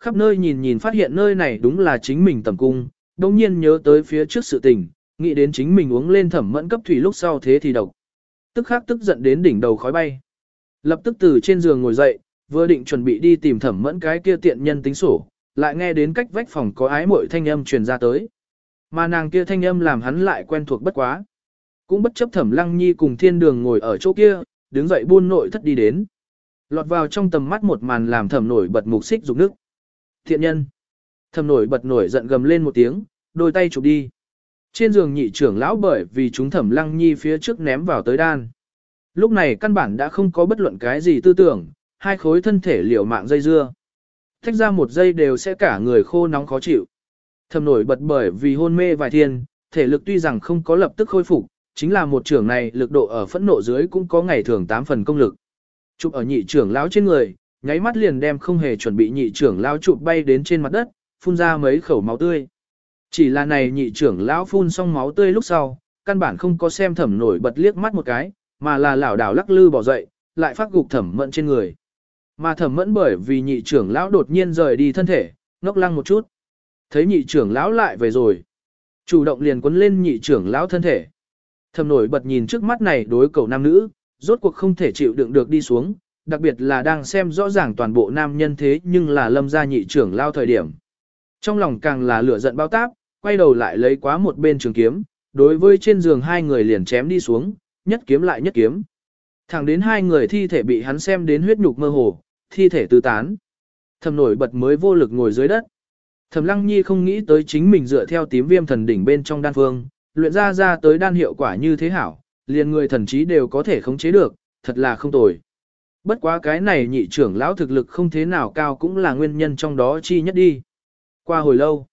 Khắp nơi nhìn nhìn phát hiện nơi này đúng là chính mình tầm cung, đồng nhiên nhớ tới phía trước sự tình, nghĩ đến chính mình uống lên thẩm mẫn cấp thủy lúc sau thế thì độc. Tức khắc tức giận đến đỉnh đầu khói bay. Lập tức từ trên giường ngồi dậy, vừa định chuẩn bị đi tìm thẩm mẫn cái kia tiện nhân tính sổ, lại nghe đến cách vách phòng có ái muội thanh âm truyền ra tới. Mà nàng kia thanh âm làm hắn lại quen thuộc bất quá. Cũng bất chấp thẩm lăng nhi cùng thiên đường ngồi ở chỗ kia, đứng dậy buôn nội thất đi đến. Lọt vào trong tầm mắt một màn làm thẩm nổi bật mục xích dục nước. Thiện nhân. thầm nổi bật nổi giận gầm lên một tiếng, đôi tay chụp đi. Trên giường nhị trưởng lão bởi vì chúng thẩm lăng nhi phía trước ném vào tới đan. Lúc này căn bản đã không có bất luận cái gì tư tưởng, hai khối thân thể liều mạng dây dưa. Thách ra một giây đều sẽ cả người khô nóng khó chịu. Thầm nổi bật bởi vì hôn mê vài thiên, thể lực tuy rằng không có lập tức khôi phục, chính là một trưởng này lực độ ở phẫn nộ dưới cũng có ngày thường 8 phần công lực. Chụp ở nhị trưởng lão trên người, nháy mắt liền đem không hề chuẩn bị nhị trưởng lão chụp bay đến trên mặt đất, phun ra mấy khẩu máu tươi. Chỉ là này nhị trưởng lão phun xong máu tươi lúc sau, căn bản không có xem thẩm nổi bật liếc mắt một cái, mà là lảo đảo lắc lư bỏ dậy, lại phát gục thẩm mẫn trên người. Mà thẩm mẫn bởi vì nhị trưởng lão đột nhiên rời đi thân thể, ngốc lăng một chút. Thấy nhị trưởng lão lại về rồi. Chủ động liền quấn lên nhị trưởng lão thân thể. Thẩm nổi bật nhìn trước mắt này đối cầu nam nữ, rốt cuộc không thể chịu đựng được đi xuống, đặc biệt là đang xem rõ ràng toàn bộ nam nhân thế nhưng là lâm gia nhị trưởng lao thời điểm. Trong lòng càng là lửa giận bao táp, quay đầu lại lấy quá một bên trường kiếm, đối với trên giường hai người liền chém đi xuống, nhất kiếm lại nhất kiếm. Thẳng đến hai người thi thể bị hắn xem đến huyết nhục mơ hồ, thi thể tứ tán. Thầm nổi bật mới vô lực ngồi dưới đất. Thẩm Lăng Nhi không nghĩ tới chính mình dựa theo tím viêm thần đỉnh bên trong đan phương, luyện ra ra tới đan hiệu quả như thế hảo, liền người thần trí đều có thể khống chế được, thật là không tồi. Bất quá cái này nhị trưởng lão thực lực không thế nào cao cũng là nguyên nhân trong đó chi nhất đi. Qua hồi lâu,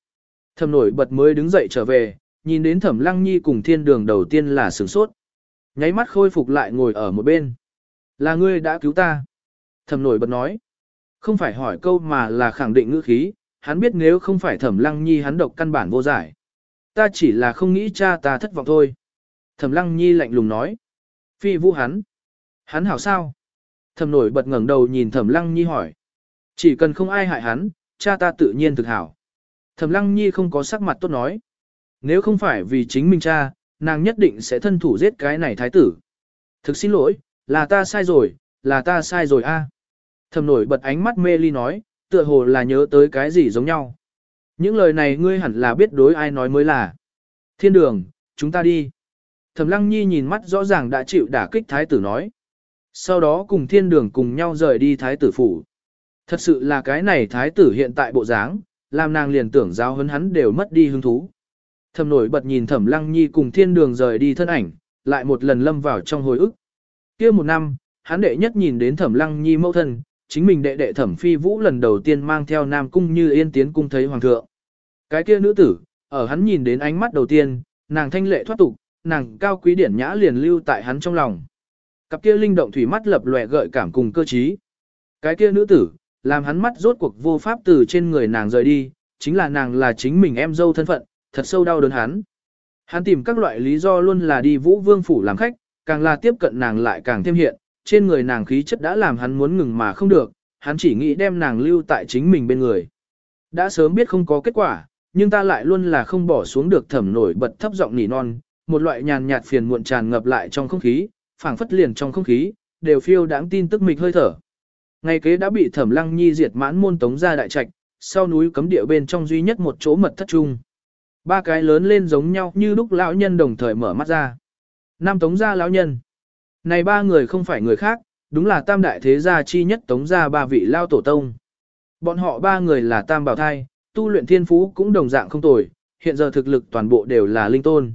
thẩm nổi bật mới đứng dậy trở về, nhìn đến thẩm lăng nhi cùng thiên đường đầu tiên là sửng sốt. Nháy mắt khôi phục lại ngồi ở một bên. Là ngươi đã cứu ta. Thẩm nổi bật nói. Không phải hỏi câu mà là khẳng định ngữ khí, hắn biết nếu không phải thẩm lăng nhi hắn độc căn bản vô giải. Ta chỉ là không nghĩ cha ta thất vọng thôi. Thẩm lăng nhi lạnh lùng nói. Phi vũ hắn. Hắn hảo sao? Thẩm nổi bật ngẩng đầu nhìn thẩm lăng nhi hỏi. Chỉ cần không ai hại hắn, cha ta tự nhiên thực hảo. Thẩm lăng nhi không có sắc mặt tốt nói. Nếu không phải vì chính mình cha, nàng nhất định sẽ thân thủ giết cái này thái tử. Thực xin lỗi, là ta sai rồi, là ta sai rồi a. Thẩm nổi bật ánh mắt mê ly nói, tựa hồ là nhớ tới cái gì giống nhau. Những lời này ngươi hẳn là biết đối ai nói mới là. Thiên đường, chúng ta đi. Thẩm lăng nhi nhìn mắt rõ ràng đã chịu đả kích thái tử nói. Sau đó cùng thiên đường cùng nhau rời đi thái tử phủ. Thật sự là cái này thái tử hiện tại bộ dáng, làm nàng liền tưởng giáo hấn hắn đều mất đi hứng thú. Thẩm nổi bật nhìn thẩm lăng nhi cùng thiên đường rời đi thân ảnh, lại một lần lâm vào trong hồi ức. kia một năm, hắn đệ nhất nhìn đến thẩm lăng nhi mẫu thân, chính mình đệ đệ thẩm phi vũ lần đầu tiên mang theo nam cung như yên tiến cung thấy hoàng thượng. Cái kia nữ tử, ở hắn nhìn đến ánh mắt đầu tiên, nàng thanh lệ thoát tục, nàng cao quý điển nhã liền lưu tại hắn trong lòng. Cặp kia linh động thủy mắt lập lòe gợi cảm cùng cơ trí. Cái kia nữ tử, làm hắn mắt rốt cuộc vô pháp từ trên người nàng rời đi, chính là nàng là chính mình em dâu thân phận, thật sâu đau đớn hắn. Hắn tìm các loại lý do luôn là đi vũ vương phủ làm khách, càng là tiếp cận nàng lại càng thêm hiện, trên người nàng khí chất đã làm hắn muốn ngừng mà không được, hắn chỉ nghĩ đem nàng lưu tại chính mình bên người. Đã sớm biết không có kết quả, nhưng ta lại luôn là không bỏ xuống được thẩm nổi bật thấp giọng nỉ non, một loại nhàn nhạt phiền muộn tràn ngập lại trong không khí, phảng phất liền trong không khí, đều phiêu đáng tin tức mịch hơi thở. Ngày kế đã bị thẩm lăng nhi diệt mãn môn tống ra đại trạch, sau núi cấm địa bên trong duy nhất một chỗ mật thất trung. Ba cái lớn lên giống nhau như lúc lão nhân đồng thời mở mắt ra. Nam tống gia lão nhân. Này ba người không phải người khác, đúng là tam đại thế gia chi nhất tống gia ba vị lao tổ tông. Bọn họ ba người là tam bảo thai, tu luyện thiên phú cũng đồng dạng không tồi, hiện giờ thực lực toàn bộ đều là linh tôn.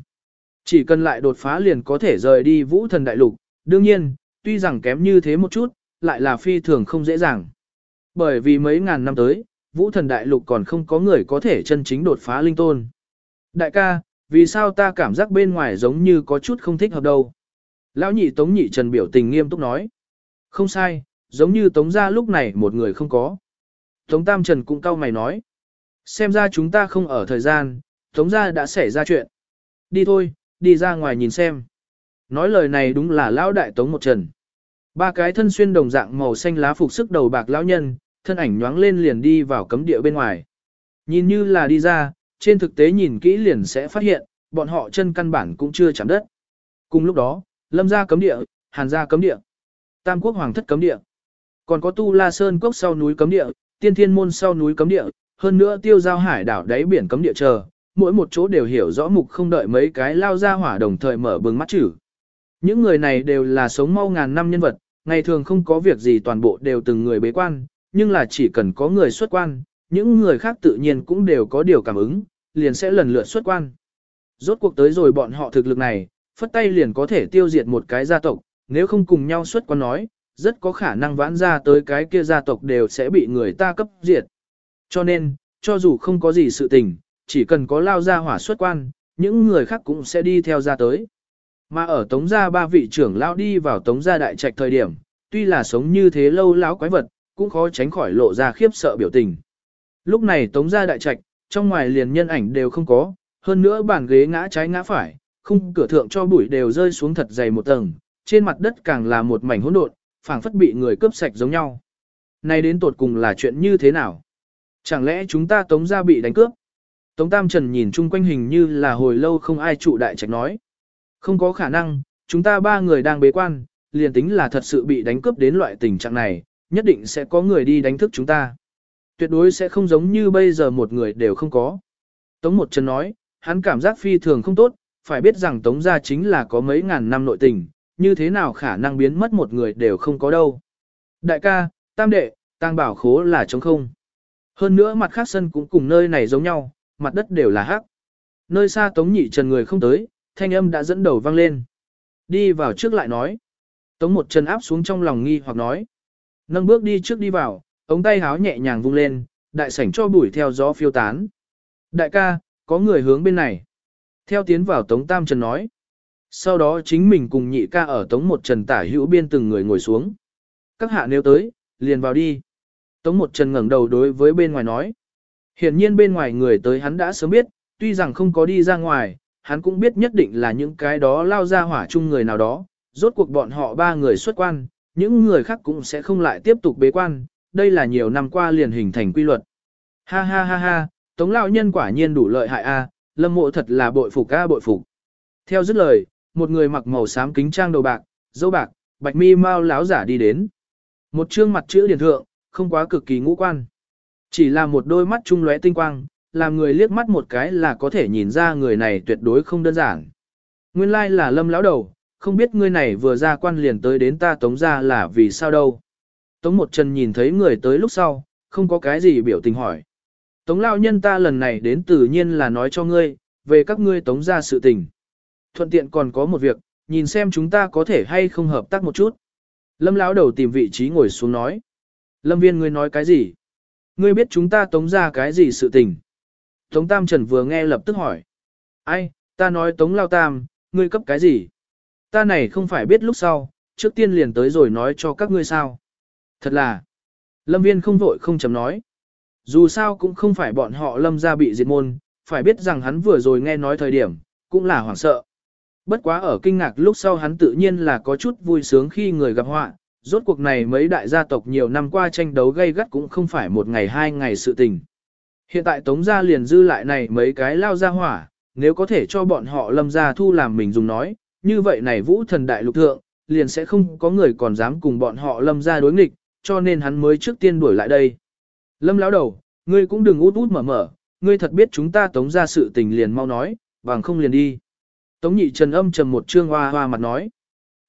Chỉ cần lại đột phá liền có thể rời đi vũ thần đại lục, đương nhiên, tuy rằng kém như thế một chút, lại là phi thường không dễ dàng. Bởi vì mấy ngàn năm tới, vũ thần đại lục còn không có người có thể chân chính đột phá linh tôn. Đại ca, vì sao ta cảm giác bên ngoài giống như có chút không thích hợp đâu? Lão nhị Tống nhị Trần biểu tình nghiêm túc nói. Không sai, giống như Tống gia lúc này một người không có. Tống Tam Trần cũng cau mày nói. Xem ra chúng ta không ở thời gian, Tống gia đã xảy ra chuyện. Đi thôi, đi ra ngoài nhìn xem. Nói lời này đúng là lão đại Tống một Trần. Ba cái thân xuyên đồng dạng màu xanh lá phục sức đầu bạc lão nhân, thân ảnh nhoáng lên liền đi vào cấm địa bên ngoài. Nhìn như là đi ra, trên thực tế nhìn kỹ liền sẽ phát hiện, bọn họ chân căn bản cũng chưa chạm đất. Cùng lúc đó, lâm ra cấm địa, hàn ra cấm địa, tam quốc hoàng thất cấm địa, còn có tu la sơn cốc sau núi cấm địa, tiên thiên môn sau núi cấm địa, hơn nữa tiêu giao hải đảo đáy biển cấm địa chờ, mỗi một chỗ đều hiểu rõ mục không đợi mấy cái lao ra hỏa đồng thời mở bừng mắt chữ. Những người này đều là sống mau ngàn năm nhân vật, ngày thường không có việc gì toàn bộ đều từng người bế quan, nhưng là chỉ cần có người xuất quan, những người khác tự nhiên cũng đều có điều cảm ứng, liền sẽ lần lượt xuất quan. Rốt cuộc tới rồi bọn họ thực lực này, phất tay liền có thể tiêu diệt một cái gia tộc, nếu không cùng nhau xuất quan nói, rất có khả năng vãn ra tới cái kia gia tộc đều sẽ bị người ta cấp diệt. Cho nên, cho dù không có gì sự tình, chỉ cần có lao ra hỏa xuất quan, những người khác cũng sẽ đi theo ra tới. Mà ở tống gia ba vị trưởng lão đi vào tống gia đại trạch thời điểm, tuy là sống như thế lâu lão quái vật, cũng khó tránh khỏi lộ ra khiếp sợ biểu tình. Lúc này tống gia đại trạch, trong ngoài liền nhân ảnh đều không có, hơn nữa bàn ghế ngã trái ngã phải, khung cửa thượng cho bụi đều rơi xuống thật dày một tầng, trên mặt đất càng là một mảnh hỗn độn, phảng phất bị người cướp sạch giống nhau. Này đến tột cùng là chuyện như thế nào? Chẳng lẽ chúng ta tống gia bị đánh cướp? Tống Tam Trần nhìn chung quanh hình như là hồi lâu không ai trụ đại trạch nói. Không có khả năng, chúng ta ba người đang bế quan, liền tính là thật sự bị đánh cướp đến loại tình trạng này, nhất định sẽ có người đi đánh thức chúng ta. Tuyệt đối sẽ không giống như bây giờ một người đều không có. Tống Một Trần nói, hắn cảm giác phi thường không tốt, phải biết rằng Tống gia chính là có mấy ngàn năm nội tình, như thế nào khả năng biến mất một người đều không có đâu. Đại ca, tam đệ, tang bảo khố là trống không. Hơn nữa mặt khác sân cũng cùng nơi này giống nhau, mặt đất đều là hắc. Nơi xa Tống Nhị Trần người không tới, thanh âm đã dẫn đầu vang lên. Đi vào trước lại nói. Tống một chân áp xuống trong lòng nghi hoặc nói. Nâng bước đi trước đi vào, ống tay háo nhẹ nhàng vung lên, đại sảnh cho bụi theo gió phiêu tán. Đại ca, có người hướng bên này. Theo tiến vào Tống Tam Trần nói. Sau đó chính mình cùng nhị ca ở Tống một Trần tả hữu biên từng người ngồi xuống. Các hạ nếu tới, liền vào đi. Tống một Trần ngẩng đầu đối với bên ngoài nói. Hiển nhiên bên ngoài người tới hắn đã sớm biết, tuy rằng không có đi ra ngoài, hắn cũng biết nhất định là những cái đó lao ra hỏa chung người nào đó, rốt cuộc bọn họ ba người xuất quan, những người khác cũng sẽ không lại tiếp tục bế quan, đây là nhiều năm qua liền hình thành quy luật. Ha ha ha ha, tống lão nhân quả nhiên đủ lợi hại a, lâm mộ thật là bội phục a bội phục. Theo dứt lời, một người mặc màu xám kính trang đầu bạc, dâu bạc, bạch mi mau láo giả đi đến. Một trương mặt chữ điển thượng, không quá cực kỳ ngũ quan. Chỉ là một đôi mắt trung lóe tinh quang, làm người liếc mắt một cái là có thể nhìn ra người này tuyệt đối không đơn giản. Nguyên lai là lâm lão đầu, không biết ngươi này vừa ra quan liền tới đến ta tống ra là vì sao đâu. Tống một chân nhìn thấy người tới lúc sau, không có cái gì biểu tình hỏi. Tống lão nhân ta lần này đến tự nhiên là nói cho ngươi, về các ngươi tống ra sự tình. Thuận tiện còn có một việc, nhìn xem chúng ta có thể hay không hợp tác một chút. Lâm lão đầu tìm vị trí ngồi xuống nói. Lâm viên ngươi nói cái gì? Ngươi biết chúng ta tống ra cái gì sự tình? Tống Tam Trần vừa nghe lập tức hỏi. Ai, ta nói Tống Lao Tam, ngươi cấp cái gì? Ta này không phải biết lúc sau, trước tiên liền tới rồi nói cho các ngươi sao. Thật là, Lâm Viên không vội không chấm nói. Dù sao cũng không phải bọn họ Lâm ra bị diệt môn, phải biết rằng hắn vừa rồi nghe nói thời điểm, cũng là hoảng sợ. Bất quá ở kinh ngạc lúc sau hắn tự nhiên là có chút vui sướng khi người gặp họa, rốt cuộc này mấy đại gia tộc nhiều năm qua tranh đấu gây gắt cũng không phải một ngày hai ngày sự tình. Hiện tại tống gia liền dư lại này mấy cái lao ra hỏa, nếu có thể cho bọn họ lâm gia thu làm mình dùng nói, như vậy này vũ thần đại lục thượng, liền sẽ không có người còn dám cùng bọn họ lâm gia đối nghịch, cho nên hắn mới trước tiên đuổi lại đây. Lâm lão đầu, ngươi cũng đừng út út mở mở, ngươi thật biết chúng ta tống gia sự tình liền mau nói, bằng không liền đi. Tống nhị trần âm trầm một trương hoa hoa mặt nói.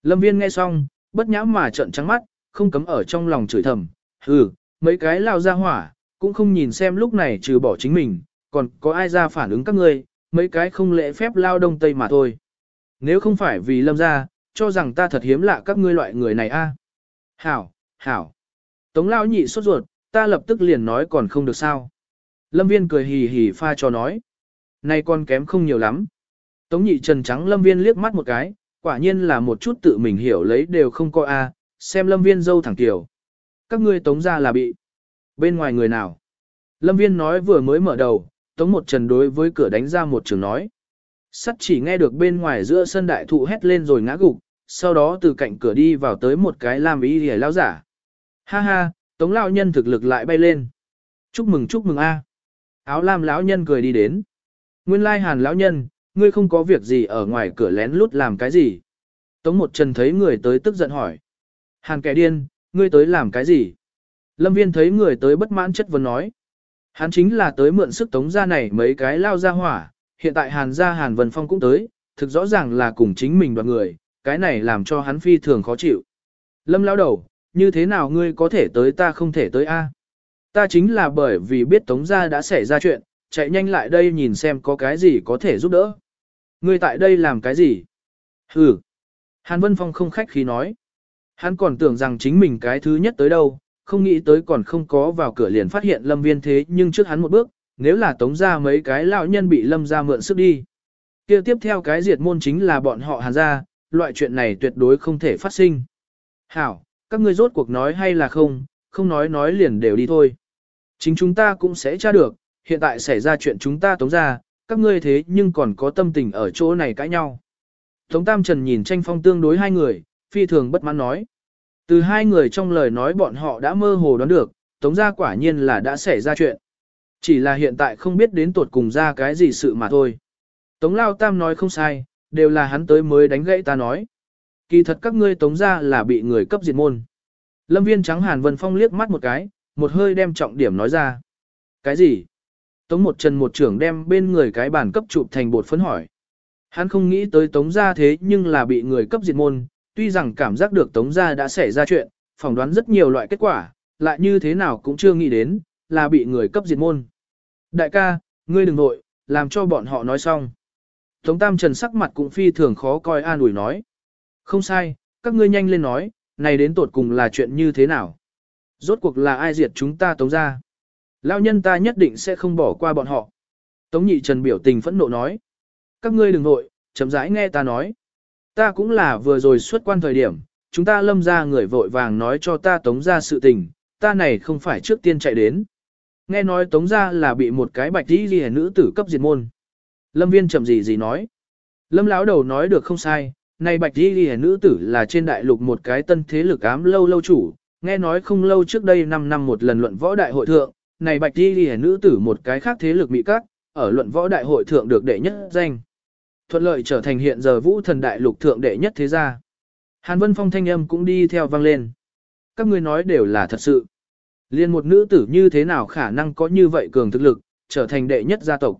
Lâm viên nghe xong, bất nhã mà trợn trắng mắt, không cấm ở trong lòng chửi thầm, hừ, mấy cái lao ra hỏa, cũng không nhìn xem lúc này trừ bỏ chính mình, còn có ai ra phản ứng các ngươi, mấy cái không lễ phép lao đông tây mà thôi. Nếu không phải vì lâm ra, cho rằng ta thật hiếm lạ các ngươi loại người này a. Hảo, hảo. Tống lao nhị sốt ruột, ta lập tức liền nói còn không được sao. Lâm viên cười hì hì pha cho nói. Này con kém không nhiều lắm. Tống nhị trần trắng lâm viên liếc mắt một cái, quả nhiên là một chút tự mình hiểu lấy đều không coi a, xem lâm viên dâu thẳng tiểu. Các ngươi tống ra là bị. Bên ngoài người nào? Lâm viên nói vừa mới mở đầu, tống một trần đối với cửa đánh ra một trường nói. Sắt chỉ nghe được bên ngoài giữa sân đại thụ hét lên rồi ngã gục, sau đó từ cạnh cửa đi vào tới một cái làm ý hề lao giả. Ha ha, Tống lão nhân thực lực lại bay lên. Chúc mừng chúc mừng a. Áo lam lão nhân cười đi đến. Nguyên lai hàn lão nhân, ngươi không có việc gì ở ngoài cửa lén lút làm cái gì. Tống một trần thấy người tới tức giận hỏi. Hàn kẻ điên, ngươi tới làm cái gì? Lâm viên thấy người tới bất mãn chất vấn nói. Hắn chính là tới mượn sức tống ra này mấy cái lao ra hỏa, hiện tại hàn gia hàn vân phong cũng tới, thực rõ ràng là cùng chính mình đoàn người, cái này làm cho hắn phi thường khó chịu. Lâm lao đầu, như thế nào ngươi có thể tới ta không thể tới a? Ta chính là bởi vì biết tống gia đã xảy ra chuyện, chạy nhanh lại đây nhìn xem có cái gì có thể giúp đỡ. Ngươi tại đây làm cái gì? Hừ. Hàn Vân Phong không khách khí nói. Hắn còn tưởng rằng chính mình cái thứ nhất tới đâu, không nghĩ tới còn không có vào cửa liền phát hiện lâm viên thế nhưng trước hắn một bước, nếu là tống ra mấy cái lão nhân bị lâm ra mượn sức đi. kia tiếp theo cái diệt môn chính là bọn họ hàn ra, loại chuyện này tuyệt đối không thể phát sinh. Hảo, các ngươi rốt cuộc nói hay là không, không nói nói liền đều đi thôi. Chính chúng ta cũng sẽ tra được, hiện tại xảy ra chuyện chúng ta tống ra, các ngươi thế nhưng còn có tâm tình ở chỗ này cãi nhau. Tống Tam Trần nhìn tranh phong tương đối hai người, phi thường bất mãn nói. Từ hai người trong lời nói bọn họ đã mơ hồ đoán được, tống ra quả nhiên là đã xảy ra chuyện. Chỉ là hiện tại không biết đến tuột cùng ra cái gì sự mà thôi. Tống Lao Tam nói không sai, đều là hắn tới mới đánh gãy ta nói. Kỳ thật các ngươi tống ra là bị người cấp diệt môn. Lâm viên trắng Hàn Vân Phong liếc mắt một cái, một hơi đem trọng điểm nói ra. Cái gì? Tống một trần một trưởng đem bên người cái bàn cấp chụp thành bột phấn hỏi. Hắn không nghĩ tới tống gia thế nhưng là bị người cấp diệt môn, tuy rằng cảm giác được tống gia đã xảy ra chuyện, phỏng đoán rất nhiều loại kết quả, lại như thế nào cũng chưa nghĩ đến, là bị người cấp diệt môn. Đại ca, ngươi đừng nội, làm cho bọn họ nói xong. Tống Tam Trần sắc mặt cũng phi thường khó coi an ủi nói. Không sai, các ngươi nhanh lên nói, này đến tột cùng là chuyện như thế nào? Rốt cuộc là ai diệt chúng ta tống ra? Lao nhân ta nhất định sẽ không bỏ qua bọn họ. Tống nhị trần biểu tình phẫn nộ nói. Các ngươi đừng nội, chậm rãi nghe ta nói. Ta cũng là vừa rồi xuất quan thời điểm, chúng ta lâm ra người vội vàng nói cho ta tống ra sự tình, ta này không phải trước tiên chạy đến. Nghe nói tống ra là bị một cái bạch đi ghi nữ tử cấp diệt môn. Lâm viên chậm gì gì nói. Lâm lão đầu nói được không sai, này bạch đi ghi nữ tử là trên đại lục một cái tân thế lực ám lâu lâu chủ, nghe nói không lâu trước đây 5 năm một lần luận võ đại hội thượng, này bạch đi ghi nữ tử một cái khác thế lực mỹ các, ở luận võ đại hội thượng được đệ nhất danh. Thuận lợi trở thành hiện giờ vũ thần đại lục thượng đệ nhất thế gia. Hàn Vân Phong thanh âm cũng đi theo vang lên. Các ngươi nói đều là thật sự. Liên một nữ tử như thế nào khả năng có như vậy cường thực lực, trở thành đệ nhất gia tộc.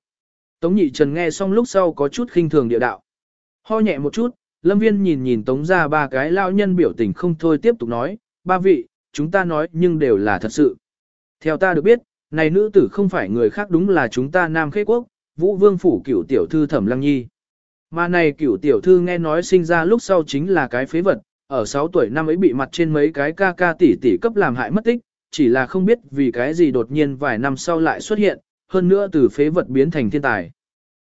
Tống nhị trần nghe xong lúc sau có chút khinh thường địa đạo. Ho nhẹ một chút, lâm viên nhìn nhìn tống ra ba cái lao nhân biểu tình không thôi tiếp tục nói, ba vị, chúng ta nói nhưng đều là thật sự. Theo ta được biết, này nữ tử không phải người khác đúng là chúng ta Nam Khê Quốc, Vũ Vương Phủ cửu tiểu thư Thẩm Lăng Nhi. Mà này cửu tiểu thư nghe nói sinh ra lúc sau chính là cái phế vật, ở 6 tuổi năm ấy bị mặt trên mấy cái ca ca tỷ tỷ cấp làm hại mất tích, chỉ là không biết vì cái gì đột nhiên vài năm sau lại xuất hiện, hơn nữa từ phế vật biến thành thiên tài.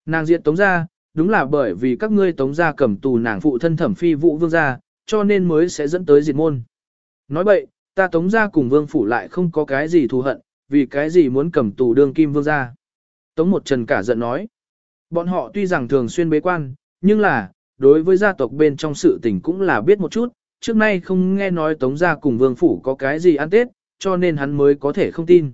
Nàng diện tống ra, đúng là bởi vì các ngươi tống ra cầm tù nàng phụ thân thẩm phi vũ vương gia, cho nên mới sẽ dẫn tới diệt môn. Nói vậy, ta tống ra cùng vương phủ lại không có cái gì thù hận, vì cái gì muốn cầm tù đương kim vương gia. Tống một trần cả giận nói. Bọn họ tuy rằng thường xuyên bế quan, nhưng là, đối với gia tộc bên trong sự tình cũng là biết một chút, trước nay không nghe nói tống gia cùng vương phủ có cái gì ăn tết, cho nên hắn mới có thể không tin.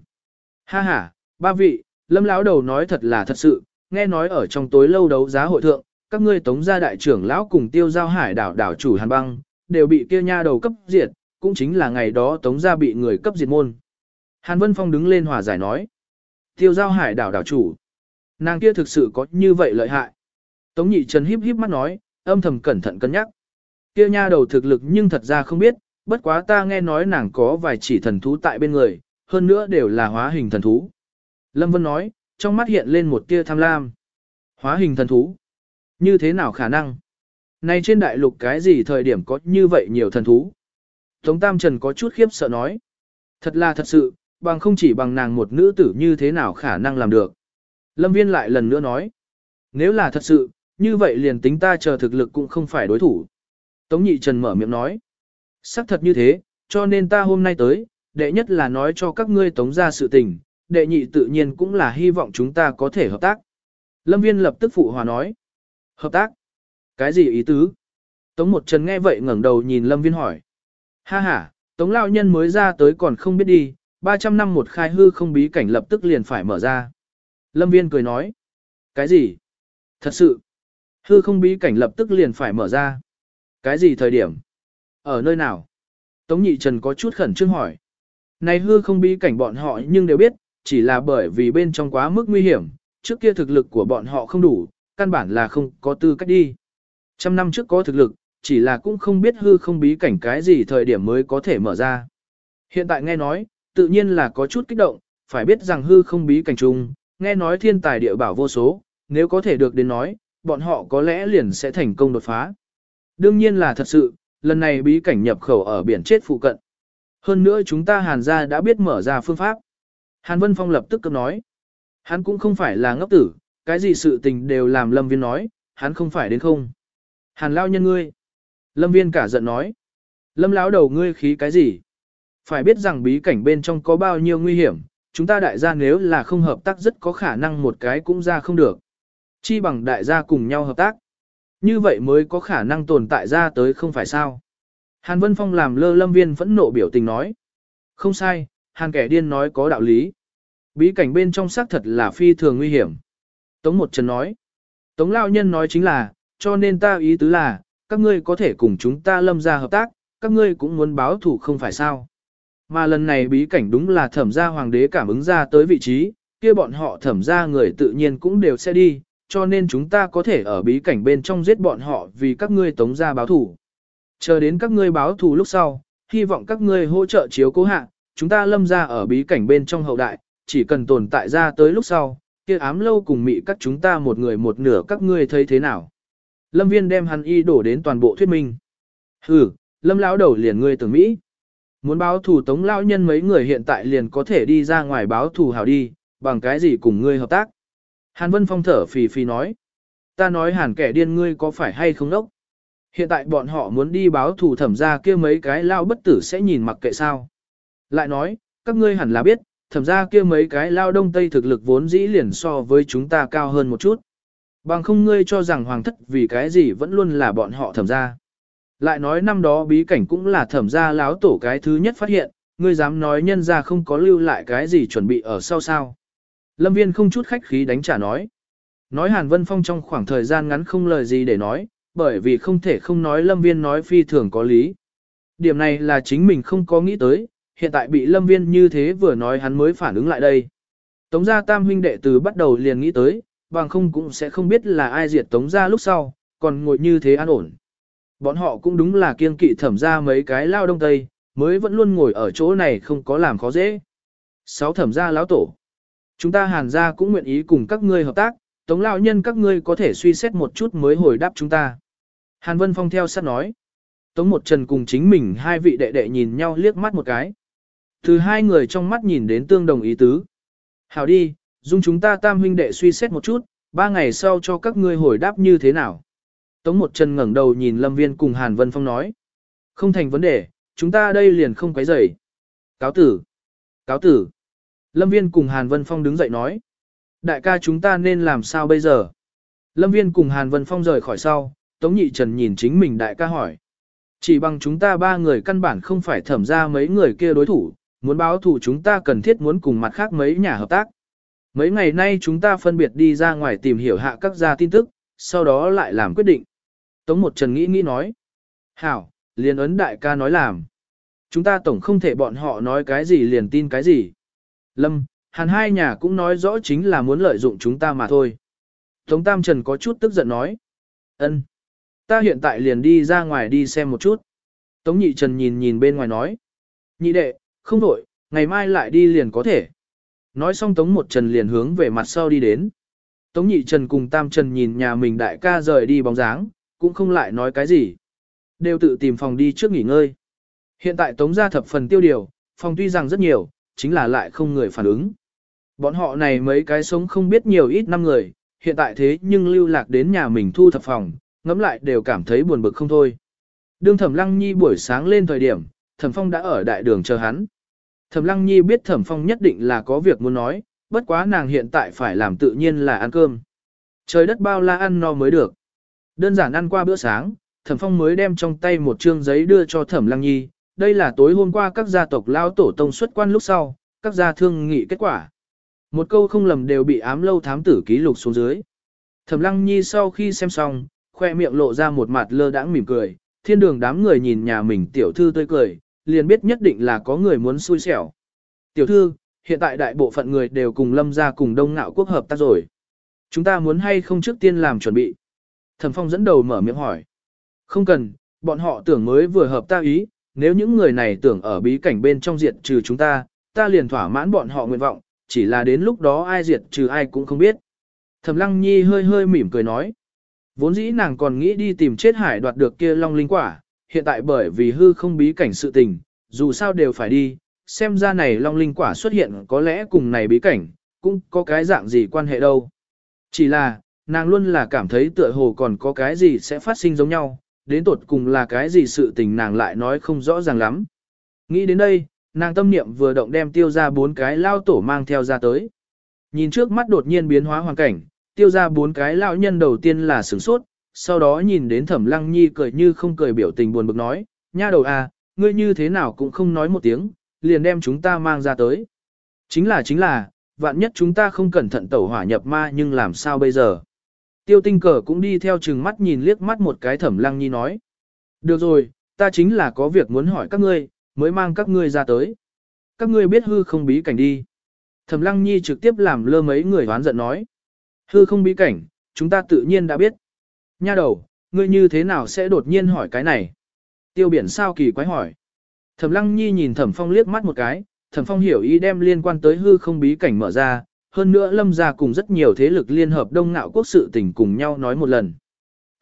Ha ha, ba vị, lâm lão đầu nói thật là thật sự, nghe nói ở trong tối lâu đấu giá hội thượng, các ngươi tống gia đại trưởng lão cùng tiêu giao hải đảo đảo chủ hàn băng, đều bị kia nha đầu cấp diệt, cũng chính là ngày đó tống gia bị người cấp diệt môn. Hàn Vân Phong đứng lên hòa giải nói. Tiêu giao hải đảo đảo chủ. Nàng kia thực sự có như vậy lợi hại. Tống nhị trần híp híp mắt nói, âm thầm cẩn thận cân nhắc. Kia nha đầu thực lực nhưng thật ra không biết, bất quá ta nghe nói nàng có vài chỉ thần thú tại bên người, hơn nữa đều là hóa hình thần thú. Lâm Vân nói, trong mắt hiện lên một tia tham lam. Hóa hình thần thú. Như thế nào khả năng? Này trên đại lục cái gì thời điểm có như vậy nhiều thần thú? Tống Tam Trần có chút khiếp sợ nói. Thật là thật sự, bằng không chỉ bằng nàng một nữ tử như thế nào khả năng làm được. Lâm Viên lại lần nữa nói. Nếu là thật sự, như vậy liền tính ta chờ thực lực cũng không phải đối thủ. Tống Nhị Trần mở miệng nói. xác thật như thế, cho nên ta hôm nay tới, đệ nhất là nói cho các ngươi tống ra sự tình, đệ nhị tự nhiên cũng là hy vọng chúng ta có thể hợp tác. Lâm Viên lập tức phụ hòa nói. Hợp tác? Cái gì ý tứ? Tống một trần nghe vậy ngẩng đầu nhìn Lâm Viên hỏi. Ha ha, Tống lao nhân mới ra tới còn không biết đi, 300 năm một khai hư không bí cảnh lập tức liền phải mở ra. Lâm viên cười nói. Cái gì? Thật sự. Hư không bí cảnh lập tức liền phải mở ra. Cái gì thời điểm? Ở nơi nào? Tống nhị trần có chút khẩn trương hỏi. Này hư không bí cảnh bọn họ nhưng đều biết, chỉ là bởi vì bên trong quá mức nguy hiểm, trước kia thực lực của bọn họ không đủ, căn bản là không có tư cách đi. Trăm năm trước có thực lực, chỉ là cũng không biết hư không bí cảnh cái gì thời điểm mới có thể mở ra. Hiện tại nghe nói, tự nhiên là có chút kích động, phải biết rằng hư không bí cảnh trùng, nghe nói thiên tài địa bảo vô số, nếu có thể được đến nói, bọn họ có lẽ liền sẽ thành công đột phá. Đương nhiên là thật sự, lần này bí cảnh nhập khẩu ở biển chết phụ cận. Hơn nữa chúng ta hàn gia đã biết mở ra phương pháp. Hàn Vân Phong lập tức cấp nói. Hắn cũng không phải là ngốc tử, cái gì sự tình đều làm Lâm Viên nói, hắn không phải đến không. Hàn lao nhân ngươi. Lâm Viên cả giận nói. Lâm lão đầu ngươi khí cái gì? Phải biết rằng bí cảnh bên trong có bao nhiêu nguy hiểm, chúng ta đại gia nếu là không hợp tác rất có khả năng một cái cũng ra không được. Chi bằng đại gia cùng nhau hợp tác. Như vậy mới có khả năng tồn tại ra tới không phải sao. Hàn Vân Phong làm lơ lâm viên phẫn nộ biểu tình nói. Không sai, Hàn kẻ điên nói có đạo lý. Bí cảnh bên trong xác thật là phi thường nguy hiểm. Tống một trần nói. Tống lao nhân nói chính là, cho nên ta ý tứ là, các ngươi có thể cùng chúng ta lâm ra hợp tác, các ngươi cũng muốn báo thủ không phải sao. Mà lần này bí cảnh đúng là thẩm gia hoàng đế cảm ứng ra tới vị trí, kia bọn họ thẩm gia người tự nhiên cũng đều sẽ đi, cho nên chúng ta có thể ở bí cảnh bên trong giết bọn họ vì các ngươi tống gia báo thủ. Chờ đến các ngươi báo thù lúc sau, hy vọng các ngươi hỗ trợ chiếu cố hạ, chúng ta lâm ra ở bí cảnh bên trong hậu đại, chỉ cần tồn tại ra tới lúc sau, kia ám lâu cùng mị các chúng ta một người một nửa các ngươi thấy thế nào. Lâm viên đem hắn y đổ đến toàn bộ thuyết minh. ừ lâm lão đầu liền ngươi tưởng Mỹ. Muốn báo thù tống lão nhân mấy người hiện tại liền có thể đi ra ngoài báo thù hảo đi, bằng cái gì cùng ngươi hợp tác. Hàn Vân Phong thở phì phì nói. Ta nói hàn kẻ điên ngươi có phải hay không đốc? Hiện tại bọn họ muốn đi báo thù thẩm ra kia mấy cái lao bất tử sẽ nhìn mặc kệ sao. Lại nói, các ngươi hẳn là biết, thẩm ra kia mấy cái lao đông tây thực lực vốn dĩ liền so với chúng ta cao hơn một chút. Bằng không ngươi cho rằng hoàng thất vì cái gì vẫn luôn là bọn họ thẩm ra. Lại nói năm đó bí cảnh cũng là thẩm gia láo tổ cái thứ nhất phát hiện, ngươi dám nói nhân ra không có lưu lại cái gì chuẩn bị ở sau sao. Lâm viên không chút khách khí đánh trả nói. Nói Hàn Vân Phong trong khoảng thời gian ngắn không lời gì để nói, bởi vì không thể không nói Lâm Viên nói phi thường có lý. Điểm này là chính mình không có nghĩ tới, hiện tại bị Lâm Viên như thế vừa nói hắn mới phản ứng lại đây. Tống gia tam huynh đệ từ bắt đầu liền nghĩ tới, bằng không cũng sẽ không biết là ai diệt tống gia lúc sau, còn ngồi như thế an ổn. Bọn họ cũng đúng là kiên kỵ thẩm ra mấy cái lao đông tây, mới vẫn luôn ngồi ở chỗ này không có làm khó dễ. Sáu thẩm gia lão tổ. Chúng ta hàn gia cũng nguyện ý cùng các ngươi hợp tác, tống lão nhân các ngươi có thể suy xét một chút mới hồi đáp chúng ta. Hàn Vân Phong theo sát nói. Tống một trần cùng chính mình hai vị đệ đệ nhìn nhau liếc mắt một cái. Từ hai người trong mắt nhìn đến tương đồng ý tứ. Hảo đi, dung chúng ta tam huynh đệ suy xét một chút, ba ngày sau cho các ngươi hồi đáp như thế nào. Tống một chân ngẩng đầu nhìn Lâm Viên cùng Hàn Vân Phong nói. Không thành vấn đề, chúng ta đây liền không quấy rầy. Cáo tử. Cáo tử. Lâm Viên cùng Hàn Vân Phong đứng dậy nói. Đại ca chúng ta nên làm sao bây giờ? Lâm Viên cùng Hàn Vân Phong rời khỏi sau, Tống Nhị Trần nhìn chính mình đại ca hỏi. Chỉ bằng chúng ta ba người căn bản không phải thẩm ra mấy người kia đối thủ, muốn báo thủ chúng ta cần thiết muốn cùng mặt khác mấy nhà hợp tác. Mấy ngày nay chúng ta phân biệt đi ra ngoài tìm hiểu hạ các gia tin tức, sau đó lại làm quyết định. Tống một Trần nghĩ nghĩ nói. Hảo, liền ấn đại ca nói làm. Chúng ta tổng không thể bọn họ nói cái gì liền tin cái gì. Lâm, hàn hai nhà cũng nói rõ chính là muốn lợi dụng chúng ta mà thôi. Tống Tam Trần có chút tức giận nói. ân Ta hiện tại liền đi ra ngoài đi xem một chút. Tống nhị trần nhìn nhìn bên ngoài nói. Nhị đệ, không đổi, ngày mai lại đi liền có thể. Nói xong tống một trần liền hướng về mặt sau đi đến. Tống nhị trần cùng tam trần nhìn nhà mình đại ca rời đi bóng dáng, cũng không lại nói cái gì. Đều tự tìm phòng đi trước nghỉ ngơi. Hiện tại tống gia thập phần tiêu điều, phòng tuy rằng rất nhiều, chính là lại không người phản ứng. Bọn họ này mấy cái sống không biết nhiều ít năm người, hiện tại thế nhưng lưu lạc đến nhà mình thu thập phòng, ngẫm lại đều cảm thấy buồn bực không thôi. Đương Thẩm Lăng Nhi buổi sáng lên thời điểm, Thẩm Phong đã ở đại đường chờ hắn. Thẩm Lăng Nhi biết Thẩm Phong nhất định là có việc muốn nói, bất quá nàng hiện tại phải làm tự nhiên là ăn cơm. Trời đất bao la ăn no mới được. Đơn giản ăn qua bữa sáng, Thẩm Phong mới đem trong tay một trương giấy đưa cho Thẩm Lăng Nhi, đây là tối hôm qua các gia tộc lao tổ tông xuất quan lúc sau, các gia thương nghị kết quả. Một câu không lầm đều bị ám lâu thám tử ký lục xuống dưới. Thẩm Lăng Nhi sau khi xem xong, khoe miệng lộ ra một mặt lơ đãng mỉm cười, thiên đường đám người nhìn nhà mình tiểu thư tươi cười, liền biết nhất định là có người muốn xui xẻo. Tiểu thư, hiện tại đại bộ phận người đều cùng lâm ra cùng đông ngạo quốc hợp tác rồi. Chúng ta muốn hay không trước tiên làm chuẩn bị? Thẩm Phong dẫn đầu mở miệng hỏi. Không cần, bọn họ tưởng mới vừa hợp ta ý, nếu những người này tưởng ở bí cảnh bên trong diệt trừ chúng ta, ta liền thỏa mãn bọn họ nguyện vọng, chỉ là đến lúc đó ai diệt trừ ai cũng không biết. Thẩm Lăng Nhi hơi hơi mỉm cười nói. Vốn dĩ nàng còn nghĩ đi tìm chết hải đoạt được kia long linh quả, hiện tại bởi vì hư không bí cảnh sự tình, dù sao đều phải đi, xem ra này long linh quả xuất hiện có lẽ cùng này bí cảnh, cũng có cái dạng gì quan hệ đâu. Chỉ là, nàng luôn là cảm thấy tựa hồ còn có cái gì sẽ phát sinh giống nhau, đến tột cùng là cái gì sự tình nàng lại nói không rõ ràng lắm. Nghĩ đến đây, nàng tâm niệm vừa động đem tiêu ra bốn cái lao tổ mang theo ra tới. Nhìn trước mắt đột nhiên biến hóa hoàn cảnh, tiêu ra bốn cái lão nhân đầu tiên là sửng sốt, sau đó nhìn đến thẩm lăng nhi cười như không cười biểu tình buồn bực nói, nha đầu à, ngươi như thế nào cũng không nói một tiếng, liền đem chúng ta mang ra tới. Chính là chính là, vạn nhất chúng ta không cẩn thận tẩu hỏa nhập ma nhưng làm sao bây giờ. Tiêu tinh cờ cũng đi theo chừng mắt nhìn liếc mắt một cái thẩm lăng nhi nói. Được rồi, ta chính là có việc muốn hỏi các ngươi, mới mang các ngươi ra tới. Các ngươi biết hư không bí cảnh đi. Thẩm lăng nhi trực tiếp làm lơ mấy người hoán giận nói. Hư không bí cảnh, chúng ta tự nhiên đã biết. Nha đầu, ngươi như thế nào sẽ đột nhiên hỏi cái này? Tiêu biển sao kỳ quái hỏi. Thẩm lăng nhi nhìn thẩm phong liếc mắt một cái, thẩm phong hiểu ý đem liên quan tới hư không bí cảnh mở ra, hơn nữa lâm Gia cùng rất nhiều thế lực liên hợp đông ngạo quốc sự tình cùng nhau nói một lần.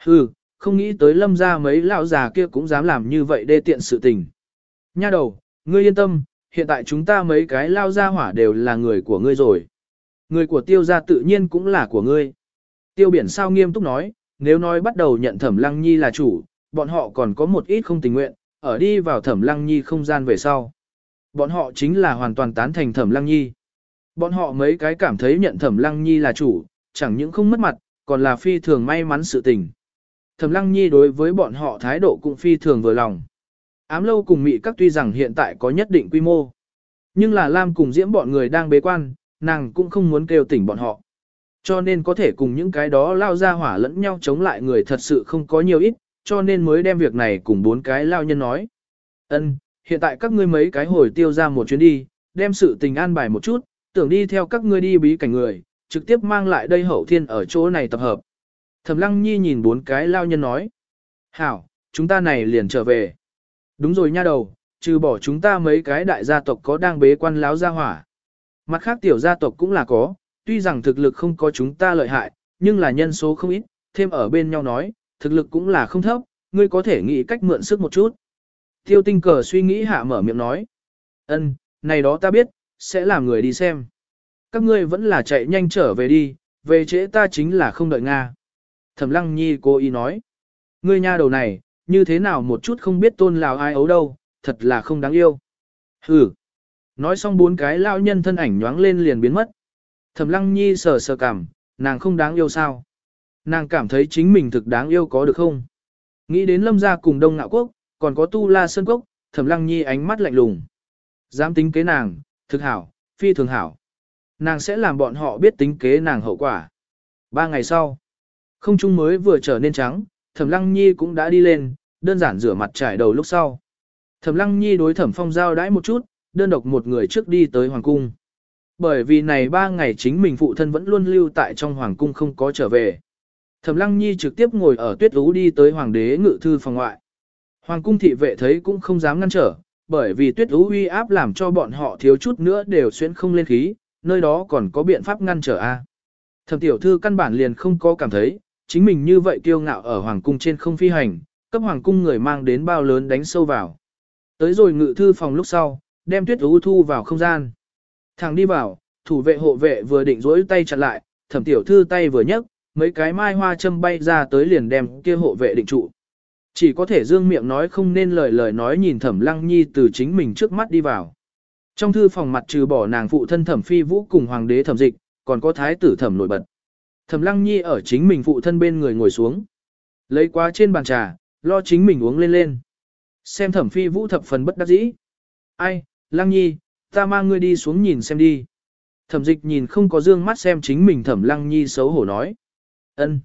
Hư, không nghĩ tới lâm Gia mấy lão già kia cũng dám làm như vậy đê tiện sự tình. Nha đầu, ngươi yên tâm, hiện tại chúng ta mấy cái lao gia hỏa đều là người của ngươi rồi. Người của tiêu gia tự nhiên cũng là của ngươi. Tiêu biển sao nghiêm túc nói, nếu nói bắt đầu nhận thẩm lăng nhi là chủ, bọn họ còn có một ít không tình nguyện, ở đi vào thẩm lăng nhi không gian về sau. Bọn họ chính là hoàn toàn tán thành thẩm lăng nhi. Bọn họ mấy cái cảm thấy nhận thẩm lăng nhi là chủ, chẳng những không mất mặt, còn là phi thường may mắn sự tình. Thẩm lăng nhi đối với bọn họ thái độ cũng phi thường vừa lòng. Ám lâu cùng mị các tuy rằng hiện tại có nhất định quy mô. Nhưng là Lam cùng diễm bọn người đang bế quan, nàng cũng không muốn kêu tỉnh bọn họ. Cho nên có thể cùng những cái đó lao ra hỏa lẫn nhau chống lại người thật sự không có nhiều ít, cho nên mới đem việc này cùng bốn cái lao nhân nói. Ân, hiện tại các ngươi mấy cái hồi tiêu ra một chuyến đi, đem sự tình an bài một chút, tưởng đi theo các ngươi đi bí cảnh người, trực tiếp mang lại đây hậu thiên ở chỗ này tập hợp. Thẩm Lăng Nhi nhìn bốn cái lao nhân nói. Hảo, chúng ta này liền trở về. Đúng rồi nha đầu, trừ bỏ chúng ta mấy cái đại gia tộc có đang bế quan láo gia hỏa. Mặt khác tiểu gia tộc cũng là có, tuy rằng thực lực không có chúng ta lợi hại, nhưng là nhân số không ít, thêm ở bên nhau nói, thực lực cũng là không thấp, ngươi có thể nghĩ cách mượn sức một chút. Tiêu tinh cờ suy nghĩ hạ mở miệng nói. ân, này đó ta biết, sẽ làm người đi xem. Các ngươi vẫn là chạy nhanh trở về đi, về trễ ta chính là không đợi Nga. Thẩm lăng nhi cố ý nói. Ngươi nha đầu này, như thế nào một chút không biết tôn lào ai ấu đâu, thật là không đáng yêu. Hừ. Nói xong bốn cái lao nhân thân ảnh nhoáng lên liền biến mất. Thẩm lăng nhi sờ sờ cảm, nàng không đáng yêu sao. Nàng cảm thấy chính mình thực đáng yêu có được không? Nghĩ đến lâm gia cùng đông ngạo quốc, còn có tu la sơn quốc, thẩm lăng nhi ánh mắt lạnh lùng. Dám tính kế nàng, thực hảo, phi thường hảo. Nàng sẽ làm bọn họ biết tính kế nàng hậu quả. Ba ngày sau, không trung mới vừa trở nên trắng, thẩm lăng nhi cũng đã đi lên, đơn giản rửa mặt trải đầu lúc sau. Thẩm lăng nhi đối thẩm phong giao đãi một chút, đơn độc một người trước đi tới hoàng cung. Bởi vì này ba ngày chính mình phụ thân vẫn luôn lưu tại trong hoàng cung không có trở về. Thẩm Lăng Nhi trực tiếp ngồi ở tuyết ú đi tới hoàng đế ngự thư phòng ngoại. Hoàng cung thị vệ thấy cũng không dám ngăn trở, bởi vì tuyết ú uy áp làm cho bọn họ thiếu chút nữa đều xuyên không lên khí, nơi đó còn có biện pháp ngăn trở a. Thẩm tiểu thư căn bản liền không có cảm thấy, chính mình như vậy kiêu ngạo ở hoàng cung trên không phi hành, cấp hoàng cung người mang đến bao lớn đánh sâu vào. Tới rồi ngự thư phòng lúc sau, đem tuyết ú thu vào không gian. Thằng đi vào, thủ vệ hộ vệ vừa định rỗi tay chặn lại, thẩm tiểu thư tay vừa nhấc, mấy cái mai hoa châm bay ra tới liền đem kia hộ vệ định trụ. Chỉ có thể dương miệng nói không nên lời lời nói nhìn thẩm lăng nhi từ chính mình trước mắt đi vào. Trong thư phòng mặt trừ bỏ nàng phụ thân thẩm phi vũ cùng hoàng đế thẩm dịch, còn có thái tử thẩm nổi bật. Thẩm lăng nhi ở chính mình phụ thân bên người ngồi xuống. Lấy qua trên bàn trà, lo chính mình uống lên lên. Xem thẩm phi vũ thập phần bất đắc dĩ. Ai, lăng nhi, ta mang ngươi đi xuống nhìn xem đi. Thẩm dịch nhìn không có dương mắt xem chính mình thẩm lăng nhi xấu hổ nói ân.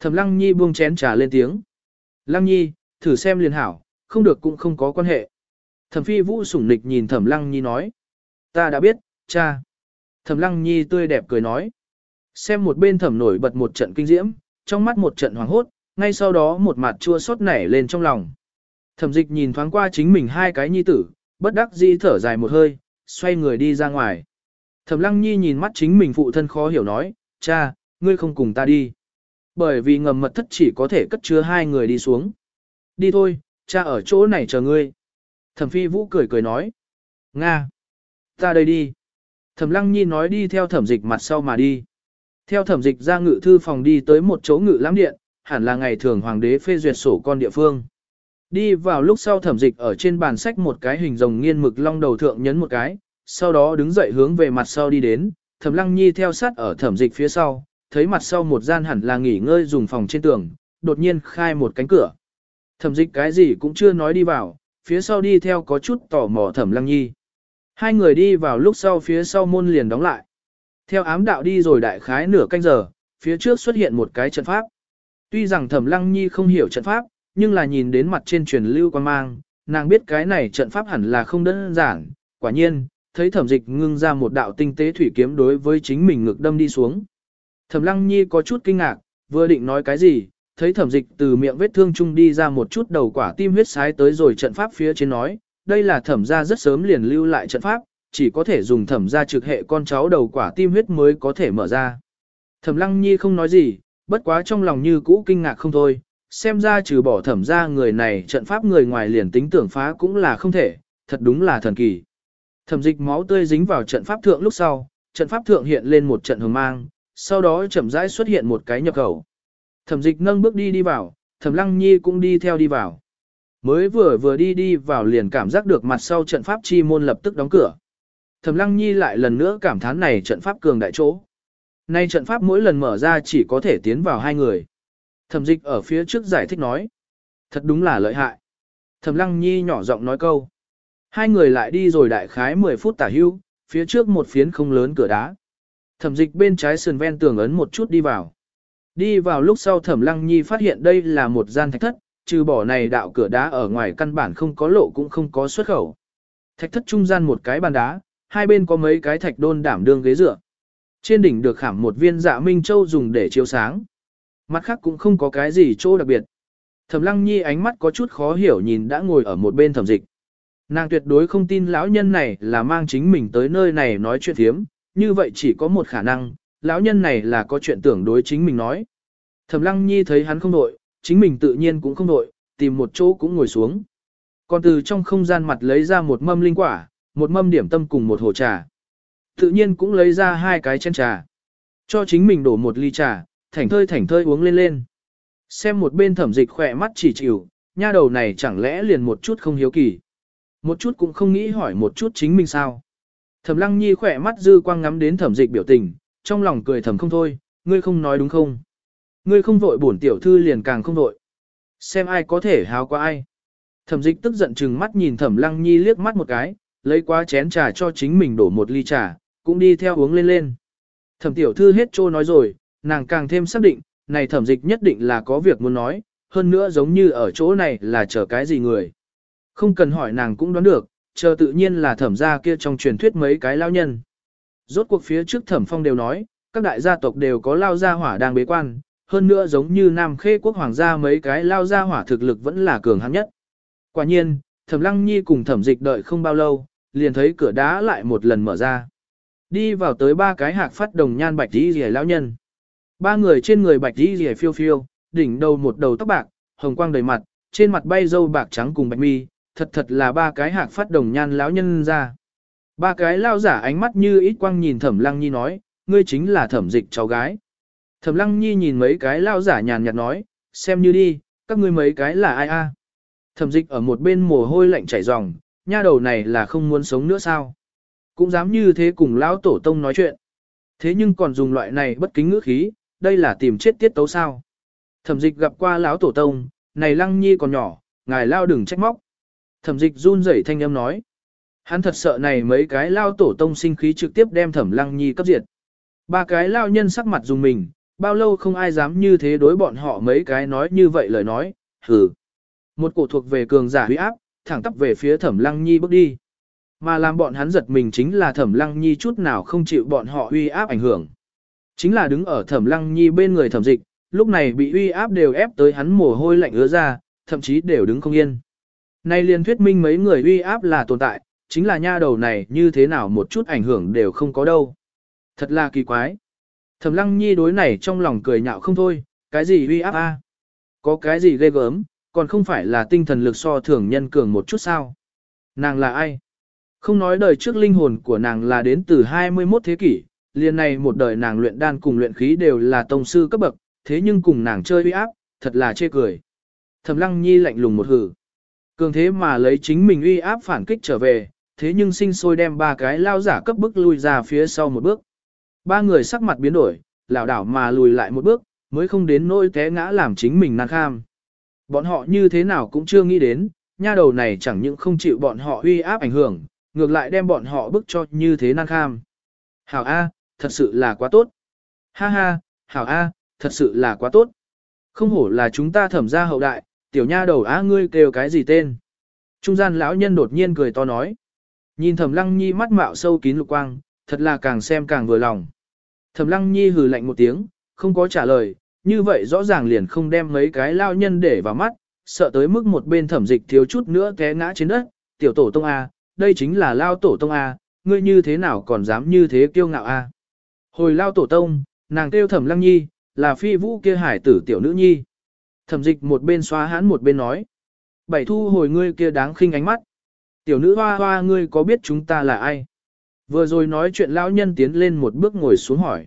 Thẩm lăng nhi buông chén trà lên tiếng. Lăng nhi, thử xem liền hảo, không được cũng không có quan hệ. Thẩm phi vũ sủng nịch nhìn thẩm lăng nhi nói. Ta đã biết, cha. Thẩm lăng nhi tươi đẹp cười nói. Xem một bên thẩm nổi bật một trận kinh diễm, trong mắt một trận hoàng hốt, ngay sau đó một mặt chua xót nảy lên trong lòng. Thẩm dịch nhìn thoáng qua chính mình hai cái nhi tử, bất đắc dĩ thở dài một hơi, xoay người đi ra ngoài. Thẩm lăng nhi nhìn mắt chính mình phụ thân khó hiểu nói, cha, ngươi không cùng ta đi. Bởi vì ngầm mật thất chỉ có thể cất chứa hai người đi xuống. Đi thôi, cha ở chỗ này chờ ngươi. Thẩm phi vũ cười cười nói. Nga. Ta đây đi. Thẩm lăng nhi nói đi theo thẩm dịch mặt sau mà đi. Theo thẩm dịch ra ngự thư phòng đi tới một chỗ ngự lãm điện, hẳn là ngày thường hoàng đế phê duyệt sổ con địa phương. Đi vào lúc sau thẩm dịch ở trên bàn sách một cái hình rồng nghiên mực long đầu thượng nhấn một cái, sau đó đứng dậy hướng về mặt sau đi đến, thẩm lăng nhi theo sát ở thẩm dịch phía sau, thấy mặt sau một gian hẳn là nghỉ ngơi dùng phòng trên tường, đột nhiên khai một cánh cửa. Thẩm dịch cái gì cũng chưa nói đi vào, phía sau đi theo có chút tò mò thẩm lăng nhi. Hai người đi vào lúc sau phía sau môn liền đóng lại. Theo ám đạo đi rồi đại khái nửa canh giờ, phía trước xuất hiện một cái trận pháp. Tuy rằng thẩm lăng nhi không hiểu trận pháp, nhưng là nhìn đến mặt trên truyền lưu quan mang, nàng biết cái này trận pháp hẳn là không đơn giản, quả nhiên, thấy thẩm dịch ngưng ra một đạo tinh tế thủy kiếm đối với chính mình ngực đâm đi xuống. Thẩm lăng nhi có chút kinh ngạc, vừa định nói cái gì, thấy thẩm dịch từ miệng vết thương chung đi ra một chút đầu quả tim huyết sái tới rồi trận pháp phía trên nói, đây là thẩm gia rất sớm liền lưu lại trận pháp, chỉ có thể dùng thẩm gia trực hệ con cháu đầu quả tim huyết mới có thể mở ra. Thẩm lăng nhi không nói gì, bất quá trong lòng như cũ kinh ngạc không thôi, xem ra trừ bỏ thẩm gia người này trận pháp người ngoài liền tính tưởng phá cũng là không thể, thật đúng là thần kỳ. Thẩm dịch máu tươi dính vào trận pháp thượng lúc sau, trận pháp thượng hiện lên một trận hồng mang, sau đó chậm rãi xuất hiện một cái nhập khẩu. Thẩm dịch nâng bước đi đi vào, thẩm lăng nhi cũng đi theo đi vào. Mới vừa vừa đi đi vào liền cảm giác được mặt sau trận pháp chi môn lập tức đóng cửa. Thẩm lăng nhi lại lần nữa cảm thán này trận pháp cường đại chỗ. Nay trận pháp mỗi lần mở ra chỉ có thể tiến vào hai người. Thẩm dịch ở phía trước giải thích nói. Thật đúng là lợi hại. Thẩm lăng nhi nhỏ giọng nói câu. Hai người lại đi rồi đại khái 10 phút tả hưu, phía trước một phiến không lớn cửa đá. Thẩm dịch bên trái sườn ven tường ấn một chút đi vào. Đi vào lúc sau thẩm lăng nhi phát hiện đây là một gian thạch thất, trừ bỏ này đạo cửa đá ở ngoài căn bản không có lộ cũng không có xuất khẩu. Thạch thất trung gian một cái bàn đá, hai bên có mấy cái thạch đôn đảm đương ghế dựa. Trên đỉnh được khảm một viên dạ minh châu dùng để chiếu sáng. Mặt khác cũng không có cái gì chỗ đặc biệt. Thẩm lăng nhi ánh mắt có chút khó hiểu nhìn đã ngồi ở một bên thẩm dịch. Nàng tuyệt đối không tin lão nhân này là mang chính mình tới nơi này nói chuyện thiếm, như vậy chỉ có một khả năng, lão nhân này là có chuyện tưởng đối chính mình nói. Thẩm lăng nhi thấy hắn không đội, chính mình tự nhiên cũng không đội, tìm một chỗ cũng ngồi xuống. Còn từ trong không gian mặt lấy ra một mâm linh quả, một mâm điểm tâm cùng một hồ trà. Tự nhiên cũng lấy ra hai cái chén trà. Cho chính mình đổ một ly trà, thảnh thơi thảnh thơi uống lên lên. Xem một bên thẩm dịch khỏe mắt chỉ chịu, nha đầu này chẳng lẽ liền một chút không hiếu kỳ. Một chút cũng không nghĩ hỏi một chút chính mình sao. Thẩm lăng nhi khỏe mắt dư quang ngắm đến thẩm dịch biểu tình, trong lòng cười thầm không thôi, ngươi không nói đúng không? Ngươi không vội bổn tiểu thư liền càng không vội. Xem ai có thể háo qua ai. Thẩm dịch tức giận chừng mắt nhìn thẩm lăng nhi liếc mắt một cái, lấy qua chén trà cho chính mình đổ một ly trà, cũng đi theo uống lên lên. Thẩm tiểu thư hết trô nói rồi, nàng càng thêm xác định, này thẩm dịch nhất định là có việc muốn nói, hơn nữa giống như ở chỗ này là chờ cái gì người. Không cần hỏi nàng cũng đoán được, chờ tự nhiên là thẩm gia kia trong truyền thuyết mấy cái lao nhân. Rốt cuộc phía trước thẩm phong đều nói, các đại gia tộc đều có lao gia hỏa đang bế quan, hơn nữa giống như Nam Khê quốc hoàng gia mấy cái lao gia hỏa thực lực vẫn là cường hãn nhất. Quả nhiên, thẩm lăng nhi cùng thẩm dịch đợi không bao lâu, liền thấy cửa đá lại một lần mở ra. Đi vào tới ba cái hạc phát đồng nhan bạch đi rìa lão nhân. Ba người trên người bạch đi rìa phiêu phiêu, đỉnh đầu một đầu tóc bạc, hồng quang đầy mặt, trên mặt bay dâu bạc trắng cùng bạch mi, thật thật là ba cái hạc phát đồng nhan lão nhân ra. Ba cái lao giả ánh mắt như ít quang nhìn thẩm lăng nhi nói, ngươi chính là thẩm dịch cháu gái. Thẩm lăng nhi nhìn mấy cái lao giả nhàn nhạt nói, xem như đi, các ngươi mấy cái là ai a? Thẩm dịch ở một bên mồ hôi lạnh chảy ròng, nha đầu này là không muốn sống nữa sao? Cũng dám như thế cùng lão tổ tông nói chuyện. Thế nhưng còn dùng loại này bất kính ngữ khí, đây là tìm chết tiết tấu sao? Thẩm dịch gặp qua lão tổ tông, này lăng nhi còn nhỏ, ngài lao đừng trách móc. Thẩm dịch run rẩy thanh âm nói. Hắn thật sợ này mấy cái lao tổ tông sinh khí trực tiếp đem thẩm lăng nhi cấp diệt. Ba cái lao nhân sắc mặt dùng mình, bao lâu không ai dám như thế đối bọn họ mấy cái nói như vậy lời nói, hừ. Một cổ thuộc về cường giả huy áp, thẳng tắp về phía thẩm lăng nhi bước đi. Mà làm bọn hắn giật mình chính là thẩm lăng nhi chút nào không chịu bọn họ uy áp ảnh hưởng. Chính là đứng ở thẩm lăng nhi bên người thẩm dịch, lúc này bị uy áp đều ép tới hắn mồ hôi lạnh ứa ra, thậm chí đều đứng không yên. Nay liền thuyết minh mấy người uy áp là tồn tại, chính là nha đầu này như thế nào một chút ảnh hưởng đều không có đâu. Thật là kỳ quái. Thẩm lăng nhi đối này trong lòng cười nhạo không thôi, cái gì uy áp a? Có cái gì ghê gớm, còn không phải là tinh thần lực so thường nhân cường một chút sao? Nàng là ai? Không nói đời trước linh hồn của nàng là đến từ 21 thế kỷ, liền này một đời nàng luyện đan cùng luyện khí đều là tông sư cấp bậc, thế nhưng cùng nàng chơi uy áp, thật là chê cười. Thẩm lăng nhi lạnh lùng một hử. Cường thế mà lấy chính mình uy áp phản kích trở về, thế nhưng sinh sôi đem ba cái lao giả cấp bức lui ra phía sau một bước. Ba người sắc mặt biến đổi, lảo đảo mà lùi lại một bước, mới không đến nỗi té ngã làm chính mình nan kham. Bọn họ như thế nào cũng chưa nghĩ đến, nha đầu này chẳng những không chịu bọn họ uy áp ảnh hưởng, ngược lại đem bọn họ bức cho như thế nan kham. Hảo A, thật sự là quá tốt. Ha ha, Hảo A, thật sự là quá tốt. Không hổ là chúng ta thẩm ra hậu đại, tiểu nha đầu á ngươi kêu cái gì tên. Trung gian lão nhân đột nhiên cười to nói. Nhìn thẩm lăng nhi mắt mạo sâu kín lục quang, thật là càng xem càng vừa lòng. Thẩm lăng nhi hừ lạnh một tiếng, không có trả lời, như vậy rõ ràng liền không đem mấy cái lao nhân để vào mắt, sợ tới mức một bên thẩm dịch thiếu chút nữa té ngã trên đất, tiểu tổ tông A, đây chính là lao tổ tông A, ngươi như thế nào còn dám như thế kiêu ngạo A. Hồi lao tổ tông, nàng kêu thẩm lăng nhi, là phi vũ kia hải tử tiểu nữ nhi. Thẩm dịch một bên xóa hãn một bên nói. Bảy thu hồi ngươi kia đáng khinh ánh mắt. Tiểu nữ hoa hoa ngươi có biết chúng ta là ai? Vừa rồi nói chuyện lão nhân tiến lên một bước ngồi xuống hỏi.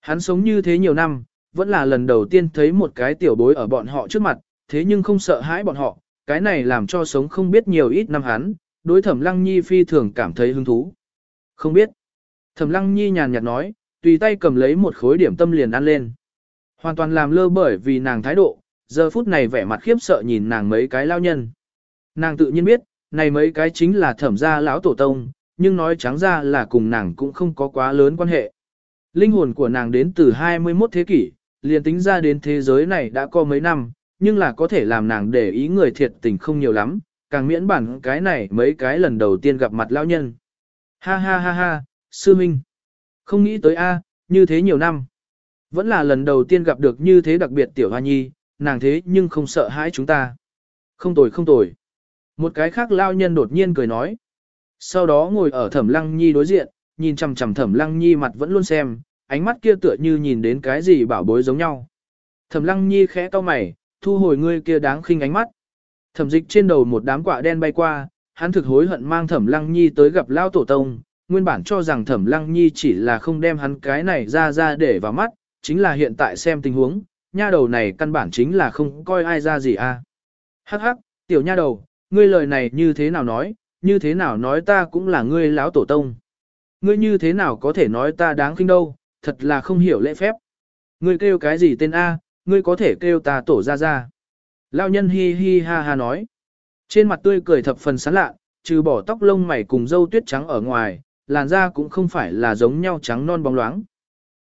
Hắn sống như thế nhiều năm, vẫn là lần đầu tiên thấy một cái tiểu bối ở bọn họ trước mặt, thế nhưng không sợ hãi bọn họ, cái này làm cho sống không biết nhiều ít năm hắn, đối thẩm lăng nhi phi thường cảm thấy hứng thú. Không biết. Thẩm lăng nhi nhàn nhạt nói, tùy tay cầm lấy một khối điểm tâm liền ăn lên. Hoàn toàn làm lơ bởi vì nàng thái độ, giờ phút này vẻ mặt khiếp sợ nhìn nàng mấy cái lao nhân. Nàng tự nhiên biết, này mấy cái chính là thẩm gia lão tổ tông, nhưng nói trắng ra là cùng nàng cũng không có quá lớn quan hệ. Linh hồn của nàng đến từ 21 thế kỷ, liền tính ra đến thế giới này đã có mấy năm, nhưng là có thể làm nàng để ý người thiệt tình không nhiều lắm, càng miễn bản cái này mấy cái lần đầu tiên gặp mặt lão nhân. Ha ha ha ha, sư minh. Không nghĩ tới a, như thế nhiều năm. Vẫn là lần đầu tiên gặp được như thế đặc biệt tiểu hoa nhi, nàng thế nhưng không sợ hãi chúng ta. Không tồi không tồi. Một cái khác lao nhân đột nhiên cười nói. Sau đó ngồi ở thẩm lăng nhi đối diện, nhìn chằm chằm thẩm lăng nhi mặt vẫn luôn xem, ánh mắt kia tựa như nhìn đến cái gì bảo bối giống nhau. Thẩm lăng nhi khẽ to mày, thu hồi ngươi kia đáng khinh ánh mắt. Thẩm dịch trên đầu một đám quạ đen bay qua, hắn thực hối hận mang thẩm lăng nhi tới gặp lao tổ tông, nguyên bản cho rằng thẩm lăng nhi chỉ là không đem hắn cái này ra ra để vào mắt, chính là hiện tại xem tình huống, nha đầu này căn bản chính là không coi ai ra gì a. À. Hắc hắc, tiểu nha đầu, ngươi lời này như thế nào nói, như thế nào nói ta cũng là ngươi lão tổ tông. Ngươi như thế nào có thể nói ta đáng khinh đâu, thật là không hiểu lễ phép. Ngươi kêu cái gì tên A, ngươi có thể kêu ta tổ ra ra. Lão nhân hi hi ha ha nói. Trên mặt tươi cười thập phần sán lạ, trừ bỏ tóc lông mày cùng dâu tuyết trắng ở ngoài, làn da cũng không phải là giống nhau trắng non bóng loáng.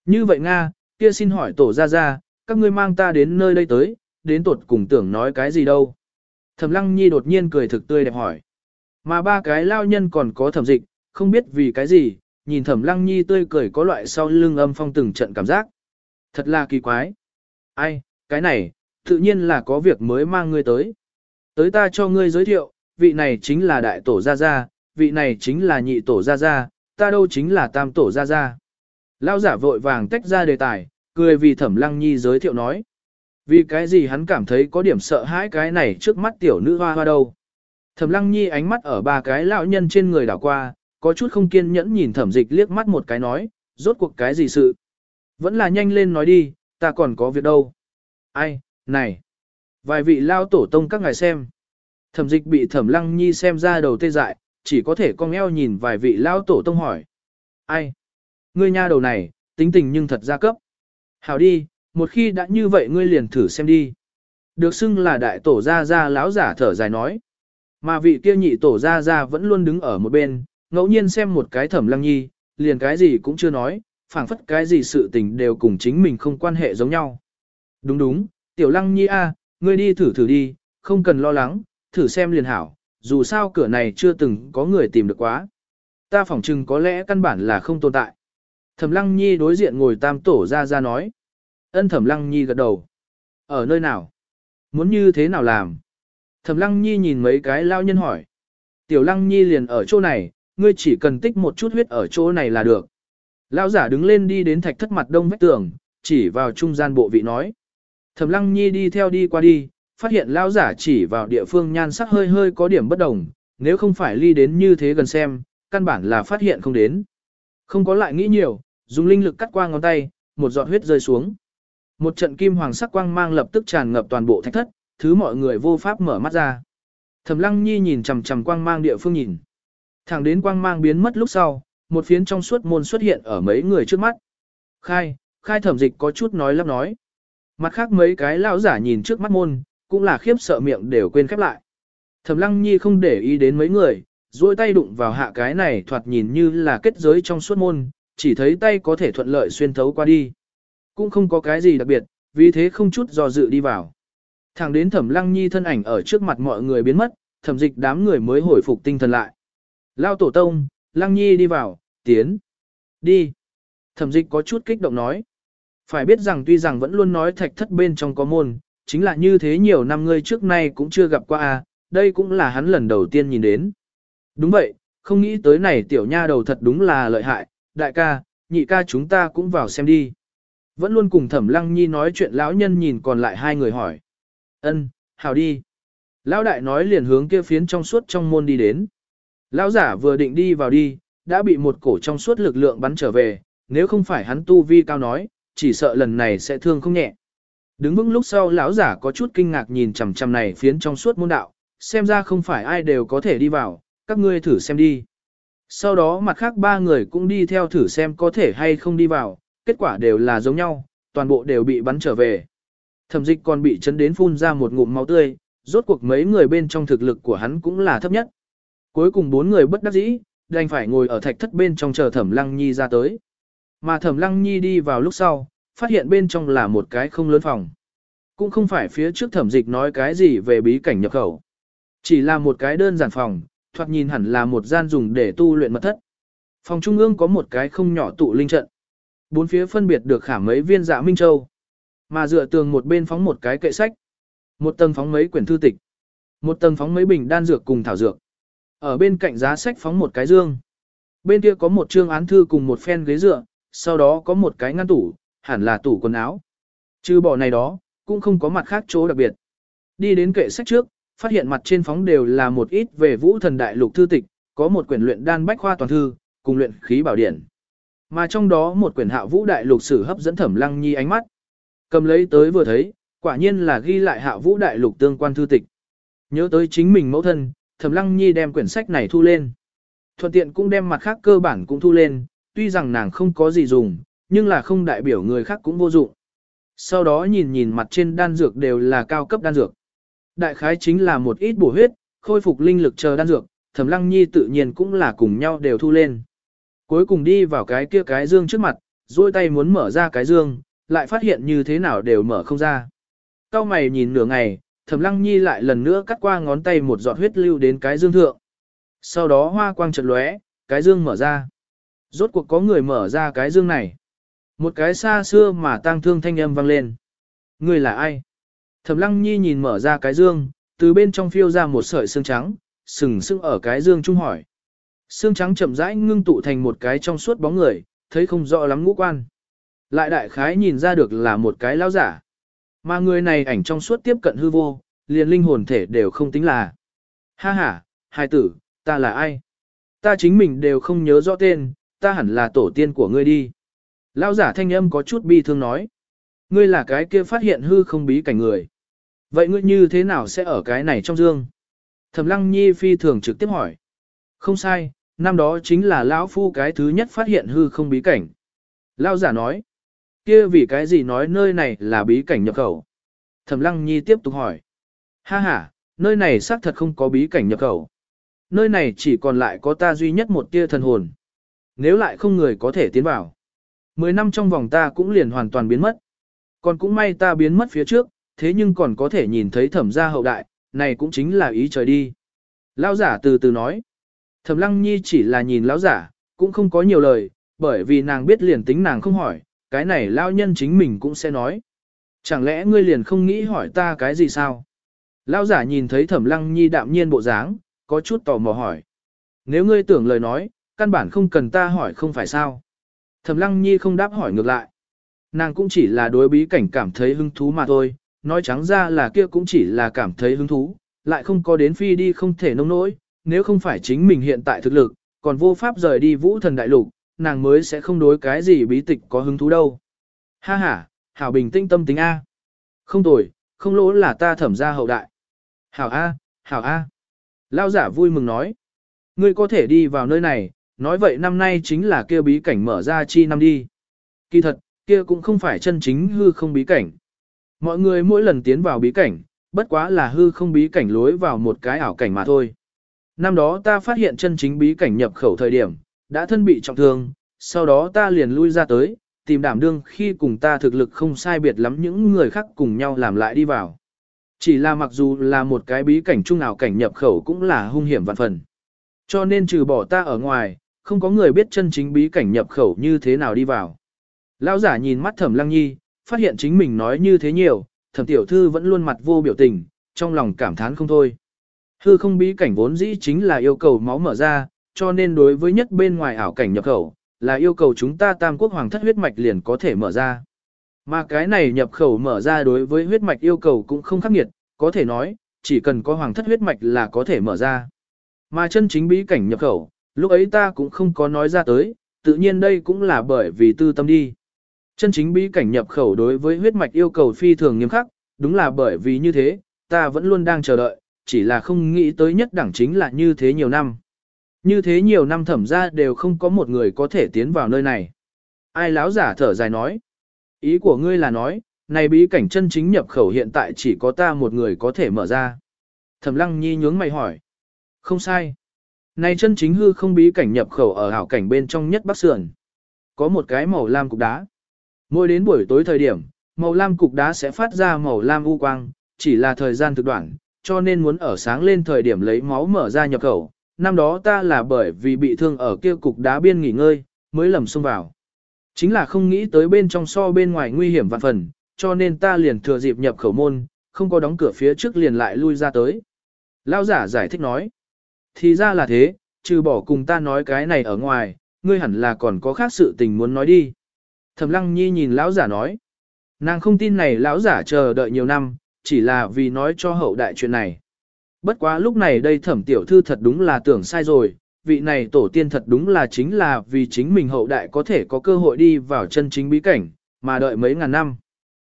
Như vậy Nga, kia xin hỏi tổ ra ra, các ngươi mang ta đến nơi đây tới, đến tột cùng tưởng nói cái gì đâu. Thẩm lăng nhi đột nhiên cười thực tươi đẹp hỏi. Mà ba cái lao nhân còn có thẩm dịch, không biết vì cái gì, nhìn thẩm lăng nhi tươi cười có loại sau lưng âm phong từng trận cảm giác. Thật là kỳ quái. Ai, cái này, tự nhiên là có việc mới mang ngươi tới. Tới ta cho ngươi giới thiệu, vị này chính là đại tổ gia gia, vị này chính là nhị tổ gia gia, ta đâu chính là tam tổ gia gia. Lao giả vội vàng tách ra đề tài, cười vì thẩm lăng nhi giới thiệu nói. Vì cái gì hắn cảm thấy có điểm sợ hãi cái này trước mắt tiểu nữ hoa hoa đâu. Thẩm lăng nhi ánh mắt ở ba cái lão nhân trên người đảo qua, có chút không kiên nhẫn nhìn thẩm dịch liếc mắt một cái nói, rốt cuộc cái gì sự. Vẫn là nhanh lên nói đi, ta còn có việc đâu. Ai, này. Vài vị lao tổ tông các ngài xem. Thẩm dịch bị thẩm lăng nhi xem ra đầu tê dại, chỉ có thể cong eo nhìn vài vị lao tổ tông hỏi. Ai? Ngươi nha đầu này, tính tình nhưng thật ra cấp. Hảo đi, một khi đã như vậy ngươi liền thử xem đi. Được xưng là đại tổ gia gia lão giả thở dài nói. Mà vị kia nhị tổ gia gia vẫn luôn đứng ở một bên, ngẫu nhiên xem một cái thẩm lăng nhi, liền cái gì cũng chưa nói, phảng phất cái gì sự tình đều cùng chính mình không quan hệ giống nhau. Đúng đúng, tiểu lăng nhi a, ngươi đi thử thử đi, không cần lo lắng, thử xem liền hảo, dù sao cửa này chưa từng có người tìm được quá. Ta phỏng chừng có lẽ căn bản là không tồn tại. Thẩm lăng nhi đối diện ngồi tam tổ ra ra nói. Ân thẩm lăng nhi gật đầu. Ở nơi nào? Muốn như thế nào làm? Thẩm lăng nhi nhìn mấy cái lao nhân hỏi. Tiểu lăng nhi liền ở chỗ này, ngươi chỉ cần tích một chút huyết ở chỗ này là được. Lao giả đứng lên đi đến thạch thất mặt đông vách tường, chỉ vào trung gian bộ vị nói. Thẩm lăng nhi đi theo đi qua đi, phát hiện lao giả chỉ vào địa phương nhan sắc hơi hơi có điểm bất đồng, nếu không phải ly đến như thế gần xem, căn bản là phát hiện không đến. Không có lại nghĩ nhiều, dùng linh lực cắt qua ngón tay, một giọt huyết rơi xuống. Một trận kim hoàng sắc quang mang lập tức tràn ngập toàn bộ thạch thất, thứ mọi người vô pháp mở mắt ra. Thẩm Lăng Nhi nhìn chằm chằm quang mang địa phương nhìn. Thẳng đến quang mang biến mất lúc sau, một phiến trong suốt môn xuất hiện ở mấy người trước mắt. Khai, khai thẩm dịch có chút nói lắp nói. Mặt khác mấy cái lão giả nhìn trước mắt môn, cũng là khiếp sợ miệng đều quên khép lại. Thẩm Lăng Nhi không để ý đến mấy người, duỗi tay đụng vào hạ cái này thoạt nhìn như là kết giới trong suốt môn, chỉ thấy tay có thể thuận lợi xuyên thấu qua đi. Cũng không có cái gì đặc biệt, vì thế không chút do dự đi vào. Thẳng đến Thẩm Lăng Nhi thân ảnh ở trước mặt mọi người biến mất, thẩm dịch đám người mới hồi phục tinh thần lại. Lao tổ tông, Lăng Nhi đi vào, tiến. Đi. Thẩm dịch có chút kích động nói. Phải biết rằng tuy rằng vẫn luôn nói thạch thất bên trong có môn, chính là như thế nhiều năm ngươi trước nay cũng chưa gặp qua a, đây cũng là hắn lần đầu tiên nhìn đến. Đúng vậy, không nghĩ tới này tiểu nha đầu thật đúng là lợi hại, đại ca, nhị ca chúng ta cũng vào xem đi. Vẫn luôn cùng thẩm lăng nhi nói chuyện lão nhân nhìn còn lại hai người hỏi. ân hào đi. Lão đại nói liền hướng kia phiến trong suốt trong môn đi đến. Lão giả vừa định đi vào đi, đã bị một cổ trong suốt lực lượng bắn trở về, nếu không phải hắn tu vi cao nói, chỉ sợ lần này sẽ thương không nhẹ. Đứng vững lúc sau lão giả có chút kinh ngạc nhìn chằm chằm này phiến trong suốt môn đạo, xem ra không phải ai đều có thể đi vào, các ngươi thử xem đi. Sau đó mặt khác ba người cũng đi theo thử xem có thể hay không đi vào, kết quả đều là giống nhau, toàn bộ đều bị bắn trở về. Thẩm dịch còn bị chấn đến phun ra một ngụm máu tươi, rốt cuộc mấy người bên trong thực lực của hắn cũng là thấp nhất. Cuối cùng bốn người bất đắc dĩ, đành phải ngồi ở thạch thất bên trong chờ thẩm lăng nhi ra tới. Mà thẩm lăng nhi đi vào lúc sau, phát hiện bên trong là một cái không lớn phòng. Cũng không phải phía trước thẩm dịch nói cái gì về bí cảnh nhập khẩu. Chỉ là một cái đơn giản phòng, thoạt nhìn hẳn là một gian dùng để tu luyện mật thất. Phòng trung ương có một cái không nhỏ tụ linh trận. Bốn phía phân biệt được khảm mấy viên dạ minh châu. Mà dựa tường một bên phóng một cái kệ sách. Một tầng phóng mấy quyển thư tịch. Một tầng phóng mấy bình đan dược cùng thảo dược. Ở bên cạnh giá sách phóng một cái dương. Bên kia có một chương án thư cùng một phen ghế dựa, sau đó có một cái ngăn tủ, hẳn là tủ quần áo. Trừ bỏ này đó, cũng không có mặt khác chỗ đặc biệt. Đi đến kệ sách trước, phát hiện mặt trên phóng đều là một ít về vũ thần đại lục thư tịch, có một quyển luyện đan bách khoa toàn thư, cùng luyện khí bảo điển. Mà trong đó một quyển hạ vũ đại lục sử hấp dẫn thẩm lăng nhi ánh mắt. Cầm lấy tới vừa thấy, quả nhiên là ghi lại hạ vũ đại lục tương quan thư tịch. Nhớ tới chính mình mẫu thân, thẩm lăng nhi đem quyển sách này thu lên. Thuận tiện cũng đem mặt khác cơ bản cũng thu lên, tuy rằng nàng không có gì dùng, nhưng là không đại biểu người khác cũng vô dụng. Sau đó nhìn nhìn mặt trên đan dược đều là cao cấp đan dược. Đại khái chính là một ít bổ huyết, khôi phục linh lực chờ đan dược, Thẩm Lăng Nhi tự nhiên cũng là cùng nhau đều thu lên. Cuối cùng đi vào cái kia cái dương trước mặt, duỗi tay muốn mở ra cái dương, lại phát hiện như thế nào đều mở không ra. Cao mày nhìn nửa ngày, Thẩm Lăng Nhi lại lần nữa cắt qua ngón tay một giọt huyết lưu đến cái dương thượng. Sau đó hoa quang chợt lóe, cái dương mở ra. Rốt cuộc có người mở ra cái dương này. Một cái xa xưa mà tang thương thanh âm vang lên. Người là ai? Thẩm Lăng Nhi nhìn mở ra cái dương, từ bên trong phiêu ra một sợi xương trắng, sừng sững ở cái dương trung hỏi. Xương trắng chậm rãi ngưng tụ thành một cái trong suốt bóng người, thấy không rõ lắm ngũ quan. Lại đại khái nhìn ra được là một cái lão giả. Mà người này ảnh trong suốt tiếp cận hư vô, liền linh hồn thể đều không tính là. Ha ha, hai tử, ta là ai? Ta chính mình đều không nhớ rõ tên, ta hẳn là tổ tiên của ngươi đi. Lão giả thanh âm có chút bi thương nói. Ngươi là cái kia phát hiện hư không bí cảnh người. Vậy ngươi như thế nào sẽ ở cái này trong dương? Thẩm lăng nhi phi thường trực tiếp hỏi. Không sai, năm đó chính là lão phu cái thứ nhất phát hiện hư không bí cảnh. Lão giả nói. kia vì cái gì nói nơi này là bí cảnh nhập khẩu? Thẩm lăng nhi tiếp tục hỏi. Ha ha, Nơi này xác thật không có bí cảnh nhập khẩu. Nơi này chỉ còn lại có ta duy nhất một tia thần hồn. Nếu lại không người có thể tiến vào. Mười năm trong vòng ta cũng liền hoàn toàn biến mất. Còn cũng may ta biến mất phía trước, thế nhưng còn có thể nhìn thấy thẩm gia hậu đại, này cũng chính là ý trời đi. Lão giả từ từ nói. Thẩm lăng nhi chỉ là nhìn lão giả, cũng không có nhiều lời, bởi vì nàng biết liền tính nàng không hỏi, cái này lão nhân chính mình cũng sẽ nói. Chẳng lẽ ngươi liền không nghĩ hỏi ta cái gì sao? Lão giả nhìn thấy thẩm lăng nhi đạm nhiên bộ dáng, có chút tò mò hỏi. Nếu ngươi tưởng lời nói, căn bản không cần ta hỏi không phải sao? Thẩm lăng nhi không đáp hỏi ngược lại. Nàng cũng chỉ là đối bí cảnh cảm thấy hứng thú mà thôi, nói trắng ra là kia cũng chỉ là cảm thấy hứng thú, lại không có đến phi đi không thể nông nỗi, nếu không phải chính mình hiện tại thực lực, còn vô pháp rời đi vũ thần đại lục, nàng mới sẽ không đối cái gì bí tịch có hứng thú đâu. Ha ha, hảo bình tĩnh tâm tính A. Không tồi, không lỗ là ta thẩm ra hậu đại. Hảo A, hảo A. Lao giả vui mừng nói. Ngươi có thể đi vào nơi này, nói vậy năm nay chính là kia bí cảnh mở ra chi năm đi. Kỳ thật, kia cũng không phải chân chính hư không bí cảnh. Mọi người mỗi lần tiến vào bí cảnh, bất quá là hư không bí cảnh lối vào một cái ảo cảnh mà thôi. Năm đó ta phát hiện chân chính bí cảnh nhập khẩu thời điểm, đã thân bị trọng thương, sau đó ta liền lui ra tới, tìm đảm đương khi cùng ta thực lực không sai biệt lắm những người khác cùng nhau làm lại đi vào. Chỉ là mặc dù là một cái bí cảnh trung ảo cảnh nhập khẩu cũng là hung hiểm vạn phần. Cho nên trừ bỏ ta ở ngoài, không có người biết chân chính bí cảnh nhập khẩu như thế nào đi vào. Lão giả nhìn mắt thẩm lăng nhi, phát hiện chính mình nói như thế nhiều, thẩm tiểu thư vẫn luôn mặt vô biểu tình, trong lòng cảm thán không thôi. Hư không bí cảnh vốn dĩ chính là yêu cầu máu mở ra, cho nên đối với nhất bên ngoài ảo cảnh nhập khẩu, là yêu cầu chúng ta tam quốc hoàng thất huyết mạch liền có thể mở ra. Mà cái này nhập khẩu mở ra đối với huyết mạch yêu cầu cũng không khắc nghiệt, có thể nói, chỉ cần có hoàng thất huyết mạch là có thể mở ra. Mà chân chính bí cảnh nhập khẩu, lúc ấy ta cũng không có nói ra tới, tự nhiên đây cũng là bởi vì tư tâm đi. Chân chính bí cảnh nhập khẩu đối với huyết mạch yêu cầu phi thường nghiêm khắc, đúng là bởi vì như thế, ta vẫn luôn đang chờ đợi, chỉ là không nghĩ tới nhất đẳng chính là như thế nhiều năm. Như thế nhiều năm thẩm ra đều không có một người có thể tiến vào nơi này. Ai láo giả thở dài nói. Ý của ngươi là nói, này bí cảnh chân chính nhập khẩu hiện tại chỉ có ta một người có thể mở ra. Thẩm lăng nhi nhướng mày hỏi. Không sai. Này chân chính hư không bí cảnh nhập khẩu ở hảo cảnh bên trong nhất bắc sườn. Có một cái màu lam cục đá. Mỗi đến buổi tối thời điểm, màu lam cục đá sẽ phát ra màu lam u quang, chỉ là thời gian thực đoạn, cho nên muốn ở sáng lên thời điểm lấy máu mở ra nhập khẩu. Năm đó ta là bởi vì bị thương ở kia cục đá biên nghỉ ngơi, mới lầm xông vào. Chính là không nghĩ tới bên trong so bên ngoài nguy hiểm vạn phần, cho nên ta liền thừa dịp nhập khẩu môn, không có đóng cửa phía trước liền lại lui ra tới. Lao giả giải thích nói. Thì ra là thế, trừ bỏ cùng ta nói cái này ở ngoài, ngươi hẳn là còn có khác sự tình muốn nói đi. Thẩm Lăng Nhi nhìn lão giả nói, nàng không tin này lão giả chờ đợi nhiều năm, chỉ là vì nói cho hậu đại chuyện này. Bất quá lúc này đây thẩm tiểu thư thật đúng là tưởng sai rồi, vị này tổ tiên thật đúng là chính là vì chính mình hậu đại có thể có cơ hội đi vào chân chính bí cảnh, mà đợi mấy ngàn năm.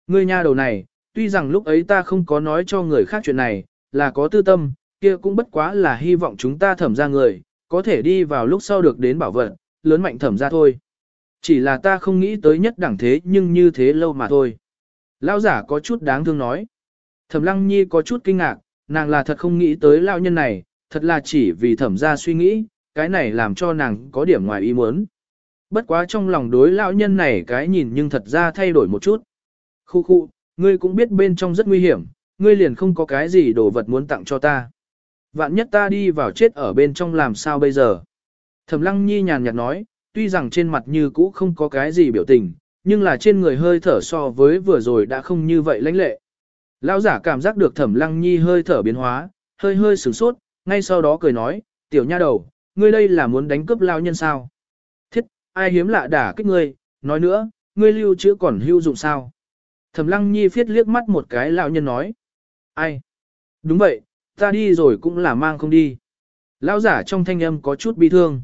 Ngươi nha đầu này, tuy rằng lúc ấy ta không có nói cho người khác chuyện này, là có tư tâm, kia cũng bất quá là hy vọng chúng ta thẩm ra người, có thể đi vào lúc sau được đến bảo vật, lớn mạnh thẩm ra thôi. Chỉ là ta không nghĩ tới nhất đẳng thế nhưng như thế lâu mà thôi. Lão giả có chút đáng thương nói. Thẩm lăng nhi có chút kinh ngạc, nàng là thật không nghĩ tới lão nhân này, thật là chỉ vì thẩm ra suy nghĩ, cái này làm cho nàng có điểm ngoài ý muốn. Bất quá trong lòng đối lão nhân này cái nhìn nhưng thật ra thay đổi một chút. Khu khu, ngươi cũng biết bên trong rất nguy hiểm, ngươi liền không có cái gì đồ vật muốn tặng cho ta. Vạn nhất ta đi vào chết ở bên trong làm sao bây giờ? Thẩm lăng nhi nhàn nhạt nói, tuy rằng trên mặt như cũ không có cái gì biểu tình, nhưng là trên người hơi thở so với vừa rồi đã không như vậy lãnh lệ. Lão giả cảm giác được thẩm lăng nhi hơi thở biến hóa, hơi hơi sửng sốt, ngay sau đó cười nói, tiểu nha đầu, ngươi đây là muốn đánh cướp lao nhân sao? Thiết, ai hiếm lạ đả kích ngươi, nói nữa, ngươi lưu chữ còn hữu dụng sao? Thẩm lăng nhi phiết liếc mắt một cái lão nhân nói. Ai? Đúng vậy, ta đi rồi cũng là mang không đi. Lão giả trong thanh âm có chút bi thương.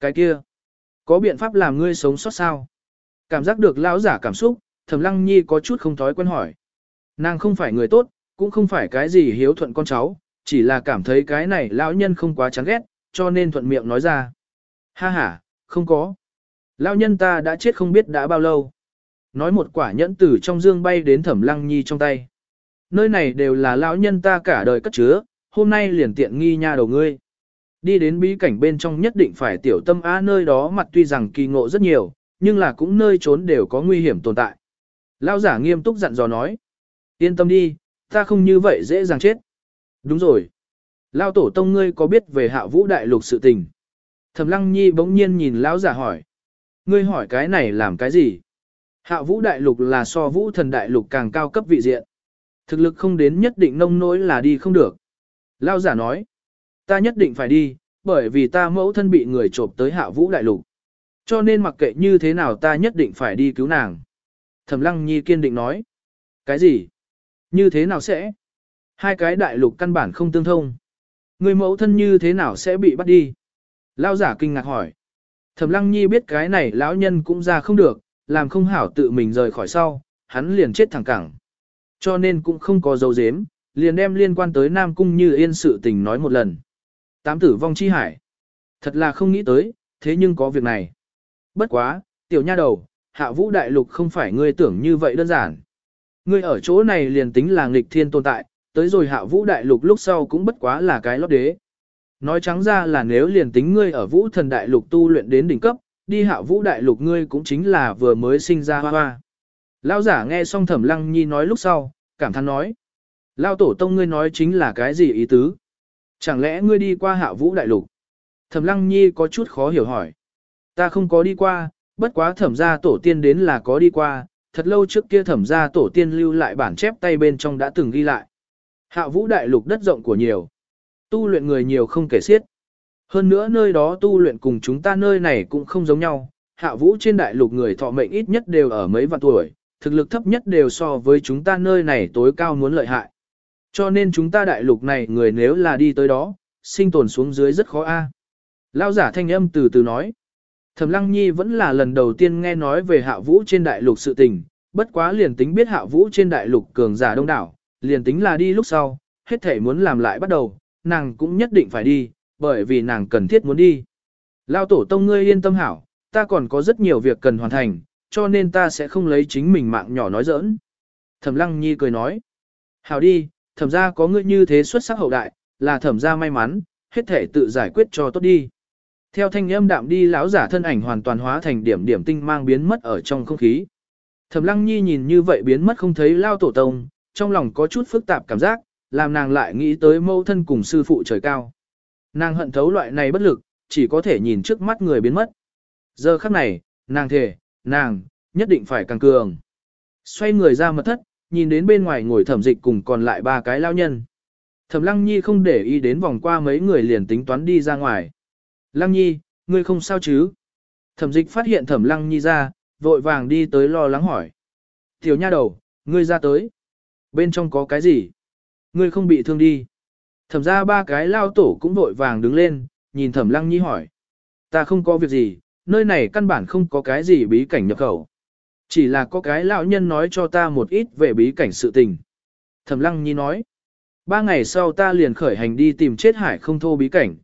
Cái kia, có biện pháp làm ngươi sống sót sao? Cảm giác được lão giả cảm xúc, Thẩm Lăng Nhi có chút không thói quen hỏi. Nàng không phải người tốt, cũng không phải cái gì hiếu thuận con cháu, chỉ là cảm thấy cái này lão nhân không quá chán ghét, cho nên thuận miệng nói ra. Ha ha, không có. Lão nhân ta đã chết không biết đã bao lâu. Nói một quả nhẫn tử trong dương bay đến Thẩm Lăng Nhi trong tay. nơi này đều là lão nhân ta cả đời cất chứa, hôm nay liền tiện nghi nha đầu ngươi. Đi đến bí cảnh bên trong nhất định phải tiểu tâm á nơi đó mặt tuy rằng kỳ ngộ rất nhiều, nhưng là cũng nơi trốn đều có nguy hiểm tồn tại. Lão giả nghiêm túc dặn dò nói. Yên tâm đi, ta không như vậy dễ dàng chết. Đúng rồi. Lão tổ tông ngươi có biết về hạ vũ đại lục sự tình? Thẩm lăng nhi bỗng nhiên nhìn lão giả hỏi. Ngươi hỏi cái này làm cái gì? Hạ vũ đại lục là so vũ thần đại lục càng cao cấp vị diện. Thực lực không đến nhất định nông nỗi là đi không được. Lão giả nói. Ta nhất định phải đi, bởi vì ta mẫu thân bị người trộm tới hạ vũ đại lục. Cho nên mặc kệ như thế nào ta nhất định phải đi cứu nàng. Thẩm lăng nhi kiên định nói. Cái gì? Như thế nào sẽ? Hai cái đại lục căn bản không tương thông. Người mẫu thân như thế nào sẽ bị bắt đi? Lao giả kinh ngạc hỏi. Thẩm lăng nhi biết cái này lão nhân cũng ra không được, làm không hảo tự mình rời khỏi sau, hắn liền chết thẳng cẳng. Cho nên cũng không có dấu dếm, liền đem liên quan tới Nam Cung như yên sự tình nói một lần. Tám tử vong chi hải. Thật là không nghĩ tới, thế nhưng có việc này. Bất quá, tiểu nha đầu, hạ vũ đại lục không phải ngươi tưởng như vậy đơn giản. Ngươi ở chỗ này liền tính là nghịch thiên tồn tại, tới rồi hạ vũ đại lục lúc sau cũng bất quá là cái lót đế. Nói trắng ra là nếu liền tính ngươi ở vũ thần đại lục tu luyện đến đỉnh cấp, đi hạ vũ đại lục ngươi cũng chính là vừa mới sinh ra hoa hoa. Lao giả nghe xong thẩm lăng nhi nói lúc sau, cảm thán nói. Lao tổ tông ngươi nói chính là cái gì ý tứ? Chẳng lẽ ngươi đi qua hạ vũ đại lục? Thẩm lăng nhi có chút khó hiểu hỏi. Ta không có đi qua, bất quá thẩm gia tổ tiên đến là có đi qua, thật lâu trước kia thẩm gia tổ tiên lưu lại bản chép tay bên trong đã từng ghi lại. Hạ vũ đại lục đất rộng của nhiều. Tu luyện người nhiều không kể xiết. Hơn nữa nơi đó tu luyện cùng chúng ta nơi này cũng không giống nhau. Hạ vũ trên đại lục người thọ mệnh ít nhất đều ở mấy vạn tuổi, thực lực thấp nhất đều so với chúng ta nơi này tối cao muốn lợi hại. Cho nên chúng ta đại lục này người nếu là đi tới đó, sinh tồn xuống dưới rất khó a. Lao giả thanh âm từ từ nói. Thẩm Lăng Nhi vẫn là lần đầu tiên nghe nói về hạ vũ trên đại lục sự tình, bất quá liền tính biết hạ vũ trên đại lục cường giả đông đảo, liền tính là đi lúc sau, hết thể muốn làm lại bắt đầu, nàng cũng nhất định phải đi, bởi vì nàng cần thiết muốn đi. Lao tổ tông ngươi yên tâm hảo, ta còn có rất nhiều việc cần hoàn thành, cho nên ta sẽ không lấy chính mình mạng nhỏ nói giỡn. Thẩm Lăng Nhi cười nói, hảo đi, thẩm ra có ngươi như thế xuất sắc hậu đại, là thẩm ra may mắn, hết thể tự giải quyết cho tốt đi. Theo thanh âm đạm đi lão giả thân ảnh hoàn toàn hóa thành điểm điểm tinh mang biến mất ở trong không khí. Thẩm Lăng Nhi nhìn như vậy biến mất không thấy lao tổ tông, trong lòng có chút phức tạp cảm giác, làm nàng lại nghĩ tới mâu thân cùng sư phụ trời cao. Nàng hận thấu loại này bất lực, chỉ có thể nhìn trước mắt người biến mất. Giờ khắc này, nàng thề, nàng, nhất định phải càng cường. Xoay người ra mật thất, nhìn đến bên ngoài ngồi thẩm dịch cùng còn lại ba cái lao nhân. Thẩm Lăng Nhi không để ý đến vòng qua mấy người liền tính toán đi ra ngoài. Lăng Nhi, ngươi không sao chứ? Thẩm dịch phát hiện thẩm Lăng Nhi ra, vội vàng đi tới lo lắng hỏi. Tiểu nha đầu, ngươi ra tới. Bên trong có cái gì? Ngươi không bị thương đi. Thẩm ra ba cái lao tổ cũng vội vàng đứng lên, nhìn thẩm Lăng Nhi hỏi. Ta không có việc gì, nơi này căn bản không có cái gì bí cảnh nhập khẩu. Chỉ là có cái lão nhân nói cho ta một ít về bí cảnh sự tình. Thẩm Lăng Nhi nói. Ba ngày sau ta liền khởi hành đi tìm chết hải không thô bí cảnh.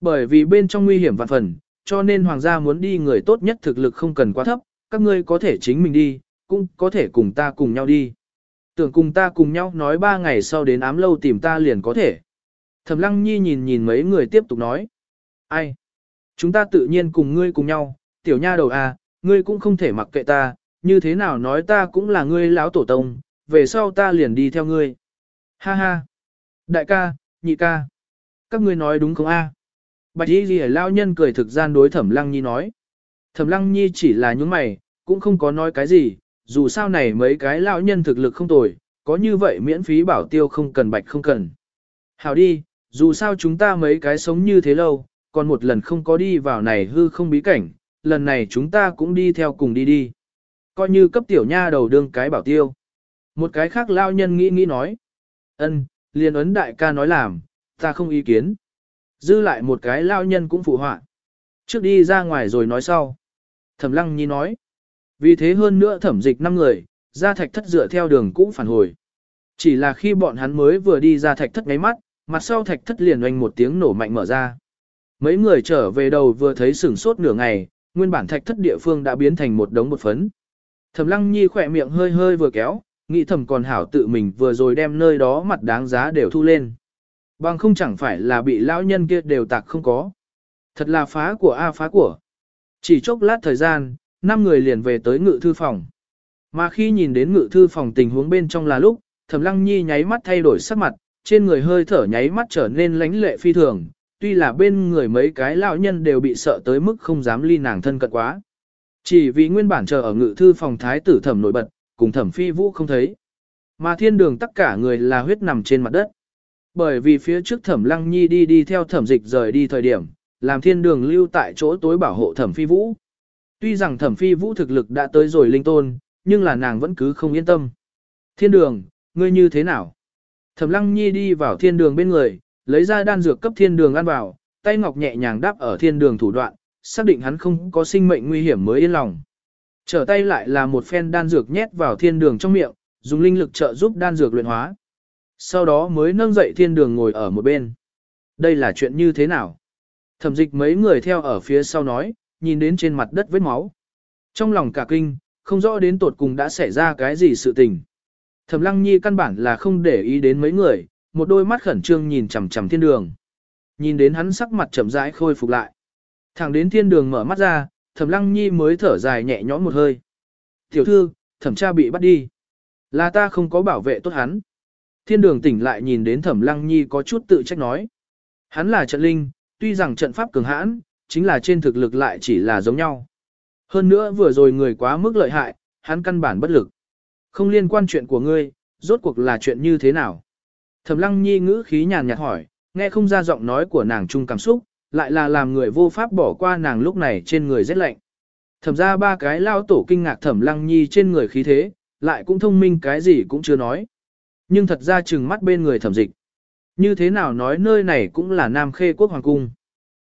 Bởi vì bên trong nguy hiểm vạn phần, cho nên hoàng gia muốn đi người tốt nhất thực lực không cần quá thấp, các ngươi có thể chính mình đi, cũng có thể cùng ta cùng nhau đi. Tưởng cùng ta cùng nhau nói ba ngày sau đến ám lâu tìm ta liền có thể. Thẩm lăng nhi nhìn nhìn mấy người tiếp tục nói. Ai? Chúng ta tự nhiên cùng ngươi cùng nhau, tiểu nha đầu à, ngươi cũng không thể mặc kệ ta, như thế nào nói ta cũng là ngươi lão tổ tông, về sau ta liền đi theo ngươi. Ha ha! Đại ca, nhị ca! Các ngươi nói đúng không a? Bạch y ghi lao nhân cười thực gian đối thẩm lăng nhi nói. Thẩm lăng nhi chỉ là những mày, cũng không có nói cái gì, dù sao này mấy cái lão nhân thực lực không tồi, có như vậy miễn phí bảo tiêu không cần bạch không cần. Hảo đi, dù sao chúng ta mấy cái sống như thế lâu, còn một lần không có đi vào này hư không bí cảnh, lần này chúng ta cũng đi theo cùng đi đi. Coi như cấp tiểu nha đầu đương cái bảo tiêu. Một cái khác lao nhân nghĩ nghĩ nói. ân, liền ấn đại ca nói làm, ta không ý kiến. Dư lại một cái lao nhân cũng phụ họa. Trước đi ra ngoài rồi nói sau. Thẩm lăng nhi nói. Vì thế hơn nữa thẩm dịch năm người, ra thạch thất dựa theo đường cũ phản hồi. Chỉ là khi bọn hắn mới vừa đi ra thạch thất ngáy mắt, mặt sau thạch thất liền oanh một tiếng nổ mạnh mở ra. Mấy người trở về đầu vừa thấy sửng sốt nửa ngày, nguyên bản thạch thất địa phương đã biến thành một đống bột phấn. Thẩm lăng nhi khỏe miệng hơi hơi vừa kéo, nghĩ thầm còn hảo tự mình vừa rồi đem nơi đó mặt đáng giá đều thu lên. Bằng không chẳng phải là bị lão nhân kia đều tạc không có. Thật là phá của A à phá của. Chỉ chốc lát thời gian, năm người liền về tới ngự thư phòng. Mà khi nhìn đến ngự thư phòng tình huống bên trong là lúc, Thẩm Lăng Nhi nháy mắt thay đổi sắc mặt, trên người hơi thở nháy mắt trở nên lánh lệ phi thường, tuy là bên người mấy cái lão nhân đều bị sợ tới mức không dám ly nàng thân cận quá. Chỉ vì nguyên bản chờ ở ngự thư phòng thái tử thẩm nổi bật, cùng thẩm phi vũ không thấy. Mà thiên đường tất cả người là huyết nằm trên mặt đất. Bởi vì phía trước thẩm lăng nhi đi đi theo thẩm dịch rời đi thời điểm, làm thiên đường lưu tại chỗ tối bảo hộ thẩm phi vũ. Tuy rằng thẩm phi vũ thực lực đã tới rồi linh tôn, nhưng là nàng vẫn cứ không yên tâm. Thiên đường, ngươi như thế nào? Thẩm lăng nhi đi vào thiên đường bên người, lấy ra đan dược cấp thiên đường ăn vào, tay ngọc nhẹ nhàng đáp ở thiên đường thủ đoạn, xác định hắn không có sinh mệnh nguy hiểm mới yên lòng. Trở tay lại là một phen đan dược nhét vào thiên đường trong miệng, dùng linh lực trợ giúp đan dược luyện hóa. Sau đó mới nâng dậy thiên đường ngồi ở một bên. Đây là chuyện như thế nào? Thẩm dịch mấy người theo ở phía sau nói, nhìn đến trên mặt đất vết máu. Trong lòng cả kinh, không rõ đến tột cùng đã xảy ra cái gì sự tình. Thẩm lăng nhi căn bản là không để ý đến mấy người, một đôi mắt khẩn trương nhìn chằm chằm thiên đường. Nhìn đến hắn sắc mặt chậm rãi khôi phục lại. Thẳng đến thiên đường mở mắt ra, thẩm lăng nhi mới thở dài nhẹ nhõm một hơi. Tiểu thư, thẩm cha bị bắt đi. Là ta không có bảo vệ tốt hắn. Thiên đường tỉnh lại nhìn đến thẩm lăng nhi có chút tự trách nói. Hắn là trận linh, tuy rằng trận pháp cường hãn, chính là trên thực lực lại chỉ là giống nhau. Hơn nữa vừa rồi người quá mức lợi hại, hắn căn bản bất lực. Không liên quan chuyện của ngươi, rốt cuộc là chuyện như thế nào? Thẩm lăng nhi ngữ khí nhàn nhạt hỏi, nghe không ra giọng nói của nàng chung cảm xúc, lại là làm người vô pháp bỏ qua nàng lúc này trên người rét lạnh. Thẩm ra ba cái lao tổ kinh ngạc thẩm lăng nhi trên người khí thế, lại cũng thông minh cái gì cũng chưa nói. Nhưng thật ra chừng mắt bên người thẩm dịch. Như thế nào nói nơi này cũng là Nam Khê quốc hoàng cung.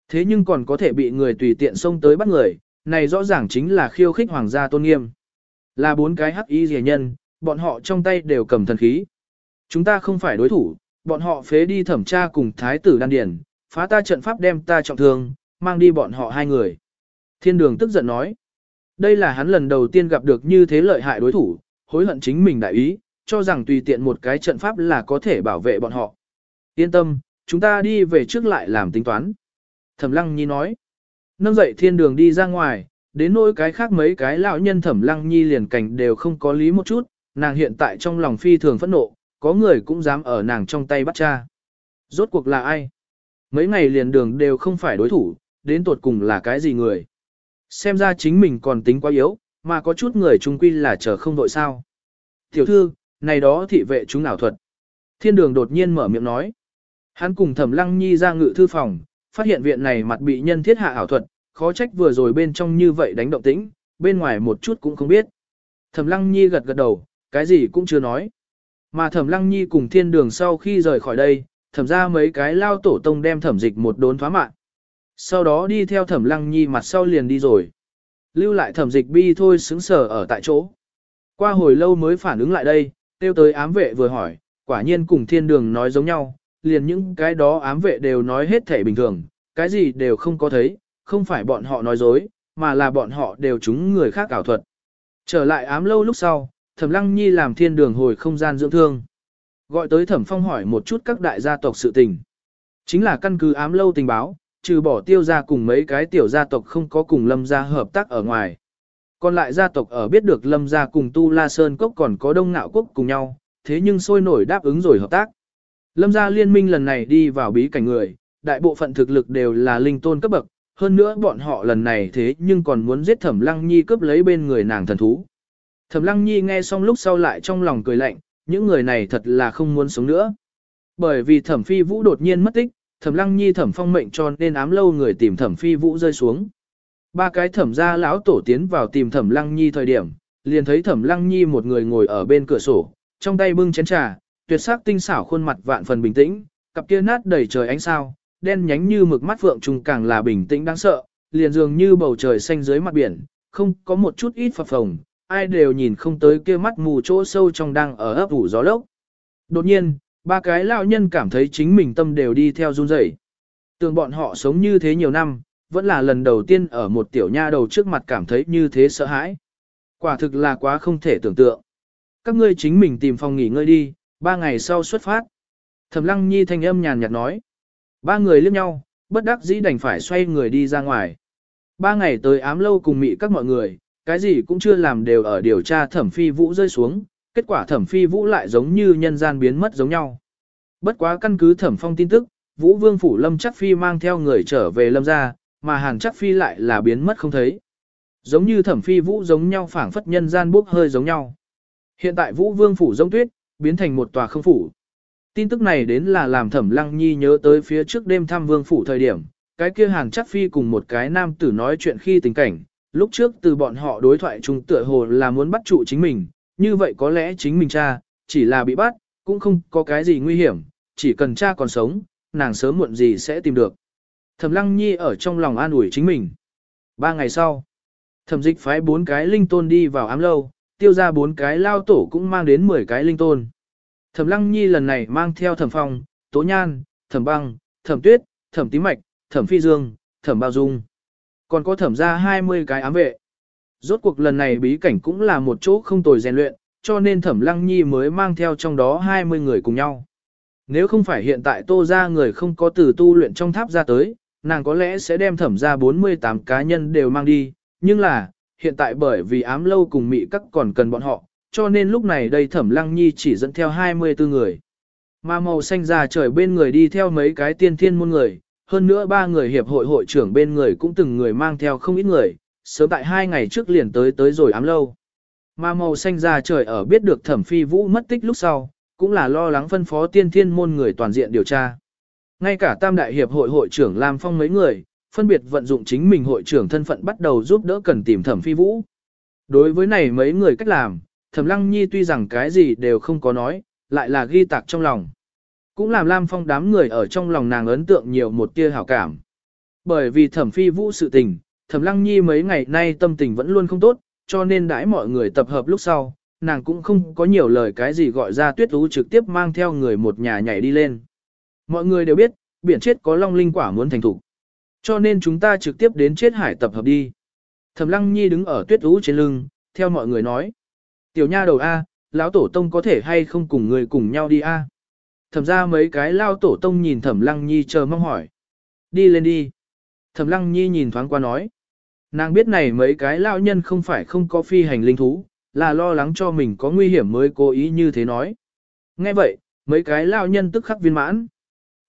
Thế nhưng còn có thể bị người tùy tiện xông tới bắt người, này rõ ràng chính là khiêu khích hoàng gia tôn nghiêm. Là bốn cái hắc y rẻ nhân, bọn họ trong tay đều cầm thần khí. Chúng ta không phải đối thủ, bọn họ phế đi thẩm tra cùng thái tử đan điển, phá ta trận pháp đem ta trọng thương, mang đi bọn họ hai người. Thiên đường tức giận nói. Đây là hắn lần đầu tiên gặp được như thế lợi hại đối thủ, hối hận chính mình đại ý, cho rằng tùy tiện một cái trận pháp là có thể bảo vệ bọn họ. Yên tâm, chúng ta đi về trước lại làm tính toán. Thẩm lăng nhi nói. Nâng dậy thiên đường đi ra ngoài, đến nỗi cái khác mấy cái lão nhân thẩm lăng nhi liền cảnh đều không có lý một chút, nàng hiện tại trong lòng phi thường phẫn nộ, có người cũng dám ở nàng trong tay bắt cha. Rốt cuộc là ai? Mấy ngày liền đường đều không phải đối thủ, đến tột cùng là cái gì người? Xem ra chính mình còn tính quá yếu, mà có chút người trung quy là chờ không đội sao. Tiểu thư, này đó thị vệ chúng ảo thuật. Thiên đường đột nhiên mở miệng nói. Hắn cùng thẩm lăng nhi ra ngự thư phòng, phát hiện viện này mặt bị nhân thiết hạ ảo thuật, khó trách vừa rồi bên trong như vậy đánh động tĩnh, bên ngoài một chút cũng không biết. Thẩm lăng nhi gật gật đầu, cái gì cũng chưa nói. Mà thẩm lăng nhi cùng thiên đường sau khi rời khỏi đây, thẩm ra mấy cái lao tổ tông đem thẩm dịch một đốn thoá mạng. Sau đó đi theo thẩm lăng nhi mặt sau liền đi rồi. Lưu lại thẩm dịch bi thôi xứng sở ở tại chỗ. Qua hồi lâu mới phản ứng lại đây, tiêu tới ám vệ vừa hỏi, quả nhiên cùng thiên đường nói giống nhau, liền những cái đó ám vệ đều nói hết thể bình thường, cái gì đều không có thấy, không phải bọn họ nói dối, mà là bọn họ đều chúng người khác ảo thuật. Trở lại ám lâu lúc sau, thẩm lăng nhi làm thiên đường hồi không gian dưỡng thương. Gọi tới thẩm phong hỏi một chút các đại gia tộc sự tình. Chính là căn cứ ám lâu tình báo, trừ bỏ tiêu gia cùng mấy cái tiểu gia tộc không có cùng lâm gia hợp tác ở ngoài. Còn lại gia tộc ở biết được lâm gia cùng tu la sơn cốc còn có đông ngạo quốc cùng nhau, thế nhưng sôi nổi đáp ứng rồi hợp tác. Lâm gia liên minh lần này đi vào bí cảnh người, đại bộ phận thực lực đều là linh tôn cấp bậc, hơn nữa bọn họ lần này thế nhưng còn muốn giết thẩm lăng nhi cướp lấy bên người nàng thần thú. Thẩm lăng nhi nghe xong lúc sau lại trong lòng cười lạnh, những người này thật là không muốn sống nữa. Bởi vì thẩm phi vũ đột nhiên mất tích, thẩm lăng nhi thẩm phong mệnh cho nên ám lâu người tìm thẩm phi vũ rơi xuống. Ba cái thẩm gia lão tổ tiến vào tìm thẩm lăng nhi thời điểm, liền thấy thẩm lăng nhi một người ngồi ở bên cửa sổ, trong tay bưng chén trà, tuyệt sắc tinh xảo khuôn mặt vạn phần bình tĩnh, cặp kia nát đầy trời ánh sao, đen nhánh như mực mắt phượng trùng càng là bình tĩnh đáng sợ, liền dường như bầu trời xanh dưới mặt biển, không có một chút ít phập phồng, ai đều nhìn không tới kia mắt mù chỗ sâu trong đang ở ấp ủ gió lốc. Đột nhiên, ba cái lão nhân cảm thấy chính mình tâm đều đi theo run rẩy. Tưởng bọn họ sống như thế nhiều năm, vẫn là lần đầu tiên ở một tiểu nha đầu trước mặt cảm thấy như thế sợ hãi. Quả thực là quá không thể tưởng tượng. các ngươi chính mình tìm phòng nghỉ ngơi đi, ba ngày sau xuất phát. Thẩm lăng nhi thanh âm nhàn nhạt nói. Ba người liếc nhau, bất đắc dĩ đành phải xoay người đi ra ngoài. Ba ngày tới ám lâu cùng mị các mọi người, cái gì cũng chưa làm đều ở điều tra thẩm phi vũ rơi xuống, kết quả thẩm phi vũ lại giống như nhân gian biến mất giống nhau. Bất quá căn cứ thẩm phong tin tức, vũ vương phủ lâm chắc phi mang theo người trở về lâm gia, mà hàn chắc phi lại là biến mất không thấy. Giống như thẩm phi vũ giống nhau phảng phất nhân gian bốc hơi giống nhau. Hiện tại vũ vương phủ giống tuyết, biến thành một tòa không phủ. Tin tức này đến là làm thẩm lăng nhi nhớ tới phía trước đêm thăm vương phủ thời điểm, cái kia hàn chắc phi cùng một cái nam tử nói chuyện khi tình cảnh, lúc trước từ bọn họ đối thoại chung tựa hồ là muốn bắt trụ chính mình, như vậy có lẽ chính mình cha, chỉ là bị bắt, cũng không có cái gì nguy hiểm, chỉ cần cha còn sống, nàng sớm muộn gì sẽ tìm được. Thẩm lăng nhi ở trong lòng an ủi chính mình. Ba ngày sau, thẩm dịch phái bốn cái linh tôn đi vào ám lâu, tiêu ra bốn cái lao tổ cũng mang đến 10 cái linh tôn. Thẩm lăng nhi lần này mang theo thẩm phong, tố nhan, thẩm băng, thẩm tuyết, thẩm tím mạch, thẩm phi dương, thẩm bao dung. Còn có thẩm ra 20 cái ám vệ. Rốt cuộc lần này bí cảnh cũng là một chỗ không tồi rèn luyện, cho nên thẩm lăng nhi mới mang theo trong đó 20 người cùng nhau. Nếu không phải hiện tại tô ra người không có từ tu luyện trong tháp ra tới, nàng có lẽ sẽ đem thẩm ra 48 cá nhân đều mang đi, nhưng là, hiện tại bởi vì ám lâu cùng mị các còn cần bọn họ, cho nên lúc này đây thẩm lăng nhi chỉ dẫn theo 24 người. Mà màu xanh ra trời bên người đi theo mấy cái tiên thiên môn người, hơn nữa ba người hiệp hội hội trưởng bên người cũng từng người mang theo không ít người, sớm tại hai ngày trước liền tới tới rồi ám lâu. Mà màu xanh ra trời ở biết được thẩm phi vũ mất tích lúc sau, cũng là lo lắng phân phó tiên thiên môn người toàn diện điều tra. Ngay cả tam đại hiệp hội hội trưởng Lam Phong mấy người, phân biệt vận dụng chính mình hội trưởng thân phận bắt đầu giúp đỡ cần tìm thẩm phi vũ. Đối với này mấy người cách làm, thẩm lăng nhi tuy rằng cái gì đều không có nói, lại là ghi tạc trong lòng. Cũng làm Lam Phong đám người ở trong lòng nàng ấn tượng nhiều một tia hảo cảm. Bởi vì thẩm phi vũ sự tình, thẩm lăng nhi mấy ngày nay tâm tình vẫn luôn không tốt, cho nên đãi mọi người tập hợp lúc sau, nàng cũng không có nhiều lời cái gì gọi ra tuyết ú trực tiếp mang theo người một nhà nhảy đi lên. Mọi người đều biết, biển chết có long linh quả muốn thành thủ. Cho nên chúng ta trực tiếp đến chết hải tập hợp đi. Thẩm lăng nhi đứng ở tuyết ú trên lưng, theo mọi người nói. Tiểu nha đầu A, lão tổ tông có thể hay không cùng người cùng nhau đi A. Thẩm ra mấy cái lao tổ tông nhìn thẩm lăng nhi chờ mong hỏi. Đi lên đi. Thẩm lăng nhi nhìn thoáng qua nói. Nàng biết này mấy cái lao nhân không phải không có phi hành linh thú, là lo lắng cho mình có nguy hiểm mới cố ý như thế nói. Nghe vậy, mấy cái lao nhân tức khắc viên mãn.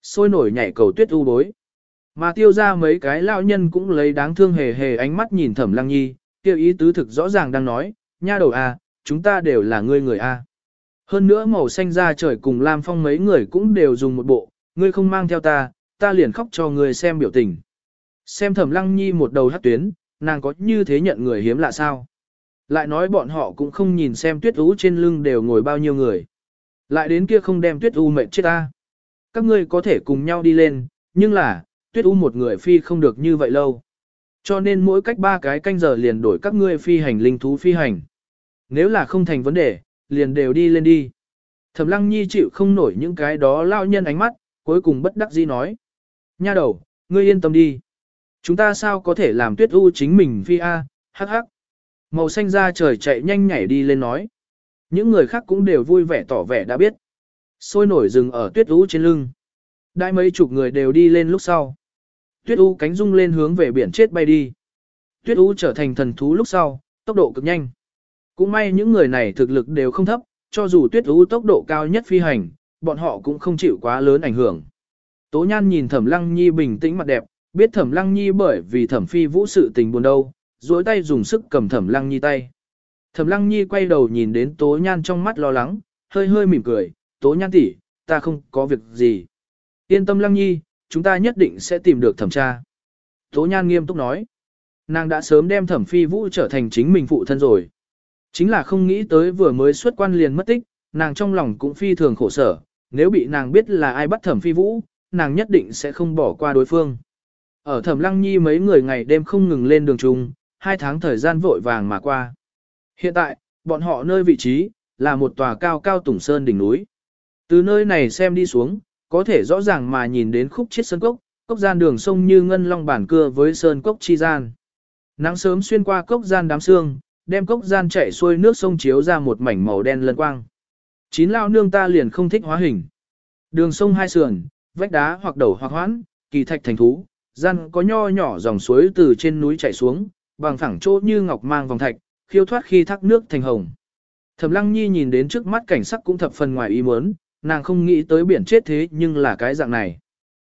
Sôi nổi nhảy cầu tuyết u bối. Mà tiêu ra mấy cái lao nhân cũng lấy đáng thương hề hề ánh mắt nhìn thẩm lăng nhi, tiêu ý tứ thực rõ ràng đang nói, nha đầu a, chúng ta đều là ngươi người a. Hơn nữa màu xanh da trời cùng Lam Phong mấy người cũng đều dùng một bộ, ngươi không mang theo ta, ta liền khóc cho ngươi xem biểu tình. Xem thẩm lăng nhi một đầu hát tuyến, nàng có như thế nhận người hiếm lạ sao? Lại nói bọn họ cũng không nhìn xem tuyết ú trên lưng đều ngồi bao nhiêu người. Lại đến kia không đem tuyết u mệt chết ta. Các ngươi có thể cùng nhau đi lên, nhưng là, tuyết u một người phi không được như vậy lâu. Cho nên mỗi cách ba cái canh giờ liền đổi các ngươi phi hành linh thú phi hành. Nếu là không thành vấn đề, liền đều đi lên đi. Thẩm lăng nhi chịu không nổi những cái đó lao nhân ánh mắt, cuối cùng bất đắc dĩ nói. Nha đầu, ngươi yên tâm đi. Chúng ta sao có thể làm tuyết u chính mình phi a, hắc hắc. Màu xanh ra trời chạy nhanh nhảy đi lên nói. Những người khác cũng đều vui vẻ tỏ vẻ đã biết. Sôi nổi rừng ở tuyết u trên lưng. Đại mấy chục người đều đi lên lúc sau. Tuyết u cánh rung lên hướng về biển chết bay đi. Tuyết u trở thành thần thú lúc sau, tốc độ cực nhanh. Cũng may những người này thực lực đều không thấp, cho dù tuyết ưu tốc độ cao nhất phi hành, bọn họ cũng không chịu quá lớn ảnh hưởng. Tố nhan nhìn thẩm lăng nhi bình tĩnh mặt đẹp, biết thẩm lăng nhi bởi vì thẩm phi vũ sự tình buồn đâu, duỗi tay dùng sức cầm thẩm lăng nhi tay. Thẩm lăng nhi quay đầu nhìn đến tố nhan trong mắt lo lắng, hơi hơi mỉm cười, tố nhan tỷ, ta không có việc gì. Yên tâm lăng nhi, chúng ta nhất định sẽ tìm được thẩm tra. Tố nhan nghiêm túc nói, nàng đã sớm đem thẩm phi vũ trở thành chính mình phụ thân rồi. Chính là không nghĩ tới vừa mới xuất quan liền mất tích, nàng trong lòng cũng phi thường khổ sở, nếu bị nàng biết là ai bắt thẩm phi vũ, nàng nhất định sẽ không bỏ qua đối phương. Ở thẩm lăng nhi mấy người ngày đêm không ngừng lên đường chung, hai tháng thời gian vội vàng mà qua. Hiện tại, bọn họ nơi vị trí, là một tòa cao cao tủng sơn đỉnh núi. Từ nơi này xem đi xuống, có thể rõ ràng mà nhìn đến khúc chiết sơn cốc, cốc gian đường sông như ngân long bản cưa với sơn cốc chi gian. Nắng sớm xuyên qua cốc gian đám sương, đem cốc gian chảy xuôi nước sông chiếu ra một mảnh màu đen lân quang. Chín lao nương ta liền không thích hóa hình. Đường sông hai sườn, vách đá hoặc đầu hoặc hoãn, kỳ thạch thành thú, gian có nho nhỏ dòng suối từ trên núi chảy xuống, bằng phẳng chỗ như ngọc mang vòng thạch, khiêu thoát khi thác nước thành hồng. Thẩm Lăng Nhi nhìn đến trước mắt cảnh sắc cũng thập phần ngoài ý muốn, nàng không nghĩ tới biển chết thế nhưng là cái dạng này.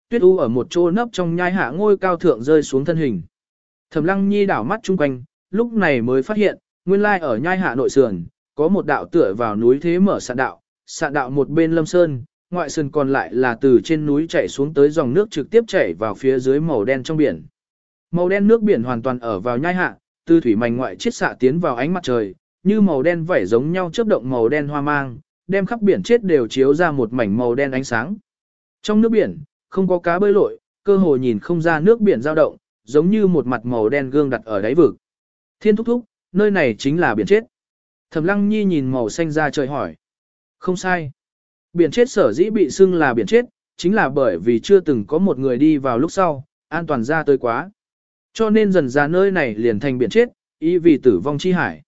Tuyết U ở một chỗ nấp trong nhai hạ ngôi cao thượng rơi xuống thân hình. Thẩm Lăng Nhi đảo mắt chung quanh, lúc này mới phát hiện, nguyên lai ở nhai hạ nội sườn, có một đạo tựa vào núi thế mở sạn đạo, sạn đạo một bên lâm sơn, ngoại sườn còn lại là từ trên núi chảy xuống tới dòng nước trực tiếp chảy vào phía dưới màu đen trong biển. Màu đen nước biển hoàn toàn ở vào nhai hạ, từ thủy mảnh ngoại chiết xạ tiến vào ánh mặt trời, như màu đen vảy giống nhau chớp động màu đen hoa mang, đem khắp biển chết đều chiếu ra một mảnh màu đen ánh sáng. Trong nước biển, không có cá bơi lội, cơ hồ nhìn không ra nước biển dao động, giống như một mặt màu đen gương đặt ở đáy vực. Thiên thúc thúc, nơi này chính là biển chết. Thẩm Lăng Nhi nhìn màu xanh ra trời hỏi. Không sai. Biển chết sở dĩ bị xưng là biển chết, chính là bởi vì chưa từng có một người đi vào lúc sau, an toàn ra tới quá. Cho nên dần ra nơi này liền thành biển chết, ý vì tử vong chi hải.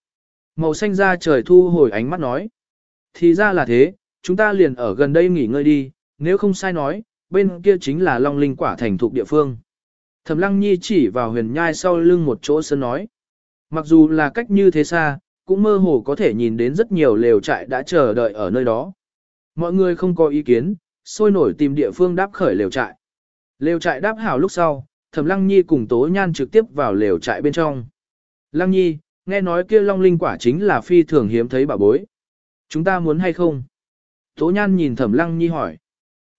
Màu xanh ra trời thu hồi ánh mắt nói. Thì ra là thế, chúng ta liền ở gần đây nghỉ ngơi đi, nếu không sai nói, bên kia chính là Long Linh quả thành thuộc địa phương. Thẩm Lăng Nhi chỉ vào huyền nhai sau lưng một chỗ sân nói. Mặc dù là cách như thế xa, cũng mơ hồ có thể nhìn đến rất nhiều lều trại đã chờ đợi ở nơi đó. Mọi người không có ý kiến, sôi nổi tìm địa phương đáp khởi lều trại. Lều trại đáp hảo lúc sau, Thẩm Lăng Nhi cùng Tố Nhan trực tiếp vào lều trại bên trong. Lăng Nhi, nghe nói kia long linh quả chính là phi thường hiếm thấy bà bối. Chúng ta muốn hay không? Tố Nhan nhìn Thẩm Lăng Nhi hỏi.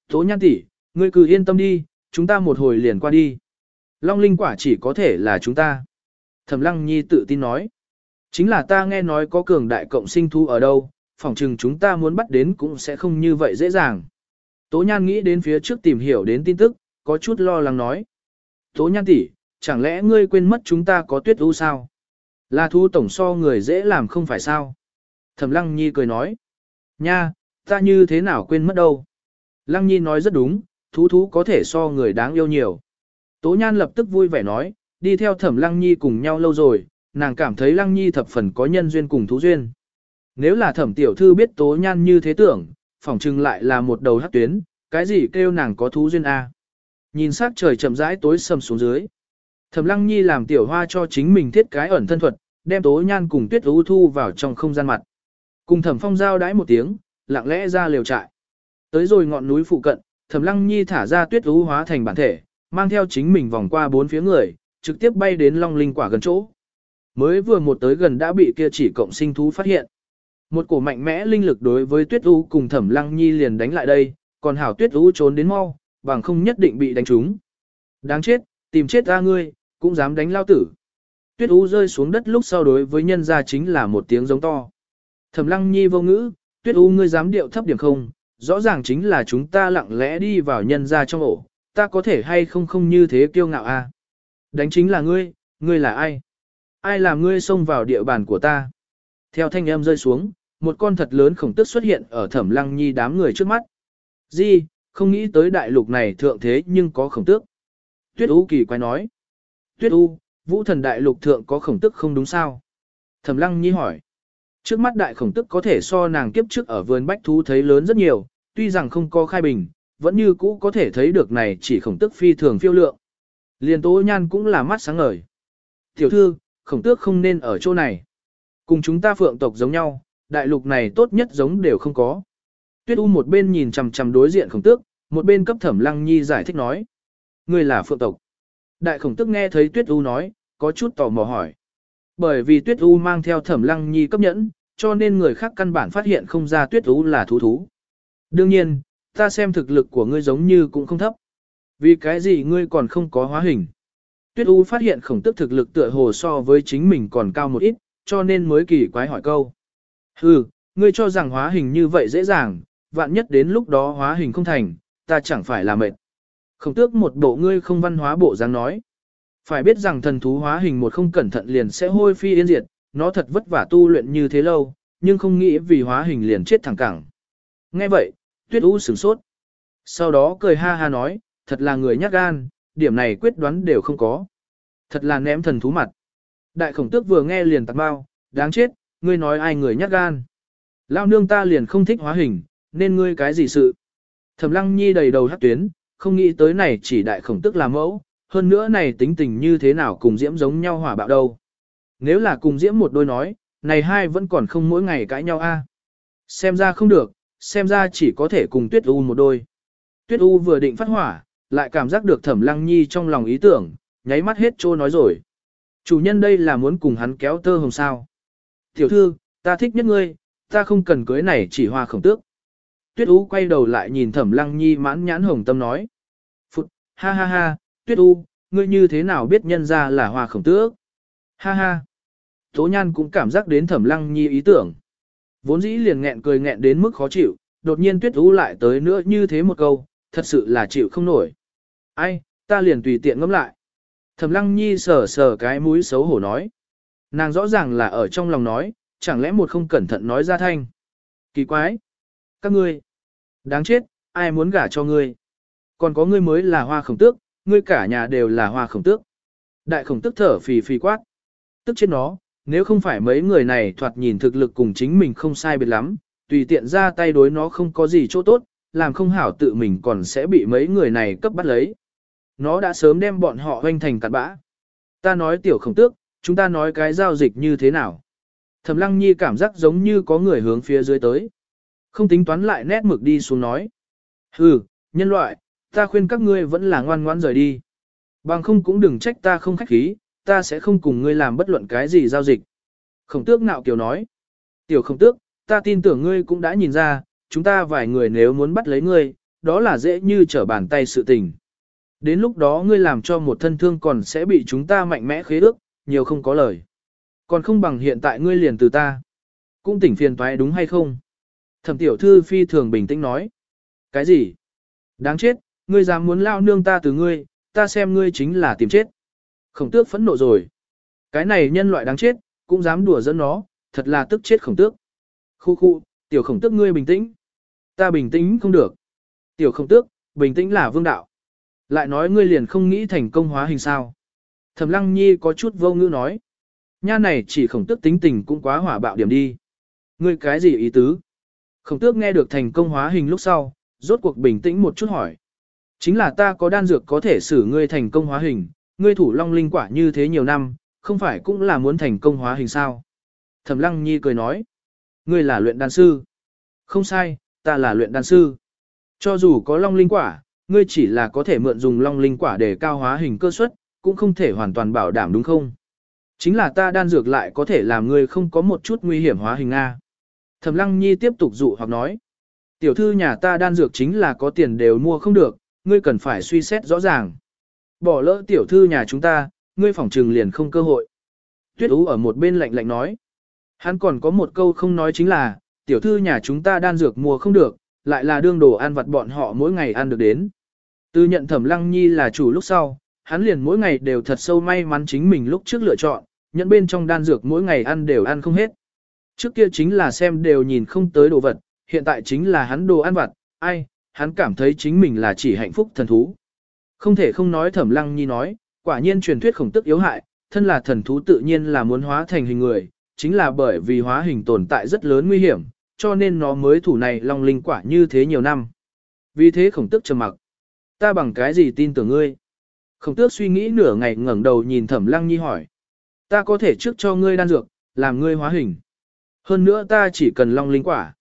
Tố Nhan tỷ, ngươi cứ yên tâm đi, chúng ta một hồi liền qua đi. Long linh quả chỉ có thể là chúng ta. Thẩm Lăng Nhi tự tin nói. Chính là ta nghe nói có cường đại cộng sinh thu ở đâu, phỏng chừng chúng ta muốn bắt đến cũng sẽ không như vậy dễ dàng. Tố Nhan nghĩ đến phía trước tìm hiểu đến tin tức, có chút lo lắng nói. Tố Nhan tỷ, chẳng lẽ ngươi quên mất chúng ta có tuyết u sao? Là thu tổng so người dễ làm không phải sao? Thẩm Lăng Nhi cười nói. Nha, ta như thế nào quên mất đâu? Lăng Nhi nói rất đúng, thú thú có thể so người đáng yêu nhiều. Tố Nhan lập tức vui vẻ nói, đi theo Thẩm Lăng Nhi cùng nhau lâu rồi, nàng cảm thấy Lăng Nhi thập phần có nhân duyên cùng thú duyên. Nếu là Thẩm Tiểu Thư biết Tố Nhan như thế tưởng, phỏng chừng lại là một đầu hắc tuyến, cái gì kêu nàng có thú duyên a? Nhìn sắc trời chậm rãi tối sầm xuống dưới. Thẩm Lăng Nhi làm tiểu hoa cho chính mình thiết cái ẩn thân thuật, đem Tố Nhan cùng Tuyết ưu thu vào trong không gian mặt. Cùng Thẩm Phong giao đái một tiếng, lặng lẽ ra liều trại. Tới rồi ngọn núi phụ cận, Thẩm Lăng Nhi thả ra Tuyết ưu hóa thành bản thể, mang theo chính mình vòng qua bốn phía người, trực tiếp bay đến Long Linh quả gần chỗ. Mới vừa một tới gần đã bị kia chỉ cộng sinh thú phát hiện. Một cổ mạnh mẽ linh lực đối với Tuyết Ú cùng Thẩm Lăng Nhi liền đánh lại đây, còn hảo Tuyết Ú trốn đến mau, bằng không nhất định bị đánh trúng. Đáng chết, tìm chết ra ngươi, cũng dám đánh lao tử. Tuyết Ú rơi xuống đất lúc sau đối với nhân gia chính là một tiếng giống to. Thẩm Lăng Nhi vô ngữ, Tuyết Ú ngươi dám điệu thấp điểm không, rõ ràng chính là chúng ta lặng lẽ đi vào nhân gia trong ổ, ta có thể hay không không như thế kiêu ngạo a? À? Đánh chính là ngươi, ngươi là ai? Ai làm ngươi xông vào địa bàn của ta? Theo thanh âm rơi xuống, một con thật lớn khổng tức xuất hiện ở thẩm lăng nhi đám người trước mắt. Di, không nghĩ tới đại lục này thượng thế nhưng có khổng tước. Tuyết U kỳ quái nói. Tuyết U, vũ thần đại lục thượng có khổng tức không đúng sao? Thẩm lăng nhi hỏi. Trước mắt đại khổng tức có thể so nàng kiếp trước ở vườn bách thú thấy lớn rất nhiều, tuy rằng không có khai bình, vẫn như cũ có thể thấy được này chỉ khổng tức phi thường phiêu lượng. Liên tố nhan cũng là mắt sáng ngời. Tiểu thư, khổng tước không nên ở chỗ này. Cùng chúng ta phượng tộc giống nhau, đại lục này tốt nhất giống đều không có. Tuyết U một bên nhìn chằm chằm đối diện khổng tước, một bên cấp thẩm lăng nhi giải thích nói. Người là phượng tộc. Đại khổng tước nghe thấy Tuyết U nói, có chút tò mò hỏi. Bởi vì Tuyết U mang theo thẩm lăng nhi cấp nhẫn, cho nên người khác căn bản phát hiện không ra Tuyết U là thú thú. Đương nhiên, ta xem thực lực của ngươi giống như cũng không thấp. Vì cái gì ngươi còn không có hóa hình? Tuyết U phát hiện khổng tức thực lực tựa hồ so với chính mình còn cao một ít, cho nên mới kỳ quái hỏi câu. Hừ, ngươi cho rằng hóa hình như vậy dễ dàng, vạn nhất đến lúc đó hóa hình không thành, ta chẳng phải là mệt. Khổng tước một bộ ngươi không văn hóa bộ dáng nói. Phải biết rằng thần thú hóa hình một không cẩn thận liền sẽ hôi phi yên diệt, nó thật vất vả tu luyện như thế lâu, nhưng không nghĩ vì hóa hình liền chết thẳng cẳng. Nghe vậy, tuyết u sửng sốt. Sau đó cười ha ha nói, thật là người nhát gan, điểm này quyết đoán đều không có. Thật là ném thần thú mặt. Đại khổng tước vừa nghe liền tạc bao, đáng chết, ngươi nói ai người nhát gan. Lao nương ta liền không thích hóa hình, nên ngươi cái gì sự. Thẩm lăng nhi đầy đầu hát tuyến, không nghĩ tới này chỉ đại khổng tức là mẫu, hơn nữa này tính tình như thế nào cùng diễm giống nhau hỏa bạo đâu. Nếu là cùng diễm một đôi nói, này hai vẫn còn không mỗi ngày cãi nhau a. Xem ra không được, xem ra chỉ có thể cùng tuyết u một đôi. Tuyết u vừa định phát hỏa, lại cảm giác được thẩm lăng nhi trong lòng ý tưởng, nháy mắt hết trô nói rồi. Chủ nhân đây là muốn cùng hắn kéo tơ hồng sao. Tiểu thư, ta thích nhất ngươi, ta không cần cưới này chỉ hoa khổng tước. Tuyết u quay đầu lại nhìn thẩm lăng nhi mãn nhãn hồng tâm nói. Phụt, ha ha ha, tuyết u, ngươi như thế nào biết nhân ra là hoa khổng tước? Ha ha. Tố nhan cũng cảm giác đến thẩm lăng nhi ý tưởng. Vốn dĩ liền nghẹn cười nghẹn đến mức khó chịu, đột nhiên tuyết u lại tới nữa như thế một câu, thật sự là chịu không nổi. Ai, ta liền tùy tiện ngẫm lại. Thẩm lăng nhi sờ sờ cái mũi xấu hổ nói. Nàng rõ ràng là ở trong lòng nói, chẳng lẽ một không cẩn thận nói ra thanh. Kỳ quái. Các ngươi. Đáng chết, ai muốn gả cho ngươi. Còn có ngươi mới là hoa khổng tước, ngươi cả nhà đều là hoa khổng tước. Đại khổng tước thở phì phì quát. Tức chết nó, nếu không phải mấy người này thoạt nhìn thực lực cùng chính mình không sai biệt lắm, tùy tiện ra tay đối nó không có gì chỗ tốt, làm không hảo tự mình còn sẽ bị mấy người này cấp bắt lấy. Nó đã sớm đem bọn họ hoanh thành cặn bã. Ta nói tiểu khổng tước, chúng ta nói cái giao dịch như thế nào. Thẩm lăng nhi cảm giác giống như có người hướng phía dưới tới. Không tính toán lại nét mực đi xuống nói. Hừ, nhân loại, ta khuyên các ngươi vẫn là ngoan ngoãn rời đi. Bằng không cũng đừng trách ta không khách khí, ta sẽ không cùng ngươi làm bất luận cái gì giao dịch. Khổng tước nạo kiều nói. Tiểu khổng tước, ta tin tưởng ngươi cũng đã nhìn ra, chúng ta vài người nếu muốn bắt lấy ngươi, đó là dễ như trở bàn tay sự tình. Đến lúc đó ngươi làm cho một thân thương còn sẽ bị chúng ta mạnh mẽ khế ước, nhiều không có lời. Còn không bằng hiện tại ngươi liền từ ta. Cũng tỉnh phiền toái đúng hay không? Thẩm tiểu thư phi thường bình tĩnh nói. Cái gì? Đáng chết, ngươi dám muốn lao nương ta từ ngươi, ta xem ngươi chính là tìm chết. Khổng tước phẫn nộ rồi. Cái này nhân loại đáng chết, cũng dám đùa dẫn nó, thật là tức chết khổng tước. Khu khu, tiểu khổng tước ngươi bình tĩnh. Ta bình tĩnh không được. Tiểu khổng tước, bình tĩnh là vương đạo. Lại nói ngươi liền không nghĩ thành công hóa hình sao. Thẩm lăng nhi có chút vô ngữ nói. Nha này chỉ khổng tước tính tình cũng quá hỏa bạo điểm đi. Ngươi cái gì ý tứ? Khổng tước nghe được thành công hóa hình lúc sau, rốt cuộc bình tĩnh một chút hỏi. Chính là ta có đan dược có thể xử ngươi thành công hóa hình, ngươi thủ long linh quả như thế nhiều năm, không phải cũng là muốn thành công hóa hình sao. Thẩm lăng nhi cười nói. Ngươi là luyện đan sư. Không sai, ta là luyện đan sư. Cho dù có long linh quả, ngươi chỉ là có thể mượn dùng long linh quả để cao hóa hình cơ suất, cũng không thể hoàn toàn bảo đảm đúng không? Chính là ta đan dược lại có thể làm ngươi không có một chút nguy hiểm hóa hình A. Thẩm lăng nhi tiếp tục dụ hoặc nói. Tiểu thư nhà ta đan dược chính là có tiền đều mua không được, ngươi cần phải suy xét rõ ràng. Bỏ lỡ tiểu thư nhà chúng ta, ngươi phỏng trừng liền không cơ hội. Tuyết ú ở một bên lạnh lạnh nói. Hắn còn có một câu không nói chính là, tiểu thư nhà chúng ta đan dược mua không được, lại là đương đồ ăn vặt bọn họ mỗi ngày ăn được đến. Từ nhận thẩm lăng nhi là chủ lúc sau, hắn liền mỗi ngày đều thật sâu may mắn chính mình lúc trước lựa chọn, nhận bên trong đan dược mỗi ngày ăn đều ăn không hết. Trước kia chính là xem đều nhìn không tới đồ vật, hiện tại chính là hắn đồ ăn vặt, ai, hắn cảm thấy chính mình là chỉ hạnh phúc thần thú. Không thể không nói thẩm lăng nhi nói, quả nhiên truyền thuyết khổng tức yếu hại, thân là thần thú tự nhiên là muốn hóa thành hình người, chính là bởi vì hóa hình tồn tại rất lớn nguy hiểm, cho nên nó mới thủ này long linh quả như thế nhiều năm. Vì thế khổng tức trầm mặc. Ta bằng cái gì tin tưởng ngươi? Khổng tước suy nghĩ nửa ngày ngẩng đầu nhìn thẩm lăng nhi hỏi. Ta có thể trước cho ngươi đan dược, làm ngươi hóa hình. Hơn nữa ta chỉ cần long linh quả.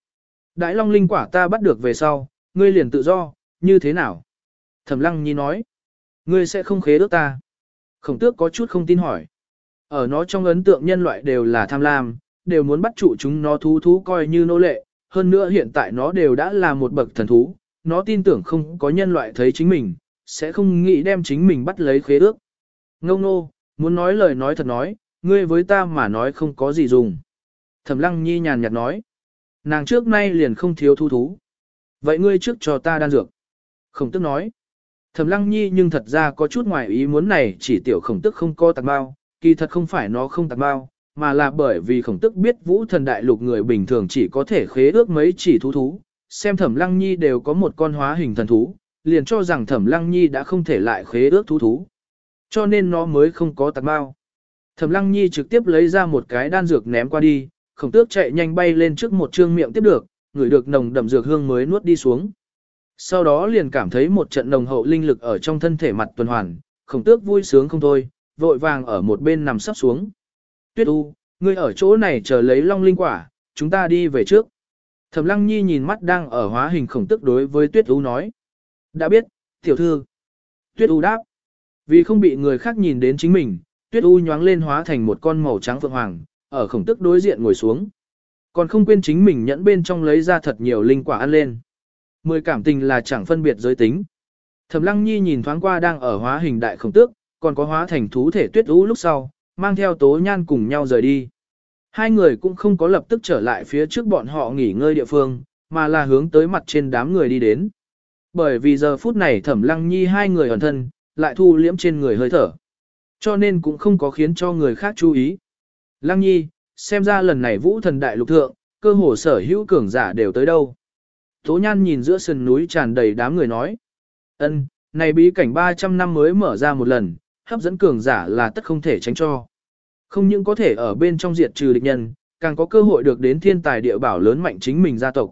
Đại long linh quả ta bắt được về sau, ngươi liền tự do, như thế nào? Thẩm lăng nhi nói. Ngươi sẽ không khế ước ta. Khổng tước có chút không tin hỏi. Ở nó trong ấn tượng nhân loại đều là tham lam, đều muốn bắt chủ chúng nó thú thú coi như nô lệ, hơn nữa hiện tại nó đều đã là một bậc thần thú, nó tin tưởng không có nhân loại thấy chính mình, sẽ không nghĩ đem chính mình bắt lấy khế ước. Ngông nô, muốn nói lời nói thật nói, ngươi với ta mà nói không có gì dùng. Thẩm lăng nhi nhàn nhạt nói, nàng trước nay liền không thiếu thu thú. Vậy ngươi trước cho ta đan dược. Khổng tức nói, Thẩm lăng nhi nhưng thật ra có chút ngoài ý muốn này chỉ tiểu khổng tức không có tạc bao, kỳ thật không phải nó không tạc bao, mà là bởi vì khổng tức biết vũ thần đại lục người bình thường chỉ có thể khế ước mấy chỉ thú thú, xem thẩm lăng nhi đều có một con hóa hình thần thú, liền cho rằng thẩm lăng nhi đã không thể lại khế ước thú thú. Cho nên nó mới không có tạc bao. Thẩm Lăng Nhi trực tiếp lấy ra một cái đan dược ném qua đi, khổng tước chạy nhanh bay lên trước một trương miệng tiếp được, ngửi được nồng đậm dược hương mới nuốt đi xuống. Sau đó liền cảm thấy một trận nồng hậu linh lực ở trong thân thể mặt tuần hoàn, khổng tước vui sướng không thôi, vội vàng ở một bên nằm sắp xuống. Tuyết U, ngươi ở chỗ này chờ lấy long linh quả, chúng ta đi về trước. Thẩm Lăng Nhi nhìn mắt đang ở hóa hình khổng tức đối với Tuyết U nói. Đã biết, tiểu thư. Tuyết U đáp. Vì không bị người khác nhìn đến chính mình, Tuyết U nhoáng lên hóa thành một con màu trắng phượng hoàng, ở khổng tức đối diện ngồi xuống. Còn không quên chính mình nhẫn bên trong lấy ra thật nhiều linh quả ăn lên. Mười cảm tình là chẳng phân biệt giới tính. Thẩm Lăng Nhi nhìn thoáng qua đang ở hóa hình đại khổng tước, còn có hóa thành thú thể tuyết ú lúc sau, mang theo tố nhan cùng nhau rời đi. Hai người cũng không có lập tức trở lại phía trước bọn họ nghỉ ngơi địa phương, mà là hướng tới mặt trên đám người đi đến. Bởi vì giờ phút này thẩm lăng nhi hai người ẩn thân, lại thu liễm trên người hơi thở. Cho nên cũng không có khiến cho người khác chú ý. Lăng nhi, xem ra lần này vũ thần đại lục thượng, cơ hồ sở hữu cường giả đều tới đâu. Tố nhan nhìn giữa sườn núi tràn đầy đám người nói. ân này bí cảnh 300 năm mới mở ra một lần, hấp dẫn cường giả là tất không thể tránh cho. Không những có thể ở bên trong diệt trừ địch nhân, càng có cơ hội được đến thiên tài địa bảo lớn mạnh chính mình gia tộc.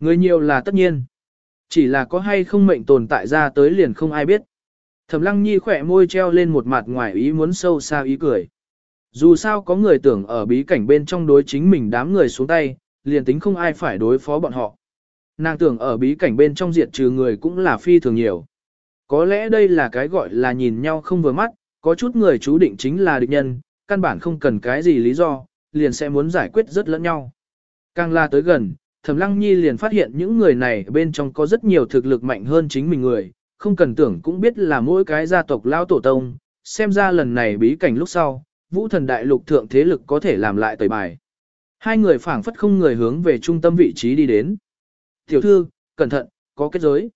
Người nhiều là tất nhiên. Chỉ là có hay không mệnh tồn tại ra tới liền không ai biết. Thẩm lăng nhi khỏe môi treo lên một mặt ngoài ý muốn sâu xa ý cười. Dù sao có người tưởng ở bí cảnh bên trong đối chính mình đám người xuống tay, liền tính không ai phải đối phó bọn họ. Nàng tưởng ở bí cảnh bên trong diệt trừ người cũng là phi thường nhiều. Có lẽ đây là cái gọi là nhìn nhau không vừa mắt, có chút người chú định chính là địch nhân, căn bản không cần cái gì lý do, liền sẽ muốn giải quyết rất lẫn nhau. Càng la tới gần, Thẩm Lăng Nhi liền phát hiện những người này bên trong có rất nhiều thực lực mạnh hơn chính mình người, không cần tưởng cũng biết là mỗi cái gia tộc lao tổ tông, xem ra lần này bí cảnh lúc sau, vũ thần đại lục thượng thế lực có thể làm lại tẩy bài. Hai người phảng phất không người hướng về trung tâm vị trí đi đến. Tiểu thư, cẩn thận, có kết giới.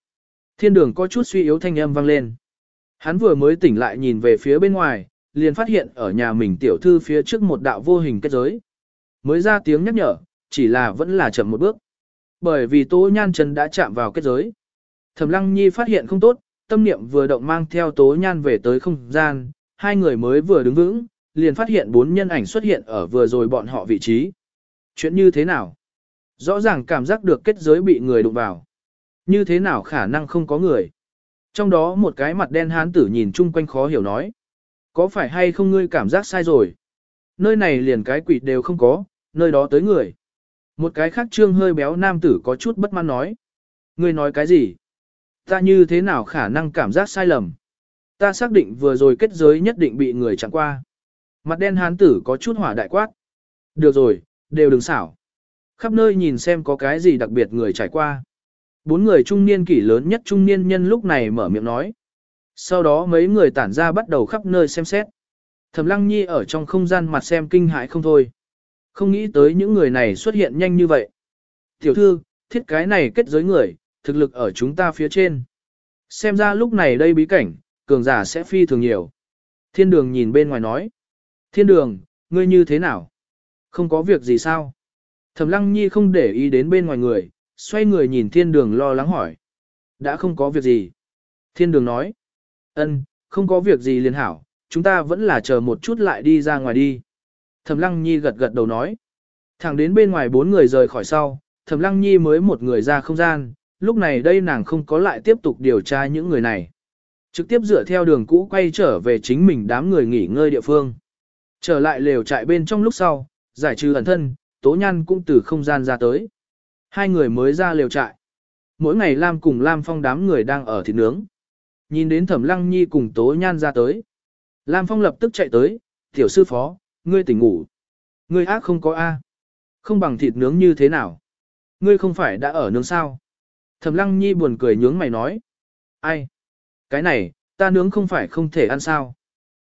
Thiên đường có chút suy yếu thanh âm vang lên. Hắn vừa mới tỉnh lại nhìn về phía bên ngoài, liền phát hiện ở nhà mình tiểu thư phía trước một đạo vô hình kết giới. Mới ra tiếng nhắc nhở, chỉ là vẫn là chậm một bước. Bởi vì Tố Nhan chân đã chạm vào kết giới. Thẩm Lăng Nhi phát hiện không tốt, tâm niệm vừa động mang theo Tố Nhan về tới không gian, hai người mới vừa đứng vững, liền phát hiện bốn nhân ảnh xuất hiện ở vừa rồi bọn họ vị trí. Chuyện như thế nào? Rõ ràng cảm giác được kết giới bị người đụng vào. Như thế nào khả năng không có người? Trong đó một cái mặt đen hán tử nhìn chung quanh khó hiểu nói. Có phải hay không ngươi cảm giác sai rồi? Nơi này liền cái quỷ đều không có, nơi đó tới người. Một cái khác trương hơi béo nam tử có chút bất mãn nói. Ngươi nói cái gì? Ta như thế nào khả năng cảm giác sai lầm? Ta xác định vừa rồi kết giới nhất định bị người chặn qua. Mặt đen hán tử có chút hỏa đại quát. Được rồi, đều đừng xảo. Khắp nơi nhìn xem có cái gì đặc biệt người trải qua. Bốn người trung niên kỷ lớn nhất trung niên nhân lúc này mở miệng nói. Sau đó mấy người tản ra bắt đầu khắp nơi xem xét. Thẩm Lăng Nhi ở trong không gian mặt xem kinh hãi không thôi. Không nghĩ tới những người này xuất hiện nhanh như vậy. Tiểu thư, thiết cái này kết giới người, thực lực ở chúng ta phía trên. Xem ra lúc này đây bí cảnh, cường giả sẽ phi thường nhiều. Thiên đường nhìn bên ngoài nói. Thiên đường, ngươi như thế nào? Không có việc gì sao? Thẩm Lăng Nhi không để ý đến bên ngoài người, xoay người nhìn thiên đường lo lắng hỏi. Đã không có việc gì. Thiên đường nói ân, không có việc gì liền hảo, chúng ta vẫn là chờ một chút lại đi ra ngoài đi. Thẩm Lăng Nhi gật gật đầu nói. Thẳng đến bên ngoài bốn người rời khỏi sau, Thẩm Lăng Nhi mới một người ra không gian, lúc này đây nàng không có lại tiếp tục điều tra những người này. Trực tiếp dựa theo đường cũ quay trở về chính mình đám người nghỉ ngơi địa phương. Trở lại lều trại bên trong lúc sau, giải trừ ẩn thân, Tố Nhan cũng từ không gian ra tới. Hai người mới ra lều trại. Mỗi ngày Lam cùng Lam Phong đám người đang ở thịt nướng. Nhìn đến Thẩm Lăng Nhi cùng Tố Nhan ra tới. Lam Phong lập tức chạy tới, tiểu sư phó, ngươi tỉnh ngủ. Ngươi ác không có A. Không bằng thịt nướng như thế nào. Ngươi không phải đã ở nướng sao. Thẩm Lăng Nhi buồn cười nhướng mày nói. Ai? Cái này, ta nướng không phải không thể ăn sao.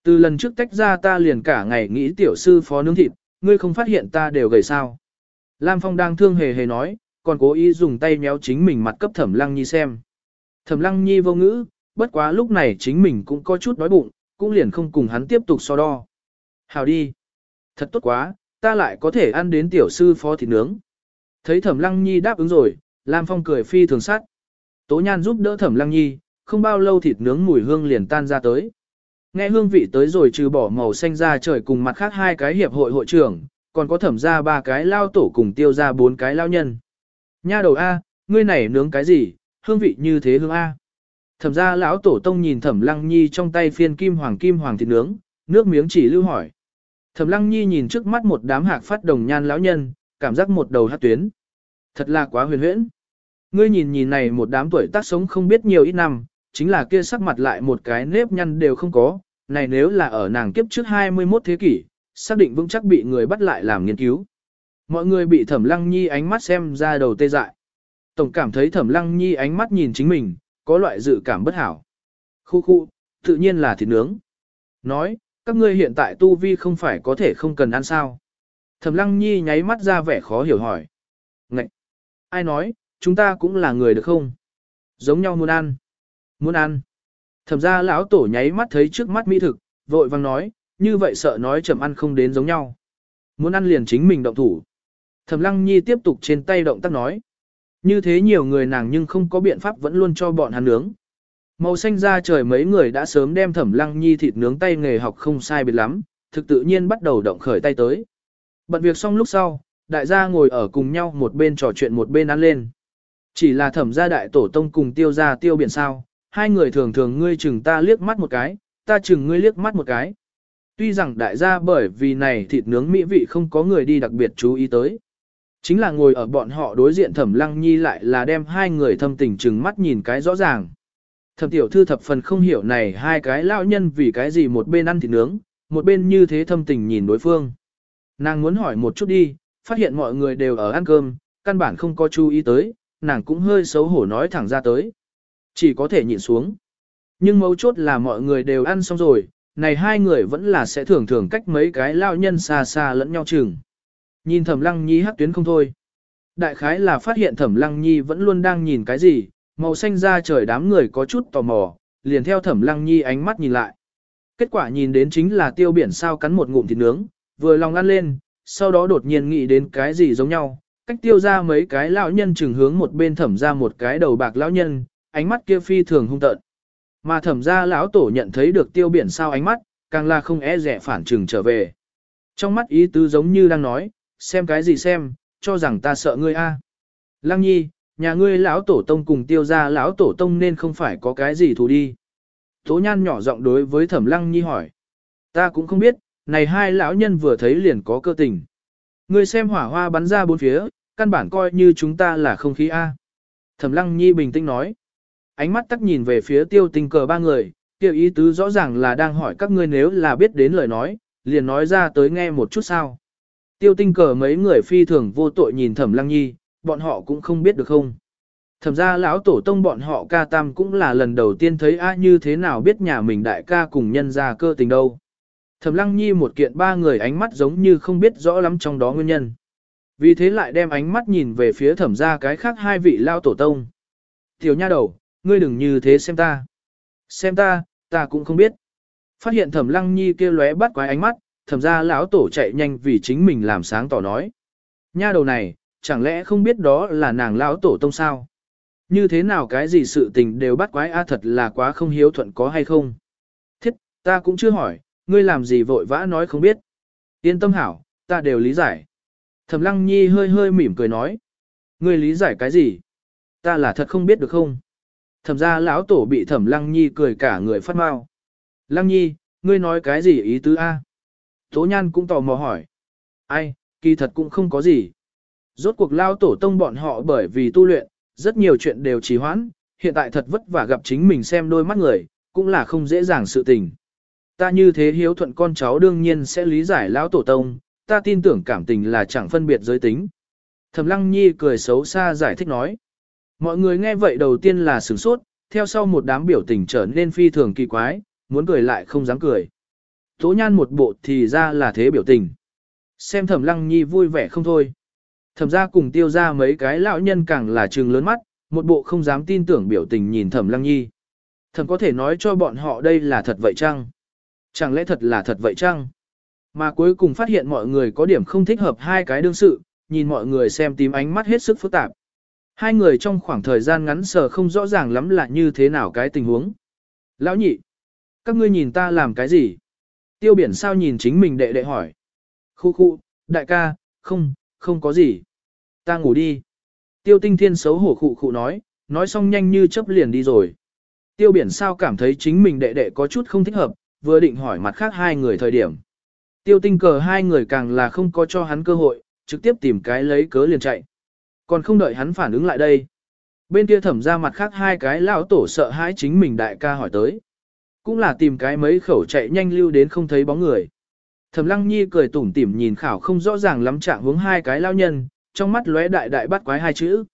Từ lần trước tách ra ta liền cả ngày nghĩ tiểu sư phó nướng thịt, ngươi không phát hiện ta đều gầy sao. Lam Phong đang thương hề hề nói, còn cố ý dùng tay méo chính mình mặt cấp Thẩm Lăng Nhi xem. Thẩm Lăng Nhi vô ngữ, bất quá lúc này chính mình cũng có chút đói bụng, cũng liền không cùng hắn tiếp tục so đo. Hào đi. Thật tốt quá, ta lại có thể ăn đến tiểu sư phó thịt nướng. Thấy Thẩm Lăng Nhi đáp ứng rồi, Lam Phong cười phi thường sát. Tố Nhan giúp đỡ Thẩm Lăng Nhi, không bao lâu thịt nướng mùi hương liền tan ra tới. Nghe hương vị tới rồi trừ bỏ màu xanh ra trời cùng mặt khác hai cái hiệp hội hội trưởng, còn có thẩm ra ba cái lao tổ cùng tiêu ra bốn cái lao nhân. Nha đầu A, ngươi này nướng cái gì, hương vị như thế hương A. Thẩm ra lão tổ tông nhìn thẩm lăng nhi trong tay phiên kim hoàng kim hoàng thịt nướng, nước miếng chỉ lưu hỏi. Thẩm lăng nhi nhìn trước mắt một đám hạc phát đồng nhan lão nhân, cảm giác một đầu hát tuyến. Thật là quá huyền huyễn. Ngươi nhìn nhìn này một đám tuổi tác sống không biết nhiều ít năm, chính là kia sắc mặt lại một cái nếp nhăn đều không có, này nếu là ở nàng kiếp trước 21 thế kỷ, xác định vững chắc bị người bắt lại làm nghiên cứu. Mọi người bị thẩm lăng nhi ánh mắt xem ra đầu tê dại. Tổng cảm thấy thẩm lăng nhi ánh mắt nhìn chính mình, có loại dự cảm bất hảo. Khu khu, tự nhiên là thịt nướng. Nói, các ngươi hiện tại tu vi không phải có thể không cần ăn sao. Thẩm lăng nhi nháy mắt ra vẻ khó hiểu hỏi. Ngậy! Ai nói, chúng ta cũng là người được không? Giống nhau muốn ăn. Muốn ăn. Thẩm ra lão tổ nháy mắt thấy trước mắt mỹ thực, vội vang nói, như vậy sợ nói chậm ăn không đến giống nhau. Muốn ăn liền chính mình động thủ. Thẩm lăng nhi tiếp tục trên tay động tác nói. Như thế nhiều người nàng nhưng không có biện pháp vẫn luôn cho bọn hắn nướng. Màu xanh ra trời mấy người đã sớm đem thẩm lăng nhi thịt nướng tay nghề học không sai biệt lắm, thực tự nhiên bắt đầu động khởi tay tới. Bận việc xong lúc sau, đại gia ngồi ở cùng nhau một bên trò chuyện một bên ăn lên. Chỉ là thẩm gia đại tổ tông cùng tiêu gia tiêu biển sao, hai người thường thường ngươi chừng ta liếc mắt một cái, ta chừng ngươi liếc mắt một cái. Tuy rằng đại gia bởi vì này thịt nướng mỹ vị không có người đi đặc biệt chú ý tới. Chính là ngồi ở bọn họ đối diện thẩm lăng nhi lại là đem hai người thâm tình chừng mắt nhìn cái rõ ràng. Thẩm tiểu thư thập phần không hiểu này hai cái lão nhân vì cái gì một bên ăn thịt nướng, một bên như thế thâm tình nhìn đối phương. Nàng muốn hỏi một chút đi, phát hiện mọi người đều ở ăn cơm, căn bản không có chú ý tới, nàng cũng hơi xấu hổ nói thẳng ra tới. Chỉ có thể nhìn xuống. Nhưng mấu chốt là mọi người đều ăn xong rồi, này hai người vẫn là sẽ thường thường cách mấy cái lao nhân xa xa lẫn nhau chừng. Nhìn thẩm lăng nhi hắc tuyến không thôi. Đại khái là phát hiện thẩm lăng nhi vẫn luôn đang nhìn cái gì, màu xanh ra trời đám người có chút tò mò, liền theo thẩm lăng nhi ánh mắt nhìn lại. Kết quả nhìn đến chính là tiêu biển sao cắn một ngụm thịt nướng, vừa lòng ăn lên, sau đó đột nhiên nghĩ đến cái gì giống nhau, cách tiêu ra mấy cái lão nhân chừng hướng một bên thẩm ra một cái đầu bạc lão nhân, ánh mắt kia phi thường hung tợn. Mà thẩm ra lão tổ nhận thấy được tiêu biển sao ánh mắt, càng là không e rẻ phản trừng trở về. Trong mắt ý tứ giống như đang nói, xem cái gì xem, cho rằng ta sợ ngươi a. Lăng nhi, nhà ngươi lão tổ tông cùng tiêu gia lão tổ tông nên không phải có cái gì thù đi. Tố nhan nhỏ giọng đối với thẩm lăng nhi hỏi. Ta cũng không biết, này hai lão nhân vừa thấy liền có cơ tình. Ngươi xem hỏa hoa bắn ra bốn phía, căn bản coi như chúng ta là không khí A. Thẩm lăng nhi bình tĩnh nói. Ánh mắt tắc nhìn về phía tiêu tình cờ ba người, tiêu ý tứ rõ ràng là đang hỏi các ngươi nếu là biết đến lời nói, liền nói ra tới nghe một chút sao. Tiêu tinh cờ mấy người phi thường vô tội nhìn thẩm lăng nhi, bọn họ cũng không biết được không. Thẩm ra lão tổ tông bọn họ ca tam cũng là lần đầu tiên thấy a như thế nào biết nhà mình đại ca cùng nhân ra cơ tình đâu. Thẩm lăng nhi một kiện ba người ánh mắt giống như không biết rõ lắm trong đó nguyên nhân. Vì thế lại đem ánh mắt nhìn về phía thẩm ra cái khác hai vị lao tổ tông. Tiểu nha đầu, ngươi đừng như thế xem ta. Xem ta, ta cũng không biết. Phát hiện thẩm lăng nhi kêu lóe bắt quái ánh mắt, thẩm ra lão tổ chạy nhanh vì chính mình làm sáng tỏ nói. Nha đầu này, chẳng lẽ không biết đó là nàng lão tổ tông sao? Như thế nào cái gì sự tình đều bắt quái a thật là quá không hiếu thuận có hay không? Thiết, ta cũng chưa hỏi, ngươi làm gì vội vã nói không biết. Yên tâm hảo, ta đều lý giải. Thẩm lăng nhi hơi hơi mỉm cười nói. Ngươi lý giải cái gì? Ta là thật không biết được không? Thẩm ra lão tổ bị thẩm lăng nhi cười cả người phát mau. Lăng nhi, ngươi nói cái gì ý tứ A? Tố nhan cũng tò mò hỏi. Ai, kỳ thật cũng không có gì. Rốt cuộc lao tổ tông bọn họ bởi vì tu luyện, rất nhiều chuyện đều trì hoãn, hiện tại thật vất vả gặp chính mình xem đôi mắt người, cũng là không dễ dàng sự tình. Ta như thế hiếu thuận con cháu đương nhiên sẽ lý giải lão tổ tông, ta tin tưởng cảm tình là chẳng phân biệt giới tính. Thẩm Lăng Nhi cười xấu xa giải thích nói. Mọi người nghe vậy đầu tiên là sửng sốt, theo sau một đám biểu tình trở nên phi thường kỳ quái, muốn cười lại không dám cười. Tố nhan một bộ thì ra là thế biểu tình. Xem thẩm lăng nhi vui vẻ không thôi. Thẩm ra cùng tiêu ra mấy cái lão nhân càng là trừng lớn mắt, một bộ không dám tin tưởng biểu tình nhìn thẩm lăng nhi. Thẩm có thể nói cho bọn họ đây là thật vậy chăng? Chẳng lẽ thật là thật vậy chăng? Mà cuối cùng phát hiện mọi người có điểm không thích hợp hai cái đương sự, nhìn mọi người xem tím ánh mắt hết sức phức tạp. Hai người trong khoảng thời gian ngắn sờ không rõ ràng lắm là như thế nào cái tình huống. Lão nhị, Các ngươi nhìn ta làm cái gì? Tiêu biển sao nhìn chính mình đệ đệ hỏi. Khu khu, đại ca, không, không có gì. Ta ngủ đi. Tiêu tinh thiên xấu hổ khụ khụ nói, nói xong nhanh như chớp liền đi rồi. Tiêu biển sao cảm thấy chính mình đệ đệ có chút không thích hợp, vừa định hỏi mặt khác hai người thời điểm. Tiêu tinh cờ hai người càng là không có cho hắn cơ hội, trực tiếp tìm cái lấy cớ liền chạy. Còn không đợi hắn phản ứng lại đây. Bên kia thẩm ra mặt khác hai cái lão tổ sợ hãi chính mình đại ca hỏi tới. Cũng là tìm cái mấy khẩu chạy nhanh lưu đến không thấy bóng người. Thẩm lăng nhi cười tủm tỉm nhìn khảo không rõ ràng lắm trạng hướng hai cái lao nhân, trong mắt lóe đại đại bắt quái hai chữ.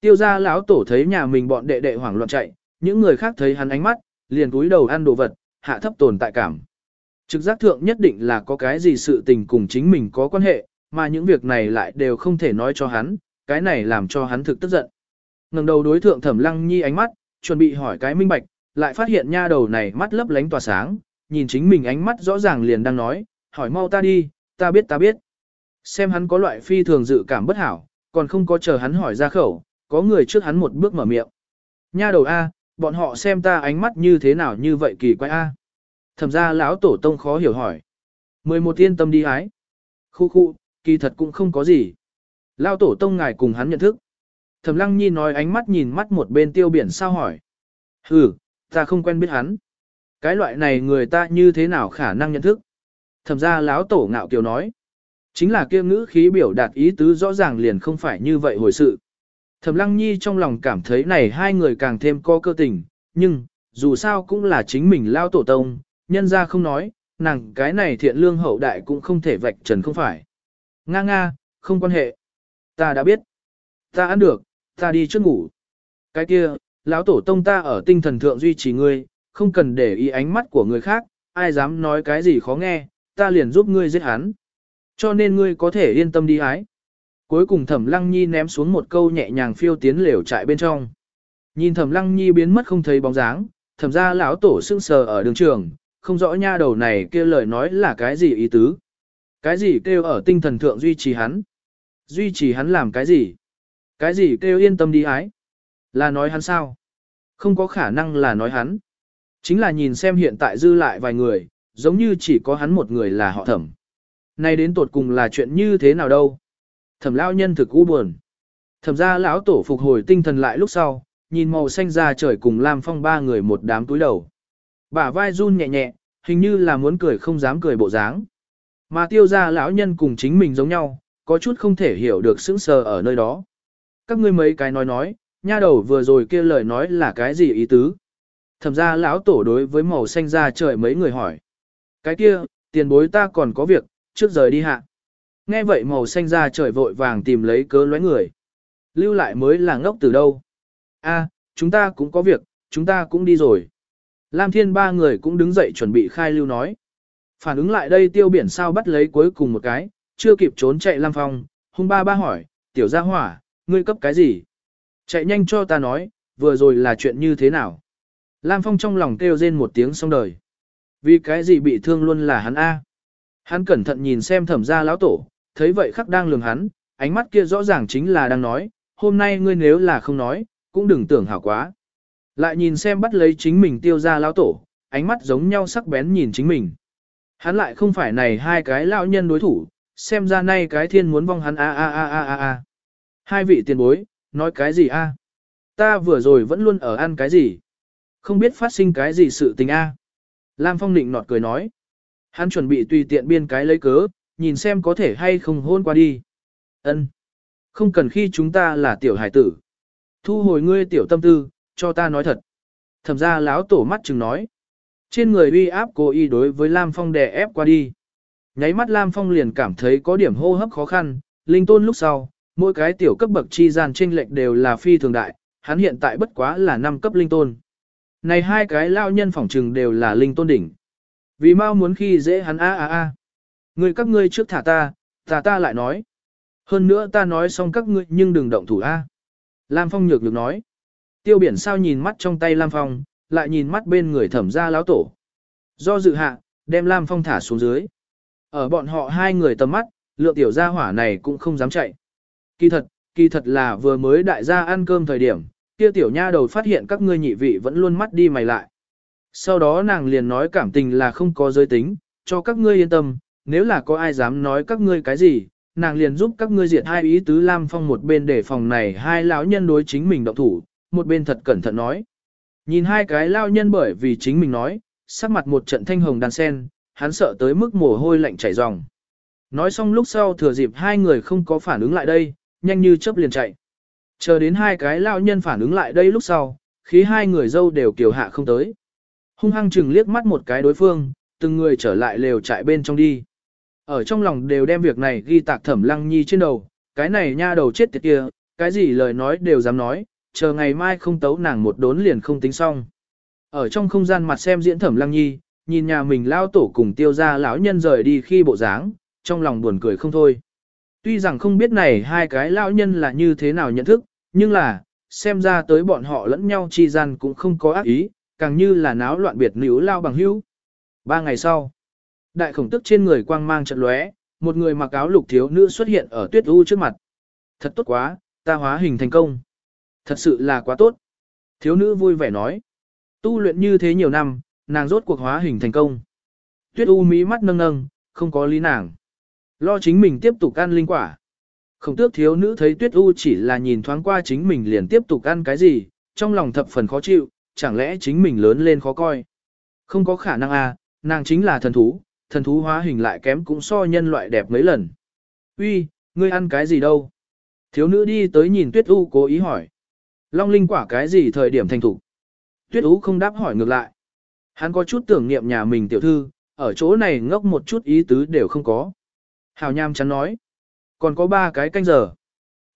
Tiêu gia lão tổ thấy nhà mình bọn đệ đệ hoảng loạn chạy, những người khác thấy hắn ánh mắt, liền cúi đầu ăn đồ vật, hạ thấp tồn tại cảm. Trực giác thượng nhất định là có cái gì sự tình cùng chính mình có quan hệ, mà những việc này lại đều không thể nói cho hắn, cái này làm cho hắn thực tức giận. ngẩng đầu đối thượng thẩm lăng nhi ánh mắt, chuẩn bị hỏi cái minh bạch, lại phát hiện nha đầu này mắt lấp lánh tỏa sáng, nhìn chính mình ánh mắt rõ ràng liền đang nói, hỏi mau ta đi, ta biết ta biết. Xem hắn có loại phi thường dự cảm bất hảo, còn không có chờ hắn hỏi ra khẩu, có người trước hắn một bước mở miệng. Nha đầu A, bọn họ xem ta ánh mắt như thế nào như vậy kỳ quái A. Thẩm ra lão tổ tông khó hiểu hỏi. Mười một yên tâm đi ái. Khu khu, kỳ thật cũng không có gì. Lão tổ tông ngài cùng hắn nhận thức. Thẩm lăng nhi nói ánh mắt nhìn mắt một bên tiêu biển sao hỏi. Ừ, ta không quen biết hắn. Cái loại này người ta như thế nào khả năng nhận thức. Thẩm ra lão tổ ngạo kiều nói. Chính là kia ngữ khí biểu đạt ý tứ rõ ràng liền không phải như vậy hồi sự. Thẩm Lăng Nhi trong lòng cảm thấy này hai người càng thêm có cơ tình, nhưng, dù sao cũng là chính mình lao tổ tông, nhân ra không nói, nàng cái này thiện lương hậu đại cũng không thể vạch trần không phải. Nga nga, không quan hệ. Ta đã biết. Ta ăn được, ta đi trước ngủ. Cái kia, lão tổ tông ta ở tinh thần thượng duy trì ngươi, không cần để ý ánh mắt của người khác, ai dám nói cái gì khó nghe, ta liền giúp ngươi giết hắn. Cho nên ngươi có thể yên tâm đi hái. Cuối cùng Thẩm Lăng Nhi ném xuống một câu nhẹ nhàng phiêu tiến lều trại bên trong. Nhìn Thẩm Lăng Nhi biến mất không thấy bóng dáng, thẩm ra lão tổ sững sờ ở đường trường, không rõ nha đầu này kia lời nói là cái gì ý tứ. Cái gì kêu ở tinh thần thượng duy trì hắn? Duy trì hắn làm cái gì? Cái gì kêu yên tâm đi hái. Là nói hắn sao? Không có khả năng là nói hắn. Chính là nhìn xem hiện tại dư lại vài người, giống như chỉ có hắn một người là họ thẩm. Nay đến tột cùng là chuyện như thế nào đâu? Thẩm lão nhân thực u buồn. Thẩm ra lão tổ phục hồi tinh thần lại lúc sau, nhìn màu xanh ra trời cùng Lam Phong ba người một đám túi đầu. Bả vai run nhẹ nhẹ, hình như là muốn cười không dám cười bộ dáng. Mà tiêu ra lão nhân cùng chính mình giống nhau, có chút không thể hiểu được sững sờ ở nơi đó. Các ngươi mấy cái nói nói, nha đầu vừa rồi kia lời nói là cái gì ý tứ? Thẩm ra lão tổ đối với màu xanh ra trời mấy người hỏi. Cái kia, tiền bối ta còn có việc, trước rời đi hạ. Nghe vậy màu xanh ra trời vội vàng tìm lấy cớ lóe người. Lưu lại mới là ngốc từ đâu. A, chúng ta cũng có việc, chúng ta cũng đi rồi. Lam Thiên ba người cũng đứng dậy chuẩn bị khai lưu nói. Phản ứng lại đây tiêu biển sao bắt lấy cuối cùng một cái, chưa kịp trốn chạy Lam Phong, hung ba ba hỏi, tiểu gia hỏa, ngươi cấp cái gì? Chạy nhanh cho ta nói, vừa rồi là chuyện như thế nào? Lam Phong trong lòng kêu rên một tiếng xong đời. Vì cái gì bị thương luôn là hắn A. Hắn cẩn thận nhìn xem thẩm gia lão tổ, thấy vậy khắc đang lường hắn, ánh mắt kia rõ ràng chính là đang nói, hôm nay ngươi nếu là không nói, cũng đừng tưởng hảo quá. Lại nhìn xem bắt lấy chính mình tiêu ra lão tổ, ánh mắt giống nhau sắc bén nhìn chính mình. Hắn lại không phải này hai cái lão nhân đối thủ, xem ra nay cái thiên muốn vong hắn a a a a a. Hai vị tiền bối, nói cái gì a? Ta vừa rồi vẫn luôn ở ăn cái gì? Không biết phát sinh cái gì sự tình a? Lam Phong định nọt cười nói. Hắn chuẩn bị tùy tiện biên cái lấy cớ, nhìn xem có thể hay không hôn qua đi. Ân, Không cần khi chúng ta là tiểu hải tử. Thu hồi ngươi tiểu tâm tư, cho ta nói thật. Thẩm ra láo tổ mắt chừng nói. Trên người uy áp cố y đối với Lam Phong đè ép qua đi. Nháy mắt Lam Phong liền cảm thấy có điểm hô hấp khó khăn, linh tôn lúc sau, mỗi cái tiểu cấp bậc chi gian chênh lệch đều là phi thường đại, hắn hiện tại bất quá là 5 cấp linh tôn. Này hai cái lao nhân phỏng trừng đều là linh tôn đỉnh. Vì mau muốn khi dễ hắn a a a. Người các ngươi trước thả ta, thả ta lại nói. Hơn nữa ta nói xong các ngươi nhưng đừng động thủ a. Lam Phong nhược được nói. Tiêu biển sao nhìn mắt trong tay Lam Phong, lại nhìn mắt bên người thẩm gia lão tổ. Do dự hạ, đem Lam Phong thả xuống dưới. Ở bọn họ hai người tầm mắt, lượng tiểu gia hỏa này cũng không dám chạy. Kỳ thật, kỳ thật là vừa mới đại gia ăn cơm thời điểm, kia tiểu nha đầu phát hiện các ngươi nhị vị vẫn luôn mắt đi mày lại. Sau đó nàng liền nói cảm tình là không có giới tính, cho các ngươi yên tâm, nếu là có ai dám nói các ngươi cái gì, nàng liền giúp các ngươi diệt hai ý tứ Lam Phong một bên để phòng này hai lão nhân đối chính mình động thủ, một bên thật cẩn thận nói. Nhìn hai cái lao nhân bởi vì chính mình nói, sắc mặt một trận thanh hồng đàn sen, hắn sợ tới mức mồ hôi lạnh chảy ròng. Nói xong lúc sau thừa dịp hai người không có phản ứng lại đây, nhanh như chớp liền chạy. Chờ đến hai cái lao nhân phản ứng lại đây lúc sau, khí hai người dâu đều kiều hạ không tới. Hung hăng chừng liếc mắt một cái đối phương, từng người trở lại lều chạy bên trong đi. Ở trong lòng đều đem việc này ghi tạc thẩm lăng nhi trên đầu, cái này nha đầu chết tiệt kia, cái gì lời nói đều dám nói, chờ ngày mai không tấu nàng một đốn liền không tính xong. Ở trong không gian mặt xem diễn thẩm lăng nhi, nhìn nhà mình lao tổ cùng tiêu ra lão nhân rời đi khi bộ dáng, trong lòng buồn cười không thôi. Tuy rằng không biết này hai cái lão nhân là như thế nào nhận thức, nhưng là, xem ra tới bọn họ lẫn nhau chi gian cũng không có ác ý, càng như là náo loạn biệt nữ lao bằng hữu. Ba ngày sau, đại khổng tức trên người quang mang trận lóe, một người mặc áo lục thiếu nữ xuất hiện ở tuyết u trước mặt. Thật tốt quá, ta hóa hình thành công. Thật sự là quá tốt. Thiếu nữ vui vẻ nói. Tu luyện như thế nhiều năm, nàng rốt cuộc hóa hình thành công. Tuyết u mí mắt nâng nâng, không có lý nàng. Lo chính mình tiếp tục ăn linh quả. Khổng tước thiếu nữ thấy tuyết u chỉ là nhìn thoáng qua chính mình liền tiếp tục ăn cái gì, trong lòng thập phần khó chịu, chẳng lẽ chính mình lớn lên khó coi. Không có khả năng à, nàng chính là thần thú, thần thú hóa hình lại kém cũng so nhân loại đẹp mấy lần. Uy, ngươi ăn cái gì đâu? Thiếu nữ đi tới nhìn tuyết u cố ý hỏi. Long linh quả cái gì thời điểm thành thủ? Tuyết u không đáp hỏi ngược lại. Hắn có chút tưởng niệm nhà mình tiểu thư, ở chỗ này ngốc một chút ý tứ đều không có. Hào nham chắn nói. Còn có ba cái canh giờ.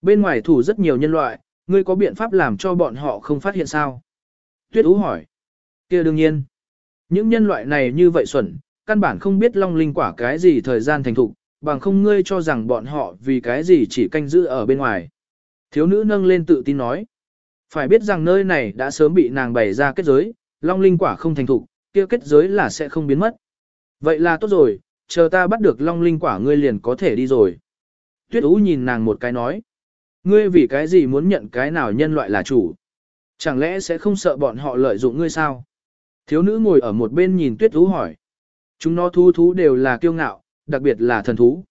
Bên ngoài thủ rất nhiều nhân loại, ngươi có biện pháp làm cho bọn họ không phát hiện sao? Tuyết Ú hỏi. kia đương nhiên. Những nhân loại này như vậy xuẩn, căn bản không biết long linh quả cái gì thời gian thành thục, bằng không ngươi cho rằng bọn họ vì cái gì chỉ canh giữ ở bên ngoài. Thiếu nữ nâng lên tự tin nói. Phải biết rằng nơi này đã sớm bị nàng bày ra kết giới, long linh quả không thành thục, kia kết giới là sẽ không biến mất. Vậy là tốt rồi, chờ ta bắt được long linh quả ngươi liền có thể đi rồi. Tuyết Ú nhìn nàng một cái nói. Ngươi vì cái gì muốn nhận cái nào nhân loại là chủ? Chẳng lẽ sẽ không sợ bọn họ lợi dụng ngươi sao? Thiếu nữ ngồi ở một bên nhìn Tuyết Ú hỏi. Chúng nó thú thú đều là kiêu ngạo, đặc biệt là thần thú.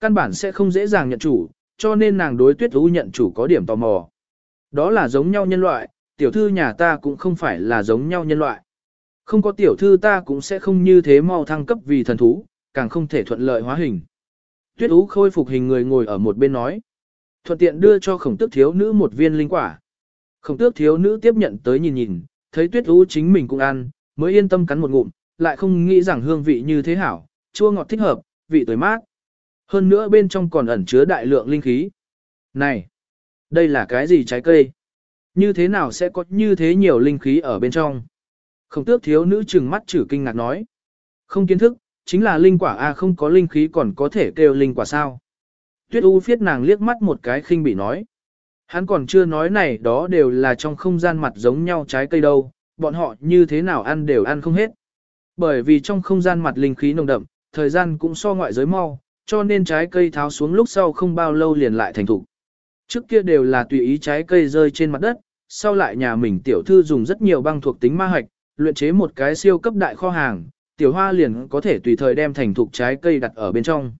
Căn bản sẽ không dễ dàng nhận chủ, cho nên nàng đối Tuyết Ú nhận chủ có điểm tò mò. Đó là giống nhau nhân loại, tiểu thư nhà ta cũng không phải là giống nhau nhân loại. Không có tiểu thư ta cũng sẽ không như thế mau thăng cấp vì thần thú, càng không thể thuận lợi hóa hình. Tuyết Ú khôi phục hình người ngồi ở một bên nói. Thuận tiện đưa cho khổng tước thiếu nữ một viên linh quả. Khổng tước thiếu nữ tiếp nhận tới nhìn nhìn, thấy Tuyết Ú chính mình cũng ăn, mới yên tâm cắn một ngụm, lại không nghĩ rằng hương vị như thế hảo, chua ngọt thích hợp, vị tới mát. Hơn nữa bên trong còn ẩn chứa đại lượng linh khí. Này, đây là cái gì trái cây? Như thế nào sẽ có như thế nhiều linh khí ở bên trong? Khổng tước thiếu nữ trừng mắt chử kinh ngạc nói. Không kiến thức, chính là linh quả A không có linh khí còn có thể kêu linh quả sao. Tuyết U phiết nàng liếc mắt một cái khinh bị nói. Hắn còn chưa nói này đó đều là trong không gian mặt giống nhau trái cây đâu, bọn họ như thế nào ăn đều ăn không hết. Bởi vì trong không gian mặt linh khí nồng đậm, thời gian cũng so ngoại giới mau, cho nên trái cây tháo xuống lúc sau không bao lâu liền lại thành thủ. Trước kia đều là tùy ý trái cây rơi trên mặt đất, sau lại nhà mình tiểu thư dùng rất nhiều băng thuộc tính ma hạch, luyện chế một cái siêu cấp đại kho hàng, tiểu hoa liền có thể tùy thời đem thành thục trái cây đặt ở bên trong.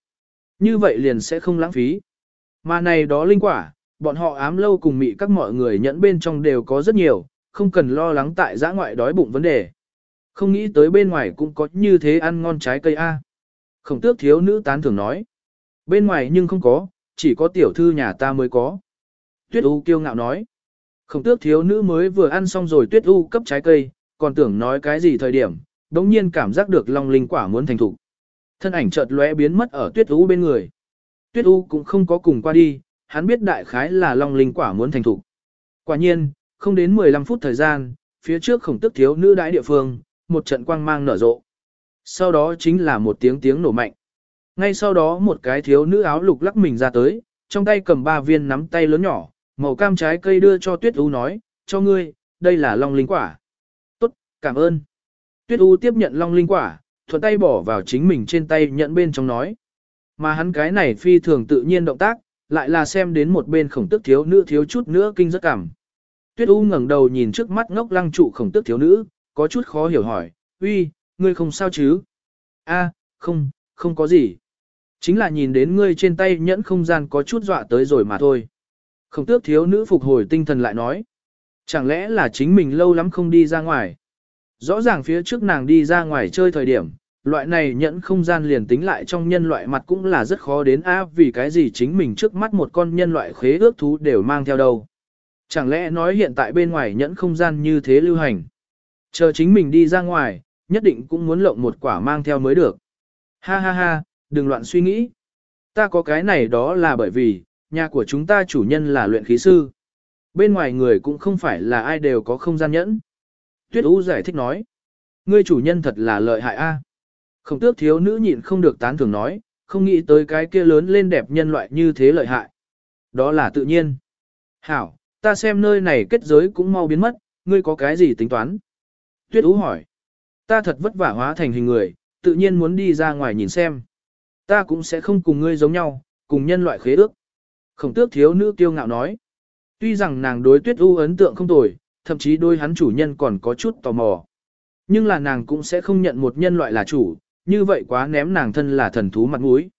Như vậy liền sẽ không lãng phí. Mà này đó linh quả, bọn họ ám lâu cùng mị các mọi người nhẫn bên trong đều có rất nhiều, không cần lo lắng tại giã ngoại đói bụng vấn đề. Không nghĩ tới bên ngoài cũng có như thế ăn ngon trái cây A. Khổng tước thiếu nữ tán thường nói. Bên ngoài nhưng không có, chỉ có tiểu thư nhà ta mới có. Tuyết U kiêu ngạo nói. Khổng tước thiếu nữ mới vừa ăn xong rồi Tuyết U cấp trái cây, còn tưởng nói cái gì thời điểm, đống nhiên cảm giác được long linh quả muốn thành thục. Thân ảnh chợt lóe biến mất ở tuyết u bên người. Tuyết u cũng không có cùng qua đi, hắn biết đại khái là long linh quả muốn thành thục. Quả nhiên, không đến 15 phút thời gian, phía trước khổng tức thiếu nữ đái địa phương, một trận quang mang nở rộ. Sau đó chính là một tiếng tiếng nổ mạnh. Ngay sau đó một cái thiếu nữ áo lục lắc mình ra tới, trong tay cầm ba viên nắm tay lớn nhỏ, màu cam trái cây đưa cho tuyết u nói, cho ngươi, đây là long linh quả. Tốt, cảm ơn. Tuyết U tiếp nhận long linh quả, thuận tay bỏ vào chính mình trên tay nhận bên trong nói. Mà hắn cái này phi thường tự nhiên động tác, lại là xem đến một bên khổng tức thiếu nữ thiếu chút nữa kinh rất cảm. Tuyết U ngẩng đầu nhìn trước mắt ngốc lăng trụ khổng tức thiếu nữ, có chút khó hiểu hỏi, uy, ngươi không sao chứ? A, không, không có gì. Chính là nhìn đến ngươi trên tay nhẫn không gian có chút dọa tới rồi mà thôi. Khổng tước thiếu nữ phục hồi tinh thần lại nói. Chẳng lẽ là chính mình lâu lắm không đi ra ngoài? Rõ ràng phía trước nàng đi ra ngoài chơi thời điểm, loại này nhẫn không gian liền tính lại trong nhân loại mặt cũng là rất khó đến á vì cái gì chính mình trước mắt một con nhân loại khế ước thú đều mang theo đâu. Chẳng lẽ nói hiện tại bên ngoài nhẫn không gian như thế lưu hành. Chờ chính mình đi ra ngoài, nhất định cũng muốn lộng một quả mang theo mới được. Ha ha ha, đừng loạn suy nghĩ. Ta có cái này đó là bởi vì, nhà của chúng ta chủ nhân là luyện khí sư. Bên ngoài người cũng không phải là ai đều có không gian nhẫn. Tuyết Ú giải thích nói. Ngươi chủ nhân thật là lợi hại a. Khổng tước thiếu nữ nhịn không được tán thưởng nói, không nghĩ tới cái kia lớn lên đẹp nhân loại như thế lợi hại. Đó là tự nhiên. Hảo, ta xem nơi này kết giới cũng mau biến mất, ngươi có cái gì tính toán? Tuyết Ú hỏi. Ta thật vất vả hóa thành hình người, tự nhiên muốn đi ra ngoài nhìn xem. Ta cũng sẽ không cùng ngươi giống nhau, cùng nhân loại khế ước. Khổng tước thiếu nữ kiêu ngạo nói. Tuy rằng nàng đối Tuyết U ấn tượng không tồi, thậm chí đôi hắn chủ nhân còn có chút tò mò. Nhưng là nàng cũng sẽ không nhận một nhân loại là chủ, như vậy quá ném nàng thân là thần thú mặt mũi.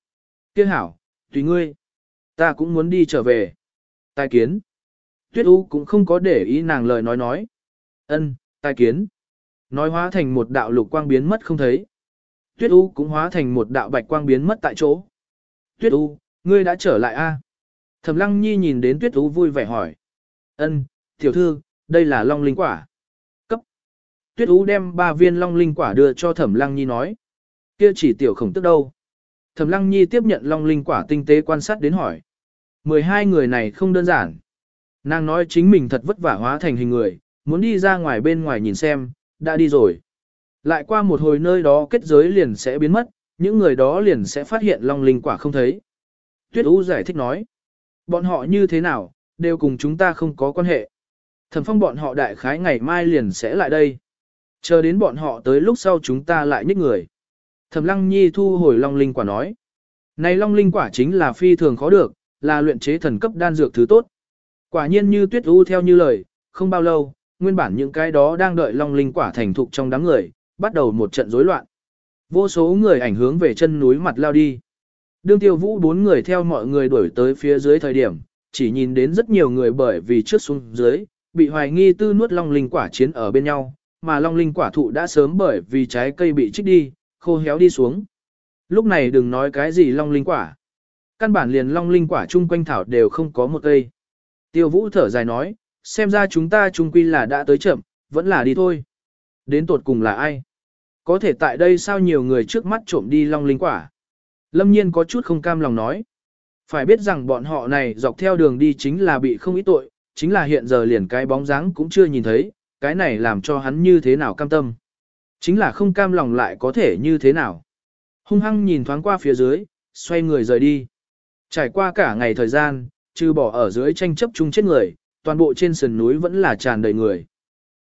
Kia hảo, tùy ngươi. Ta cũng muốn đi trở về. Tài kiến. Tuyết U cũng không có để ý nàng lời nói nói. Ân, tài kiến. Nói hóa thành một đạo lục quang biến mất không thấy. Tuyết U cũng hóa thành một đạo bạch quang biến mất tại chỗ. Tuyết U, ngươi đã trở lại a? Thẩm Lăng Nhi nhìn đến Tuyết U vui vẻ hỏi. Ân, tiểu thư, đây là long linh quả. Cấp. Tuyết Ú đem ba viên long linh quả đưa cho Thẩm Lăng Nhi nói. Kia chỉ tiểu khổng tức đâu. Thẩm Lăng Nhi tiếp nhận long linh quả tinh tế quan sát đến hỏi. 12 người này không đơn giản. Nàng nói chính mình thật vất vả hóa thành hình người, muốn đi ra ngoài bên ngoài nhìn xem, đã đi rồi. Lại qua một hồi nơi đó kết giới liền sẽ biến mất, những người đó liền sẽ phát hiện long linh quả không thấy. Tuyết Ú giải thích nói. Bọn họ như thế nào, đều cùng chúng ta không có quan hệ. Thẩm phong bọn họ đại khái ngày mai liền sẽ lại đây. Chờ đến bọn họ tới lúc sau chúng ta lại nhích người. Thẩm lăng nhi thu hồi long linh quả nói. Này long linh quả chính là phi thường khó được, là luyện chế thần cấp đan dược thứ tốt. Quả nhiên như tuyết u theo như lời, không bao lâu, nguyên bản những cái đó đang đợi long linh quả thành thục trong đám người, bắt đầu một trận rối loạn. Vô số người ảnh hướng về chân núi mặt lao đi. Đương tiêu vũ bốn người theo mọi người đuổi tới phía dưới thời điểm, chỉ nhìn đến rất nhiều người bởi vì trước xuống dưới, bị hoài nghi tư nuốt long linh quả chiến ở bên nhau, mà long linh quả thụ đã sớm bởi vì trái cây bị trích đi, khô héo đi xuống. Lúc này đừng nói cái gì long linh quả. Căn bản liền long linh quả chung quanh thảo đều không có một cây. Tiêu vũ thở dài nói, xem ra chúng ta chung quy là đã tới chậm, vẫn là đi thôi. Đến tột cùng là ai? Có thể tại đây sao nhiều người trước mắt trộm đi long linh quả? Lâm nhiên có chút không cam lòng nói. Phải biết rằng bọn họ này dọc theo đường đi chính là bị không ít tội, chính là hiện giờ liền cái bóng dáng cũng chưa nhìn thấy, cái này làm cho hắn như thế nào cam tâm. Chính là không cam lòng lại có thể như thế nào. Hung hăng nhìn thoáng qua phía dưới, xoay người rời đi. Trải qua cả ngày thời gian, trừ bỏ ở dưới tranh chấp chung chết người, toàn bộ trên sườn núi vẫn là tràn đầy người.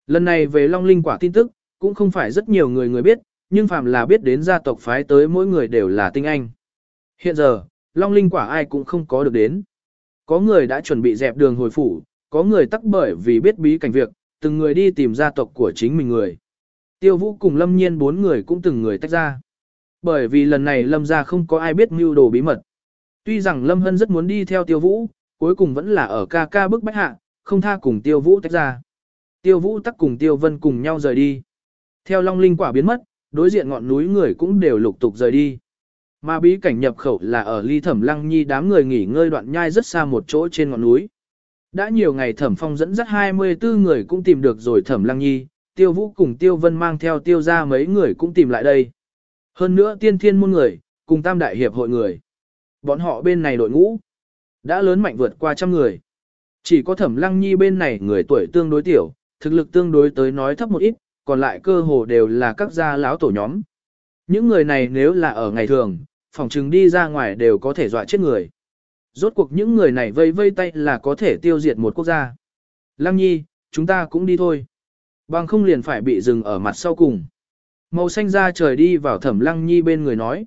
Lần này về Long Linh quả tin tức, cũng không phải rất nhiều người người biết, nhưng phàm là biết đến gia tộc phái tới mỗi người đều là tinh anh. Hiện giờ, Long Linh quả ai cũng không có được đến. Có người đã chuẩn bị dẹp đường hồi phủ, có người tắc bởi vì biết bí cảnh việc, từng người đi tìm gia tộc của chính mình người. Tiêu vũ cùng lâm nhiên bốn người cũng từng người tách ra. Bởi vì lần này lâm ra không có ai biết mưu đồ bí mật. Tuy rằng lâm hân rất muốn đi theo tiêu vũ, cuối cùng vẫn là ở ca ca bức bách hạ, không tha cùng tiêu vũ tách ra. Tiêu vũ tắc cùng tiêu vân cùng nhau rời đi. Theo long linh quả biến mất, đối diện ngọn núi người cũng đều lục tục rời đi. Mà bí cảnh nhập khẩu là ở ly thẩm lăng nhi đám người nghỉ ngơi đoạn nhai rất xa một chỗ trên ngọn núi. Đã nhiều ngày thẩm phong dẫn dắt 24 người cũng tìm được rồi thẩm lăng nhi, tiêu vũ cùng tiêu vân mang theo tiêu ra mấy người cũng tìm lại đây. Hơn nữa tiên thiên môn người, cùng tam đại hiệp hội người. Bọn họ bên này đội ngũ, đã lớn mạnh vượt qua trăm người. Chỉ có thẩm lăng nhi bên này người tuổi tương đối tiểu, thực lực tương đối tới nói thấp một ít, còn lại cơ hồ đều là các gia lão tổ nhóm. Những người này nếu là ở ngày thường, phòng trừng đi ra ngoài đều có thể dọa chết người. Rốt cuộc những người này vây vây tay là có thể tiêu diệt một quốc gia. Lăng nhi, chúng ta cũng đi thôi. Bằng không liền phải bị dừng ở mặt sau cùng. Màu xanh ra trời đi vào thẩm lăng nhi bên người nói.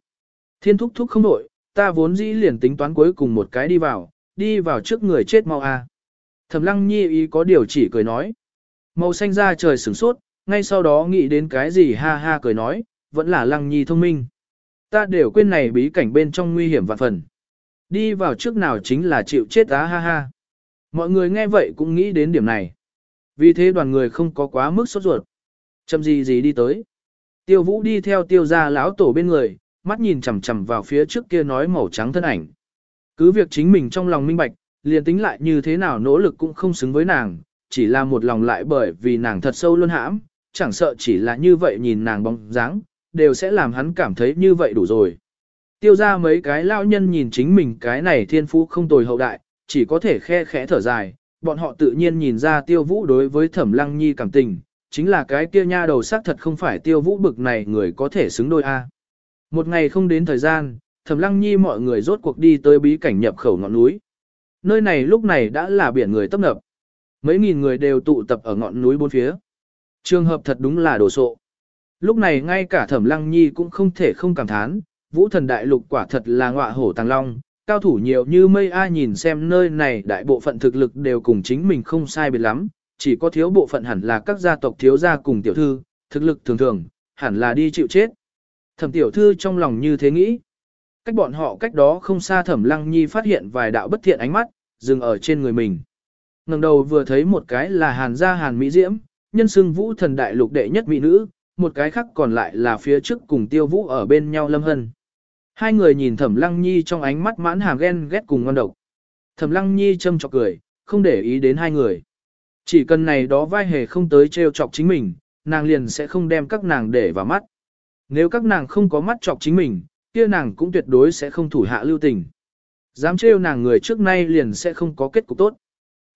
Thiên thúc thúc không đổi, ta vốn dĩ liền tính toán cuối cùng một cái đi vào, đi vào trước người chết mau. À. Thẩm lăng nhi ý có điều chỉ cười nói. Màu xanh ra trời sửng sốt, ngay sau đó nghĩ đến cái gì ha ha cười nói, vẫn là lăng nhi thông minh. Ta đều quên này bí cảnh bên trong nguy hiểm vạn phần. Đi vào trước nào chính là chịu chết á ha ha. Mọi người nghe vậy cũng nghĩ đến điểm này. Vì thế đoàn người không có quá mức sốt ruột. Chầm gì gì đi tới. Tiêu vũ đi theo tiêu gia lão tổ bên người, mắt nhìn chằm chằm vào phía trước kia nói màu trắng thân ảnh. Cứ việc chính mình trong lòng minh bạch, liền tính lại như thế nào nỗ lực cũng không xứng với nàng, chỉ là một lòng lại bởi vì nàng thật sâu luôn hãm, chẳng sợ chỉ là như vậy nhìn nàng bóng dáng, đều sẽ làm hắn cảm thấy như vậy đủ rồi. Tiêu ra mấy cái lao nhân nhìn chính mình cái này thiên phú không tồi hậu đại, chỉ có thể khe khẽ thở dài, bọn họ tự nhiên nhìn ra tiêu vũ đối với thẩm lăng nhi cảm tình, chính là cái kia nha đầu xác thật không phải tiêu vũ bực này người có thể xứng đôi A. Một ngày không đến thời gian, thẩm lăng nhi mọi người rốt cuộc đi tới bí cảnh nhập khẩu ngọn núi. Nơi này lúc này đã là biển người tấp nập. Mấy nghìn người đều tụ tập ở ngọn núi bốn phía. Trường hợp thật đúng là đồ sộ. Lúc này ngay cả thẩm lăng nhi cũng không thể không cảm thán, vũ thần đại lục quả thật là ngọa hổ tàng long, cao thủ nhiều như mây ai nhìn xem nơi này đại bộ phận thực lực đều cùng chính mình không sai biệt lắm, chỉ có thiếu bộ phận hẳn là các gia tộc thiếu gia cùng tiểu thư, thực lực thường thường, hẳn là đi chịu chết. Thẩm tiểu thư trong lòng như thế nghĩ. Cách bọn họ cách đó không xa thẩm lăng nhi phát hiện vài đạo bất thiện ánh mắt, dừng ở trên người mình. ngẩng đầu vừa thấy một cái là hàn gia hàn mỹ diễm, nhân xưng vũ thần đại lục đệ nhất mỹ nữ, một cái khác còn lại là phía trước cùng tiêu vũ ở bên nhau lâm hân. Hai người nhìn thẩm lăng nhi trong ánh mắt mãn hàm ghen ghét cùng ngon độc. Thẩm lăng nhi châm chọc cười, không để ý đến hai người. Chỉ cần này đó vai hề không tới trêu chọc chính mình, nàng liền sẽ không đem các nàng để vào mắt. Nếu các nàng không có mắt chọc chính mình, kia nàng cũng tuyệt đối sẽ không thủ hạ lưu tình. Dám trêu nàng người trước nay liền sẽ không có kết cục tốt.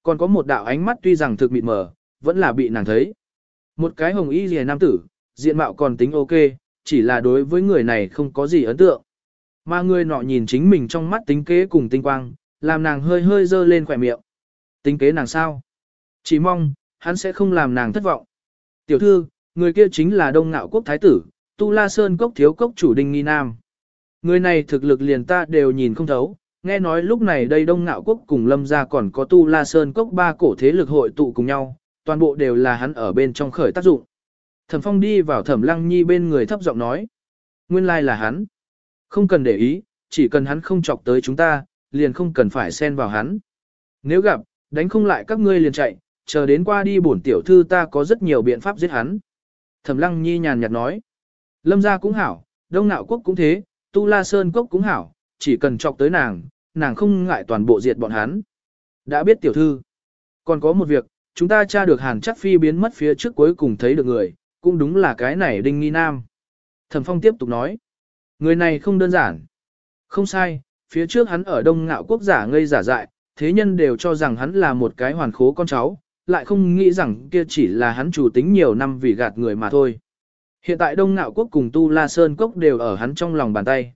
Còn có một đạo ánh mắt tuy rằng thực mịt mờ, vẫn là bị nàng thấy. Một cái hồng y rìa nam tử, diện mạo còn tính ok, chỉ là đối với người này không có gì ấn tượng. Mà người nọ nhìn chính mình trong mắt tính kế cùng tinh quang, làm nàng hơi hơi dơ lên khỏe miệng. Tính kế nàng sao? Chỉ mong, hắn sẽ không làm nàng thất vọng. Tiểu thư, người kia chính là Đông Ngạo Quốc Thái tử, Tu La Sơn Cốc Thiếu Cốc Chủ Đinh Nghi Nam. Người này thực lực liền ta đều nhìn không thấu, nghe nói lúc này đây Đông Ngạo Quốc cùng Lâm gia còn có Tu La Sơn Cốc ba cổ thế lực hội tụ cùng nhau, toàn bộ đều là hắn ở bên trong khởi tác dụng. Thẩm Phong đi vào Thẩm Lăng Nhi bên người thấp giọng nói, nguyên lai là hắn. Không cần để ý, chỉ cần hắn không chọc tới chúng ta, liền không cần phải xen vào hắn. Nếu gặp, đánh không lại các ngươi liền chạy, chờ đến qua đi bổn tiểu thư ta có rất nhiều biện pháp giết hắn. Thẩm Lăng Nhi nhàn nhạt nói, Lâm gia cũng hảo, Đông Nạo Quốc cũng thế, Tu La Sơn quốc cũng hảo, chỉ cần chọc tới nàng, nàng không ngại toàn bộ diệt bọn hắn. Đã biết tiểu thư. Còn có một việc, chúng ta tra được hàn chắc phi biến mất phía trước cuối cùng thấy được người, cũng đúng là cái này Đinh Nghi Nam. Thẩm Phong tiếp tục nói. Người này không đơn giản. Không sai, phía trước hắn ở Đông Ngạo Quốc giả ngây giả dại, thế nhân đều cho rằng hắn là một cái hoàn khố con cháu, lại không nghĩ rằng kia chỉ là hắn chủ tính nhiều năm vì gạt người mà thôi. Hiện tại Đông Ngạo Quốc cùng Tu La Sơn Cốc đều ở hắn trong lòng bàn tay.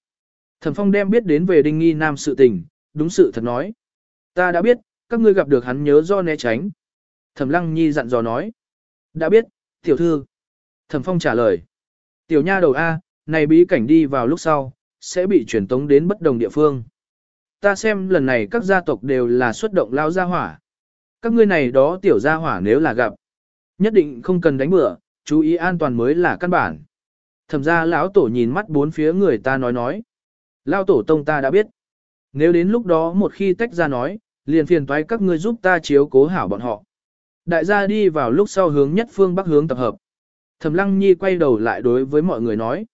Thẩm Phong đem biết đến về Đinh Nghi Nam sự tình, đúng sự thật nói. Ta đã biết, các ngươi gặp được hắn nhớ do né tránh. Thẩm Lăng Nhi dặn dò nói. Đã biết, tiểu thư. Thẩm Phong trả lời. Tiểu nha đầu A, này bí cảnh đi vào lúc sau, sẽ bị chuyển tống đến bất đồng địa phương. Ta xem lần này các gia tộc đều là xuất động lao gia hỏa. Các ngươi này đó tiểu gia hỏa nếu là gặp, nhất định không cần đánh bữa, chú ý an toàn mới là căn bản. Thẩm ra lão tổ nhìn mắt bốn phía người ta nói nói. Lão tổ tông ta đã biết. Nếu đến lúc đó một khi tách ra nói, liền phiền toái các ngươi giúp ta chiếu cố hảo bọn họ. Đại gia đi vào lúc sau hướng nhất phương bắc hướng tập hợp. Thẩm Lăng Nhi quay đầu lại đối với mọi người nói.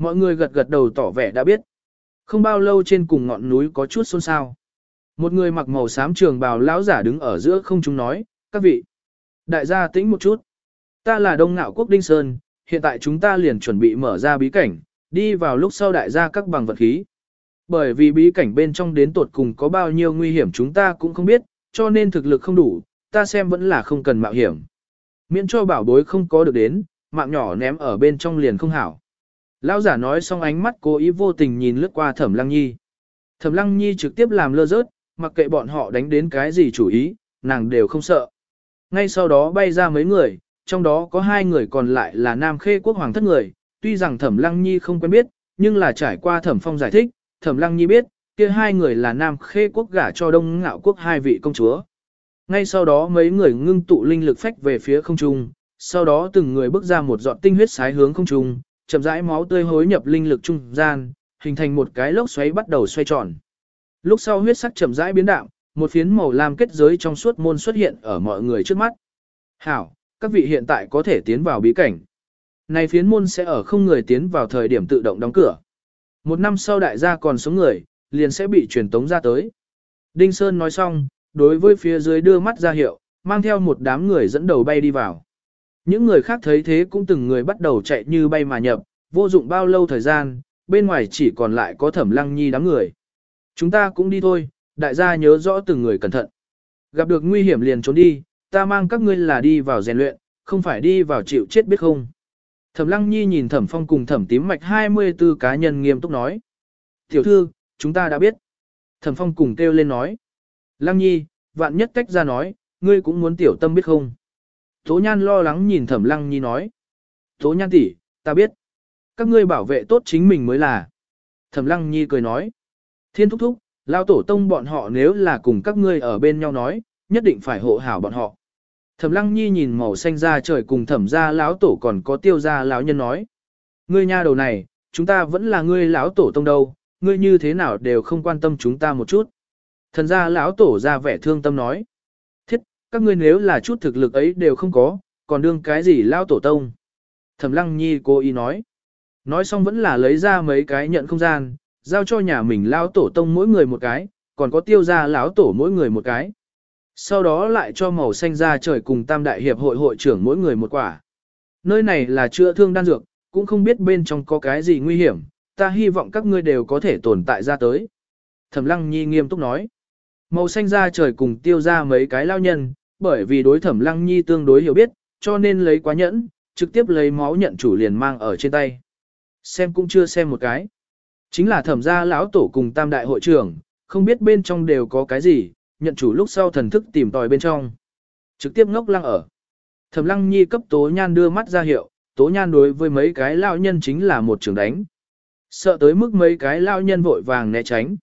Mọi người gật gật đầu tỏ vẻ đã biết. Không bao lâu trên cùng ngọn núi có chút xôn xao. Một người mặc màu xám trường bào lão giả đứng ở giữa không chúng nói, các vị. Đại gia tĩnh một chút. Ta là Đông Ngạo Quốc Đinh Sơn, hiện tại chúng ta liền chuẩn bị mở ra bí cảnh, đi vào lúc sau đại gia các bằng vật khí. Bởi vì bí cảnh bên trong đến tột cùng có bao nhiêu nguy hiểm chúng ta cũng không biết, cho nên thực lực không đủ, ta xem vẫn là không cần mạo hiểm. Miễn cho bảo bối không có được đến, mạng nhỏ ném ở bên trong liền không hảo. Lão giả nói xong ánh mắt cố ý vô tình nhìn lướt qua Thẩm Lăng Nhi. Thẩm Lăng Nhi trực tiếp làm lơ rớt, mặc kệ bọn họ đánh đến cái gì chủ ý, nàng đều không sợ. Ngay sau đó bay ra mấy người, trong đó có hai người còn lại là Nam Khê quốc hoàng thất người, tuy rằng Thẩm Lăng Nhi không quen biết, nhưng là trải qua Thẩm Phong giải thích, Thẩm Lăng Nhi biết, kia hai người là Nam Khê quốc gả cho Đông Ngạo quốc hai vị công chúa. Ngay sau đó mấy người ngưng tụ linh lực phách về phía không trung, sau đó từng người bước ra một giọt tinh huyết sái hướng không trung, chậm rãi máu tươi hối nhập linh lực trung gian, hình thành một cái lốc xoáy bắt đầu xoay tròn. Lúc sau huyết sắc chậm rãi biến đạo, một phiến màu lam kết giới trong suốt môn xuất hiện ở mọi người trước mắt. Hảo, các vị hiện tại có thể tiến vào bí cảnh. Này phiến môn sẽ ở không người tiến vào thời điểm tự động đóng cửa. Một năm sau đại gia còn sống người, liền sẽ bị truyền tống ra tới. Đinh Sơn nói xong, đối với phía dưới đưa mắt ra hiệu, mang theo một đám người dẫn đầu bay đi vào. Những người khác thấy thế cũng từng người bắt đầu chạy như bay mà nhập, vô dụng bao lâu thời gian, bên ngoài chỉ còn lại có thẩm lăng nhi đám người. Chúng ta cũng đi thôi, đại gia nhớ rõ từng người cẩn thận. Gặp được nguy hiểm liền trốn đi, ta mang các ngươi là đi vào rèn luyện, không phải đi vào chịu chết biết không. Thẩm lăng nhi nhìn thẩm phong cùng thẩm tím mạch 24 cá nhân nghiêm túc nói. Tiểu thư, chúng ta đã biết. Thẩm phong cùng kêu lên nói. Lăng nhi, vạn nhất cách ra nói, ngươi cũng muốn tiểu tâm biết không. Tố nhan lo lắng nhìn thẩm lăng nhi nói. Tố nhan tỷ, ta biết. Các ngươi bảo vệ tốt chính mình mới là. Thẩm lăng nhi cười nói. Thiên thúc thúc, lao tổ tông bọn họ nếu là cùng các ngươi ở bên nhau nói, nhất định phải hộ hảo bọn họ. Thẩm lăng nhi nhìn màu xanh ra trời cùng thẩm gia lão tổ còn có tiêu gia lão nhân nói. Ngươi nha đầu này, chúng ta vẫn là ngươi lão tổ tông đâu, ngươi như thế nào đều không quan tâm chúng ta một chút. Thần gia lão tổ ra vẻ thương tâm nói. Các ngươi nếu là chút thực lực ấy đều không có, còn đương cái gì lao tổ tông. Thẩm lăng nhi cô ý nói. Nói xong vẫn là lấy ra mấy cái nhận không gian, giao cho nhà mình lao tổ tông mỗi người một cái, còn có tiêu ra lão tổ mỗi người một cái. Sau đó lại cho màu xanh ra trời cùng tam đại hiệp hội hội trưởng mỗi người một quả. Nơi này là chữa thương đan dược, cũng không biết bên trong có cái gì nguy hiểm, ta hy vọng các ngươi đều có thể tồn tại ra tới. Thẩm lăng nhi nghiêm túc nói. Màu xanh ra trời cùng tiêu ra mấy cái lao nhân, bởi vì đối thẩm lăng nhi tương đối hiểu biết, cho nên lấy quá nhẫn, trực tiếp lấy máu nhận chủ liền mang ở trên tay. Xem cũng chưa xem một cái. Chính là thẩm gia lão tổ cùng tam đại hội trưởng, không biết bên trong đều có cái gì, nhận chủ lúc sau thần thức tìm tòi bên trong. Trực tiếp ngốc lăng ở. Thẩm lăng nhi cấp tố nhan đưa mắt ra hiệu, tố nhan đối với mấy cái lao nhân chính là một trường đánh. Sợ tới mức mấy cái lao nhân vội vàng né tránh.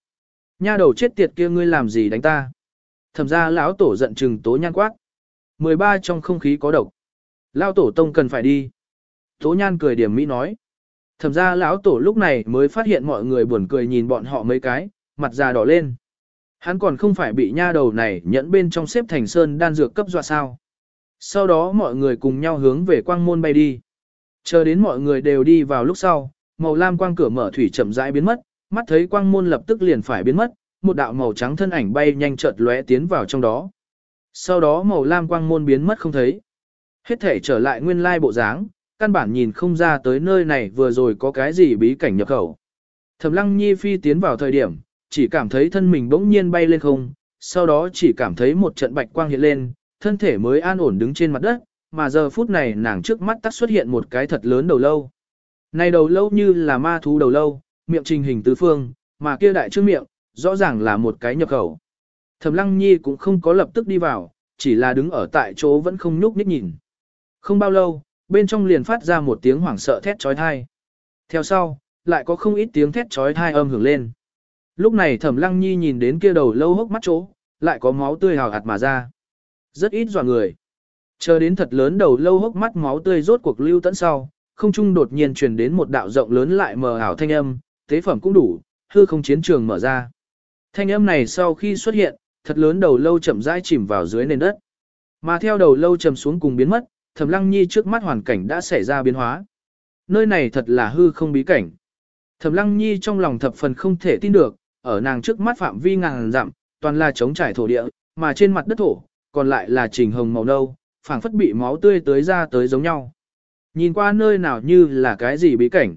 Nha đầu chết tiệt kia ngươi làm gì đánh ta. Thẩm ra lão tổ giận chừng tố nhan quát. 13 trong không khí có độc. Lão tổ tông cần phải đi. Tố nhan cười điểm mỹ nói. Thẩm ra lão tổ lúc này mới phát hiện mọi người buồn cười nhìn bọn họ mấy cái, mặt già đỏ lên. Hắn còn không phải bị nha đầu này nhẫn bên trong xếp thành sơn đan dược cấp dọa sao. Sau đó mọi người cùng nhau hướng về quang môn bay đi. Chờ đến mọi người đều đi vào lúc sau, màu lam quang cửa mở thủy chậm rãi biến mất, mắt thấy quang môn lập tức liền phải biến mất, một đạo màu trắng thân ảnh bay nhanh chợt lóe tiến vào trong đó. Sau đó màu lam quang môn biến mất không thấy. Hết thể trở lại nguyên lai bộ dáng, căn bản nhìn không ra tới nơi này vừa rồi có cái gì bí cảnh nhập khẩu. Thẩm lăng nhi phi tiến vào thời điểm, chỉ cảm thấy thân mình bỗng nhiên bay lên không, sau đó chỉ cảm thấy một trận bạch quang hiện lên, thân thể mới an ổn đứng trên mặt đất, mà giờ phút này nàng trước mắt tắt xuất hiện một cái thật lớn đầu lâu. Này đầu lâu như là ma thú đầu lâu, miệng trình hình tứ phương, mà kia đại trước miệng, rõ ràng là một cái nhập khẩu. Thẩm Lăng Nhi cũng không có lập tức đi vào, chỉ là đứng ở tại chỗ vẫn không nhúc nhích nhìn. Không bao lâu, bên trong liền phát ra một tiếng hoảng sợ thét chói tai. Theo sau, lại có không ít tiếng thét chói tai âm hưởng lên. Lúc này Thẩm Lăng Nhi nhìn đến kia đầu lâu hốc mắt chỗ, lại có máu tươi hào hạt mà ra. Rất ít dọa người. Chờ đến thật lớn đầu lâu hốc mắt máu tươi rốt cuộc lưu tận sau, không trung đột nhiên truyền đến một đạo rộng lớn lại mờ ảo thanh âm, tế phẩm cũng đủ, hư không chiến trường mở ra. Thanh âm này sau khi xuất hiện, thật lớn đầu lâu chậm rãi chìm vào dưới nền đất. Mà theo đầu lâu chầm xuống cùng biến mất, Thẩm Lăng Nhi trước mắt hoàn cảnh đã xảy ra biến hóa. Nơi này thật là hư không bí cảnh. Thẩm Lăng Nhi trong lòng thập phần không thể tin được, ở nàng trước mắt phạm vi ngàn dặm, toàn là trống trải thổ địa, mà trên mặt đất thổ, còn lại là trình hồng màu nâu, phảng phất bị máu tươi tới ra tới giống nhau. Nhìn qua nơi nào như là cái gì bí cảnh.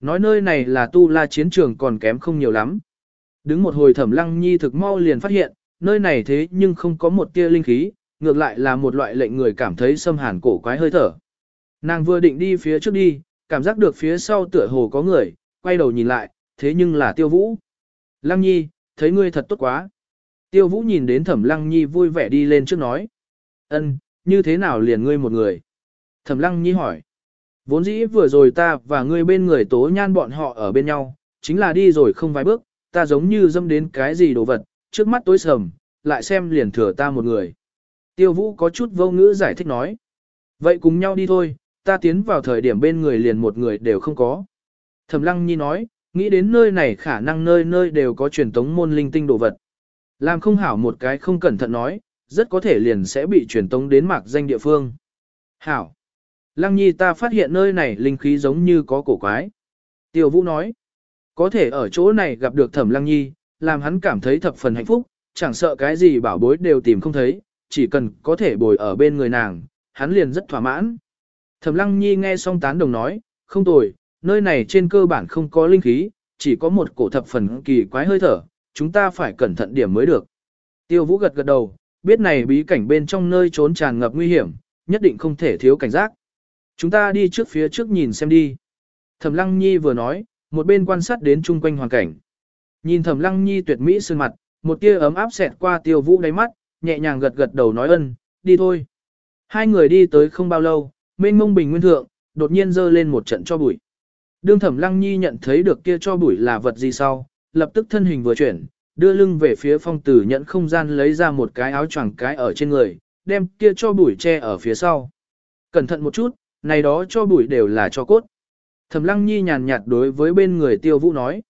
Nói nơi này là tu la chiến trường còn kém không nhiều lắm. Đứng một hồi thẩm lăng nhi thực mau liền phát hiện, nơi này thế nhưng không có một tia linh khí, ngược lại là một loại lệnh người cảm thấy xâm hàn cổ quái hơi thở. Nàng vừa định đi phía trước đi, cảm giác được phía sau tựa hồ có người, quay đầu nhìn lại, thế nhưng là tiêu vũ. Lăng nhi, thấy ngươi thật tốt quá. Tiêu vũ nhìn đến thẩm lăng nhi vui vẻ đi lên trước nói. ân, như thế nào liền ngươi một người? Thẩm lăng nhi hỏi. Vốn dĩ vừa rồi ta và ngươi bên người tố nhan bọn họ ở bên nhau, chính là đi rồi không vài bước, ta giống như dâm đến cái gì đồ vật, trước mắt tối sầm, lại xem liền thừa ta một người. Tiêu vũ có chút vô ngữ giải thích nói. Vậy cùng nhau đi thôi, ta tiến vào thời điểm bên người liền một người đều không có. Thẩm Lăng Nhi nói, nghĩ đến nơi này khả năng nơi nơi đều có truyền tống môn linh tinh đồ vật. Làm không hảo một cái không cẩn thận nói, rất có thể liền sẽ bị truyền tống đến mạc danh địa phương. Hảo. Lăng Nhi ta phát hiện nơi này linh khí giống như có cổ quái. Tiêu Vũ nói, có thể ở chỗ này gặp được Thẩm Lăng Nhi, làm hắn cảm thấy thập phần hạnh phúc, chẳng sợ cái gì bảo bối đều tìm không thấy, chỉ cần có thể bồi ở bên người nàng, hắn liền rất thỏa mãn. Thẩm Lăng Nhi nghe xong tán đồng nói, không tồi, nơi này trên cơ bản không có linh khí, chỉ có một cổ thập phần kỳ quái hơi thở, chúng ta phải cẩn thận điểm mới được. Tiêu Vũ gật gật đầu, biết này bí cảnh bên trong nơi trốn tràn ngập nguy hiểm, nhất định không thể thiếu cảnh giác. Chúng ta đi trước phía trước nhìn xem đi. Thẩm Lăng Nhi vừa nói, một bên quan sát đến chung quanh hoàn cảnh. Nhìn Thẩm Lăng Nhi tuyệt mỹ sơn mặt, một tia ấm áp xẹt qua Tiêu Vũ đáy mắt, nhẹ nhàng gật gật đầu nói ân, đi thôi. Hai người đi tới không bao lâu, mênh mông bình nguyên thượng, đột nhiên dơ lên một trận cho bụi. Đương Thẩm Lăng Nhi nhận thấy được kia cho bụi là vật gì sau, lập tức thân hình vừa chuyển, đưa lưng về phía phong tử nhận không gian lấy ra một cái áo choàng cái ở trên người, đem kia cho bụi che ở phía sau. Cẩn thận một chút, này đó cho bụi đều là cho cốt. Thẩm Lăng Nhi nhàn nhạt đối với bên người Tiêu Vũ nói.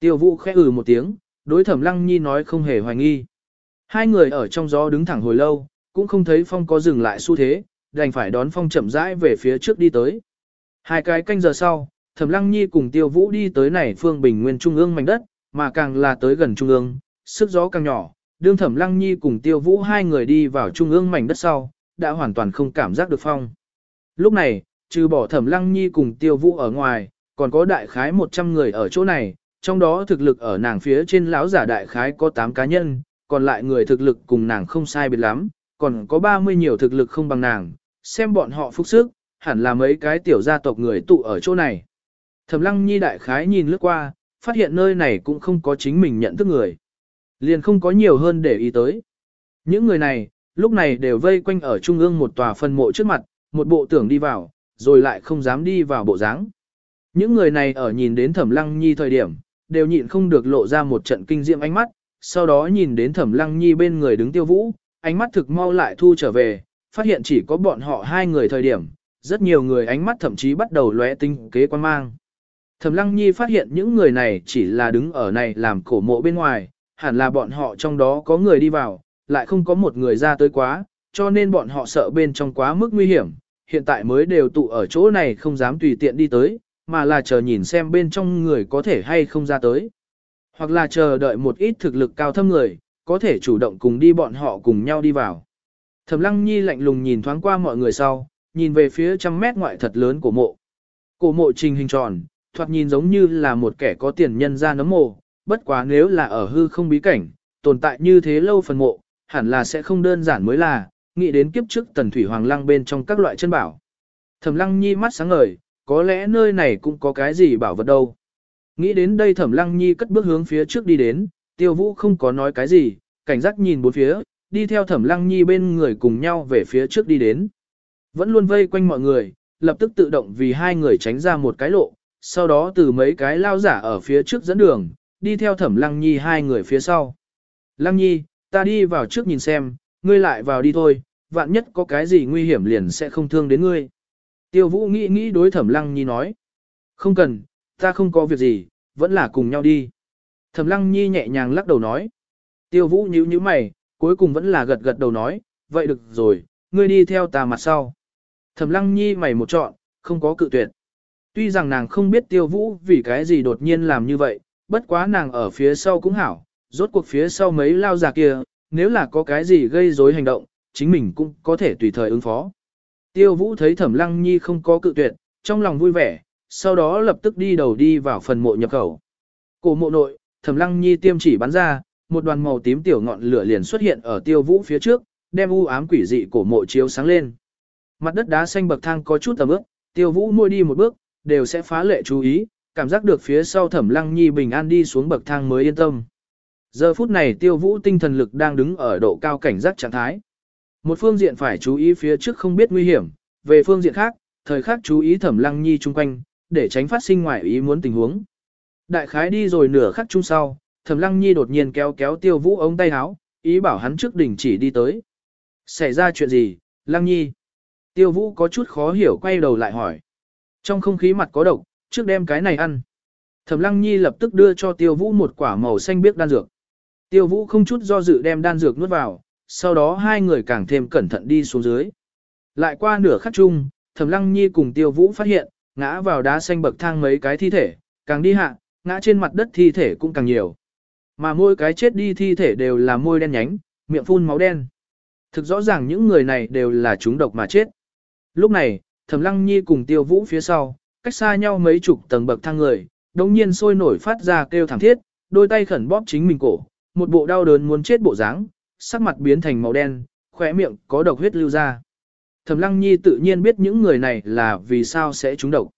Tiêu Vũ khẽ ừ một tiếng, đối Thẩm Lăng Nhi nói không hề hoài nghi. Hai người ở trong gió đứng thẳng hồi lâu, cũng không thấy phong có dừng lại xu thế, đành phải đón phong chậm rãi về phía trước đi tới. Hai cái canh giờ sau, Thẩm Lăng Nhi cùng Tiêu Vũ đi tới này phương bình nguyên trung ương mảnh đất, mà càng là tới gần trung ương, sức gió càng nhỏ. Đương Thẩm Lăng Nhi cùng Tiêu Vũ hai người đi vào trung ương mảnh đất sau, đã hoàn toàn không cảm giác được phong. Lúc này, trừ bỏ Thẩm Lăng Nhi cùng Tiêu Vũ ở ngoài, còn có đại khái 100 người ở chỗ này, trong đó thực lực ở nàng phía trên lão giả đại khái có 8 cá nhân, còn lại người thực lực cùng nàng không sai biệt lắm, còn có 30 nhiều thực lực không bằng nàng, xem bọn họ phúc sức, hẳn là mấy cái tiểu gia tộc người tụ ở chỗ này. Thẩm Lăng Nhi đại khái nhìn lướt qua, phát hiện nơi này cũng không có chính mình nhận thức người. Liền không có nhiều hơn để ý tới. Những người này, lúc này đều vây quanh ở trung ương một tòa phân mộ trước mặt, một bộ tưởng đi vào, rồi lại không dám đi vào bộ dáng. Những người này ở nhìn đến Thẩm Lăng Nhi thời điểm, đều nhịn không được lộ ra một trận kinh diệm ánh mắt, sau đó nhìn đến Thẩm Lăng Nhi bên người đứng Tiêu Vũ, ánh mắt thực mau lại thu trở về, phát hiện chỉ có bọn họ hai người thời điểm, rất nhiều người ánh mắt thậm chí bắt đầu lóe tinh kế quan mang. Thẩm Lăng Nhi phát hiện những người này chỉ là đứng ở này làm cổ mộ bên ngoài, hẳn là bọn họ trong đó có người đi vào, lại không có một người ra tới quá, cho nên bọn họ sợ bên trong quá mức nguy hiểm, hiện tại mới đều tụ ở chỗ này không dám tùy tiện đi tới, mà là chờ nhìn xem bên trong người có thể hay không ra tới. Hoặc là chờ đợi một ít thực lực cao thâm người, có thể chủ động cùng đi bọn họ cùng nhau đi vào. Thẩm Lăng Nhi lạnh lùng nhìn thoáng qua mọi người sau, nhìn về phía trăm mét ngoại thật lớn của mộ. Cổ mộ trình hình tròn, thoạt nhìn giống như là một kẻ có tiền nhân ra nấm mộ, bất quá nếu là ở hư không bí cảnh, tồn tại như thế lâu phần mộ, hẳn là sẽ không đơn giản mới là, nghĩ đến kiếp trước tần thủy hoàng lăng bên trong các loại chân bảo. Thẩm lăng nhi mắt sáng ngời, có lẽ nơi này cũng có cái gì bảo vật đâu. Nghĩ đến đây thẩm lăng nhi cất bước hướng phía trước đi đến, tiêu vũ không có nói cái gì, cảnh giác nhìn bốn phía, đi theo thẩm lăng nhi bên người cùng nhau về phía trước đi đến. Vẫn luôn vây quanh mọi người, lập tức tự động vì hai người tránh ra một cái lộ, sau đó từ mấy cái lao giả ở phía trước dẫn đường, đi theo thẩm lăng nhi hai người phía sau. Lăng nhi, ta đi vào trước nhìn xem, ngươi lại vào đi thôi, vạn nhất có cái gì nguy hiểm liền sẽ không thương đến ngươi. Tiêu vũ nghĩ nghĩ đối thẩm lăng nhi nói. Không cần, ta không có việc gì, vẫn là cùng nhau đi. Thẩm lăng nhi nhẹ nhàng lắc đầu nói. Tiêu vũ nhíu nhíu mày, cuối cùng vẫn là gật gật đầu nói, vậy được rồi, ngươi đi theo ta mặt sau. Thẩm lăng nhi mày một chọn, không có cự tuyệt. Tuy rằng nàng không biết tiêu vũ vì cái gì đột nhiên làm như vậy, bất quá nàng ở phía sau cũng hảo, rốt cuộc phía sau mấy lao già kia, nếu là có cái gì gây rối hành động, chính mình cũng có thể tùy thời ứng phó. Tiêu vũ thấy thẩm lăng nhi không có cự tuyệt, trong lòng vui vẻ, sau đó lập tức đi đầu đi vào phần mộ nhập khẩu. Cổ mộ nội, thẩm lăng nhi tiêm chỉ bắn ra, một đoàn màu tím tiểu ngọn lửa liền xuất hiện ở tiêu vũ phía trước, đem u ám quỷ dị cổ mộ chiếu sáng lên. Mặt đất đá xanh bậc thang có chút tầm ướt, tiêu vũ mỗi đi một bước, đều sẽ phá lệ chú ý, cảm giác được phía sau thẩm lăng nhi bình an đi xuống bậc thang mới yên tâm. Giờ phút này tiêu vũ tinh thần lực đang đứng ở độ cao cảnh giác trạng thái. Một phương diện phải chú ý phía trước không biết nguy hiểm, về phương diện khác, thời khắc chú ý thẩm lăng nhi chung quanh, để tránh phát sinh ngoài ý muốn tình huống. Đại khái đi rồi nửa khắc chung sau, thẩm lăng nhi đột nhiên kéo kéo tiêu vũ ống tay áo, ý bảo hắn trước đỉnh chỉ đi tới. Xảy ra chuyện gì, lăng nhi? Tiêu vũ có chút khó hiểu quay đầu lại hỏi. Trong không khí mặt có độc, trước đem cái này ăn. Thẩm lăng nhi lập tức đưa cho tiêu vũ một quả màu xanh biếc đan dược. Tiêu vũ không chút do dự đem đan dược nuốt vào, sau đó hai người càng thêm cẩn thận đi xuống dưới. Lại qua nửa khắc chung, thẩm lăng nhi cùng tiêu vũ phát hiện, ngã vào đá xanh bậc thang mấy cái thi thể, càng đi hạ, ngã trên mặt đất thi thể cũng càng nhiều. Mà mỗi cái chết đi thi thể đều là môi đen nhánh, miệng phun máu đen. Thực rõ ràng những người này đều là chúng độc mà chết. Lúc này, Thẩm Lăng Nhi cùng Tiêu Vũ phía sau, cách xa nhau mấy chục tầng bậc thang người, đồng nhiên sôi nổi phát ra kêu thảm thiết, đôi tay khẩn bóp chính mình cổ, một bộ đau đớn muốn chết bộ dáng, sắc mặt biến thành màu đen, khóe miệng có độc huyết lưu ra. Thẩm Lăng Nhi tự nhiên biết những người này là vì sao sẽ trúng độc.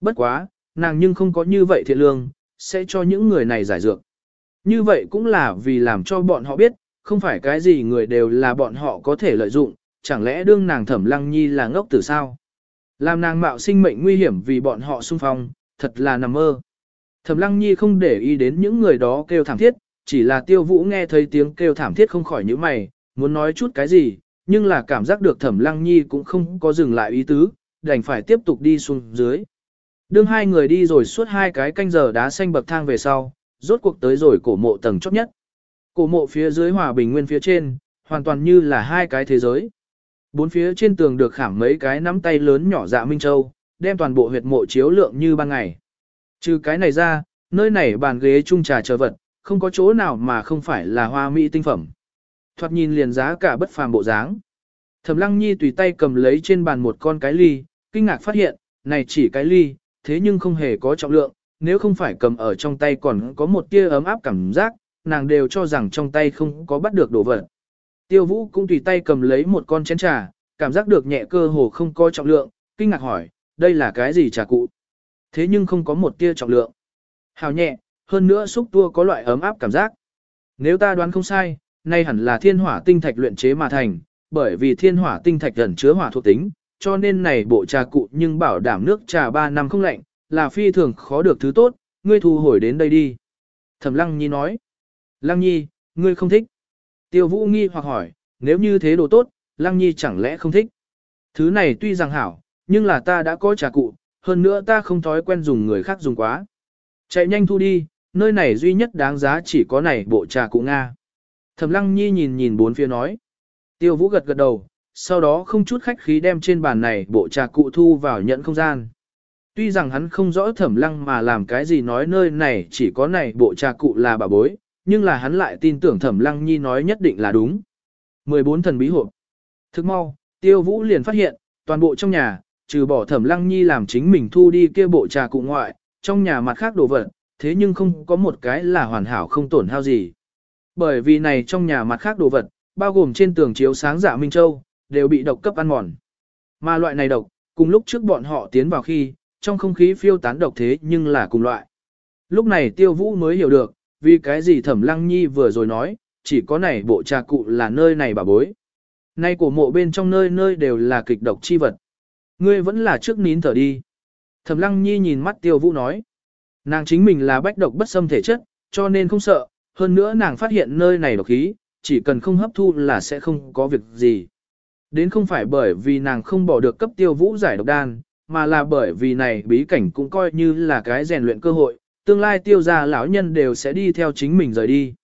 Bất quá, nàng nhưng không có như vậy thiện lương, sẽ cho những người này giải dược. Như vậy cũng là vì làm cho bọn họ biết, không phải cái gì người đều là bọn họ có thể lợi dụng, chẳng lẽ đương nàng Thẩm Lăng Nhi là ngốc từ sao? Làm nàng mạo sinh mệnh nguy hiểm vì bọn họ xung phong, thật là nằm mơ. Thẩm Lăng Nhi không để ý đến những người đó kêu thảm thiết, chỉ là Tiêu Vũ nghe thấy tiếng kêu thảm thiết không khỏi nhíu mày, muốn nói chút cái gì, nhưng là cảm giác được Thẩm Lăng Nhi cũng không có dừng lại ý tứ, đành phải tiếp tục đi xuống dưới. Đương hai người đi rồi suốt hai cái canh giờ đá xanh bậc thang về sau, rốt cuộc tới rồi cổ mộ tầng chót nhất. Cổ mộ phía dưới hòa bình nguyên phía trên, hoàn toàn như là hai cái thế giới. Bốn phía trên tường được khảm mấy cái nắm tay lớn nhỏ dạ Minh Châu, đem toàn bộ huyệt mộ chiếu lượng như ban ngày. Trừ cái này ra, nơi này bàn ghế chung trà chờ vật, không có chỗ nào mà không phải là hoa mỹ tinh phẩm. Thoạt nhìn liền giá cả bất phàm bộ dáng. Thẩm Lăng Nhi tùy tay cầm lấy trên bàn một con cái ly, kinh ngạc phát hiện, này chỉ cái ly, thế nhưng không hề có trọng lượng, nếu không phải cầm ở trong tay còn có một tia ấm áp cảm giác, nàng đều cho rằng trong tay không có bắt được đồ vật. Tiêu Vũ cũng tùy tay cầm lấy một con chén trà, cảm giác được nhẹ cơ hồ không có trọng lượng, kinh ngạc hỏi, đây là cái gì trà cụ? Thế nhưng không có một tia trọng lượng. Hào nhẹ, hơn nữa xúc tua có loại ấm áp cảm giác. Nếu ta đoán không sai, nay hẳn là thiên hỏa tinh thạch luyện chế mà thành, bởi vì thiên hỏa tinh thạch gần chứa hỏa thuộc tính, cho nên này bộ trà cụ nhưng bảo đảm nước trà 3 năm không lạnh, là phi thường khó được thứ tốt, ngươi thu hồi đến đây đi. Thẩm Lăng Nhi nói, Lăng Nhi, ngươi không thích. Tiêu Vũ nghi hoặc hỏi, nếu như thế đồ tốt, Lăng Nhi chẳng lẽ không thích. Thứ này tuy rằng hảo, nhưng là ta đã có trà cụ, hơn nữa ta không thói quen dùng người khác dùng quá. Chạy nhanh thu đi, nơi này duy nhất đáng giá chỉ có này bộ trà cụ Nga. Thẩm Lăng Nhi nhìn nhìn bốn phía nói. Tiêu Vũ gật gật đầu, sau đó không chút khách khí đem trên bàn này bộ trà cụ thu vào nhận không gian. Tuy rằng hắn không rõ thẩm lăng mà làm cái gì nói nơi này chỉ có này bộ trà cụ là bà bối, nhưng là hắn lại tin tưởng thẩm lăng nhi nói nhất định là đúng. 14 thần bí hộp. Thức mau, tiêu vũ liền phát hiện, toàn bộ trong nhà, trừ bỏ thẩm lăng nhi làm chính mình thu đi kia bộ trà cụ ngoại, trong nhà mặt khác đồ vật, thế nhưng không có một cái là hoàn hảo không tổn hao gì. Bởi vì này trong nhà mặt khác đồ vật, bao gồm trên tường chiếu sáng dạ Minh Châu, đều bị độc cấp ăn mòn. Mà loại này độc, cùng lúc trước bọn họ tiến vào khi, trong không khí phiêu tán độc thế nhưng là cùng loại. Lúc này tiêu vũ mới hiểu được, vì cái gì thẩm lăng nhi vừa rồi nói, chỉ có này bộ trà cụ là nơi này bà bối. Nay của mộ bên trong nơi nơi đều là kịch độc chi vật. Ngươi vẫn là trước nín thở đi. Thẩm lăng nhi nhìn mắt tiêu vũ nói. Nàng chính mình là bách độc bất xâm thể chất, cho nên không sợ, hơn nữa nàng phát hiện nơi này độc khí, chỉ cần không hấp thu là sẽ không có việc gì. Đến không phải bởi vì nàng không bỏ được cấp tiêu vũ giải độc đan, mà là bởi vì này bí cảnh cũng coi như là cái rèn luyện cơ hội, tương lai tiêu gia lão nhân đều sẽ đi theo chính mình rời đi.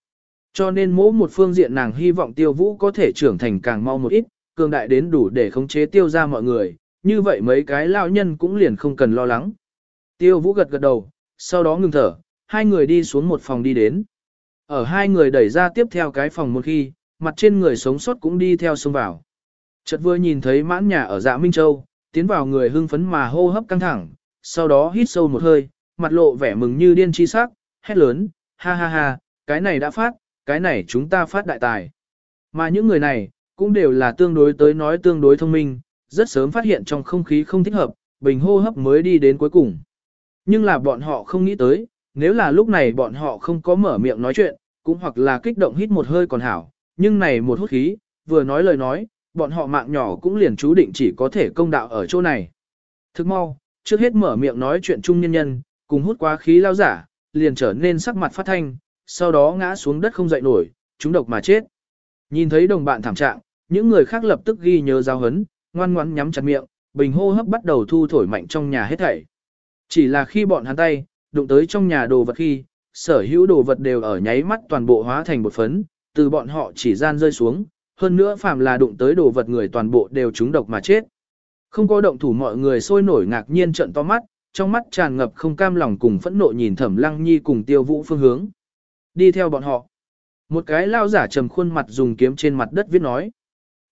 Cho nên mỗi một phương diện nàng hy vọng tiêu vũ có thể trưởng thành càng mau một ít, cường đại đến đủ để khống chế tiêu gia mọi người, như vậy mấy cái lão nhân cũng liền không cần lo lắng. Tiêu vũ gật gật đầu, sau đó ngừng thở, hai người đi xuống một phòng đi đến. Ở hai người đẩy ra tiếp theo cái phòng một khi, mặt trên người sống sót cũng đi theo xông vào. Chợt vừa nhìn thấy mãn nhà ở dạ Minh Châu, tiến vào người hưng phấn mà hô hấp căng thẳng, sau đó hít sâu một hơi, mặt lộ vẻ mừng như điên chi sắc, hét lớn, ha ha ha, cái này đã phát, cái này chúng ta phát đại tài. Mà những người này, cũng đều là tương đối tới nói tương đối thông minh, rất sớm phát hiện trong không khí không thích hợp, bình hô hấp mới đi đến cuối cùng. Nhưng là bọn họ không nghĩ tới, nếu là lúc này bọn họ không có mở miệng nói chuyện, cũng hoặc là kích động hít một hơi còn hảo, nhưng này một hút khí, vừa nói lời nói, bọn họ mạng nhỏ cũng liền chú định chỉ có thể công đạo ở chỗ này. Thức mau, trước hết mở miệng nói chuyện chung nhân nhân, cùng hút quá khí lao giả, liền trở nên sắc mặt phát thanh, sau đó ngã xuống đất không dậy nổi, chúng độc mà chết. Nhìn thấy đồng bạn thảm trạng, những người khác lập tức ghi nhớ giáo hấn, ngoan ngoãn nhắm chặt miệng, bình hô hấp bắt đầu thu thổi mạnh trong nhà hết thảy. Chỉ là khi bọn hắn tay, đụng tới trong nhà đồ vật khi, sở hữu đồ vật đều ở nháy mắt toàn bộ hóa thành một phấn, từ bọn họ chỉ gian rơi xuống, hơn nữa phàm là đụng tới đồ vật người toàn bộ đều trúng độc mà chết. Không có động thủ mọi người sôi nổi ngạc nhiên trận to mắt, trong mắt tràn ngập không cam lòng cùng phẫn nộ nhìn Thẩm Lăng Nhi cùng Tiêu Vũ phương hướng. Đi theo bọn họ. Một cái lao giả trầm khuôn mặt dùng kiếm trên mặt đất viết nói.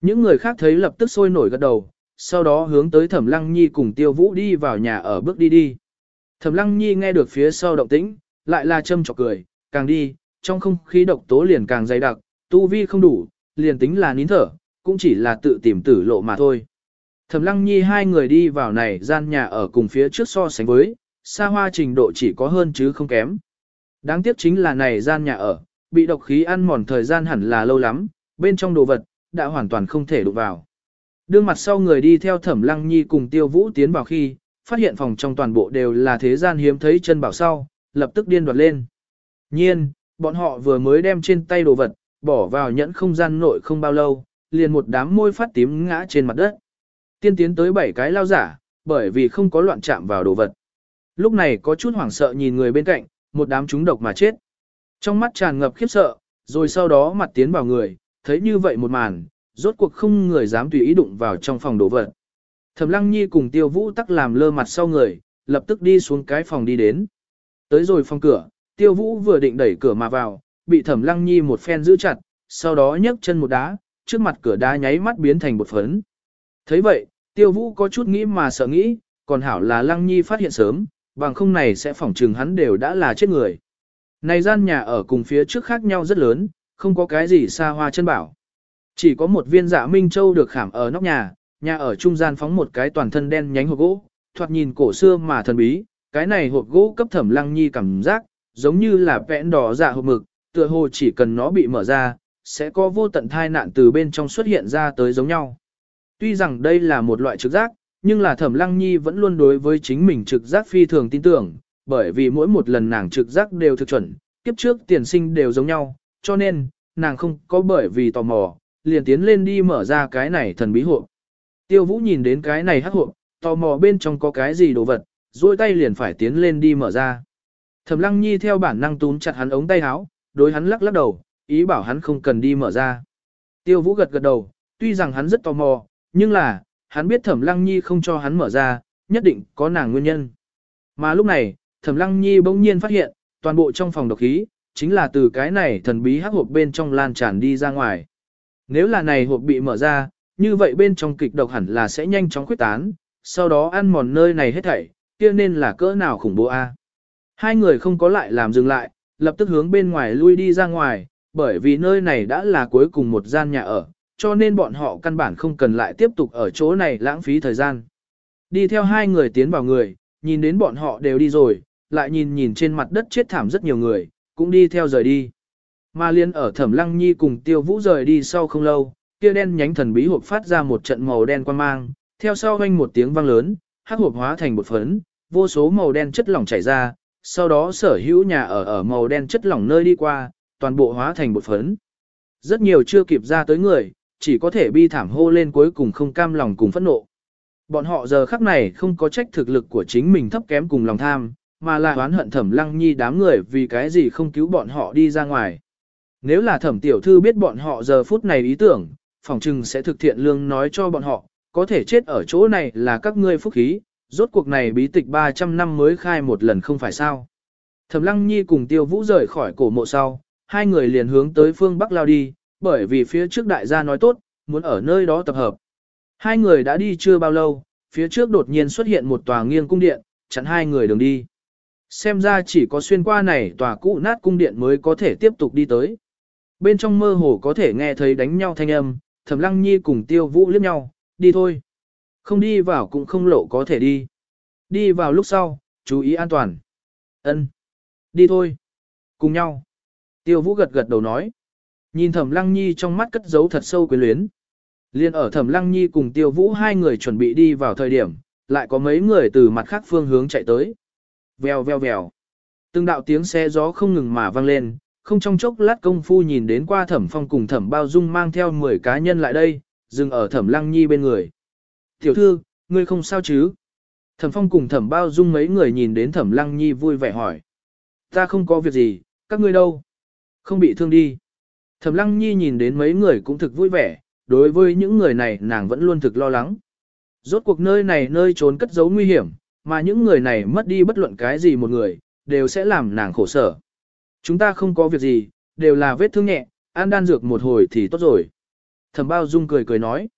Những người khác thấy lập tức sôi nổi gật đầu, sau đó hướng tới Thẩm Lăng Nhi cùng Tiêu Vũ đi vào nhà ở bước đi đi. Thẩm Lăng Nhi nghe được phía sau động tĩnh, lại là châm chọc cười, càng đi, trong không khí độc tố liền càng dày đặc, tu vi không đủ, liền tính là nín thở, cũng chỉ là tự tìm tử lộ mà thôi. Thẩm Lăng Nhi hai người đi vào này gian nhà ở cùng phía trước so sánh với, xa hoa trình độ chỉ có hơn chứ không kém. Đáng tiếc chính là này gian nhà ở, bị độc khí ăn mòn thời gian hẳn là lâu lắm, bên trong đồ vật, đã hoàn toàn không thể đụng vào. Đương mặt sau người đi theo Thẩm Lăng Nhi cùng Tiêu Vũ tiến vào khi, phát hiện phòng trong toàn bộ đều là thế gian hiếm thấy chân bảo sau, lập tức điên đoạt lên. Nhiên, bọn họ vừa mới đem trên tay đồ vật, bỏ vào nhẫn không gian nội không bao lâu, liền một đám môi phát tím ngã trên mặt đất. Tiên tiến tới bảy cái lao giả, bởi vì không có loạn chạm vào đồ vật. Lúc này có chút hoảng sợ nhìn người bên cạnh, một đám chúng độc mà chết. Trong mắt tràn ngập khiếp sợ, rồi sau đó mặt tiến vào người, thấy như vậy một màn, rốt cuộc không người dám tùy ý đụng vào trong phòng đồ vật. Thẩm Lăng Nhi cùng Tiêu Vũ tắc làm lơ mặt sau người, lập tức đi xuống cái phòng đi đến. Tới rồi phòng cửa, Tiêu Vũ vừa định đẩy cửa mà vào, bị Thẩm Lăng Nhi một phen giữ chặt, sau đó nhấc chân một đá, trước mặt cửa đá nháy mắt biến thành bột phấn. Thấy vậy, Tiêu Vũ có chút nghĩ mà sợ nghĩ, còn hảo là Lăng Nhi phát hiện sớm, bằng không này sẽ phỏng trừng hắn đều đã là chết người. Này gian nhà ở cùng phía trước khác nhau rất lớn, không có cái gì xa hoa chân bảo. Chỉ có một viên dạ minh châu được khảm ở nóc nhà, nhà ở trung gian phóng một cái toàn thân đen nhánh hộp gỗ, thoạt nhìn cổ xưa mà thần bí, cái này hộp gỗ cấp thẩm lăng nhi cảm giác, giống như là vẽn đỏ dạ hộp mực, tựa hồ chỉ cần nó bị mở ra, sẽ có vô tận thai nạn từ bên trong xuất hiện ra tới giống nhau. Tuy rằng đây là một loại trực giác, nhưng là thẩm lăng nhi vẫn luôn đối với chính mình trực giác phi thường tin tưởng, bởi vì mỗi một lần nàng trực giác đều thực chuẩn, kiếp trước tiền sinh đều giống nhau, cho nên, nàng không có bởi vì tò mò, liền tiến lên đi mở ra cái này thần bí hộp. Tiêu Vũ nhìn đến cái này hắc hộp, tò mò bên trong có cái gì đồ vật, duỗi tay liền phải tiến lên đi mở ra. Thẩm Lăng Nhi theo bản năng túm chặt hắn ống tay áo, đối hắn lắc lắc đầu, ý bảo hắn không cần đi mở ra. Tiêu Vũ gật gật đầu, tuy rằng hắn rất tò mò, nhưng là, hắn biết Thẩm Lăng Nhi không cho hắn mở ra, nhất định có nàng nguyên nhân. Mà lúc này, Thẩm Lăng Nhi bỗng nhiên phát hiện, toàn bộ trong phòng độc khí, chính là từ cái này thần bí hắc hộp bên trong lan tràn đi ra ngoài. Nếu là này hộp bị mở ra, như vậy bên trong kịch độc hẳn là sẽ nhanh chóng khuyết tán, sau đó ăn mòn nơi này hết thảy, kia nên là cỡ nào khủng bố a. Hai người không có lại làm dừng lại, lập tức hướng bên ngoài lui đi ra ngoài, bởi vì nơi này đã là cuối cùng một gian nhà ở, cho nên bọn họ căn bản không cần lại tiếp tục ở chỗ này lãng phí thời gian. Đi theo hai người tiến vào người, nhìn đến bọn họ đều đi rồi, lại nhìn nhìn trên mặt đất chết thảm rất nhiều người, cũng đi theo rời đi. Mà liên ở Thẩm Lăng Nhi cùng Tiêu Vũ rời đi sau không lâu, kia đen nhánh thần bí hộp phát ra một trận màu đen quan mang, theo sau vang một tiếng vang lớn, hắc hộp hóa thành một phấn, vô số màu đen chất lỏng chảy ra, sau đó sở hữu nhà ở ở màu đen chất lỏng nơi đi qua, toàn bộ hóa thành một phấn. Rất nhiều chưa kịp ra tới người, chỉ có thể bi thảm hô lên cuối cùng không cam lòng cùng phẫn nộ. Bọn họ giờ khắc này không có trách thực lực của chính mình thấp kém cùng lòng tham, mà là oán hận thẩm lăng nhi đám người vì cái gì không cứu bọn họ đi ra ngoài. Nếu là thẩm tiểu thư biết bọn họ giờ phút này ý tưởng, phòng trừng sẽ thực thiện lương nói cho bọn họ, có thể chết ở chỗ này là các ngươi phúc khí, rốt cuộc này bí tịch 300 năm mới khai một lần không phải sao. Thẩm Lăng Nhi cùng Tiêu Vũ rời khỏi cổ mộ sau, hai người liền hướng tới phương Bắc lao đi, bởi vì phía trước đại gia nói tốt, muốn ở nơi đó tập hợp. Hai người đã đi chưa bao lâu, phía trước đột nhiên xuất hiện một tòa nghiêng cung điện, chặn hai người đường đi. Xem ra chỉ có xuyên qua này tòa cũ nát cung điện mới có thể tiếp tục đi tới. Bên trong mơ hồ có thể nghe thấy đánh nhau thanh âm, Thẩm Lăng Nhi cùng Tiêu Vũ liếc nhau, đi thôi. Không đi vào cũng không lộ có thể đi. Đi vào lúc sau, chú ý an toàn. Ân, Đi thôi. Cùng nhau. Tiêu Vũ gật gật đầu nói. Nhìn Thẩm Lăng Nhi trong mắt cất giấu thật sâu quyến luyến. Liên ở Thẩm Lăng Nhi cùng Tiêu Vũ hai người chuẩn bị đi vào thời điểm, lại có mấy người từ mặt khác phương hướng chạy tới. Vèo vèo vèo. Từng đạo tiếng xe gió không ngừng mà vang lên, không trong chốc lát công phu nhìn đến qua thẩm phong cùng thẩm bao dung mang theo 10 cá nhân lại đây, dừng ở thẩm lăng nhi bên người. Tiểu thư, ngươi không sao chứ? Thẩm phong cùng thẩm bao dung mấy người nhìn đến thẩm lăng nhi vui vẻ hỏi. Ta không có việc gì, các ngươi đâu? Không bị thương đi. Thẩm lăng nhi nhìn đến mấy người cũng thực vui vẻ, đối với những người này nàng vẫn luôn thực lo lắng. Rốt cuộc nơi này nơi trốn cất giấu nguy hiểm, mà những người này mất đi bất luận cái gì một người, đều sẽ làm nàng khổ sở. Chúng ta không có việc gì, đều là vết thương nhẹ, ăn đan dược một hồi thì tốt rồi. Thẩm bao dung cười cười nói.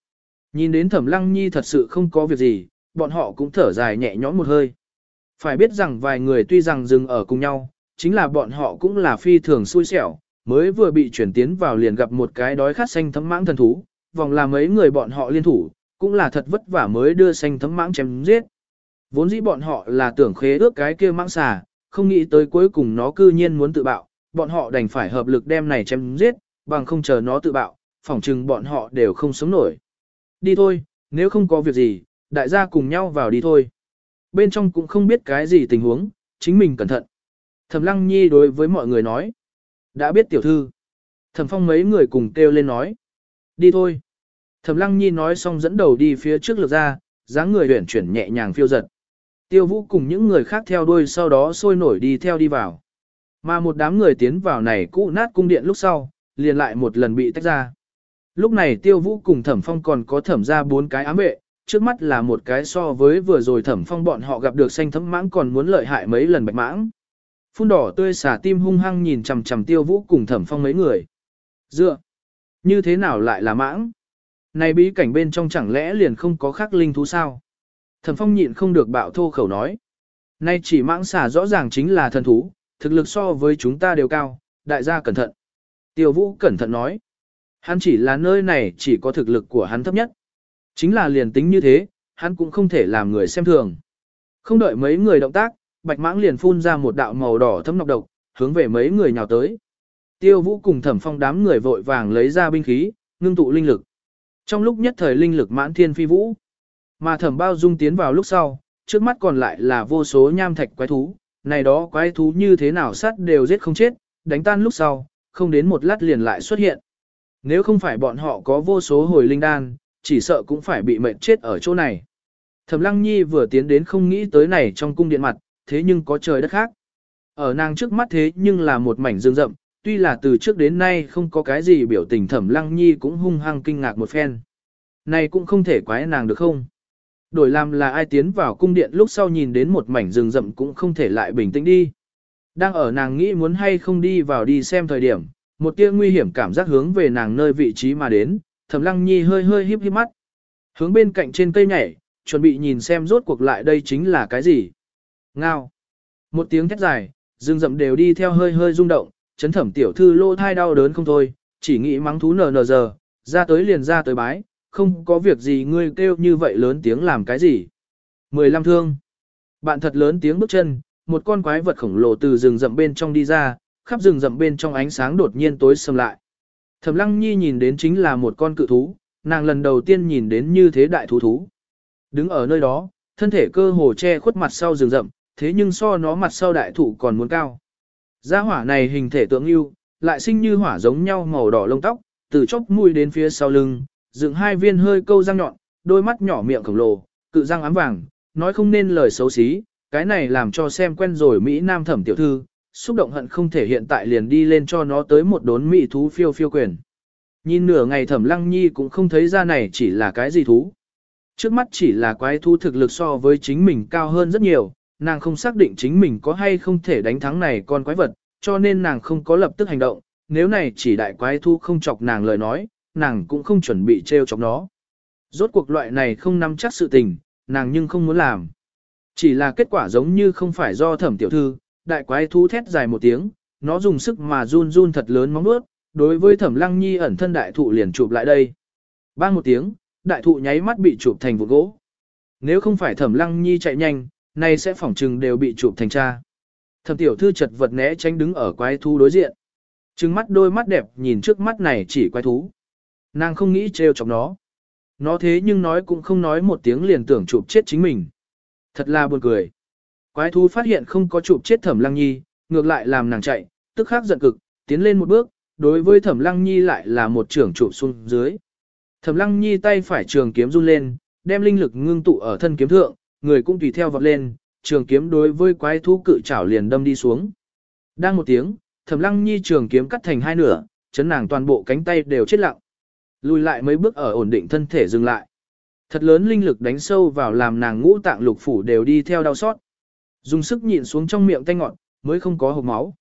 Nhìn đến thẩm lăng nhi thật sự không có việc gì, bọn họ cũng thở dài nhẹ nhõm một hơi. Phải biết rằng vài người tuy rằng dừng ở cùng nhau, chính là bọn họ cũng là phi thường xui xẻo, mới vừa bị chuyển tiến vào liền gặp một cái đói khát xanh thấm mãng thần thú, vòng là mấy người bọn họ liên thủ, cũng là thật vất vả mới đưa xanh thấm mãng chém giết. Vốn dĩ bọn họ là tưởng khế ước cái kia mãng xà, không nghĩ tới cuối cùng nó cư nhiên muốn tự bạo, bọn họ đành phải hợp lực đem này chém giết, bằng không chờ nó tự bạo, phỏng chừng bọn họ đều không sống nổi. Đi thôi, nếu không có việc gì, đại gia cùng nhau vào đi thôi. Bên trong cũng không biết cái gì tình huống, chính mình cẩn thận. Thẩm Lăng Nhi đối với mọi người nói. Đã biết tiểu thư. Thẩm Phong mấy người cùng kêu lên nói. Đi thôi. Thẩm Lăng Nhi nói xong dẫn đầu đi phía trước lược ra, dáng người huyển chuyển nhẹ nhàng phiêu giật. Tiêu Vũ cùng những người khác theo đuôi sau đó sôi nổi đi theo đi vào. Mà một đám người tiến vào này cũ nát cung điện lúc sau, liền lại một lần bị tách ra. Lúc này Tiêu Vũ cùng Thẩm Phong còn có thẩm ra bốn cái ám vệ, trước mắt là một cái so với vừa rồi Thẩm Phong bọn họ gặp được xanh thấm mãng còn muốn lợi hại mấy lần bạch mãng. Phun đỏ tươi xả tim hung hăng nhìn chằm chằm Tiêu Vũ cùng Thẩm Phong mấy người. Dựa, như thế nào lại là mãng? Này bí cảnh bên trong chẳng lẽ liền không có khắc linh thú sao? Thẩm Phong nhịn không được bạo thô khẩu nói. Nay chỉ mãng xà rõ ràng chính là thần thú, thực lực so với chúng ta đều cao, đại gia cẩn thận. Tiêu Vũ cẩn thận nói. Hắn chỉ là nơi này chỉ có thực lực của hắn thấp nhất. Chính là liền tính như thế, hắn cũng không thể làm người xem thường. Không đợi mấy người động tác, bạch mãng liền phun ra một đạo màu đỏ thấm nọc độc, hướng về mấy người nhào tới. Tiêu Vũ cùng Thẩm Phong đám người vội vàng lấy ra binh khí, ngưng tụ linh lực. Trong lúc nhất thời linh lực mãn thiên phi vũ, mà Thẩm Bao Dung tiến vào lúc sau, trước mắt còn lại là vô số nham thạch quái thú, này đó quái thú như thế nào sát đều giết không chết, đánh tan lúc sau, không đến một lát liền lại xuất hiện. Nếu không phải bọn họ có vô số hồi linh đan, chỉ sợ cũng phải bị mệnh chết ở chỗ này. Thẩm Lăng Nhi vừa tiến đến không nghĩ tới này trong cung điện mặt, thế nhưng có trời đất khác. Ở nàng trước mắt thế nhưng là một mảnh rừng rậm, tuy là từ trước đến nay không có cái gì biểu tình Thẩm Lăng Nhi cũng hung hăng kinh ngạc một phen. Này cũng không thể quái nàng được không? Đổi làm là ai tiến vào cung điện lúc sau nhìn đến một mảnh rừng rậm cũng không thể lại bình tĩnh đi. Đang ở nàng nghĩ muốn hay không đi vào đi xem thời điểm, một tia nguy hiểm cảm giác hướng về nàng nơi vị trí mà đến, Thẩm Lăng Nhi hơi hơi híp híp mắt. Hướng bên cạnh trên cây nhảy, chuẩn bị nhìn xem rốt cuộc lại đây chính là cái gì. Ngao. Một tiếng thét dài, rừng rậm đều đi theo hơi hơi rung động, chấn thẩm tiểu thư lô thai đau đớn không thôi, chỉ nghĩ mắng thú nờ nờ giờ, ra tới liền ra tới bái, không có việc gì ngươi kêu như vậy lớn tiếng làm cái gì. Mười lăm thương. Bạn thật lớn tiếng bước chân, một con quái vật khổng lồ từ rừng rậm bên trong đi ra, khắp rừng rậm bên trong ánh sáng đột nhiên tối sầm lại. Thẩm Lăng Nhi nhìn đến chính là một con cự thú, nàng lần đầu tiên nhìn đến như thế đại thú thú. Đứng ở nơi đó, thân thể cơ hồ che khuất mặt sau rừng rậm, thế nhưng so nó mặt sau đại thụ còn muốn cao. Gia hỏa này hình thể tượng yêu, lại sinh như hỏa giống nhau màu đỏ lông tóc, từ chóp mũi đến phía sau lưng, dựng hai viên hơi câu răng nhọn, đôi mắt nhỏ miệng khổng lồ, cự răng ám vàng, nói không nên lời xấu xí, cái này làm cho xem quen rồi Mỹ Nam thẩm tiểu thư, xúc động hận không thể hiện tại liền đi lên cho nó tới một đốn mỹ thú phiêu phiêu quyền. Nhìn nửa ngày thẩm lăng nhi cũng không thấy ra này chỉ là cái gì thú. Trước mắt chỉ là quái thú thực lực so với chính mình cao hơn rất nhiều, nàng không xác định chính mình có hay không thể đánh thắng này con quái vật, cho nên nàng không có lập tức hành động, nếu này chỉ đại quái thú không chọc nàng lời nói, nàng cũng không chuẩn bị treo chọc nó. Rốt cuộc loại này không nắm chắc sự tình, nàng nhưng không muốn làm. Chỉ là kết quả giống như không phải do thẩm tiểu thư, đại quái thú thét dài một tiếng, nó dùng sức mà run run thật lớn móng nuốt, đối với thẩm lăng nhi ẩn thân đại thụ liền chụp lại đây. Bang một tiếng, đại thụ nháy mắt bị chụp thành vụ gỗ. Nếu không phải thẩm lăng nhi chạy nhanh, nay sẽ phỏng trừng đều bị chụp thành cha. Thẩm tiểu thư chật vật né tránh đứng ở quái thú đối diện. Trừng mắt đôi mắt đẹp nhìn trước mắt này chỉ quái thú. Nàng không nghĩ trêu chọc nó. Nó thế nhưng nói cũng không nói một tiếng liền tưởng chụp chết chính mình. Thật là buồn cười. Quái thú phát hiện không có chụp chết thẩm lăng nhi, ngược lại làm nàng chạy, tức khắc giận cực, tiến lên một bước, đối với thẩm lăng nhi lại là một trưởng chụp xuống dưới. Thẩm lăng nhi tay phải trường kiếm run lên, đem linh lực ngưng tụ ở thân kiếm thượng, người cũng tùy theo vọt lên, trường kiếm đối với quái thú cự chảo liền đâm đi xuống. Đang một tiếng, Thẩm Lăng Nhi trường kiếm cắt thành hai nửa, chấn nàng toàn bộ cánh tay đều chết lặng. Lùi lại mấy bước ở ổn định thân thể dừng lại. Thật lớn linh lực đánh sâu vào làm nàng ngũ tạng lục phủ đều đi theo đau xót. Dùng sức nhịn xuống trong miệng tanh ngọt, mới không có hộc máu.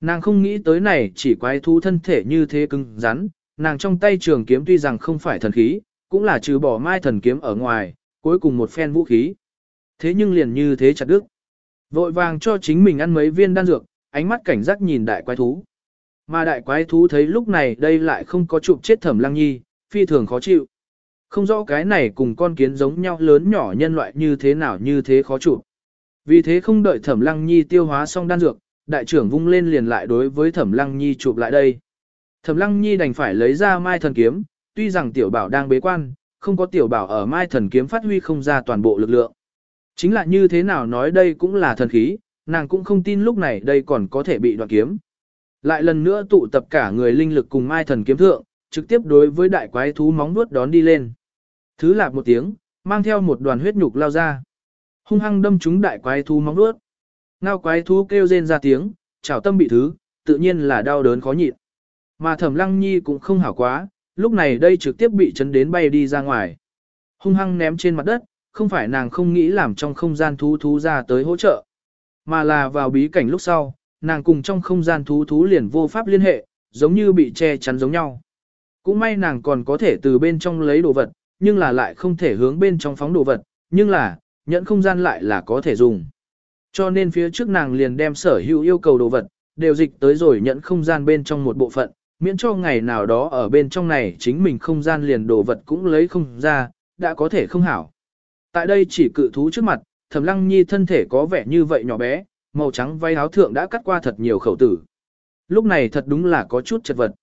Nàng không nghĩ tới này chỉ quái thú thân thể như thế cứng rắn, nàng trong tay trường kiếm tuy rằng không phải thần khí, cũng là trừ bỏ mai thần kiếm ở ngoài, cuối cùng một phen vũ khí. Thế nhưng liền như thế chặt đứt. Vội vàng cho chính mình ăn mấy viên đan dược, ánh mắt cảnh giác nhìn đại quái thú. Mà đại quái thú thấy lúc này đây lại không có chụp chết thẩm lăng nhi, phi thường khó chịu. Không rõ cái này cùng con kiến giống nhau lớn nhỏ nhân loại như thế nào như thế khó chụp. Vì thế không đợi thẩm lăng nhi tiêu hóa xong đan dược, đại trưởng vung lên liền lại đối với thẩm lăng nhi chụp lại đây. Thẩm lăng nhi đành phải lấy ra mai thần kiếm, tuy rằng tiểu bảo đang bế quan, không có tiểu bảo ở mai thần kiếm phát huy không ra toàn bộ lực lượng. Chính là như thế nào nói đây cũng là thần khí, nàng cũng không tin lúc này đây còn có thể bị đoạn kiếm. Lại lần nữa tụ tập cả người linh lực cùng mai thần kiếm thượng, trực tiếp đối với đại quái thú móng vuốt đón đi lên. Thứ lạp một tiếng, mang theo một đoàn huyết nhục lao ra. Hung hăng đâm trúng đại quái thú móng vuốt. Ngao quái thú kêu rên ra tiếng, chảo tâm bị thứ, tự nhiên là đau đớn khó nhịn. Mà thẩm lăng nhi cũng không hảo quá, lúc này đây trực tiếp bị chấn đến bay đi ra ngoài. Hung hăng ném trên mặt đất, không phải nàng không nghĩ làm trong không gian thú thú ra tới hỗ trợ, mà là vào bí cảnh lúc sau, nàng cùng trong không gian thú thú liền vô pháp liên hệ, giống như bị che chắn giống nhau. Cũng may nàng còn có thể từ bên trong lấy đồ vật, nhưng là lại không thể hướng bên trong phóng đồ vật, nhưng là, nhận không gian lại là có thể dùng. Cho nên phía trước nàng liền đem sở hữu yêu cầu đồ vật, đều dịch tới rồi nhận không gian bên trong một bộ phận, miễn cho ngày nào đó ở bên trong này chính mình không gian liền đồ vật cũng lấy không ra, đã có thể không hảo. Tại đây chỉ cự thú trước mặt, Thẩm Lăng Nhi thân thể có vẻ như vậy nhỏ bé, màu trắng váy áo thượng đã cắt qua thật nhiều khẩu tử. Lúc này thật đúng là có chút chật vật.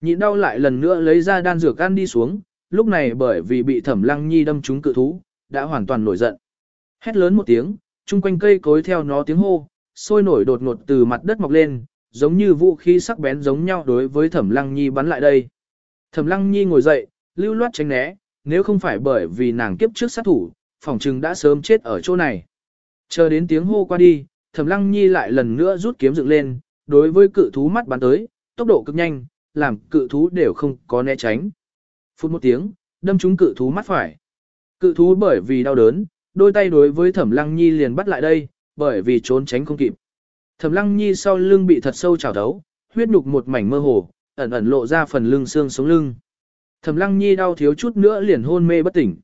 Nhịn đau lại lần nữa lấy ra đan dược ăn đi xuống, lúc này bởi vì bị Thẩm Lăng Nhi đâm trúng cự thú, đã hoàn toàn nổi giận. Hét lớn một tiếng, chung quanh cây cối theo nó tiếng hô, sôi nổi đột ngột từ mặt đất mọc lên, giống như vũ khí sắc bén giống nhau đối với Thẩm Lăng Nhi bắn lại đây. Thẩm Lăng Nhi ngồi dậy, lưu loát tránh né, nếu không phải bởi vì nàng kiếp trước sát thủ, phỏng chừng đã sớm chết ở chỗ này. Chờ đến tiếng hô qua đi, Thẩm Lăng Nhi lại lần nữa rút kiếm dựng lên, đối với cự thú mắt bắn tới, tốc độ cực nhanh, làm cự thú đều không có né tránh. Phút một tiếng, đâm trúng cự thú mắt phải. Cự thú bởi vì đau đớn, đôi tay đối với Thẩm Lăng Nhi liền bắt lại đây, bởi vì trốn tránh không kịp. Thẩm Lăng Nhi sau lưng bị thật sâu chảo thấu, huyết nhục một mảnh mơ hồ, ẩn ẩn lộ ra phần lưng xương sống lưng. Thẩm Lăng Nhi đau thiếu chút nữa liền hôn mê bất tỉnh.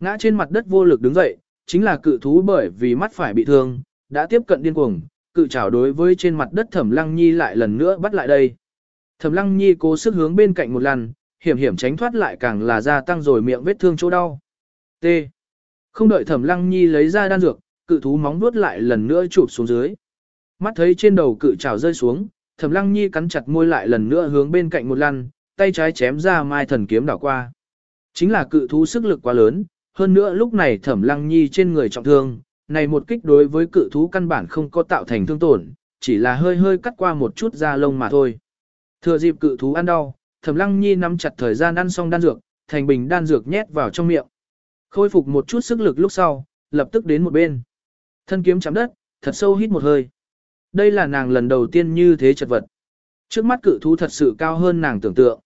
Ngã trên mặt đất vô lực đứng dậy, chính là cự thú bởi vì mắt phải bị thương, đã tiếp cận điên cuồng, cự trảo đối với trên mặt đất Thẩm Lăng Nhi lại lần nữa bắt lại đây. Thẩm Lăng Nhi cố sức hướng bên cạnh một lần, hiểm hiểm tránh thoát lại càng là gia tăng rồi miệng vết thương chỗ đau. T. Không đợi Thẩm Lăng Nhi lấy ra đan dược, cự thú móng vuốt lại lần nữa chụp xuống dưới. Mắt thấy trên đầu cự trảo rơi xuống, Thẩm Lăng Nhi cắn chặt môi lại lần nữa hướng bên cạnh một lần, tay trái chém ra mai thần kiếm đảo qua. Chính là cự thú sức lực quá lớn, hơn nữa lúc này thẩm lăng nhi trên người trọng thương, này một kích đối với cự thú căn bản không có tạo thành thương tổn, chỉ là hơi hơi cắt qua một chút da lông mà thôi. Thừa dịp cự thú ăn đau, thẩm lăng nhi nắm chặt thời gian ăn xong đan dược, thành bình đan dược nhét vào trong miệng. Khôi phục một chút sức lực lúc sau, lập tức đến một bên. Thân kiếm chạm đất, thật sâu hít một hơi. Đây là nàng lần đầu tiên như thế chật vật. Trước mắt cự thú thật sự cao hơn nàng tưởng tượng.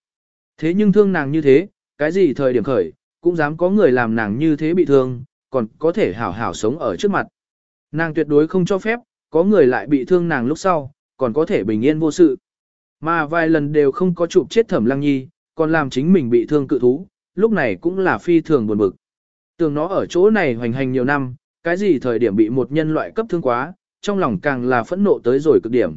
Thế nhưng thương nàng như thế, cái gì thời điểm khởi, cũng dám có người làm nàng như thế bị thương, còn có thể hảo hảo sống ở trước mặt. Nàng tuyệt đối không cho phép, có người lại bị thương nàng lúc sau, còn có thể bình yên vô sự. Mà vài lần đều không có chụp chết thẩm lăng nhi, còn làm chính mình bị thương cự thú, lúc này cũng là phi thường buồn bực. Tưởng nó ở chỗ này hoành hành nhiều năm, cái gì thời điểm bị một nhân loại cấp thương quá, trong lòng càng là phẫn nộ tới rồi cực điểm.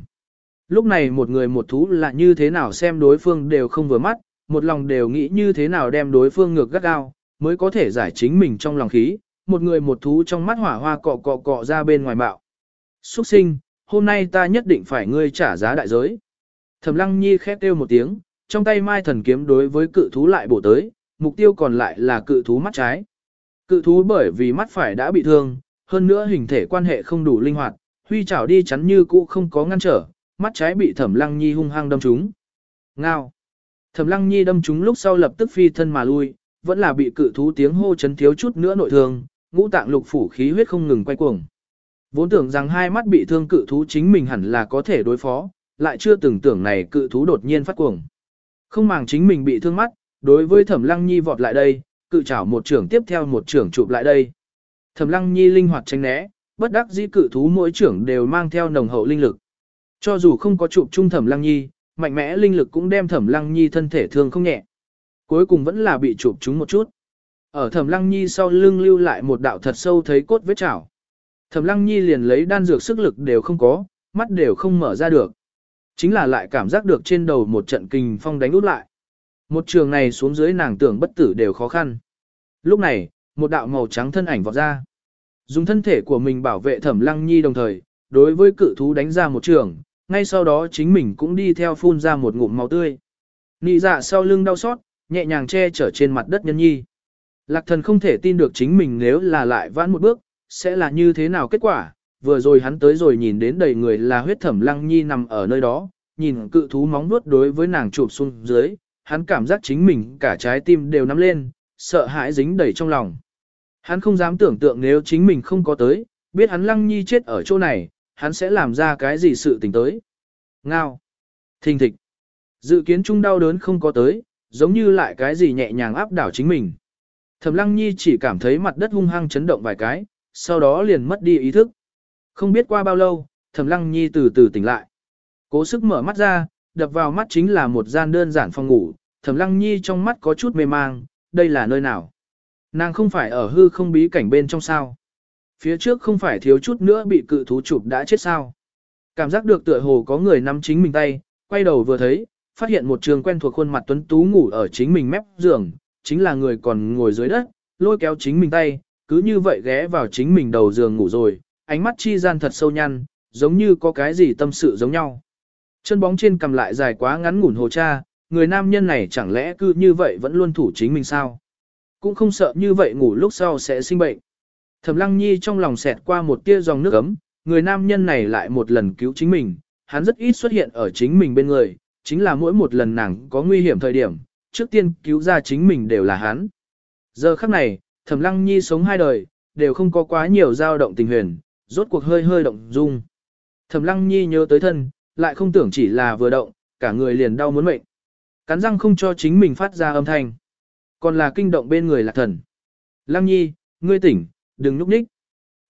Lúc này một người một thú là như thế nào xem đối phương đều không vừa mắt, một lòng đều nghĩ như thế nào đem đối phương ngược gắt gao, mới có thể giải chính mình trong lòng khí, một người một thú trong mắt hỏa hoa cọ cọ cọ ra bên ngoài bạo. Xuất sinh, hôm nay ta nhất định phải ngươi trả giá đại giới. Thẩm lăng nhi khét kêu một tiếng, trong tay mai thần kiếm đối với cự thú lại bổ tới, mục tiêu còn lại là cự thú mắt trái. Cự thú bởi vì mắt phải đã bị thương, hơn nữa hình thể quan hệ không đủ linh hoạt, huy chảo đi chắn như cũ không có ngăn trở, mắt trái bị thẩm lăng nhi hung hăng đâm trúng. Ngao! Thẩm lăng nhi đâm trúng lúc sau lập tức phi thân mà lui, vẫn là bị cự thú tiếng hô chấn thiếu chút nữa nội thương, ngũ tạng lục phủ khí huyết không ngừng quay cuồng. Vốn tưởng rằng hai mắt bị thương cự thú chính mình hẳn là có thể đối phó, lại chưa từng tưởng này cự thú đột nhiên phát cuồng. Không màng chính mình bị thương mắt, đối với Thẩm Lăng Nhi vọt lại đây, cự chảo một trưởng tiếp theo một trưởng chụp lại đây. Thẩm Lăng Nhi linh hoạt tránh né, bất đắc dĩ cự thú mỗi trưởng đều mang theo nồng hậu linh lực. Cho dù không có chụp trung Thẩm Lăng Nhi, mạnh mẽ linh lực cũng đem Thẩm Lăng Nhi thân thể thương không nhẹ. Cuối cùng vẫn là bị chụp chúng một chút. Ở Thẩm Lăng Nhi sau lưng lưu lại một đạo thật sâu thấy cốt vết chảo. Thẩm Lăng Nhi liền lấy đan dược sức lực đều không có, mắt đều không mở ra được. Chính là lại cảm giác được trên đầu một trận kình phong đánh út lại. Một trường này xuống dưới nàng tưởng bất tử đều khó khăn. Lúc này, một đạo màu trắng thân ảnh vọt ra. Dùng thân thể của mình bảo vệ Thẩm Lăng Nhi đồng thời, đối với cự thú đánh ra một trường, ngay sau đó chính mình cũng đi theo phun ra một ngụm máu tươi. Nị dạ sau lưng đau xót, nhẹ nhàng che chở trên mặt đất nhân nhi. Lạc thần không thể tin được chính mình nếu là lại vãn một bước, sẽ là như thế nào kết quả, vừa rồi hắn tới rồi nhìn đến đầy người là huyết thẩm lăng nhi nằm ở nơi đó, nhìn cự thú móng vuốt đối với nàng chụp xuống dưới, hắn cảm giác chính mình cả trái tim đều nắm lên, sợ hãi dính đầy trong lòng. Hắn không dám tưởng tượng nếu chính mình không có tới, biết hắn lăng nhi chết ở chỗ này, hắn sẽ làm ra cái gì sự tình tới. Ngao. Thình thịch. Dự kiến chung đau đớn không có tới, giống như lại cái gì nhẹ nhàng áp đảo chính mình. Thẩm lăng nhi chỉ cảm thấy mặt đất hung hăng chấn động vài cái, sau đó liền mất đi ý thức. Không biết qua bao lâu, Thẩm Lăng Nhi từ từ tỉnh lại. Cố sức mở mắt ra, đập vào mắt chính là một gian đơn giản phòng ngủ, Thẩm Lăng Nhi trong mắt có chút mê mang, đây là nơi nào? Nàng không phải ở hư không bí cảnh bên trong sao? Phía trước không phải thiếu chút nữa bị cự thú chụp đã chết sao? Cảm giác được tựa hồ có người nắm chính mình tay, quay đầu vừa thấy, phát hiện một trường quen thuộc khuôn mặt tuấn tú ngủ ở chính mình mép giường, chính là người còn ngồi dưới đất, lôi kéo chính mình tay, cứ như vậy ghé vào chính mình đầu giường ngủ rồi, ánh mắt chi gian thật sâu nhăn, giống như có cái gì tâm sự giống nhau. Chân bóng trên cầm lại dài quá ngắn ngủn hồ cha, người nam nhân này chẳng lẽ cứ như vậy vẫn luôn thủ chính mình sao? Cũng không sợ như vậy ngủ lúc sau sẽ sinh bệnh. Thẩm lăng nhi trong lòng xẹt qua một tia dòng nước ấm, người nam nhân này lại một lần cứu chính mình, hắn rất ít xuất hiện ở chính mình bên người, chính là mỗi một lần nàng có nguy hiểm thời điểm, trước tiên cứu ra chính mình đều là hắn. Giờ khắc này, Thẩm Lăng Nhi sống hai đời, đều không có quá nhiều dao động tình huyền, rốt cuộc hơi hơi động dung. Thẩm Lăng Nhi nhớ tới thân, lại không tưởng chỉ là vừa động, cả người liền đau muốn mệnh. Cắn răng không cho chính mình phát ra âm thanh. Còn là kinh động bên người Lạc Thần. Lăng Nhi, ngươi tỉnh, đừng nhúc nhích.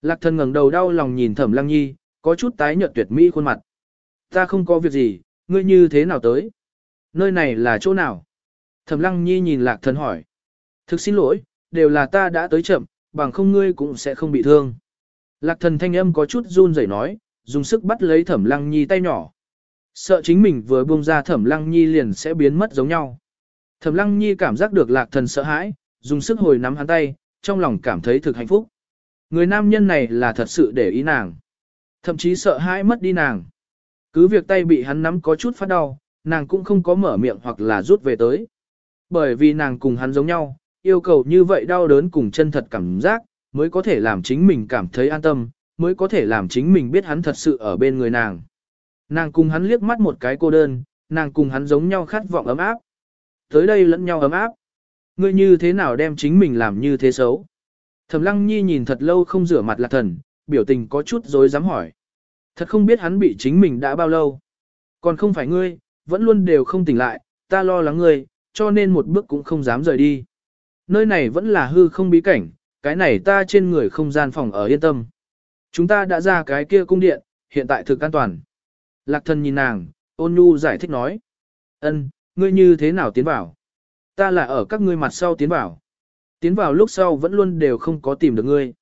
Lạc Thần ngẩng đầu đau lòng nhìn Thẩm Lăng Nhi, có chút tái nhợt tuyệt mỹ khuôn mặt. Ta không có việc gì, ngươi như thế nào tới? Nơi này là chỗ nào? Thẩm Lăng Nhi nhìn Lạc Thần hỏi. Thực xin lỗi, đều là ta đã tới chậm, bằng không ngươi cũng sẽ không bị thương. Lạc thần thanh âm có chút run rẩy nói, dùng sức bắt lấy thẩm lăng nhi tay nhỏ. Sợ chính mình vừa buông ra thẩm lăng nhi liền sẽ biến mất giống nhau. Thẩm lăng nhi cảm giác được lạc thần sợ hãi, dùng sức hồi nắm hắn tay, trong lòng cảm thấy thực hạnh phúc. Người nam nhân này là thật sự để ý nàng. Thậm chí sợ hãi mất đi nàng. Cứ việc tay bị hắn nắm có chút phát đau, nàng cũng không có mở miệng hoặc là rút về tới. Bởi vì nàng cùng hắn giống nhau, yêu cầu như vậy đau đớn cùng chân thật cảm giác, mới có thể làm chính mình cảm thấy an tâm, mới có thể làm chính mình biết hắn thật sự ở bên người nàng. Nàng cùng hắn liếc mắt một cái cô đơn, nàng cùng hắn giống nhau khát vọng ấm áp. Tới đây lẫn nhau ấm áp. Ngươi như thế nào đem chính mình làm như thế xấu? Thẩm lăng nhi nhìn thật lâu không rửa mặt lạc thần, biểu tình có chút dối dám hỏi. Thật không biết hắn bị chính mình đã bao lâu. Còn không phải ngươi, vẫn luôn đều không tỉnh lại, ta lo lắng ngươi, cho nên một bước cũng không dám rời đi. Nơi này vẫn là hư không bí cảnh, cái này ta trên người không gian phòng ở yên tâm. Chúng ta đã ra cái kia cung điện, hiện tại thực an toàn. Lạc thần nhìn nàng, ôn nhu giải thích nói. ân, ngươi như thế nào tiến vào? Ta là ở các ngươi mặt sau tiến vào. Tiến vào lúc sau vẫn luôn đều không có tìm được ngươi.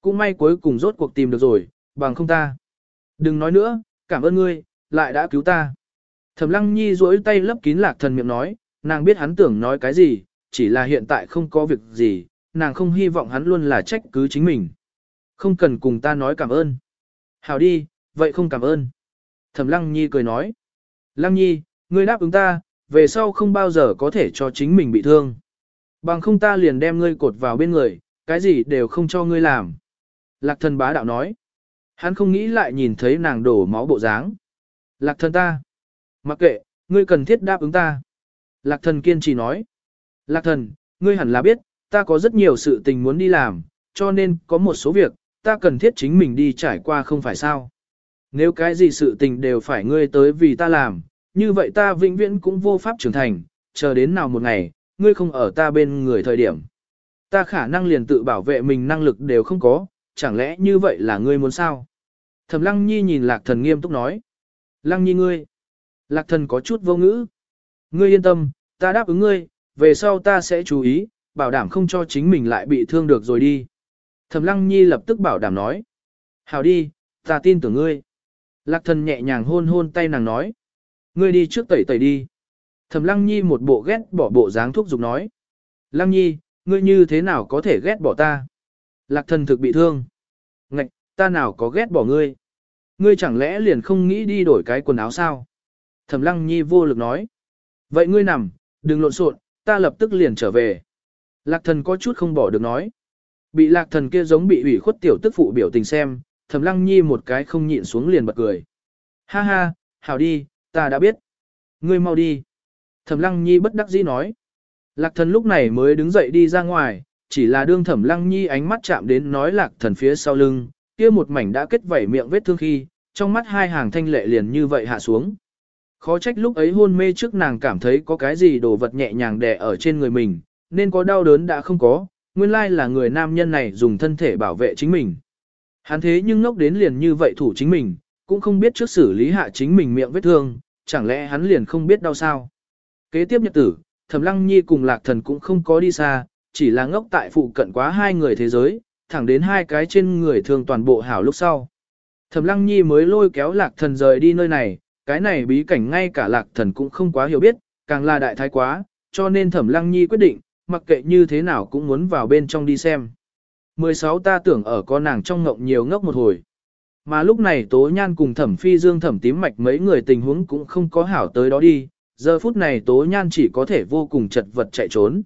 Cũng may cuối cùng rốt cuộc tìm được rồi, bằng không ta. Đừng nói nữa, cảm ơn ngươi, lại đã cứu ta. Thẩm lăng nhi duỗi tay lấp kín lạc thần miệng nói, nàng biết hắn tưởng nói cái gì, chỉ là hiện tại không có việc gì, nàng không hy vọng hắn luôn là trách cứ chính mình. Không cần cùng ta nói cảm ơn. Hảo đi, vậy không cảm ơn. Thẩm Lăng Nhi cười nói. Lăng Nhi, ngươi đáp ứng ta, về sau không bao giờ có thể cho chính mình bị thương. Bằng không ta liền đem ngươi cột vào bên người, cái gì đều không cho ngươi làm. Lạc thần bá đạo nói. Hắn không nghĩ lại nhìn thấy nàng đổ máu bộ dáng. Lạc thần ta. Mặc kệ, ngươi cần thiết đáp ứng ta. Lạc thần kiên trì nói. Lạc thần, Ngươi hẳn là biết, ta có rất nhiều sự tình muốn đi làm, cho nên có một số việc, ta cần thiết chính mình đi trải qua không phải sao. Nếu cái gì sự tình đều phải ngươi tới vì ta làm, như vậy ta vĩnh viễn cũng vô pháp trưởng thành, chờ đến nào một ngày, ngươi không ở ta bên người thời điểm. Ta khả năng liền tự bảo vệ mình năng lực đều không có, chẳng lẽ như vậy là ngươi muốn sao? Thẩm Lăng Nhi nhìn Lạc Thần nghiêm túc nói. Lăng Nhi ngươi. Lạc Thần có chút vô ngữ. Ngươi yên tâm, ta đáp ứng ngươi, về sau ta sẽ chú ý, bảo đảm không cho chính mình lại bị thương được rồi đi. Thẩm Lăng Nhi lập tức bảo đảm nói. Hảo đi, ta tin tưởng ngươi. Lạc Thần nhẹ nhàng hôn hôn tay nàng nói. Ngươi đi trước tẩy tẩy đi. Thẩm Lăng Nhi một bộ ghét bỏ bộ dáng thuốc dục nói. Lăng Nhi, ngươi như thế nào có thể ghét bỏ ta? Lạc thần thực bị thương. Ngạch, ta nào có ghét bỏ ngươi? Ngươi chẳng lẽ liền không nghĩ đi đổi cái quần áo sao? Thẩm Lăng Nhi vô lực nói. Vậy ngươi nằm, đừng lộn xộn, ta lập tức liền trở về. Lạc thần có chút không bỏ được nói. Bị lạc thần kia giống bị ủy khuất tiểu tức phụ biểu tình xem, Thẩm Lăng Nhi một cái không nhịn xuống liền bật cười. Ha ha, hảo đi, ta đã biết. Ngươi mau đi. Thẩm Lăng Nhi bất đắc dĩ nói. Lạc thần lúc này mới đứng dậy đi ra ngoài, chỉ là đương Thẩm Lăng Nhi ánh mắt chạm đến nói lạc thần phía sau lưng, kia một mảnh đã kết vảy miệng vết thương khi, trong mắt hai hàng thanh lệ liền như vậy hạ xuống. Khó trách lúc ấy hôn mê trước nàng cảm thấy có cái gì đồ vật nhẹ nhàng đè ở trên người mình, nên có đau đớn đã không có, nguyên lai là người nam nhân này dùng thân thể bảo vệ chính mình. Hắn thế nhưng ngốc đến liền như vậy thủ chính mình, cũng không biết trước xử lý hạ chính mình miệng vết thương, chẳng lẽ hắn liền không biết đau sao. Kế tiếp nhật tử, Thẩm Lăng Nhi cùng Lạc Thần cũng không có đi xa, chỉ là ngốc tại phụ cận quá hai người thế giới, thẳng đến hai cái trên người thường toàn bộ hảo lúc sau. Thẩm Lăng Nhi mới lôi kéo Lạc Thần rời đi nơi này, cái này bí cảnh ngay cả Lạc Thần cũng không quá hiểu biết, càng là đại thái quá, cho nên Thẩm Lăng Nhi quyết định, mặc kệ như thế nào cũng muốn vào bên trong đi xem. 16 ta tưởng ở con nàng trong ngộng nhiều ngốc một hồi. Mà lúc này Tố Nhan cùng Thẩm Phi Dương Thẩm Tím Mạch mấy người tình huống cũng không có hảo tới đó đi, giờ phút này Tố Nhan chỉ có thể vô cùng chật vật chạy trốn.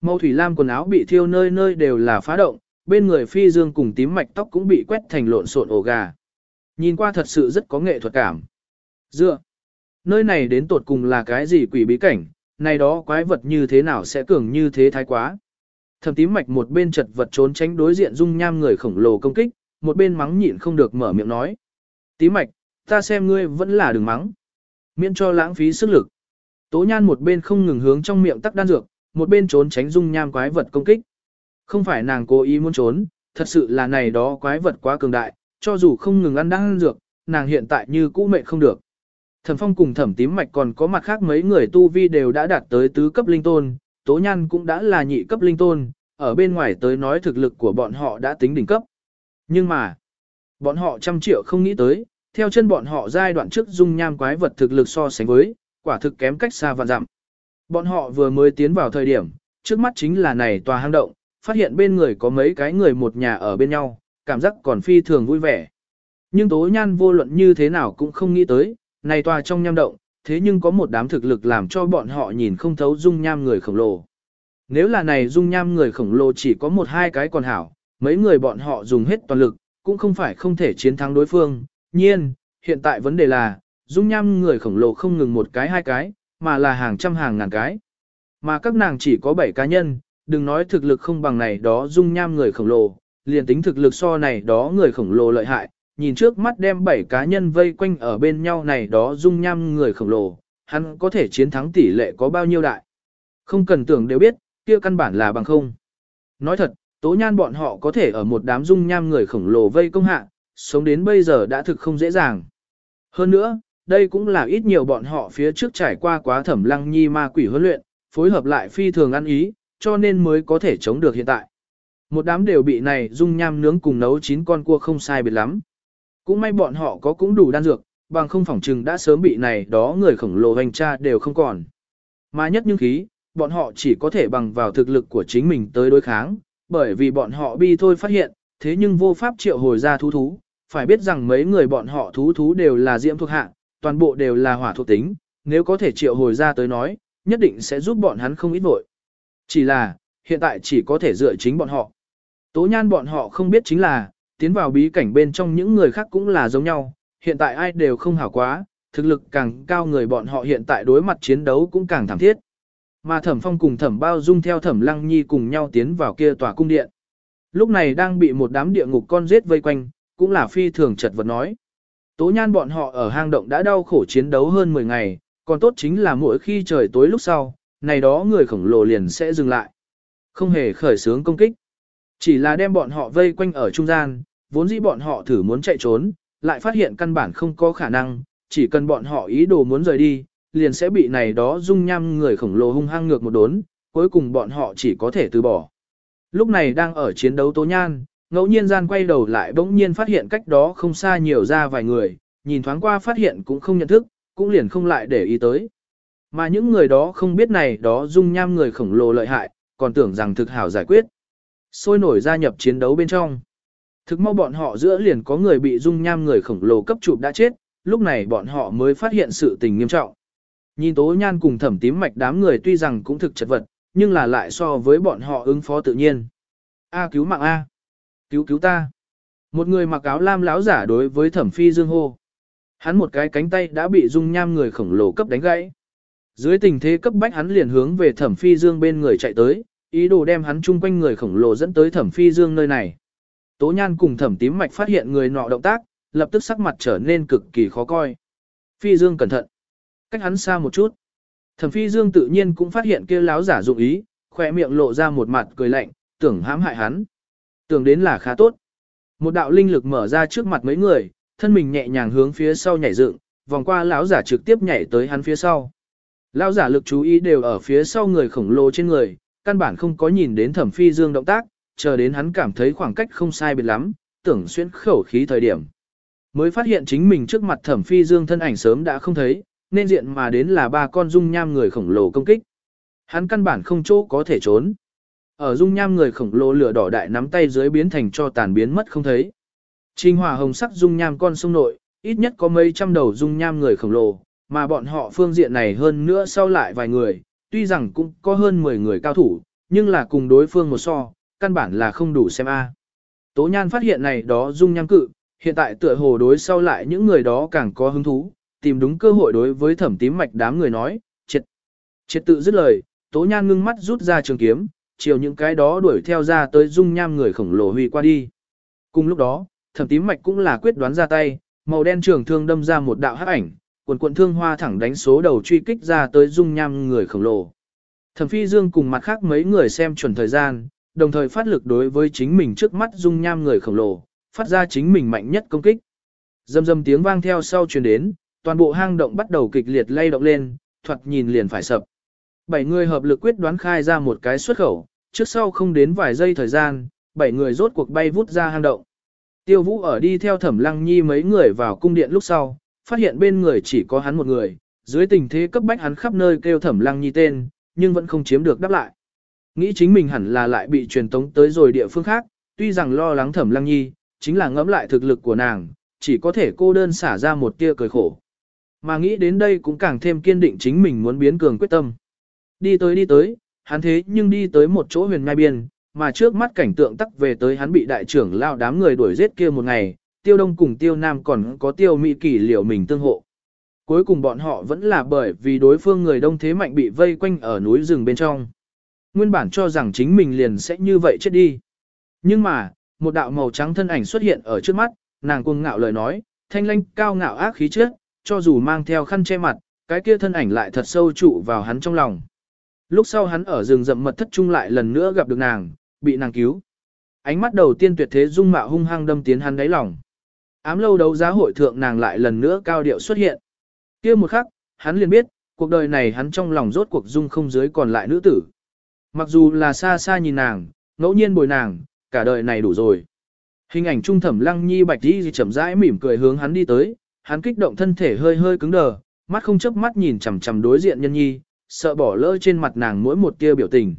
Mâu Thủy Lam quần áo bị thiêu nơi nơi đều là phá động, bên người Phi Dương cùng tím mạch tóc cũng bị quét thành lộn xộn ổ gà. Nhìn qua thật sự rất có nghệ thuật cảm. Dựa, nơi này đến tột cùng là cái gì quỷ bí cảnh, này đó quái vật như thế nào sẽ cường như thế thái quá. Thẩm tím mạch một bên chật vật trốn tránh đối diện dung nham người khổng lồ công kích, một bên mắng nhịn không được mở miệng nói. Tím mạch, ta xem ngươi vẫn là đừng mắng. Miễn cho lãng phí sức lực. Tố nhan một bên không ngừng hướng trong miệng tắc đan dược, một bên trốn tránh dung nham quái vật công kích. Không phải nàng cố ý muốn trốn, thật sự là này đó quái vật quá cường đại, cho dù không ngừng ăn đan dược, nàng hiện tại như cũ mệnh không được. Thẩm phong cùng thẩm tím mạch còn có mặt khác mấy người tu vi đều đã đạt tới tứ cấp linh tôn, tố nhan cũng đã là nhị cấp linh tôn, ở bên ngoài tới nói thực lực của bọn họ đã tính đỉnh cấp. Nhưng mà, bọn họ trăm triệu không nghĩ tới, theo chân bọn họ giai đoạn trước dung nham quái vật thực lực so sánh với, quả thực kém cách xa vạn dặm. Bọn họ vừa mới tiến vào thời điểm, trước mắt chính là này tòa hang động, phát hiện bên người có mấy cái người một nhà ở bên nhau, cảm giác còn phi thường vui vẻ. Nhưng tố nhan vô luận như thế nào cũng không nghĩ tới, này tòa trong nham động, thế nhưng có một đám thực lực làm cho bọn họ nhìn không thấu dung nham người khổng lồ. Nếu là này dung nham người khổng lồ chỉ có một hai cái còn hảo, mấy người bọn họ dùng hết toàn lực, cũng không phải không thể chiến thắng đối phương. Nhiên, hiện tại vấn đề là, dung nham người khổng lồ không ngừng một cái hai cái, mà là hàng trăm hàng ngàn cái. Mà các nàng chỉ có bảy cá nhân, đừng nói thực lực không bằng này đó dung nham người khổng lồ, liền tính thực lực so này đó người khổng lồ lợi hại, nhìn trước mắt đem 7 cá nhân vây quanh ở bên nhau này đó dung nham người khổng lồ, hắn có thể chiến thắng tỷ lệ có bao nhiêu đại. Không cần tưởng đều biết, kia căn bản là bằng không. Nói thật, tố nhan bọn họ có thể ở một đám dung nham người khổng lồ vây công hạ, sống đến bây giờ đã thực không dễ dàng. Hơn nữa, đây cũng là ít nhiều bọn họ phía trước trải qua quá thẩm lăng nhi ma quỷ huấn luyện, phối hợp lại phi thường ăn ý, cho nên mới có thể chống được hiện tại. Một đám đều bị này dung nham nướng cùng nấu chín con cua không sai biệt lắm. Cũng may bọn họ có cũng đủ đan dược, bằng không phỏng trừng đã sớm bị này đó người khổng lồ hành tra đều không còn. Mà nhất nhưng khí, bọn họ chỉ có thể bằng vào thực lực của chính mình tới đối kháng, bởi vì bọn họ bi thôi phát hiện, thế nhưng vô pháp triệu hồi ra thú thú, phải biết rằng mấy người bọn họ thú thú đều là diễm thuộc hạng toàn bộ đều là hỏa thuộc tính, nếu có thể triệu hồi ra tới nói, nhất định sẽ giúp bọn hắn không ít vội. Chỉ là, hiện tại chỉ có thể dựa chính bọn họ. Tố nhan bọn họ không biết chính là, tiến vào bí cảnh bên trong những người khác cũng là giống nhau, hiện tại ai đều không hảo quá, thực lực càng cao người bọn họ hiện tại đối mặt chiến đấu cũng càng thảm thiết. Mà thẩm phong cùng thẩm bao dung theo thẩm lăng nhi cùng nhau tiến vào kia tòa cung điện. Lúc này đang bị một đám địa ngục con giết vây quanh, cũng là phi thường chật vật nói. Tố nhan bọn họ ở hang động đã đau khổ chiến đấu hơn 10 ngày, còn tốt chính là mỗi khi trời tối lúc sau, này đó người khổng lồ liền sẽ dừng lại. Không hề khởi sướng công kích. Chỉ là đem bọn họ vây quanh ở trung gian, vốn dĩ bọn họ thử muốn chạy trốn, lại phát hiện căn bản không có khả năng, chỉ cần bọn họ ý đồ muốn rời đi, liền sẽ bị này đó dung nham người khổng lồ hung hăng ngược một đốn, cuối cùng bọn họ chỉ có thể từ bỏ. Lúc này đang ở chiến đấu tố nhan, ngẫu nhiên gian quay đầu lại bỗng nhiên phát hiện cách đó không xa nhiều ra vài người, nhìn thoáng qua phát hiện cũng không nhận thức, cũng liền không lại để ý tới. Mà những người đó không biết này đó dung nham người khổng lồ lợi hại, còn tưởng rằng thực hảo giải quyết. Sôi nổi gia nhập chiến đấu bên trong. Thực mau bọn họ giữa liền có người bị dung nham người khổng lồ cấp chụp đã chết, lúc này bọn họ mới phát hiện sự tình nghiêm trọng. Nhìn tố nhan cùng thẩm tím mạch đám người tuy rằng cũng thực chật vật, nhưng là lại so với bọn họ ứng phó tự nhiên. A cứu mạng A. Cứu cứu ta. Một người mặc áo lam láo giả đối với thẩm phi dương hô. Hắn một cái cánh tay đã bị dung nham người khổng lồ cấp đánh gãy. Dưới tình thế cấp bách hắn liền hướng về thẩm phi dương bên người chạy tới, ý đồ đem hắn chung quanh người khổng lồ dẫn tới thẩm phi dương nơi này. Tố nhan cùng thẩm tím mạch phát hiện người nọ động tác, lập tức sắc mặt trở nên cực kỳ khó coi. Phi dương cẩn thận. Cách hắn xa một chút. Thẩm phi dương tự nhiên cũng phát hiện kia láo giả dụng ý, khỏe miệng lộ ra một mặt cười lạnh, tưởng hãm hại hắn. Tưởng đến là khá tốt. Một đạo linh lực mở ra trước mặt mấy người, thân mình nhẹ nhàng hướng phía sau nhảy dựng, vòng qua lão giả trực tiếp nhảy tới hắn phía sau. Lão giả lực chú ý đều ở phía sau người khổng lồ trên người, căn bản không có nhìn đến thẩm phi dương động tác, chờ đến hắn cảm thấy khoảng cách không sai biệt lắm, tưởng xuyên khẩu khí thời điểm. Mới phát hiện chính mình trước mặt thẩm phi dương thân ảnh sớm đã không thấy, nên diện mà đến là ba con dung nham người khổng lồ công kích. Hắn căn bản không chỗ có thể trốn. Ở dung nham người khổng lồ lửa đỏ đại nắm tay dưới biến thành cho tàn biến mất không thấy. Trình hỏa hồng sắc dung nham con sông nội, ít nhất có mấy trăm đầu dung nham người khổng lồ, mà bọn họ phương diện này hơn nữa sau lại vài người, tuy rằng cũng có hơn 10 người cao thủ, nhưng là cùng đối phương một so, căn bản là không đủ xem a. Tố Nhan phát hiện này đó dung nham cự, hiện tại tựa hồ đối sau lại những người đó càng có hứng thú, tìm đúng cơ hội đối với thẩm tím mạch đám người nói, triệt. Triệt tự dứt lời, Tố Nhan ngưng mắt rút ra trường kiếm, chiều những cái đó đuổi theo ra tới dung nham người khổng lồ huy qua đi. Cùng lúc đó, thẩm tím mạch cũng là quyết đoán ra tay, màu đen trường thương đâm ra một đạo hắc ảnh, quần quận thương hoa thẳng đánh số đầu truy kích ra tới dung nham người khổng lồ. Thẩm phi dương cùng mặt khác mấy người xem chuẩn thời gian, đồng thời phát lực đối với chính mình trước mắt dung nham người khổng lồ, phát ra chính mình mạnh nhất công kích. Dầm dầm tiếng vang theo sau truyền đến, toàn bộ hang động bắt đầu kịch liệt lay động lên, thoạt nhìn liền phải sập. Bảy người hợp lực quyết đoán khai ra một cái xuất khẩu, trước sau không đến vài giây thời gian, bảy người rốt cuộc bay vút ra hang động. Tiêu vũ ở đi theo thẩm lăng nhi mấy người vào cung điện lúc sau, phát hiện bên người chỉ có hắn một người, dưới tình thế cấp bách hắn khắp nơi kêu thẩm lăng nhi tên, nhưng vẫn không chiếm được đáp lại. Nghĩ chính mình hẳn là lại bị truyền tống tới rồi địa phương khác, tuy rằng lo lắng thẩm lăng nhi, chính là ngẫm lại thực lực của nàng, chỉ có thể cô đơn xả ra một tia cười khổ. Mà nghĩ đến đây cũng càng thêm kiên định chính mình muốn biến cường quyết tâm. Đi tới đi tới, hắn thế nhưng đi tới một chỗ huyền ngai biên, mà trước mắt cảnh tượng tắc về tới hắn bị đại trưởng lao đám người đuổi giết kia một ngày, tiêu đông cùng tiêu nam còn có tiêu mỹ kỷ liệu mình tương hộ. Cuối cùng bọn họ vẫn là bởi vì đối phương người đông thế mạnh bị vây quanh ở núi rừng bên trong. Nguyên bản cho rằng chính mình liền sẽ như vậy chết đi. Nhưng mà, một đạo màu trắng thân ảnh xuất hiện ở trước mắt, nàng cuồng ngạo lời nói, thanh lanh cao ngạo ác khí trước, cho dù mang theo khăn che mặt, cái kia thân ảnh lại thật sâu trụ vào hắn trong lòng. Lúc sau hắn ở rừng rậm mật thất trung lại lần nữa gặp được nàng, bị nàng cứu. Ánh mắt đầu tiên tuyệt thế dung mạo hung hăng đâm tiến hắn đáy lòng. Ám lâu đấu giá hội thượng nàng lại lần nữa cao điệu xuất hiện. kia một khắc, hắn liền biết, cuộc đời này hắn trong lòng rốt cuộc dung không dưới còn lại nữ tử. Mặc dù là xa xa nhìn nàng, ngẫu nhiên bồi nàng, cả đời này đủ rồi. Hình ảnh trung thẩm lăng nhi bạch đi chậm rãi mỉm cười hướng hắn đi tới, hắn kích động thân thể hơi hơi cứng đờ, mắt không chớp mắt nhìn chằm chằm đối diện nhân nhi, sợ bỏ lỡ trên mặt nàng mỗi một tia biểu tình.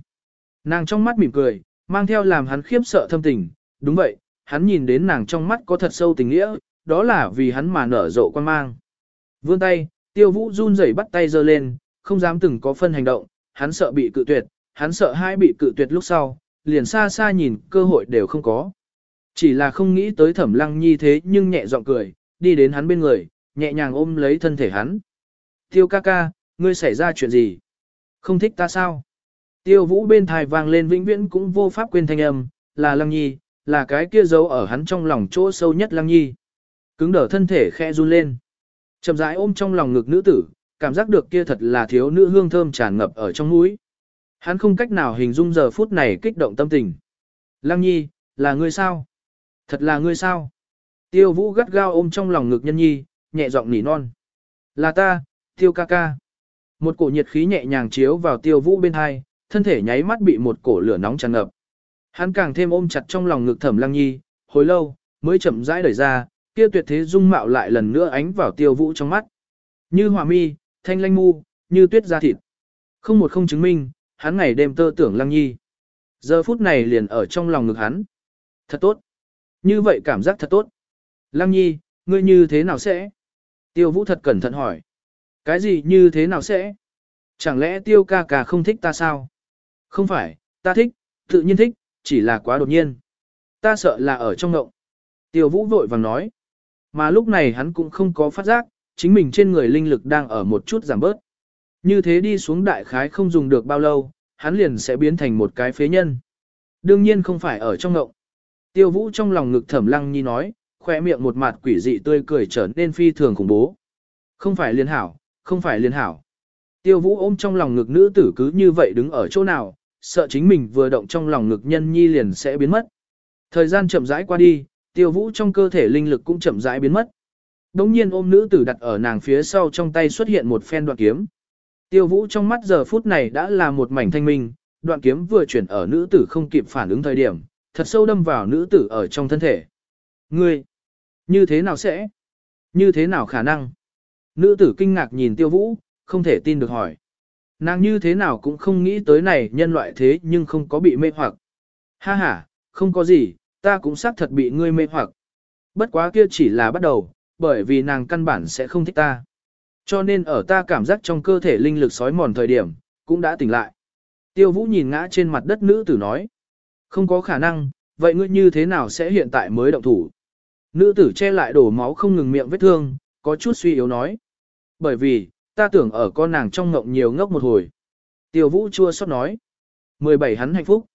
Nàng trong mắt mỉm cười, mang theo làm hắn khiếp sợ thâm tình, đúng vậy, hắn nhìn đến nàng trong mắt có thật sâu tình nghĩa, đó là vì hắn mà nở rộ quan mang. Vươn tay, tiêu vũ run rẩy bắt tay giơ lên, không dám từng có phân hành động, hắn sợ bị cự tuyệt, hắn sợ hai bị cự tuyệt lúc sau, liền xa xa nhìn cơ hội đều không có. Chỉ là không nghĩ tới thẩm lăng nhi thế nhưng nhẹ giọng cười, đi đến hắn bên người, nhẹ nhàng ôm lấy thân thể hắn. Tiêu ca ca, ngươi xảy ra chuyện gì? Không thích ta sao? Tiêu vũ bên thai vang lên vĩnh viễn cũng vô pháp quên thanh âm, là lăng nhi, là cái kia giấu ở hắn trong lòng chỗ sâu nhất lăng nhi. Cứng đở thân thể khẽ run lên. Chậm rãi ôm trong lòng ngực nữ tử, cảm giác được kia thật là thiếu nữ hương thơm tràn ngập ở trong mũi. Hắn không cách nào hình dung giờ phút này kích động tâm tình. Lăng nhi, là ngươi sao? Thật là ngươi sao? Tiêu vũ gắt gao ôm trong lòng ngực nhân nhi, nhẹ giọng nỉ non. Là ta, tiêu ca ca. Một cổ nhiệt khí nhẹ nhàng chiếu vào tiêu vũ bên hai, thân thể nháy mắt bị một cổ lửa nóng tràn ngập. Hắn càng thêm ôm chặt trong lòng ngực thẩm lăng nhi, hồi lâu, mới chậm rãi đẩy ra, kia tuyệt thế dung mạo lại lần nữa ánh vào tiêu vũ trong mắt. Như hòa mi, thanh lanh mu, như tuyết da thịt. Không một không chứng minh, hắn ngày đêm tơ tưởng lăng nhi. Giờ phút này liền ở trong lòng ngực hắn. Thật tốt. Như vậy cảm giác thật tốt. Lăng nhi, ngươi như thế nào sẽ? Tiêu vũ thật cẩn thận hỏi. Cái gì như thế nào sẽ? Chẳng lẽ tiêu ca ca không thích ta sao? Không phải, ta thích, tự nhiên thích, chỉ là quá đột nhiên. Ta sợ là ở trong ngộng. Tiêu vũ vội vàng nói. Mà lúc này hắn cũng không có phát giác, chính mình trên người linh lực đang ở một chút giảm bớt. Như thế đi xuống đại khái không dùng được bao lâu, hắn liền sẽ biến thành một cái phế nhân. Đương nhiên không phải ở trong ngộng. Tiêu vũ trong lòng ngực thẩm lăng nhi nói, khoe miệng một mặt quỷ dị tươi cười trở nên phi thường khủng bố. Không phải liên hảo, không phải liên hảo. Tiêu vũ ôm trong lòng ngực nữ tử cứ như vậy đứng ở chỗ nào, sợ chính mình vừa động trong lòng ngực nhân nhi liền sẽ biến mất. Thời gian chậm rãi qua đi, tiêu vũ trong cơ thể linh lực cũng chậm rãi biến mất. Đống nhiên ôm nữ tử đặt ở nàng phía sau trong tay xuất hiện một phen đoạn kiếm. Tiêu vũ trong mắt giờ phút này đã là một mảnh thanh minh, đoạn kiếm vừa chuyển ở nữ tử không kịp phản ứng thời điểm, thật sâu đâm vào nữ tử ở trong thân thể. Ngươi, như thế nào sẽ? Như thế nào khả năng? Nữ tử kinh ngạc nhìn tiêu vũ, không thể tin được hỏi. Nàng như thế nào cũng không nghĩ tới này nhân loại thế nhưng không có bị mê hoặc. Ha ha, không có gì, ta cũng xác thật bị ngươi mê hoặc. Bất quá kia chỉ là bắt đầu, bởi vì nàng căn bản sẽ không thích ta. Cho nên ở ta cảm giác trong cơ thể linh lực sói mòn thời điểm, cũng đã tỉnh lại. Tiêu vũ nhìn ngã trên mặt đất nữ tử nói. Không có khả năng, vậy ngươi như thế nào sẽ hiện tại mới động thủ? Nữ tử che lại đổ máu không ngừng miệng vết thương, có chút suy yếu nói. Bởi vì, ta tưởng ở con nàng trong ngộng nhiều ngốc một hồi. Tiêu vũ chua xót nói. 17 hắn hạnh phúc.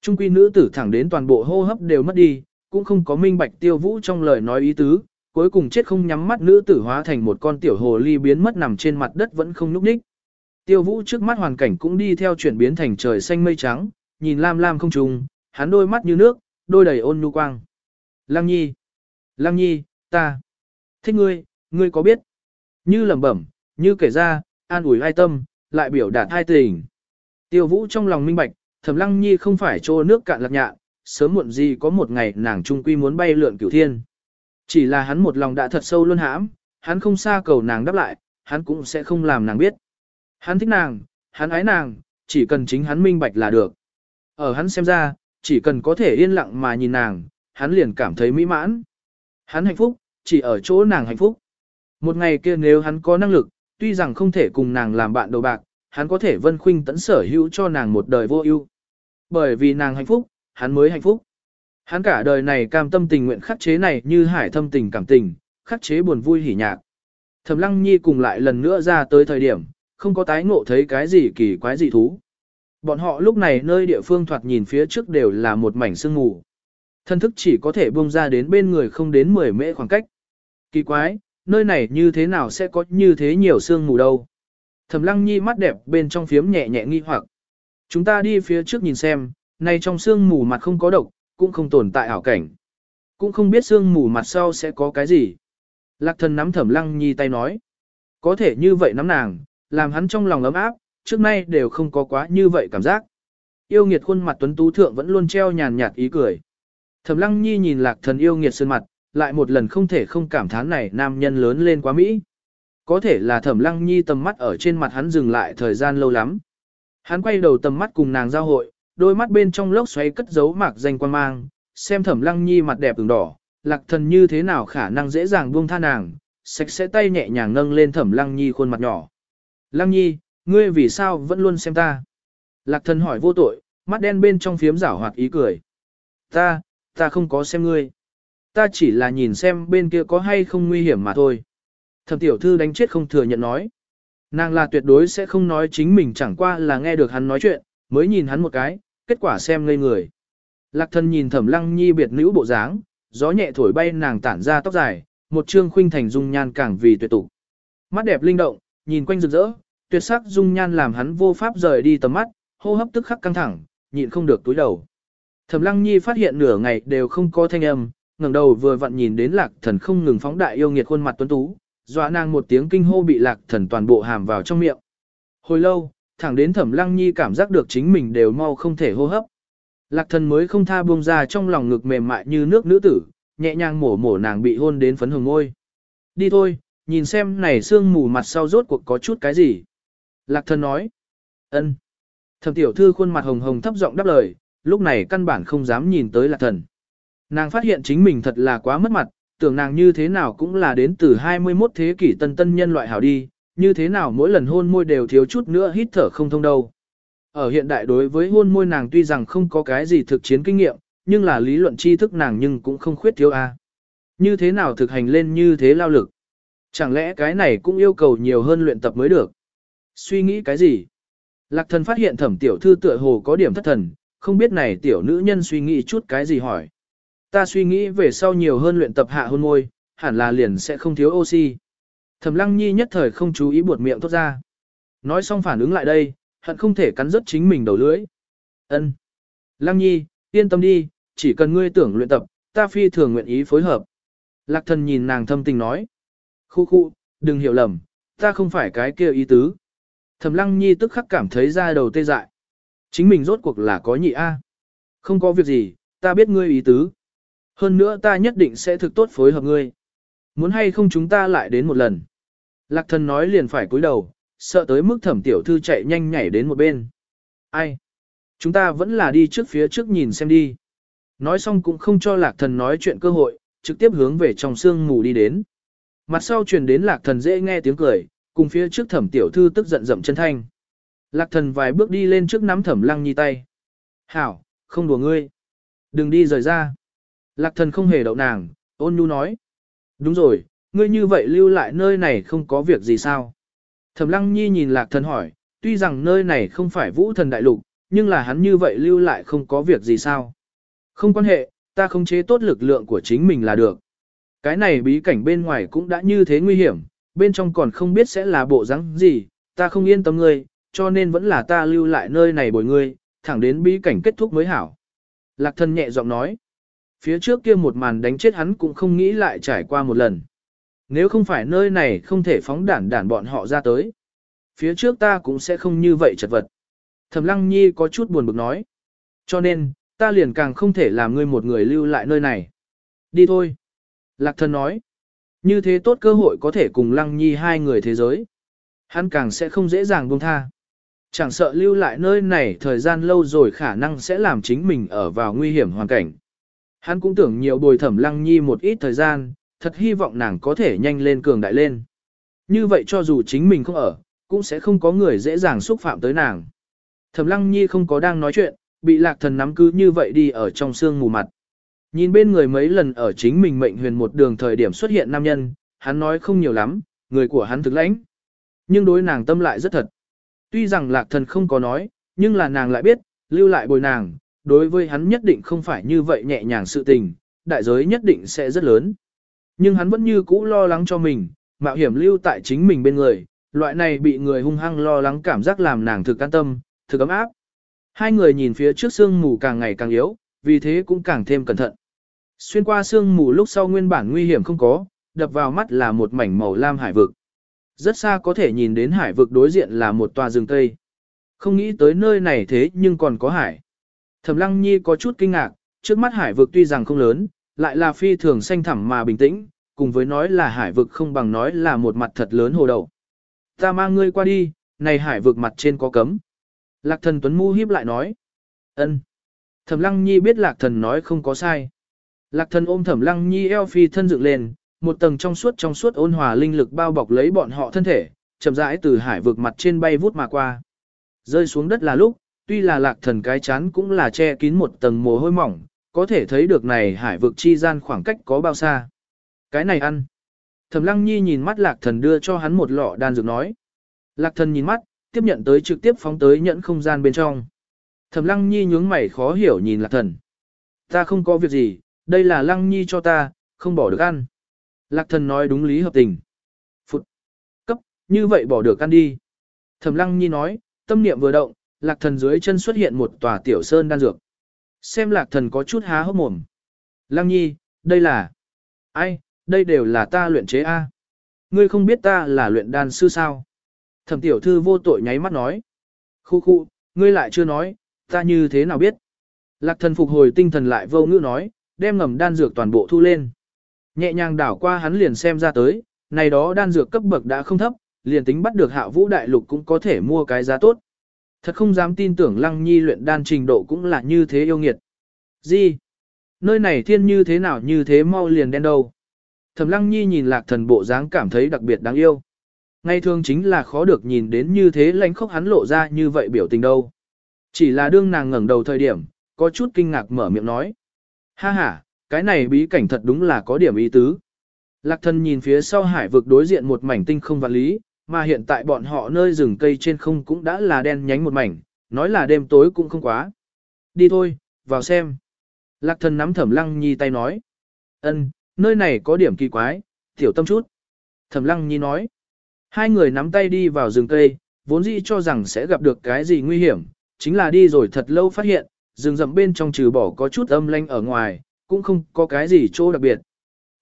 Trung quy nữ tử thẳng đến toàn bộ hô hấp đều mất đi, cũng không có minh bạch tiêu vũ trong lời nói ý tứ, cuối cùng chết không nhắm mắt nữ tử hóa thành một con tiểu hồ ly biến mất nằm trên mặt đất vẫn không nhúc nhích. Tiêu vũ trước mắt hoàn cảnh cũng đi theo chuyển biến thành trời xanh mây trắng, nhìn lam lam không trùng, hắn đôi mắt như nước, đôi đầy ôn nhu quang. Lăng nhi, Lăng nhi, ta, thích ngươi, ngươi có biết? Như lẩm bẩm, như kể ra, an ủi hai tâm, lại biểu đạt hai tình. Tiêu vũ trong lòng minh bạch, thẩm lăng nhi không phải trô nước cạn lạc nhạ, sớm muộn gì có một ngày nàng trung quy muốn bay lượn cửu thiên. Chỉ là hắn một lòng đã thật sâu luôn hãm, hắn không xa cầu nàng đáp lại, hắn cũng sẽ không làm nàng biết. Hắn thích nàng, hắn ái nàng, chỉ cần chính hắn minh bạch là được. Ở hắn xem ra, chỉ cần có thể yên lặng mà nhìn nàng, hắn liền cảm thấy mỹ mãn. Hắn hạnh phúc, chỉ ở chỗ nàng hạnh phúc. Một ngày kia nếu hắn có năng lực, tuy rằng không thể cùng nàng làm bạn đầu bạc, hắn có thể vân khuynh tẫn sở hữu cho nàng một đời vô ưu. Bởi vì nàng hạnh phúc, hắn mới hạnh phúc. Hắn cả đời này cam tâm tình nguyện khắc chế này như hải thâm tình cảm tình, khắc chế buồn vui hỉ nhạc. Thẩm Lăng Nhi cùng lại lần nữa ra tới thời điểm, không có tái ngộ thấy cái gì kỳ quái gì thú. Bọn họ lúc này nơi địa phương thoạt nhìn phía trước đều là một mảnh sương mù. Thân thức chỉ có thể buông ra đến bên người không đến 10 mễ khoảng cách. Kỳ quái, nơi này như thế nào sẽ có như thế nhiều sương mù đâu. Thẩm Lăng Nhi mắt đẹp bên trong phiếm nhẹ nhẹ nghi hoặc. Chúng ta đi phía trước nhìn xem, này trong sương mù mặt không có độc, cũng không tồn tại ảo cảnh. Cũng không biết sương mù mặt sau sẽ có cái gì. Lạc thần nắm thẩm lăng nhi tay nói. Có thể như vậy nắm nàng, làm hắn trong lòng ấm áp, trước nay đều không có quá như vậy cảm giác. Yêu nghiệt khuôn mặt tuấn tú thượng vẫn luôn treo nhàn nhạt ý cười. Thẩm lăng nhi nhìn lạc thần yêu nghiệt sơn mặt, lại một lần không thể không cảm thán này nam nhân lớn lên quá Mỹ. Có thể là thẩm lăng nhi tầm mắt ở trên mặt hắn dừng lại thời gian lâu lắm. Hắn quay đầu tầm mắt cùng nàng giao hội, đôi mắt bên trong lốc xoáy cất giấu mạc danh quan mang, xem thẩm lăng nhi mặt đẹp ửng đỏ, lạc thần như thế nào khả năng dễ dàng buông tha nàng, sạch sẽ tay nhẹ nhàng nâng lên thẩm lăng nhi khuôn mặt nhỏ. Lăng nhi, ngươi vì sao vẫn luôn xem ta? Lạc thần hỏi vô tội, mắt đen bên trong phiếm rảo hoạt ý cười. Ta, ta không có xem ngươi. Ta chỉ là nhìn xem bên kia có hay không nguy hiểm mà thôi. Thẩm tiểu thư đánh chết không thừa nhận nói. Nàng là tuyệt đối sẽ không nói chính mình chẳng qua là nghe được hắn nói chuyện, mới nhìn hắn một cái, kết quả xem ngây người. Lạc thân nhìn thẩm lăng nhi biệt nữ bộ dáng, gió nhẹ thổi bay nàng tản ra tóc dài, một trương khuynh thành dung nhan càng vì tuyệt tục. Mắt đẹp linh động, nhìn quanh rực rỡ, tuyệt sắc dung nhan làm hắn vô pháp rời đi tầm mắt, hô hấp tức khắc căng thẳng, nhịn không được túi đầu. Thẩm Lăng Nhi phát hiện nửa ngày đều không có thanh âm, ngẩng đầu vừa vặn nhìn đến Lạc Thần không ngừng phóng đại yêu nghiệt khuôn mặt tuấn tú, dọa nàng một tiếng kinh hô bị Lạc Thần toàn bộ hàm vào trong miệng. Hồi lâu, thẳng đến Thẩm Lăng Nhi cảm giác được chính mình đều mau không thể hô hấp. Lạc Thần mới không tha buông ra trong lòng ngực mềm mại như nước nữ tử, nhẹ nhàng mổ mổ nàng bị hôn đến phấn hồng ngôi. Đi thôi, nhìn xem này sương mù mặt sau rốt cuộc có chút cái gì. Lạc Thần nói. ân. Thẩm tiểu thư khuôn mặt hồng hồng thấp giọng đáp lời, lúc này căn bản không dám nhìn tới lạc thần. Nàng phát hiện chính mình thật là quá mất mặt, tưởng nàng như thế nào cũng là đến từ 21 thế kỷ tân tân nhân loại hảo đi, như thế nào mỗi lần hôn môi đều thiếu chút nữa hít thở không thông đâu. Ở hiện đại đối với hôn môi nàng tuy rằng không có cái gì thực chiến kinh nghiệm, nhưng là lý luận tri thức nàng nhưng cũng không khuyết thiếu a. Như thế nào thực hành lên như thế lao lực? Chẳng lẽ cái này cũng yêu cầu nhiều hơn luyện tập mới được? Suy nghĩ cái gì? Lạc thần phát hiện thẩm tiểu thư tựa hồ có điểm thất thần, không biết này tiểu nữ nhân suy nghĩ chút cái gì hỏi. Ta suy nghĩ về sau nhiều hơn luyện tập hạ hôn môi, hẳn là liền sẽ không thiếu oxy. Thẩm lăng nhi nhất thời không chú ý buột miệng thốt ra. Nói xong phản ứng lại đây, hận không thể cắn rớt chính mình đầu lưỡi. Ân, Lăng nhi, yên tâm đi, chỉ cần ngươi tưởng luyện tập, ta phi thường nguyện ý phối hợp. Lạc thần nhìn nàng thâm tình nói. Khu khu, đừng hiểu lầm, ta không phải cái kia ý tứ. Thẩm lăng nhi tức khắc cảm thấy da đầu tê dại. Chính mình rốt cuộc là có nhị A. Không có việc gì, ta biết ngươi ý tứ. Hơn nữa ta nhất định sẽ thực tốt phối hợp ngươi. Muốn hay không chúng ta lại đến một lần. Lạc thần nói liền phải cúi đầu, sợ tới mức thẩm tiểu thư chạy nhanh nhảy đến một bên. Ai? Chúng ta vẫn là đi trước phía trước nhìn xem đi. Nói xong cũng không cho lạc thần nói chuyện cơ hội, trực tiếp hướng về trong sương mù đi đến. Mặt sau truyền đến lạc thần dễ nghe tiếng cười, cùng phía trước thẩm tiểu thư tức giận dậm chân thanh. Lạc thần vài bước đi lên trước nắm thẩm lăng nhi tay. Hảo, không đùa ngươi. Đừng đi rời ra. Lạc thần không hề đậu nàng, ôn nhu nói. Đúng rồi, ngươi như vậy lưu lại nơi này không có việc gì sao? Thẩm lăng nhi nhìn lạc thần hỏi, tuy rằng nơi này không phải vũ thần đại lục, nhưng là hắn như vậy lưu lại không có việc gì sao? Không quan hệ, ta không chế tốt lực lượng của chính mình là được. Cái này bí cảnh bên ngoài cũng đã như thế nguy hiểm, bên trong còn không biết sẽ là bộ rắn gì, ta không yên tâm ngươi, cho nên vẫn là ta lưu lại nơi này bồi ngươi, thẳng đến bí cảnh kết thúc mới hảo. Lạc Thần nhẹ giọng nói, phía trước kia một màn đánh chết hắn cũng không nghĩ lại trải qua một lần. Nếu không phải nơi này không thể phóng đản đản bọn họ ra tới, phía trước ta cũng sẽ không như vậy chật vật. Thẩm Lăng Nhi có chút buồn bực nói, cho nên, ta liền càng không thể làm ngươi một người lưu lại nơi này. Đi thôi. Lạc thân nói, như thế tốt cơ hội có thể cùng Lăng Nhi hai người thế giới. Hắn càng sẽ không dễ dàng buông tha. Chẳng sợ lưu lại nơi này thời gian lâu rồi khả năng sẽ làm chính mình ở vào nguy hiểm hoàn cảnh. Hắn cũng tưởng nhiều bồi thẩm Lăng Nhi một ít thời gian, thật hy vọng nàng có thể nhanh lên cường đại lên. Như vậy cho dù chính mình không ở, cũng sẽ không có người dễ dàng xúc phạm tới nàng. Thẩm Lăng Nhi không có đang nói chuyện, bị lạc thần nắm cứ như vậy đi ở trong sương mù mặt. Nhìn bên người mấy lần ở chính mình mệnh huyền một đường thời điểm xuất hiện nam nhân, hắn nói không nhiều lắm, người của hắn thực lãnh. Nhưng đối nàng tâm lại rất thật. Tuy rằng lạc thần không có nói, nhưng là nàng lại biết, lưu lại bồi nàng, đối với hắn nhất định không phải như vậy nhẹ nhàng sự tình, đại giới nhất định sẽ rất lớn. Nhưng hắn vẫn như cũ lo lắng cho mình, mạo hiểm lưu tại chính mình bên người, loại này bị người hung hăng lo lắng cảm giác làm nàng thực an tâm, thực ấm áp. Hai người nhìn phía trước sương mù càng ngày càng yếu, vì thế cũng càng thêm cẩn thận. Xuyên qua sương mù lúc sau nguyên bản nguy hiểm không có, đập vào mắt là một mảnh màu lam hải vực. Rất xa có thể nhìn đến hải vực đối diện là một tòa rừng cây. Không nghĩ tới nơi này thế nhưng còn có hải. Thẩm Lăng Nhi có chút kinh ngạc, trước mắt hải vực tuy rằng không lớn, lại là phi thường xanh thẳm mà bình tĩnh, cùng với nói là hải vực không bằng nói là một mặt thật lớn hồ đầu. Ta mang ngươi qua đi, này hải vực mặt trên có cấm. Lạc thần Tuấn Mu hiếp lại nói. ân. Thẩm Lăng Nhi biết Lạc thần nói không có sai. Lạc thần ôm Thẩm Lăng Nhi eo phi thân dựng lên, một tầng trong suốt trong suốt ôn hòa linh lực bao bọc lấy bọn họ thân thể, chậm rãi từ hải vực mặt trên bay vút mà qua. Rơi xuống đất là lúc, tuy là lạc thần cái chán cũng là che kín một tầng mồ hôi mỏng, có thể thấy được này hải vực chi gian khoảng cách có bao xa. Cái này ăn. Thẩm lăng nhi nhìn mắt lạc thần đưa cho hắn một lọ đan dược nói. Lạc thần nhìn mắt, tiếp nhận tới trực tiếp phóng tới nhận không gian bên trong. Thẩm lăng nhi nhướng mày khó hiểu nhìn lạc thần. Ta không có việc gì, đây là lăng nhi cho ta, không bỏ được ăn. Lạc thần nói đúng lý hợp tình. Phụt. Cấp, như vậy bỏ được ăn đi. Thẩm lăng nhi nói, tâm niệm vừa động, lạc thần dưới chân xuất hiện một tòa tiểu sơn đan dược. Xem lạc thần có chút há hốc mồm. Lăng nhi, đây là... Ai, đây đều là ta luyện chế A. Ngươi không biết ta là luyện đan sư sao? Thẩm tiểu thư vô tội nháy mắt nói. Khu khu, ngươi lại chưa nói, ta như thế nào biết? Lạc thần phục hồi tinh thần lại vô ngữ nói, đem ngầm đan dược toàn bộ thu lên. Nhẹ nhàng đảo qua hắn liền xem ra tới, này đó đan dược cấp bậc đã không thấp, liền tính bắt được hạ vũ đại lục cũng có thể mua cái giá tốt. Thật không dám tin tưởng lăng nhi luyện đan trình độ cũng là như thế yêu nghiệt. Gì? Nơi này thiên như thế nào như thế mau liền đen đâu? Thẩm lăng nhi nhìn lạc thần bộ dáng cảm thấy đặc biệt đáng yêu. Ngay thường chính là khó được nhìn đến như thế lãnh khốc hắn lộ ra như vậy biểu tình đâu. Chỉ là đương nàng ngẩng đầu thời điểm, có chút kinh ngạc mở miệng nói. Ha ha, cái này bí cảnh thật đúng là có điểm ý tứ. Lạc thần nhìn phía sau hải vực đối diện một mảnh tinh không vạn lý, mà hiện tại bọn họ nơi rừng cây trên không cũng đã là đen nhánh một mảnh, nói là đêm tối cũng không quá. Đi thôi, vào xem. Lạc thần nắm thẩm lăng nhi tay nói. ân, nơi này có điểm kỳ quái, tiểu tâm chút. Thẩm lăng nhi nói. Hai người nắm tay đi vào rừng cây, vốn dĩ cho rằng sẽ gặp được cái gì nguy hiểm, chính là đi rồi thật lâu phát hiện, rừng rậm bên trong trừ bỏ có chút âm lanh ở ngoài, cũng không có cái gì chỗ đặc biệt.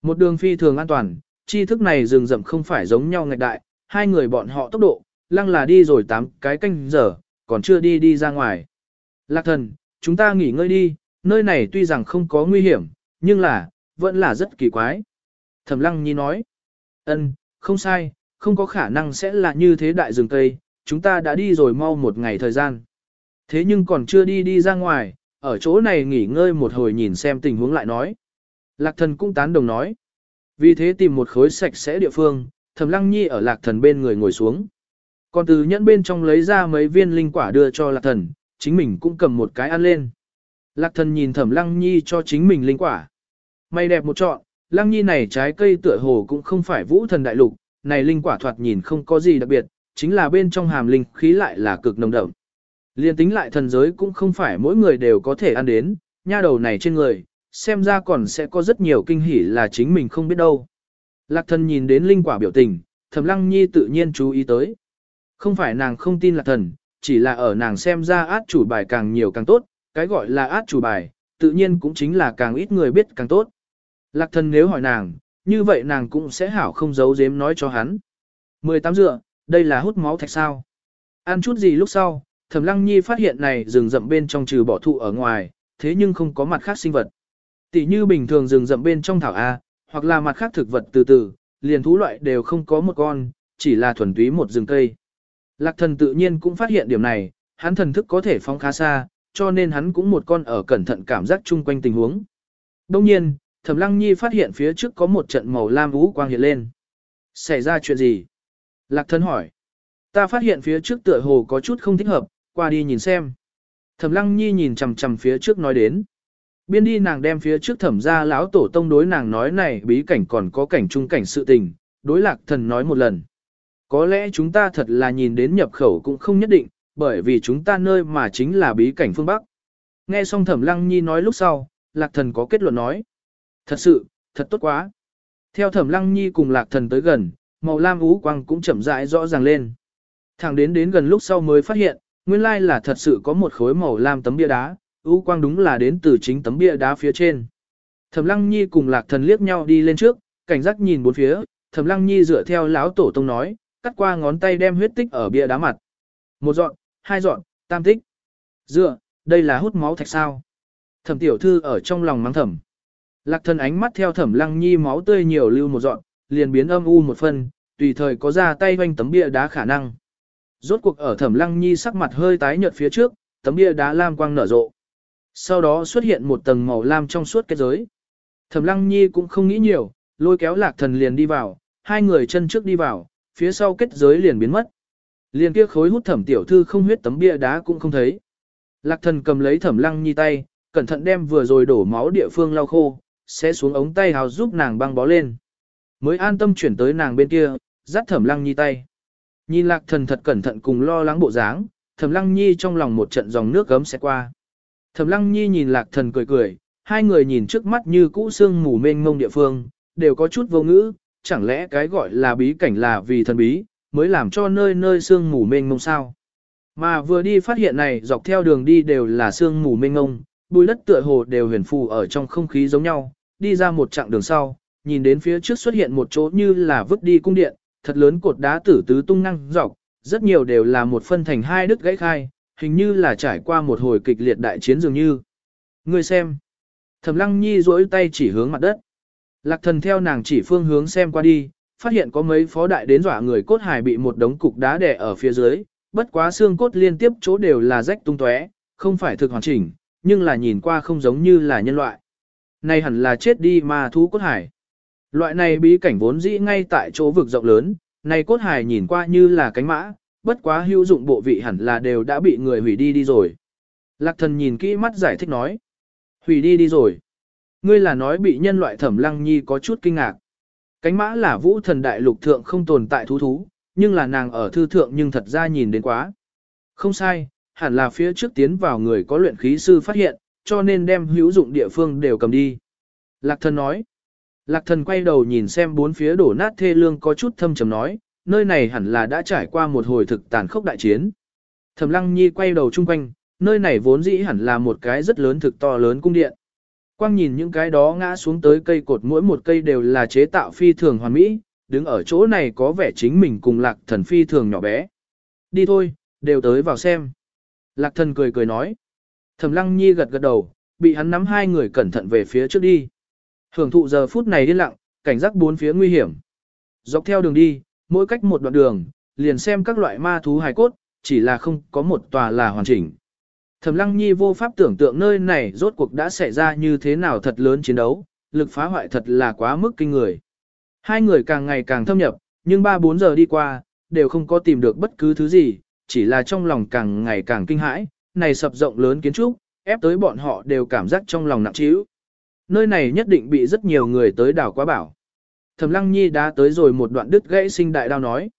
Một đường phi thường an toàn, chi thức này rừng rậm không phải giống nhau ngạch đại, hai người bọn họ tốc độ, lăng là đi rồi tám cái canh giờ, còn chưa đi đi ra ngoài. Lạc thần, chúng ta nghỉ ngơi đi, nơi này tuy rằng không có nguy hiểm, nhưng là, vẫn là rất kỳ quái. Thẩm lăng nhi nói, ân, không sai, không có khả năng sẽ là như thế đại rừng cây, chúng ta đã đi rồi mau một ngày thời gian. Thế nhưng còn chưa đi đi ra ngoài, ở chỗ này nghỉ ngơi một hồi nhìn xem tình huống lại nói. Lạc thần cũng tán đồng nói. Vì thế tìm một khối sạch sẽ địa phương, thẩm lăng nhi ở lạc thần bên người ngồi xuống. Còn từ nhẫn bên trong lấy ra mấy viên linh quả đưa cho lạc thần, chính mình cũng cầm một cái ăn lên. Lạc thần nhìn thẩm lăng nhi cho chính mình linh quả. May đẹp một trọn, lăng nhi này trái cây tựa hồ cũng không phải vũ thần đại lục, này linh quả thoạt nhìn không có gì đặc biệt, chính là bên trong hàm linh khí lại là cực nồng đậm. Liên tính lại thần giới cũng không phải mỗi người đều có thể ăn đến, nha đầu này trên người, xem ra còn sẽ có rất nhiều kinh hỉ là chính mình không biết đâu. Lạc thần nhìn đến linh quả biểu tình, thẩm lăng nhi tự nhiên chú ý tới. Không phải nàng không tin lạc thần, chỉ là ở nàng xem ra át chủ bài càng nhiều càng tốt, cái gọi là át chủ bài, tự nhiên cũng chính là càng ít người biết càng tốt. Lạc thần nếu hỏi nàng, như vậy nàng cũng sẽ hảo không giấu giếm nói cho hắn. 18 dựa, đây là hút máu thạch sao. Ăn chút gì lúc sau, Thẩm Lăng Nhi phát hiện này rừng rậm bên trong trừ bỏ thụ ở ngoài, thế nhưng không có mặt khác sinh vật. Tỷ như bình thường rừng rậm bên trong thảo A, hoặc là mặt khác thực vật từ từ, liền thú loại đều không có một con, chỉ là thuần túy một rừng cây. Lạc thần tự nhiên cũng phát hiện điểm này, hắn thần thức có thể phóng khá xa, cho nên hắn cũng một con ở cẩn thận cảm giác chung quanh tình huống. Đông nhiên, Thẩm Lăng Nhi phát hiện phía trước có một trận màu lam vũ quang hiện lên. Xảy ra chuyện gì? Lạc thần hỏi. Ta phát hiện phía trước tựa hồ có chút không thích hợp, qua đi nhìn xem. Thẩm Lăng Nhi nhìn chằm chằm phía trước nói đến. Biên đi nàng đem phía trước thẩm ra lão tổ tông đối nàng nói này bí cảnh còn có cảnh trung cảnh sự tình, đối lạc thần nói một lần. Có lẽ chúng ta thật là nhìn đến nhập khẩu cũng không nhất định, bởi vì chúng ta nơi mà chính là bí cảnh phương Bắc. Nghe xong thẩm lăng nhi nói lúc sau, lạc thần có kết luận nói. Thật sự, thật tốt quá. Theo thẩm lăng nhi cùng lạc thần tới gần, màu lam ú quang cũng chậm rãi rõ ràng lên. Thẳng đến đến gần lúc sau mới phát hiện, nguyên lai là thật sự có một khối màu lam tấm bia đá, U quang đúng là đến từ chính tấm bia đá phía trên. Thẩm Lăng Nhi cùng Lạc Thần liếc nhau đi lên trước, cảnh giác nhìn bốn phía, Thẩm Lăng Nhi dựa theo lão tổ tông nói, cắt qua ngón tay đem huyết tích ở bia đá mặt. Một dọn, hai dọn, tam tích. Dựa, đây là hút máu thạch sao? Thẩm tiểu thư ở trong lòng mắng thẩm. Lạc Thần ánh mắt theo Thẩm Lăng Nhi máu tươi nhiều lưu một dọn, liền biến âm u một phân, tùy thời có ra tay hoành tấm bia đá khả năng. Rốt cuộc ở Thẩm Lăng Nhi sắc mặt hơi tái nhợt phía trước, tấm bia đá lam quang nở rộ. Sau đó xuất hiện một tầng màu lam trong suốt kết giới. Thẩm Lăng Nhi cũng không nghĩ nhiều, lôi kéo Lạc Thần liền đi vào, hai người chân trước đi vào, phía sau kết giới liền biến mất. Liền kia khối hút Thẩm tiểu thư không huyết tấm bia đá cũng không thấy. Lạc Thần cầm lấy Thẩm Lăng Nhi tay, cẩn thận đem vừa rồi đổ máu địa phương lau khô, sẽ xuống ống tay hào giúp nàng băng bó lên. Mới an tâm chuyển tới nàng bên kia, dắt Thẩm Lăng Nhi tay. Nhìn lạc thần thật cẩn thận cùng lo lắng bộ dáng, thẩm lăng nhi trong lòng một trận dòng nước gấm sẽ qua. Thẩm lăng nhi nhìn lạc thần cười cười, hai người nhìn trước mắt như cũ sương mù mênh mông địa phương, đều có chút vô ngữ, chẳng lẽ cái gọi là bí cảnh là vì thần bí, mới làm cho nơi nơi sương mù mênh mông sao. Mà vừa đi phát hiện này dọc theo đường đi đều là sương mù mênh mông, bùi đất tựa hồ đều huyền phù ở trong không khí giống nhau, đi ra một chặng đường sau, nhìn đến phía trước xuất hiện một chỗ như là vứt đi cung điện, thật lớn cột đá tử tứ tung năng dọc, rất nhiều đều là một phân thành hai đứt gãy khai, hình như là trải qua một hồi kịch liệt đại chiến dường như. Người xem. Thẩm Lăng Nhi duỗi tay chỉ hướng mặt đất. Lạc thần theo nàng chỉ phương hướng xem qua đi, phát hiện có mấy phó đại đến dọa người cốt hài bị một đống cục đá đè ở phía dưới, bất quá xương cốt liên tiếp chỗ đều là rách tung tóe, không phải thực hoàn chỉnh, nhưng là nhìn qua không giống như là nhân loại. Này hẳn là chết đi mà thú cốt hải. Loại này bí cảnh vốn dĩ ngay tại chỗ vực rộng lớn, này cốt hải nhìn qua như là cánh mã, bất quá hữu dụng bộ vị hẳn là đều đã bị người hủy đi đi rồi. Lạc thần nhìn kỹ mắt giải thích nói. Hủy đi đi rồi. Ngươi là nói bị nhân loại thẩm lăng nhi có chút kinh ngạc. Cánh mã là vũ thần đại lục thượng không tồn tại thú thú, nhưng là nàng ở thư thượng nhưng thật ra nhìn đến quá. Không sai, hẳn là phía trước tiến vào người có luyện khí sư phát hiện, cho nên đem hữu dụng địa phương đều cầm đi. Lạc thần nói. Lạc thần quay đầu nhìn xem bốn phía đổ nát thê lương có chút thâm trầm nói, nơi này hẳn là đã trải qua một hồi thực tàn khốc đại chiến. Thẩm lăng nhi quay đầu chung quanh, nơi này vốn dĩ hẳn là một cái rất lớn thực to lớn cung điện. Quang nhìn những cái đó ngã xuống tới cây cột mỗi một cây đều là chế tạo phi thường hoàn mỹ, đứng ở chỗ này có vẻ chính mình cùng lạc thần phi thường nhỏ bé. Đi thôi, đều tới vào xem. Lạc thần cười cười nói. Thẩm lăng nhi gật gật đầu, bị hắn nắm hai người cẩn thận về phía trước đi. Hưởng thụ giờ phút này yên lặng, cảnh giác bốn phía nguy hiểm. Dọc theo đường đi, mỗi cách một đoạn đường, liền xem các loại ma thú hài cốt, chỉ là không có một tòa là hoàn chỉnh. Thẩm Lăng Nhi vô pháp tưởng tượng nơi này rốt cuộc đã xảy ra như thế nào thật lớn chiến đấu, lực phá hoại thật là quá mức kinh người. Hai người càng ngày càng thâm nhập, nhưng 3-4 giờ đi qua, đều không có tìm được bất cứ thứ gì, chỉ là trong lòng càng ngày càng kinh hãi, này sập rộng lớn kiến trúc, ép tới bọn họ đều cảm giác trong lòng nặng trĩu. Nơi này nhất định bị rất nhiều người tới đảo quá bảo. Thẩm Lăng Nhi đã tới rồi một đoạn đứt gãy sinh đại đao nói.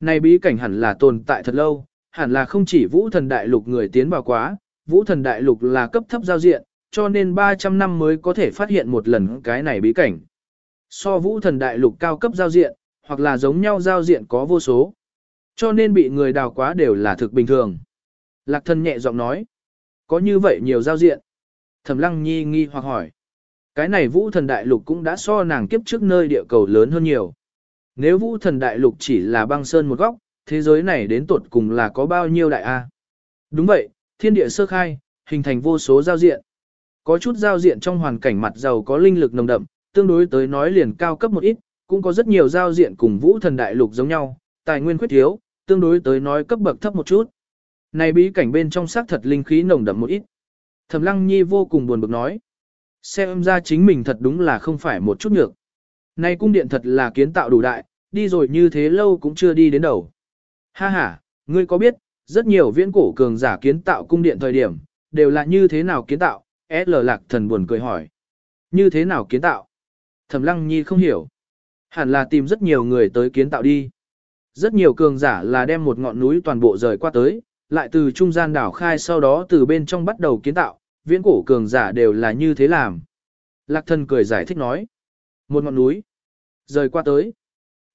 Này bí cảnh hẳn là tồn tại thật lâu, hẳn là không chỉ vũ thần đại lục người tiến vào quá, vũ thần đại lục là cấp thấp giao diện, cho nên 300 năm mới có thể phát hiện một lần cái này bí cảnh. So vũ thần đại lục cao cấp giao diện, hoặc là giống nhau giao diện có vô số. Cho nên bị người đào quá đều là thực bình thường. Lạc thần nhẹ giọng nói. Có như vậy nhiều giao diện. Thẩm lăng nhi nghi hoặc hỏi. Cái này vũ thần đại lục cũng đã so nàng kiếp trước nơi địa cầu lớn hơn nhiều. Nếu vũ thần đại lục chỉ là băng sơn một góc, thế giới này đến tột cùng là có bao nhiêu đại A. Đúng vậy, thiên địa sơ khai, hình thành vô số giao diện. Có chút giao diện trong hoàn cảnh mặt giàu có linh lực nồng đậm, tương đối tới nói liền cao cấp một ít, cũng có rất nhiều giao diện cùng vũ thần đại lục giống nhau, tài nguyên khuyết thiếu, tương đối tới nói cấp bậc thấp một chút. Này bí cảnh bên trong xác thật linh khí nồng đậm một ít. Thẩm Lăng Nhi vô cùng buồn bực nói. Xem ra chính mình thật đúng là không phải một chút nhược. nay cung điện thật là kiến tạo đủ đại, đi rồi như thế lâu cũng chưa đi đến đầu. Ha ha, ngươi có biết, rất nhiều viễn cổ cường giả kiến tạo cung điện thời điểm, đều là như thế nào kiến tạo? S.L. Lạc thần buồn cười hỏi. Như thế nào kiến tạo? Thẩm Lăng Nhi không hiểu. Hẳn là tìm rất nhiều người tới kiến tạo đi. Rất nhiều cường giả là đem một ngọn núi toàn bộ rời qua tới, lại từ trung gian đảo khai sau đó từ bên trong bắt đầu kiến tạo, viễn cổ cường giả đều là như thế làm. Lạc thần cười giải thích nói. Một ngọn núi. Rời qua tới.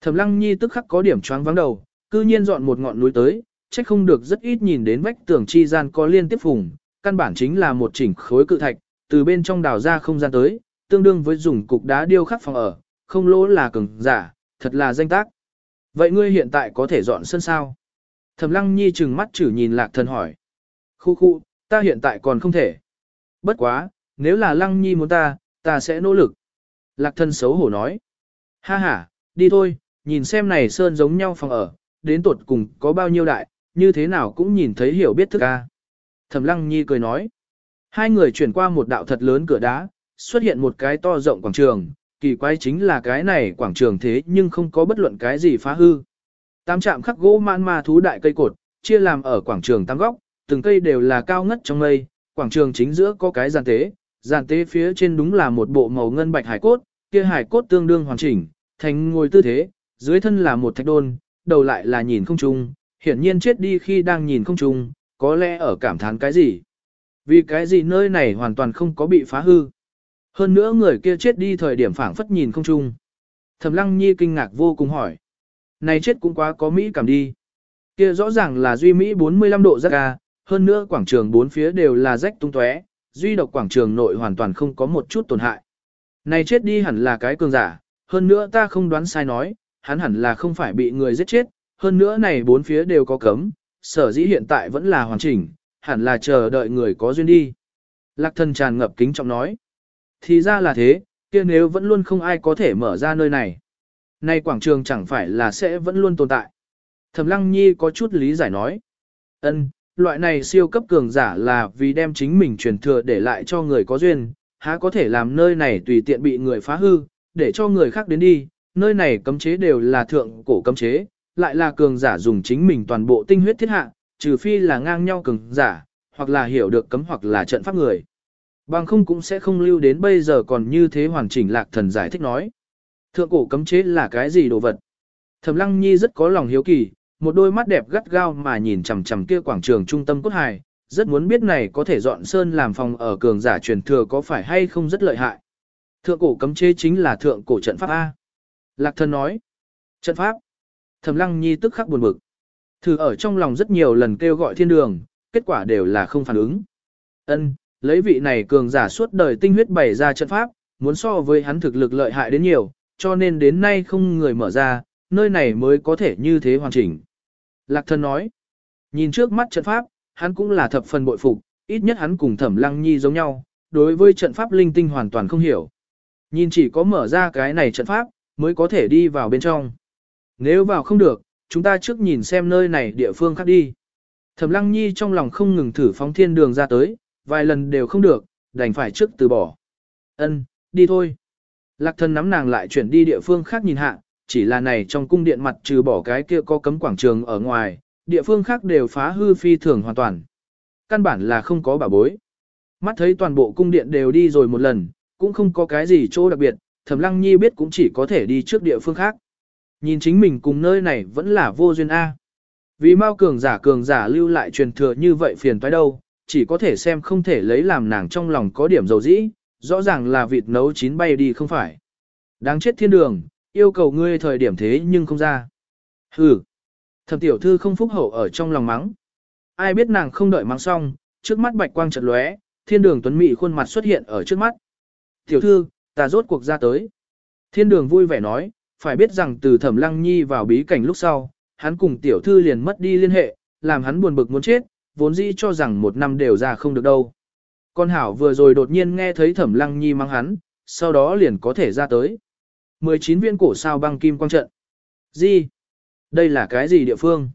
Thẩm lăng nhi tức khắc có điểm choáng vắng đầu, cư nhiên dọn một ngọn núi tới, trách không được rất ít nhìn đến vách tường chi gian có liên tiếp phùng, căn bản chính là một chỉnh khối cự thạch, từ bên trong đào ra không gian tới, tương đương với dùng cục đá điêu khắc phòng ở, không lỗ là cường giả, thật là danh tác. Vậy ngươi hiện tại có thể dọn sân sao? Thẩm lăng nhi trừng mắt chử nhìn lạc thần hỏi. Khu khu, ta hiện tại còn không thể. Bất quá, nếu là lăng nhi muốn ta, ta sẽ nỗ lực. Lạc thân xấu hổ nói. Ha ha, đi thôi, nhìn xem này sơn giống nhau phòng ở, đến tột cùng có bao nhiêu đại, như thế nào cũng nhìn thấy hiểu biết thức ca. Thẩm lăng nhi cười nói. Hai người chuyển qua một đạo thật lớn cửa đá, xuất hiện một cái to rộng quảng trường, kỳ quái chính là cái này quảng trường thế nhưng không có bất luận cái gì phá hư. Tám trạm khắc gỗ man ma thú đại cây cột, chia làm ở quảng trường tam góc, từng cây đều là cao ngất trong mây, quảng trường chính giữa có cái giàn tế, giàn tế phía trên đúng là một bộ màu ngân bạch hải cốt, kia hải cốt tương đương hoàn chỉnh, thành ngồi tư thế, dưới thân là một thạch đôn, đầu lại là nhìn không trung. hiển nhiên chết đi khi đang nhìn không trung, có lẽ ở cảm thán cái gì. Vì cái gì nơi này hoàn toàn không có bị phá hư. Hơn nữa người kia chết đi thời điểm phảng phất nhìn không trung, Thẩm Lăng Nhi kinh ngạc vô cùng hỏi. Này chết cũng quá có mỹ cảm đi. Kia rõ ràng là duy mỹ 45 độ rất ga, hơn nữa quảng trường bốn phía đều là rách tung tóe, duy độc quảng trường nội hoàn toàn không có một chút tổn hại. Này chết đi hẳn là cái cường giả, hơn nữa ta không đoán sai nói, hắn hẳn là không phải bị người giết chết, hơn nữa này bốn phía đều có cấm, sở dĩ hiện tại vẫn là hoàn chỉnh, hẳn là chờ đợi người có duyên đi. Lạc thần tràn ngập kính trọng nói. Thì ra là thế, kia nếu vẫn luôn không ai có thể mở ra nơi này. Nay quảng trường chẳng phải là sẽ vẫn luôn tồn tại. Thẩm Lăng Nhi có chút lý giải nói. ân loại này siêu cấp cường giả là vì đem chính mình truyền thừa để lại cho người có duyên, há có thể làm nơi này tùy tiện bị người phá hư, để cho người khác đến đi, nơi này cấm chế đều là thượng cổ cấm chế, lại là cường giả dùng chính mình toàn bộ tinh huyết thiết hạ, trừ phi là ngang nhau cường giả, hoặc là hiểu được cấm hoặc là trận pháp người. Bằng không cũng sẽ không lưu đến bây giờ còn như thế hoàn chỉnh lạc thần giải thích nói. Thượng cổ cấm chế là cái gì đồ vật? Thẩm Lăng Nhi rất có lòng hiếu kỳ, một đôi mắt đẹp gắt gao mà nhìn chằm chằm kia quảng trường trung tâm cốt hài, rất muốn biết này có thể dọn sơn làm phòng ở cường giả truyền thừa có phải hay không rất lợi hại. Thượng cổ cấm chế chính là thượng cổ trận pháp A. Lạc thần nói. Trận pháp. Thẩm Lăng Nhi tức khắc buồn bực. Thử ở trong lòng rất nhiều lần kêu gọi thiên đường, kết quả đều là không phản ứng. Ân, lấy vị này cường giả suốt đời tinh huyết bày ra trận pháp, muốn so với hắn thực lực lợi hại đến nhiều, cho nên đến nay không người mở ra, nơi này mới có thể như thế hoàn chỉnh. Lạc thần nói, nhìn trước mắt trận pháp, hắn cũng là thập phần bội phục, ít nhất hắn cùng thẩm lăng nhi giống nhau, đối với trận pháp linh tinh hoàn toàn không hiểu. Nhìn chỉ có mở ra cái này trận pháp, mới có thể đi vào bên trong. Nếu vào không được, chúng ta trước nhìn xem nơi này địa phương khác đi. Thẩm lăng nhi trong lòng không ngừng thử phóng thiên đường ra tới, vài lần đều không được, đành phải trước từ bỏ. Ân, đi thôi. Lạc thần nắm nàng lại chuyển đi địa phương khác nhìn hạ, chỉ là này trong cung điện mặt trừ bỏ cái kia có cấm quảng trường ở ngoài, địa phương khác đều phá hư phi thường hoàn toàn. Căn bản là không có bảo bối. Mắt thấy toàn bộ cung điện đều đi rồi một lần, cũng không có cái gì chỗ đặc biệt, Thẩm Lăng Nhi biết cũng chỉ có thể đi trước địa phương khác. Nhìn chính mình cùng nơi này vẫn là vô duyên A. Vì Mao cường giả cường giả lưu lại truyền thừa như vậy phiền toái đâu, chỉ có thể xem không thể lấy làm nàng trong lòng có điểm dầu dĩ, rõ ràng là vịt nấu chín bay đi không phải. Đáng chết thiên đường, yêu cầu ngươi thời điểm thế nhưng không ra. Hừ. Thẩm tiểu thư không phúc hậu ở trong lòng mắng. Ai biết nàng không đợi mắng xong, trước mắt bạch quang chợt lóe, thiên đường tuấn mỹ khuôn mặt xuất hiện ở trước mắt. Tiểu thư, ta rốt cuộc ra tới. Thiên đường vui vẻ nói, phải biết rằng từ thẩm lăng nhi vào bí cảnh lúc sau, hắn cùng tiểu thư liền mất đi liên hệ, làm hắn buồn bực muốn chết, vốn dĩ cho rằng một năm đều ra không được đâu. Con hảo vừa rồi đột nhiên nghe thấy thẩm lăng nhi mang hắn, sau đó liền có thể ra tới. 19 viên cổ sao băng kim quang trận. Gì? Đây là cái gì địa phương?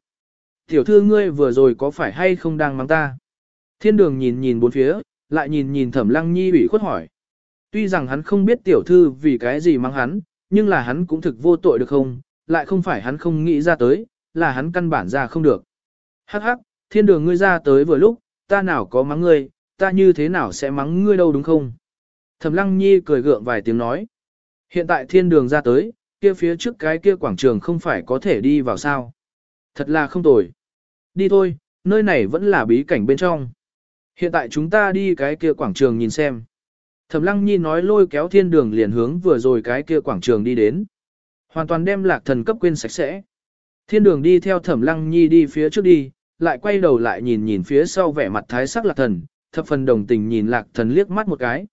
Tiểu thư ngươi vừa rồi có phải hay không đang mang ta? Thiên đường nhìn nhìn bốn phía, lại nhìn nhìn thẩm lăng nhi ủy khuất hỏi. Tuy rằng hắn không biết tiểu thư vì cái gì mang hắn, nhưng là hắn cũng thực vô tội được không, lại không phải hắn không nghĩ ra tới, là hắn căn bản ra không được. Hắc hắc, thiên đường ngươi ra tới vừa lúc, ta nào có mắng ngươi, ta như thế nào sẽ mắng ngươi đâu đúng không? Thẩm lăng nhi cười gượng vài tiếng nói. Hiện tại thiên đường ra tới, kia phía trước cái kia quảng trường không phải có thể đi vào sao. Thật là không tồi. Đi thôi, nơi này vẫn là bí cảnh bên trong. Hiện tại chúng ta đi cái kia quảng trường nhìn xem. Thẩm lăng nhi nói lôi kéo thiên đường liền hướng vừa rồi cái kia quảng trường đi đến. Hoàn toàn đem lạc thần cấp quên sạch sẽ. Thiên đường đi theo thẩm lăng nhi đi phía trước đi, lại quay đầu lại nhìn nhìn phía sau vẻ mặt thái sắc lạc thần, thập phần đồng tình nhìn lạc thần liếc mắt một cái.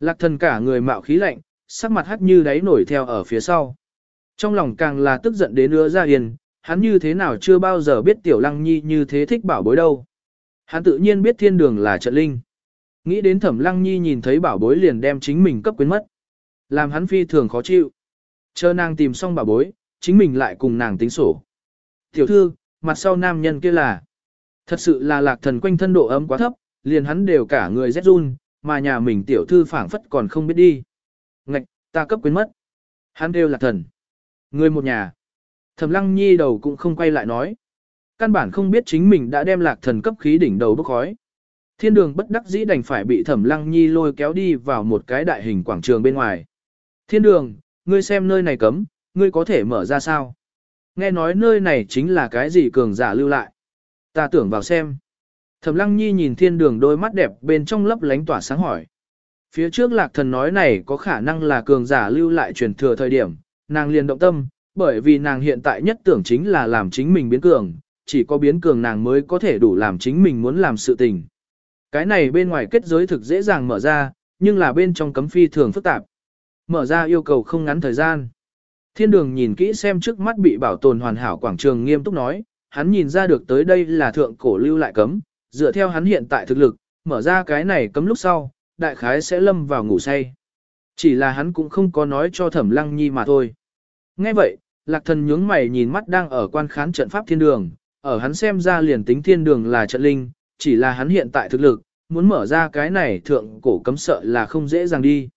Lạc thần cả người mạo khí lạnh, sắc mặt hắt như đáy nổi theo ở phía sau. Trong lòng càng là tức giận đến nữa ra yên, hắn như thế nào chưa bao giờ biết tiểu lăng nhi như thế thích bảo bối đâu. Hắn tự nhiên biết thiên đường là trận linh. Nghĩ đến thẩm lăng nhi nhìn thấy bảo bối liền đem chính mình cấp quyến mất. Làm hắn phi thường khó chịu. Chờ nàng tìm xong bảo bối, chính mình lại cùng nàng tính sổ. Tiểu thư, mặt sau nam nhân kia là. Thật sự là lạc thần quanh thân độ ấm quá thấp, liền hắn đều cả người rét run, mà nhà mình tiểu thư phảng phất còn không biết đi. Ta cấp quyến mất. Hắn đều là thần. Người một nhà. Thẩm lăng nhi đầu cũng không quay lại nói. Căn bản không biết chính mình đã đem lạc thần cấp khí đỉnh đầu bốc khói. Thiên đường bất đắc dĩ đành phải bị thẩm lăng nhi lôi kéo đi vào một cái đại hình quảng trường bên ngoài. Thiên đường, ngươi xem nơi này cấm, ngươi có thể mở ra sao? Nghe nói nơi này chính là cái gì cường giả lưu lại. Ta tưởng vào xem. Thẩm lăng nhi nhìn thiên đường đôi mắt đẹp bên trong lấp lánh tỏa sáng hỏi. Phía trước lạc thần nói này có khả năng là cường giả lưu lại truyền thừa thời điểm, nàng liền động tâm, bởi vì nàng hiện tại nhất tưởng chính là làm chính mình biến cường, chỉ có biến cường nàng mới có thể đủ làm chính mình muốn làm sự tình. Cái này bên ngoài kết giới thực dễ dàng mở ra, nhưng là bên trong cấm phi thường phức tạp. Mở ra yêu cầu không ngắn thời gian. Thiên đường nhìn kỹ xem trước mắt bị bảo tồn hoàn hảo quảng trường nghiêm túc nói, hắn nhìn ra được tới đây là thượng cổ lưu lại cấm, dựa theo hắn hiện tại thực lực, mở ra cái này cấm lúc sau, đại khái sẽ lâm vào ngủ say. Chỉ là hắn cũng không có nói cho thẩm lăng nhi mà thôi. Nghe vậy, lạc thần nhướng mày nhìn mắt đang ở quan khán trận pháp thiên đường, ở hắn xem ra liền tính thiên đường là trận linh, chỉ là hắn hiện tại thực lực, muốn mở ra cái này thượng cổ cấm sợ là không dễ dàng đi.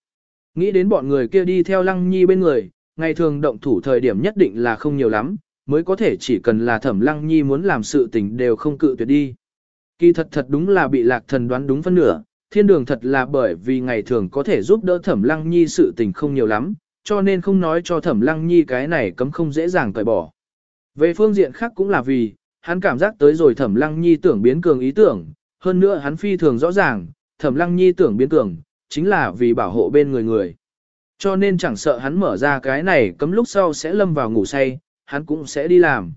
Nghĩ đến bọn người kia đi theo lăng nhi bên người, ngày thường động thủ thời điểm nhất định là không nhiều lắm, mới có thể chỉ cần là thẩm lăng nhi muốn làm sự tình đều không cự tuyệt đi. Kỳ thật thật đúng là bị lạc thần đoán đúng phân nửa, thiên đường thật là bởi vì ngày thường có thể giúp đỡ thẩm lăng nhi sự tình không nhiều lắm, cho nên không nói cho thẩm lăng nhi cái này cấm không dễ dàng cởi bỏ. Về phương diện khác cũng là vì, hắn cảm giác tới rồi thẩm lăng nhi tưởng biến cường ý tưởng, hơn nữa hắn phi thường rõ ràng, thẩm lăng nhi tưởng biến cường, chính là vì bảo hộ bên người người. Cho nên chẳng sợ hắn mở ra cái này cấm lúc sau sẽ lâm vào ngủ say, hắn cũng sẽ đi làm.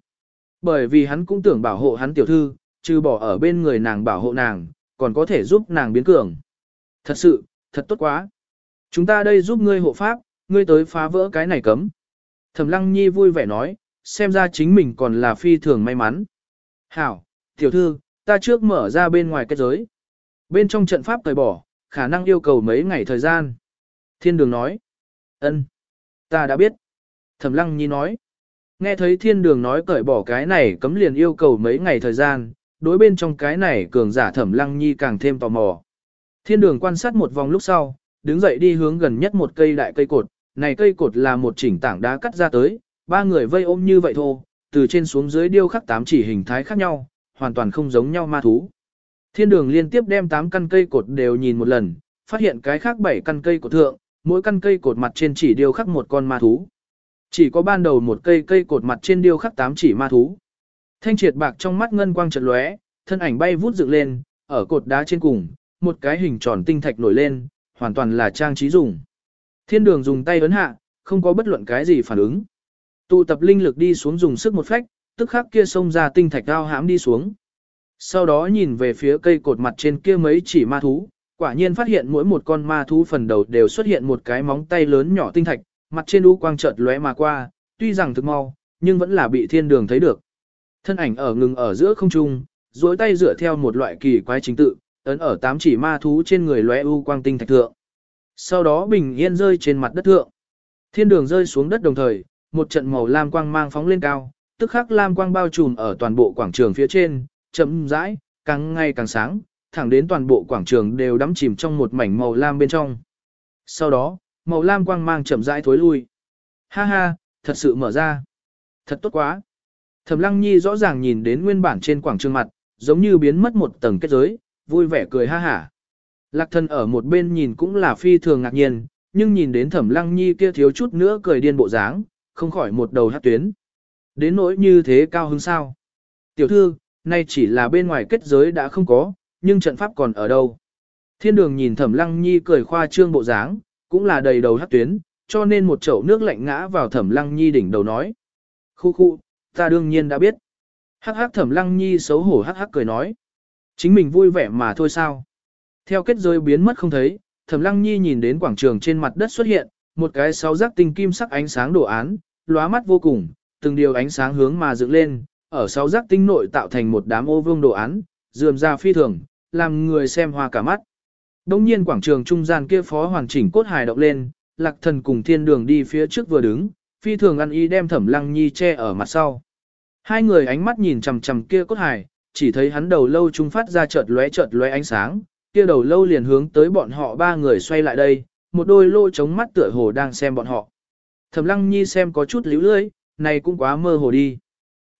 Bởi vì hắn cũng tưởng bảo hộ hắn tiểu thư, trừ bỏ ở bên người nàng bảo hộ nàng, còn có thể giúp nàng biến cường. Thật sự, thật tốt quá. Chúng ta đây giúp ngươi hộ pháp, ngươi tới phá vỡ cái này cấm. Thẩm Lăng Nhi vui vẻ nói, xem ra chính mình còn là phi thường may mắn. Hảo, tiểu thư, ta trước mở ra bên ngoài kết giới. Bên trong trận pháp tời bỏ, khả năng yêu cầu mấy ngày thời gian. Thiên đường nói. ân, ta đã biết. Thẩm Lăng Nhi nói. Nghe thấy thiên đường nói cởi bỏ cái này cấm liền yêu cầu mấy ngày thời gian, đối bên trong cái này cường giả thẩm lăng nhi càng thêm tò mò. Thiên đường quan sát một vòng lúc sau, đứng dậy đi hướng gần nhất một cây đại cây cột, này cây cột là một chỉnh tảng đá cắt ra tới, ba người vây ôm như vậy thôi, từ trên xuống dưới điêu khắc tám chỉ hình thái khác nhau, hoàn toàn không giống nhau ma thú. Thiên đường liên tiếp đem tám căn cây cột đều nhìn một lần, phát hiện cái khác bảy căn cây cột thượng, mỗi căn cây cột mặt trên chỉ điêu khắc một con ma thú. Chỉ có ban đầu một cây cây cột mặt trên điêu khắc tám chỉ ma thú. Thanh triệt bạc trong mắt ngân quang chợt lóe, thân ảnh bay vút dựng lên, ở cột đá trên cùng, một cái hình tròn tinh thạch nổi lên, hoàn toàn là trang trí dùng. Thiên đường dùng tay ấn hạ, không có bất luận cái gì phản ứng. Tụ tập linh lực đi xuống dùng sức một phách, tức khắc kia xông ra tinh thạch cao hãm đi xuống. Sau đó nhìn về phía cây cột mặt trên kia mấy chỉ ma thú, quả nhiên phát hiện mỗi một con ma thú phần đầu đều xuất hiện một cái móng tay lớn nhỏ tinh thạch, mặt trên u quang chợt lóe mà qua, tuy rằng thực mau, nhưng vẫn là bị thiên đường thấy được. Thân ảnh ở ngừng ở giữa không trung, duỗi tay dựa theo một loại kỳ quái chính tự, ấn ở tám chỉ ma thú trên người lóe u quang tinh thạch thượng. Sau đó bình yên rơi trên mặt đất thượng. Thiên đường rơi xuống đất đồng thời, một trận màu lam quang mang phóng lên cao, tức khắc lam quang bao trùm ở toàn bộ quảng trường phía trên, chậm rãi, càng ngày càng sáng, thẳng đến toàn bộ quảng trường đều đắm chìm trong một mảnh màu lam bên trong. Sau đó, màu lam quang mang chậm rãi thối lui. Ha ha, thật sự mở ra. Thật tốt quá. Thẩm Lăng Nhi rõ ràng nhìn đến nguyên bản trên quảng trường mặt, giống như biến mất một tầng kết giới, vui vẻ cười ha hả. Lạc thân ở một bên nhìn cũng là phi thường ngạc nhiên, nhưng nhìn đến Thẩm Lăng Nhi kia thiếu chút nữa cười điên bộ dáng, không khỏi một đầu hát tuyến. Đến nỗi như thế cao hứng sao? Tiểu thư, nay chỉ là bên ngoài kết giới đã không có, nhưng trận pháp còn ở đâu? Thiên đường nhìn Thẩm Lăng Nhi cười khoa trương bộ dáng, cũng là đầy đầu hát tuyến, cho nên một chậu nước lạnh ngã vào Thẩm Lăng Nhi đỉnh đầu nói. Khu khu, ta đương nhiên đã biết. Hắc hắc thẩm lăng nhi xấu hổ hắc hắc cười nói. Chính mình vui vẻ mà thôi sao. Theo kết rơi biến mất không thấy, thẩm lăng nhi nhìn đến quảng trường trên mặt đất xuất hiện, một cái sáu giác tinh kim sắc ánh sáng đồ án, lóa mắt vô cùng, từng điều ánh sáng hướng mà dựng lên, ở sáu giác tinh nội tạo thành một đám ô vương đồ án, dườm ra phi thường, làm người xem hoa cả mắt. Đông nhiên quảng trường trung gian kia phó hoàn chỉnh cốt hài động lên, lạc thần cùng thiên đường đi phía trước vừa đứng, phi thường ăn ý đem thẩm lăng nhi che ở mặt sau. Hai người ánh mắt nhìn chằm chằm kia cốt hải, chỉ thấy hắn đầu lâu trung phát ra chợt lóe chợt lóe ánh sáng, kia đầu lâu liền hướng tới bọn họ ba người xoay lại đây, một đôi lô trống mắt tựa hồ đang xem bọn họ. Thẩm lăng nhi xem có chút líu lưỡi, này cũng quá mơ hồ đi.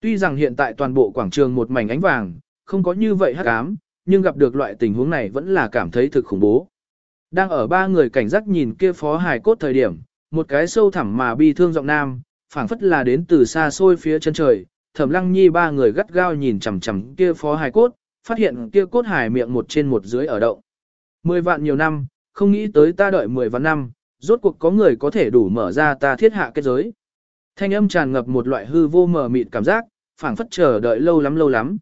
Tuy rằng hiện tại toàn bộ quảng trường một mảnh ánh vàng, không có như vậy hắc ám, nhưng gặp được loại tình huống này vẫn là cảm thấy thực khủng bố. Đang ở ba người cảnh giác nhìn kia phó hài cốt thời điểm, một cái sâu thẳm mà bi thương giọng nam, phảng phất là đến từ xa xôi phía chân trời, thẩm lăng nhi ba người gắt gao nhìn chằm chằm kia phó hài cốt, phát hiện kia cốt hài miệng một trên một dưới ở động. Mười vạn nhiều năm, không nghĩ tới ta đợi mười vạn năm, rốt cuộc có người có thể đủ mở ra ta thiết hạ kết giới. Thanh âm tràn ngập một loại hư vô mờ mịt cảm giác, phảng phất chờ đợi lâu lắm lâu lắm.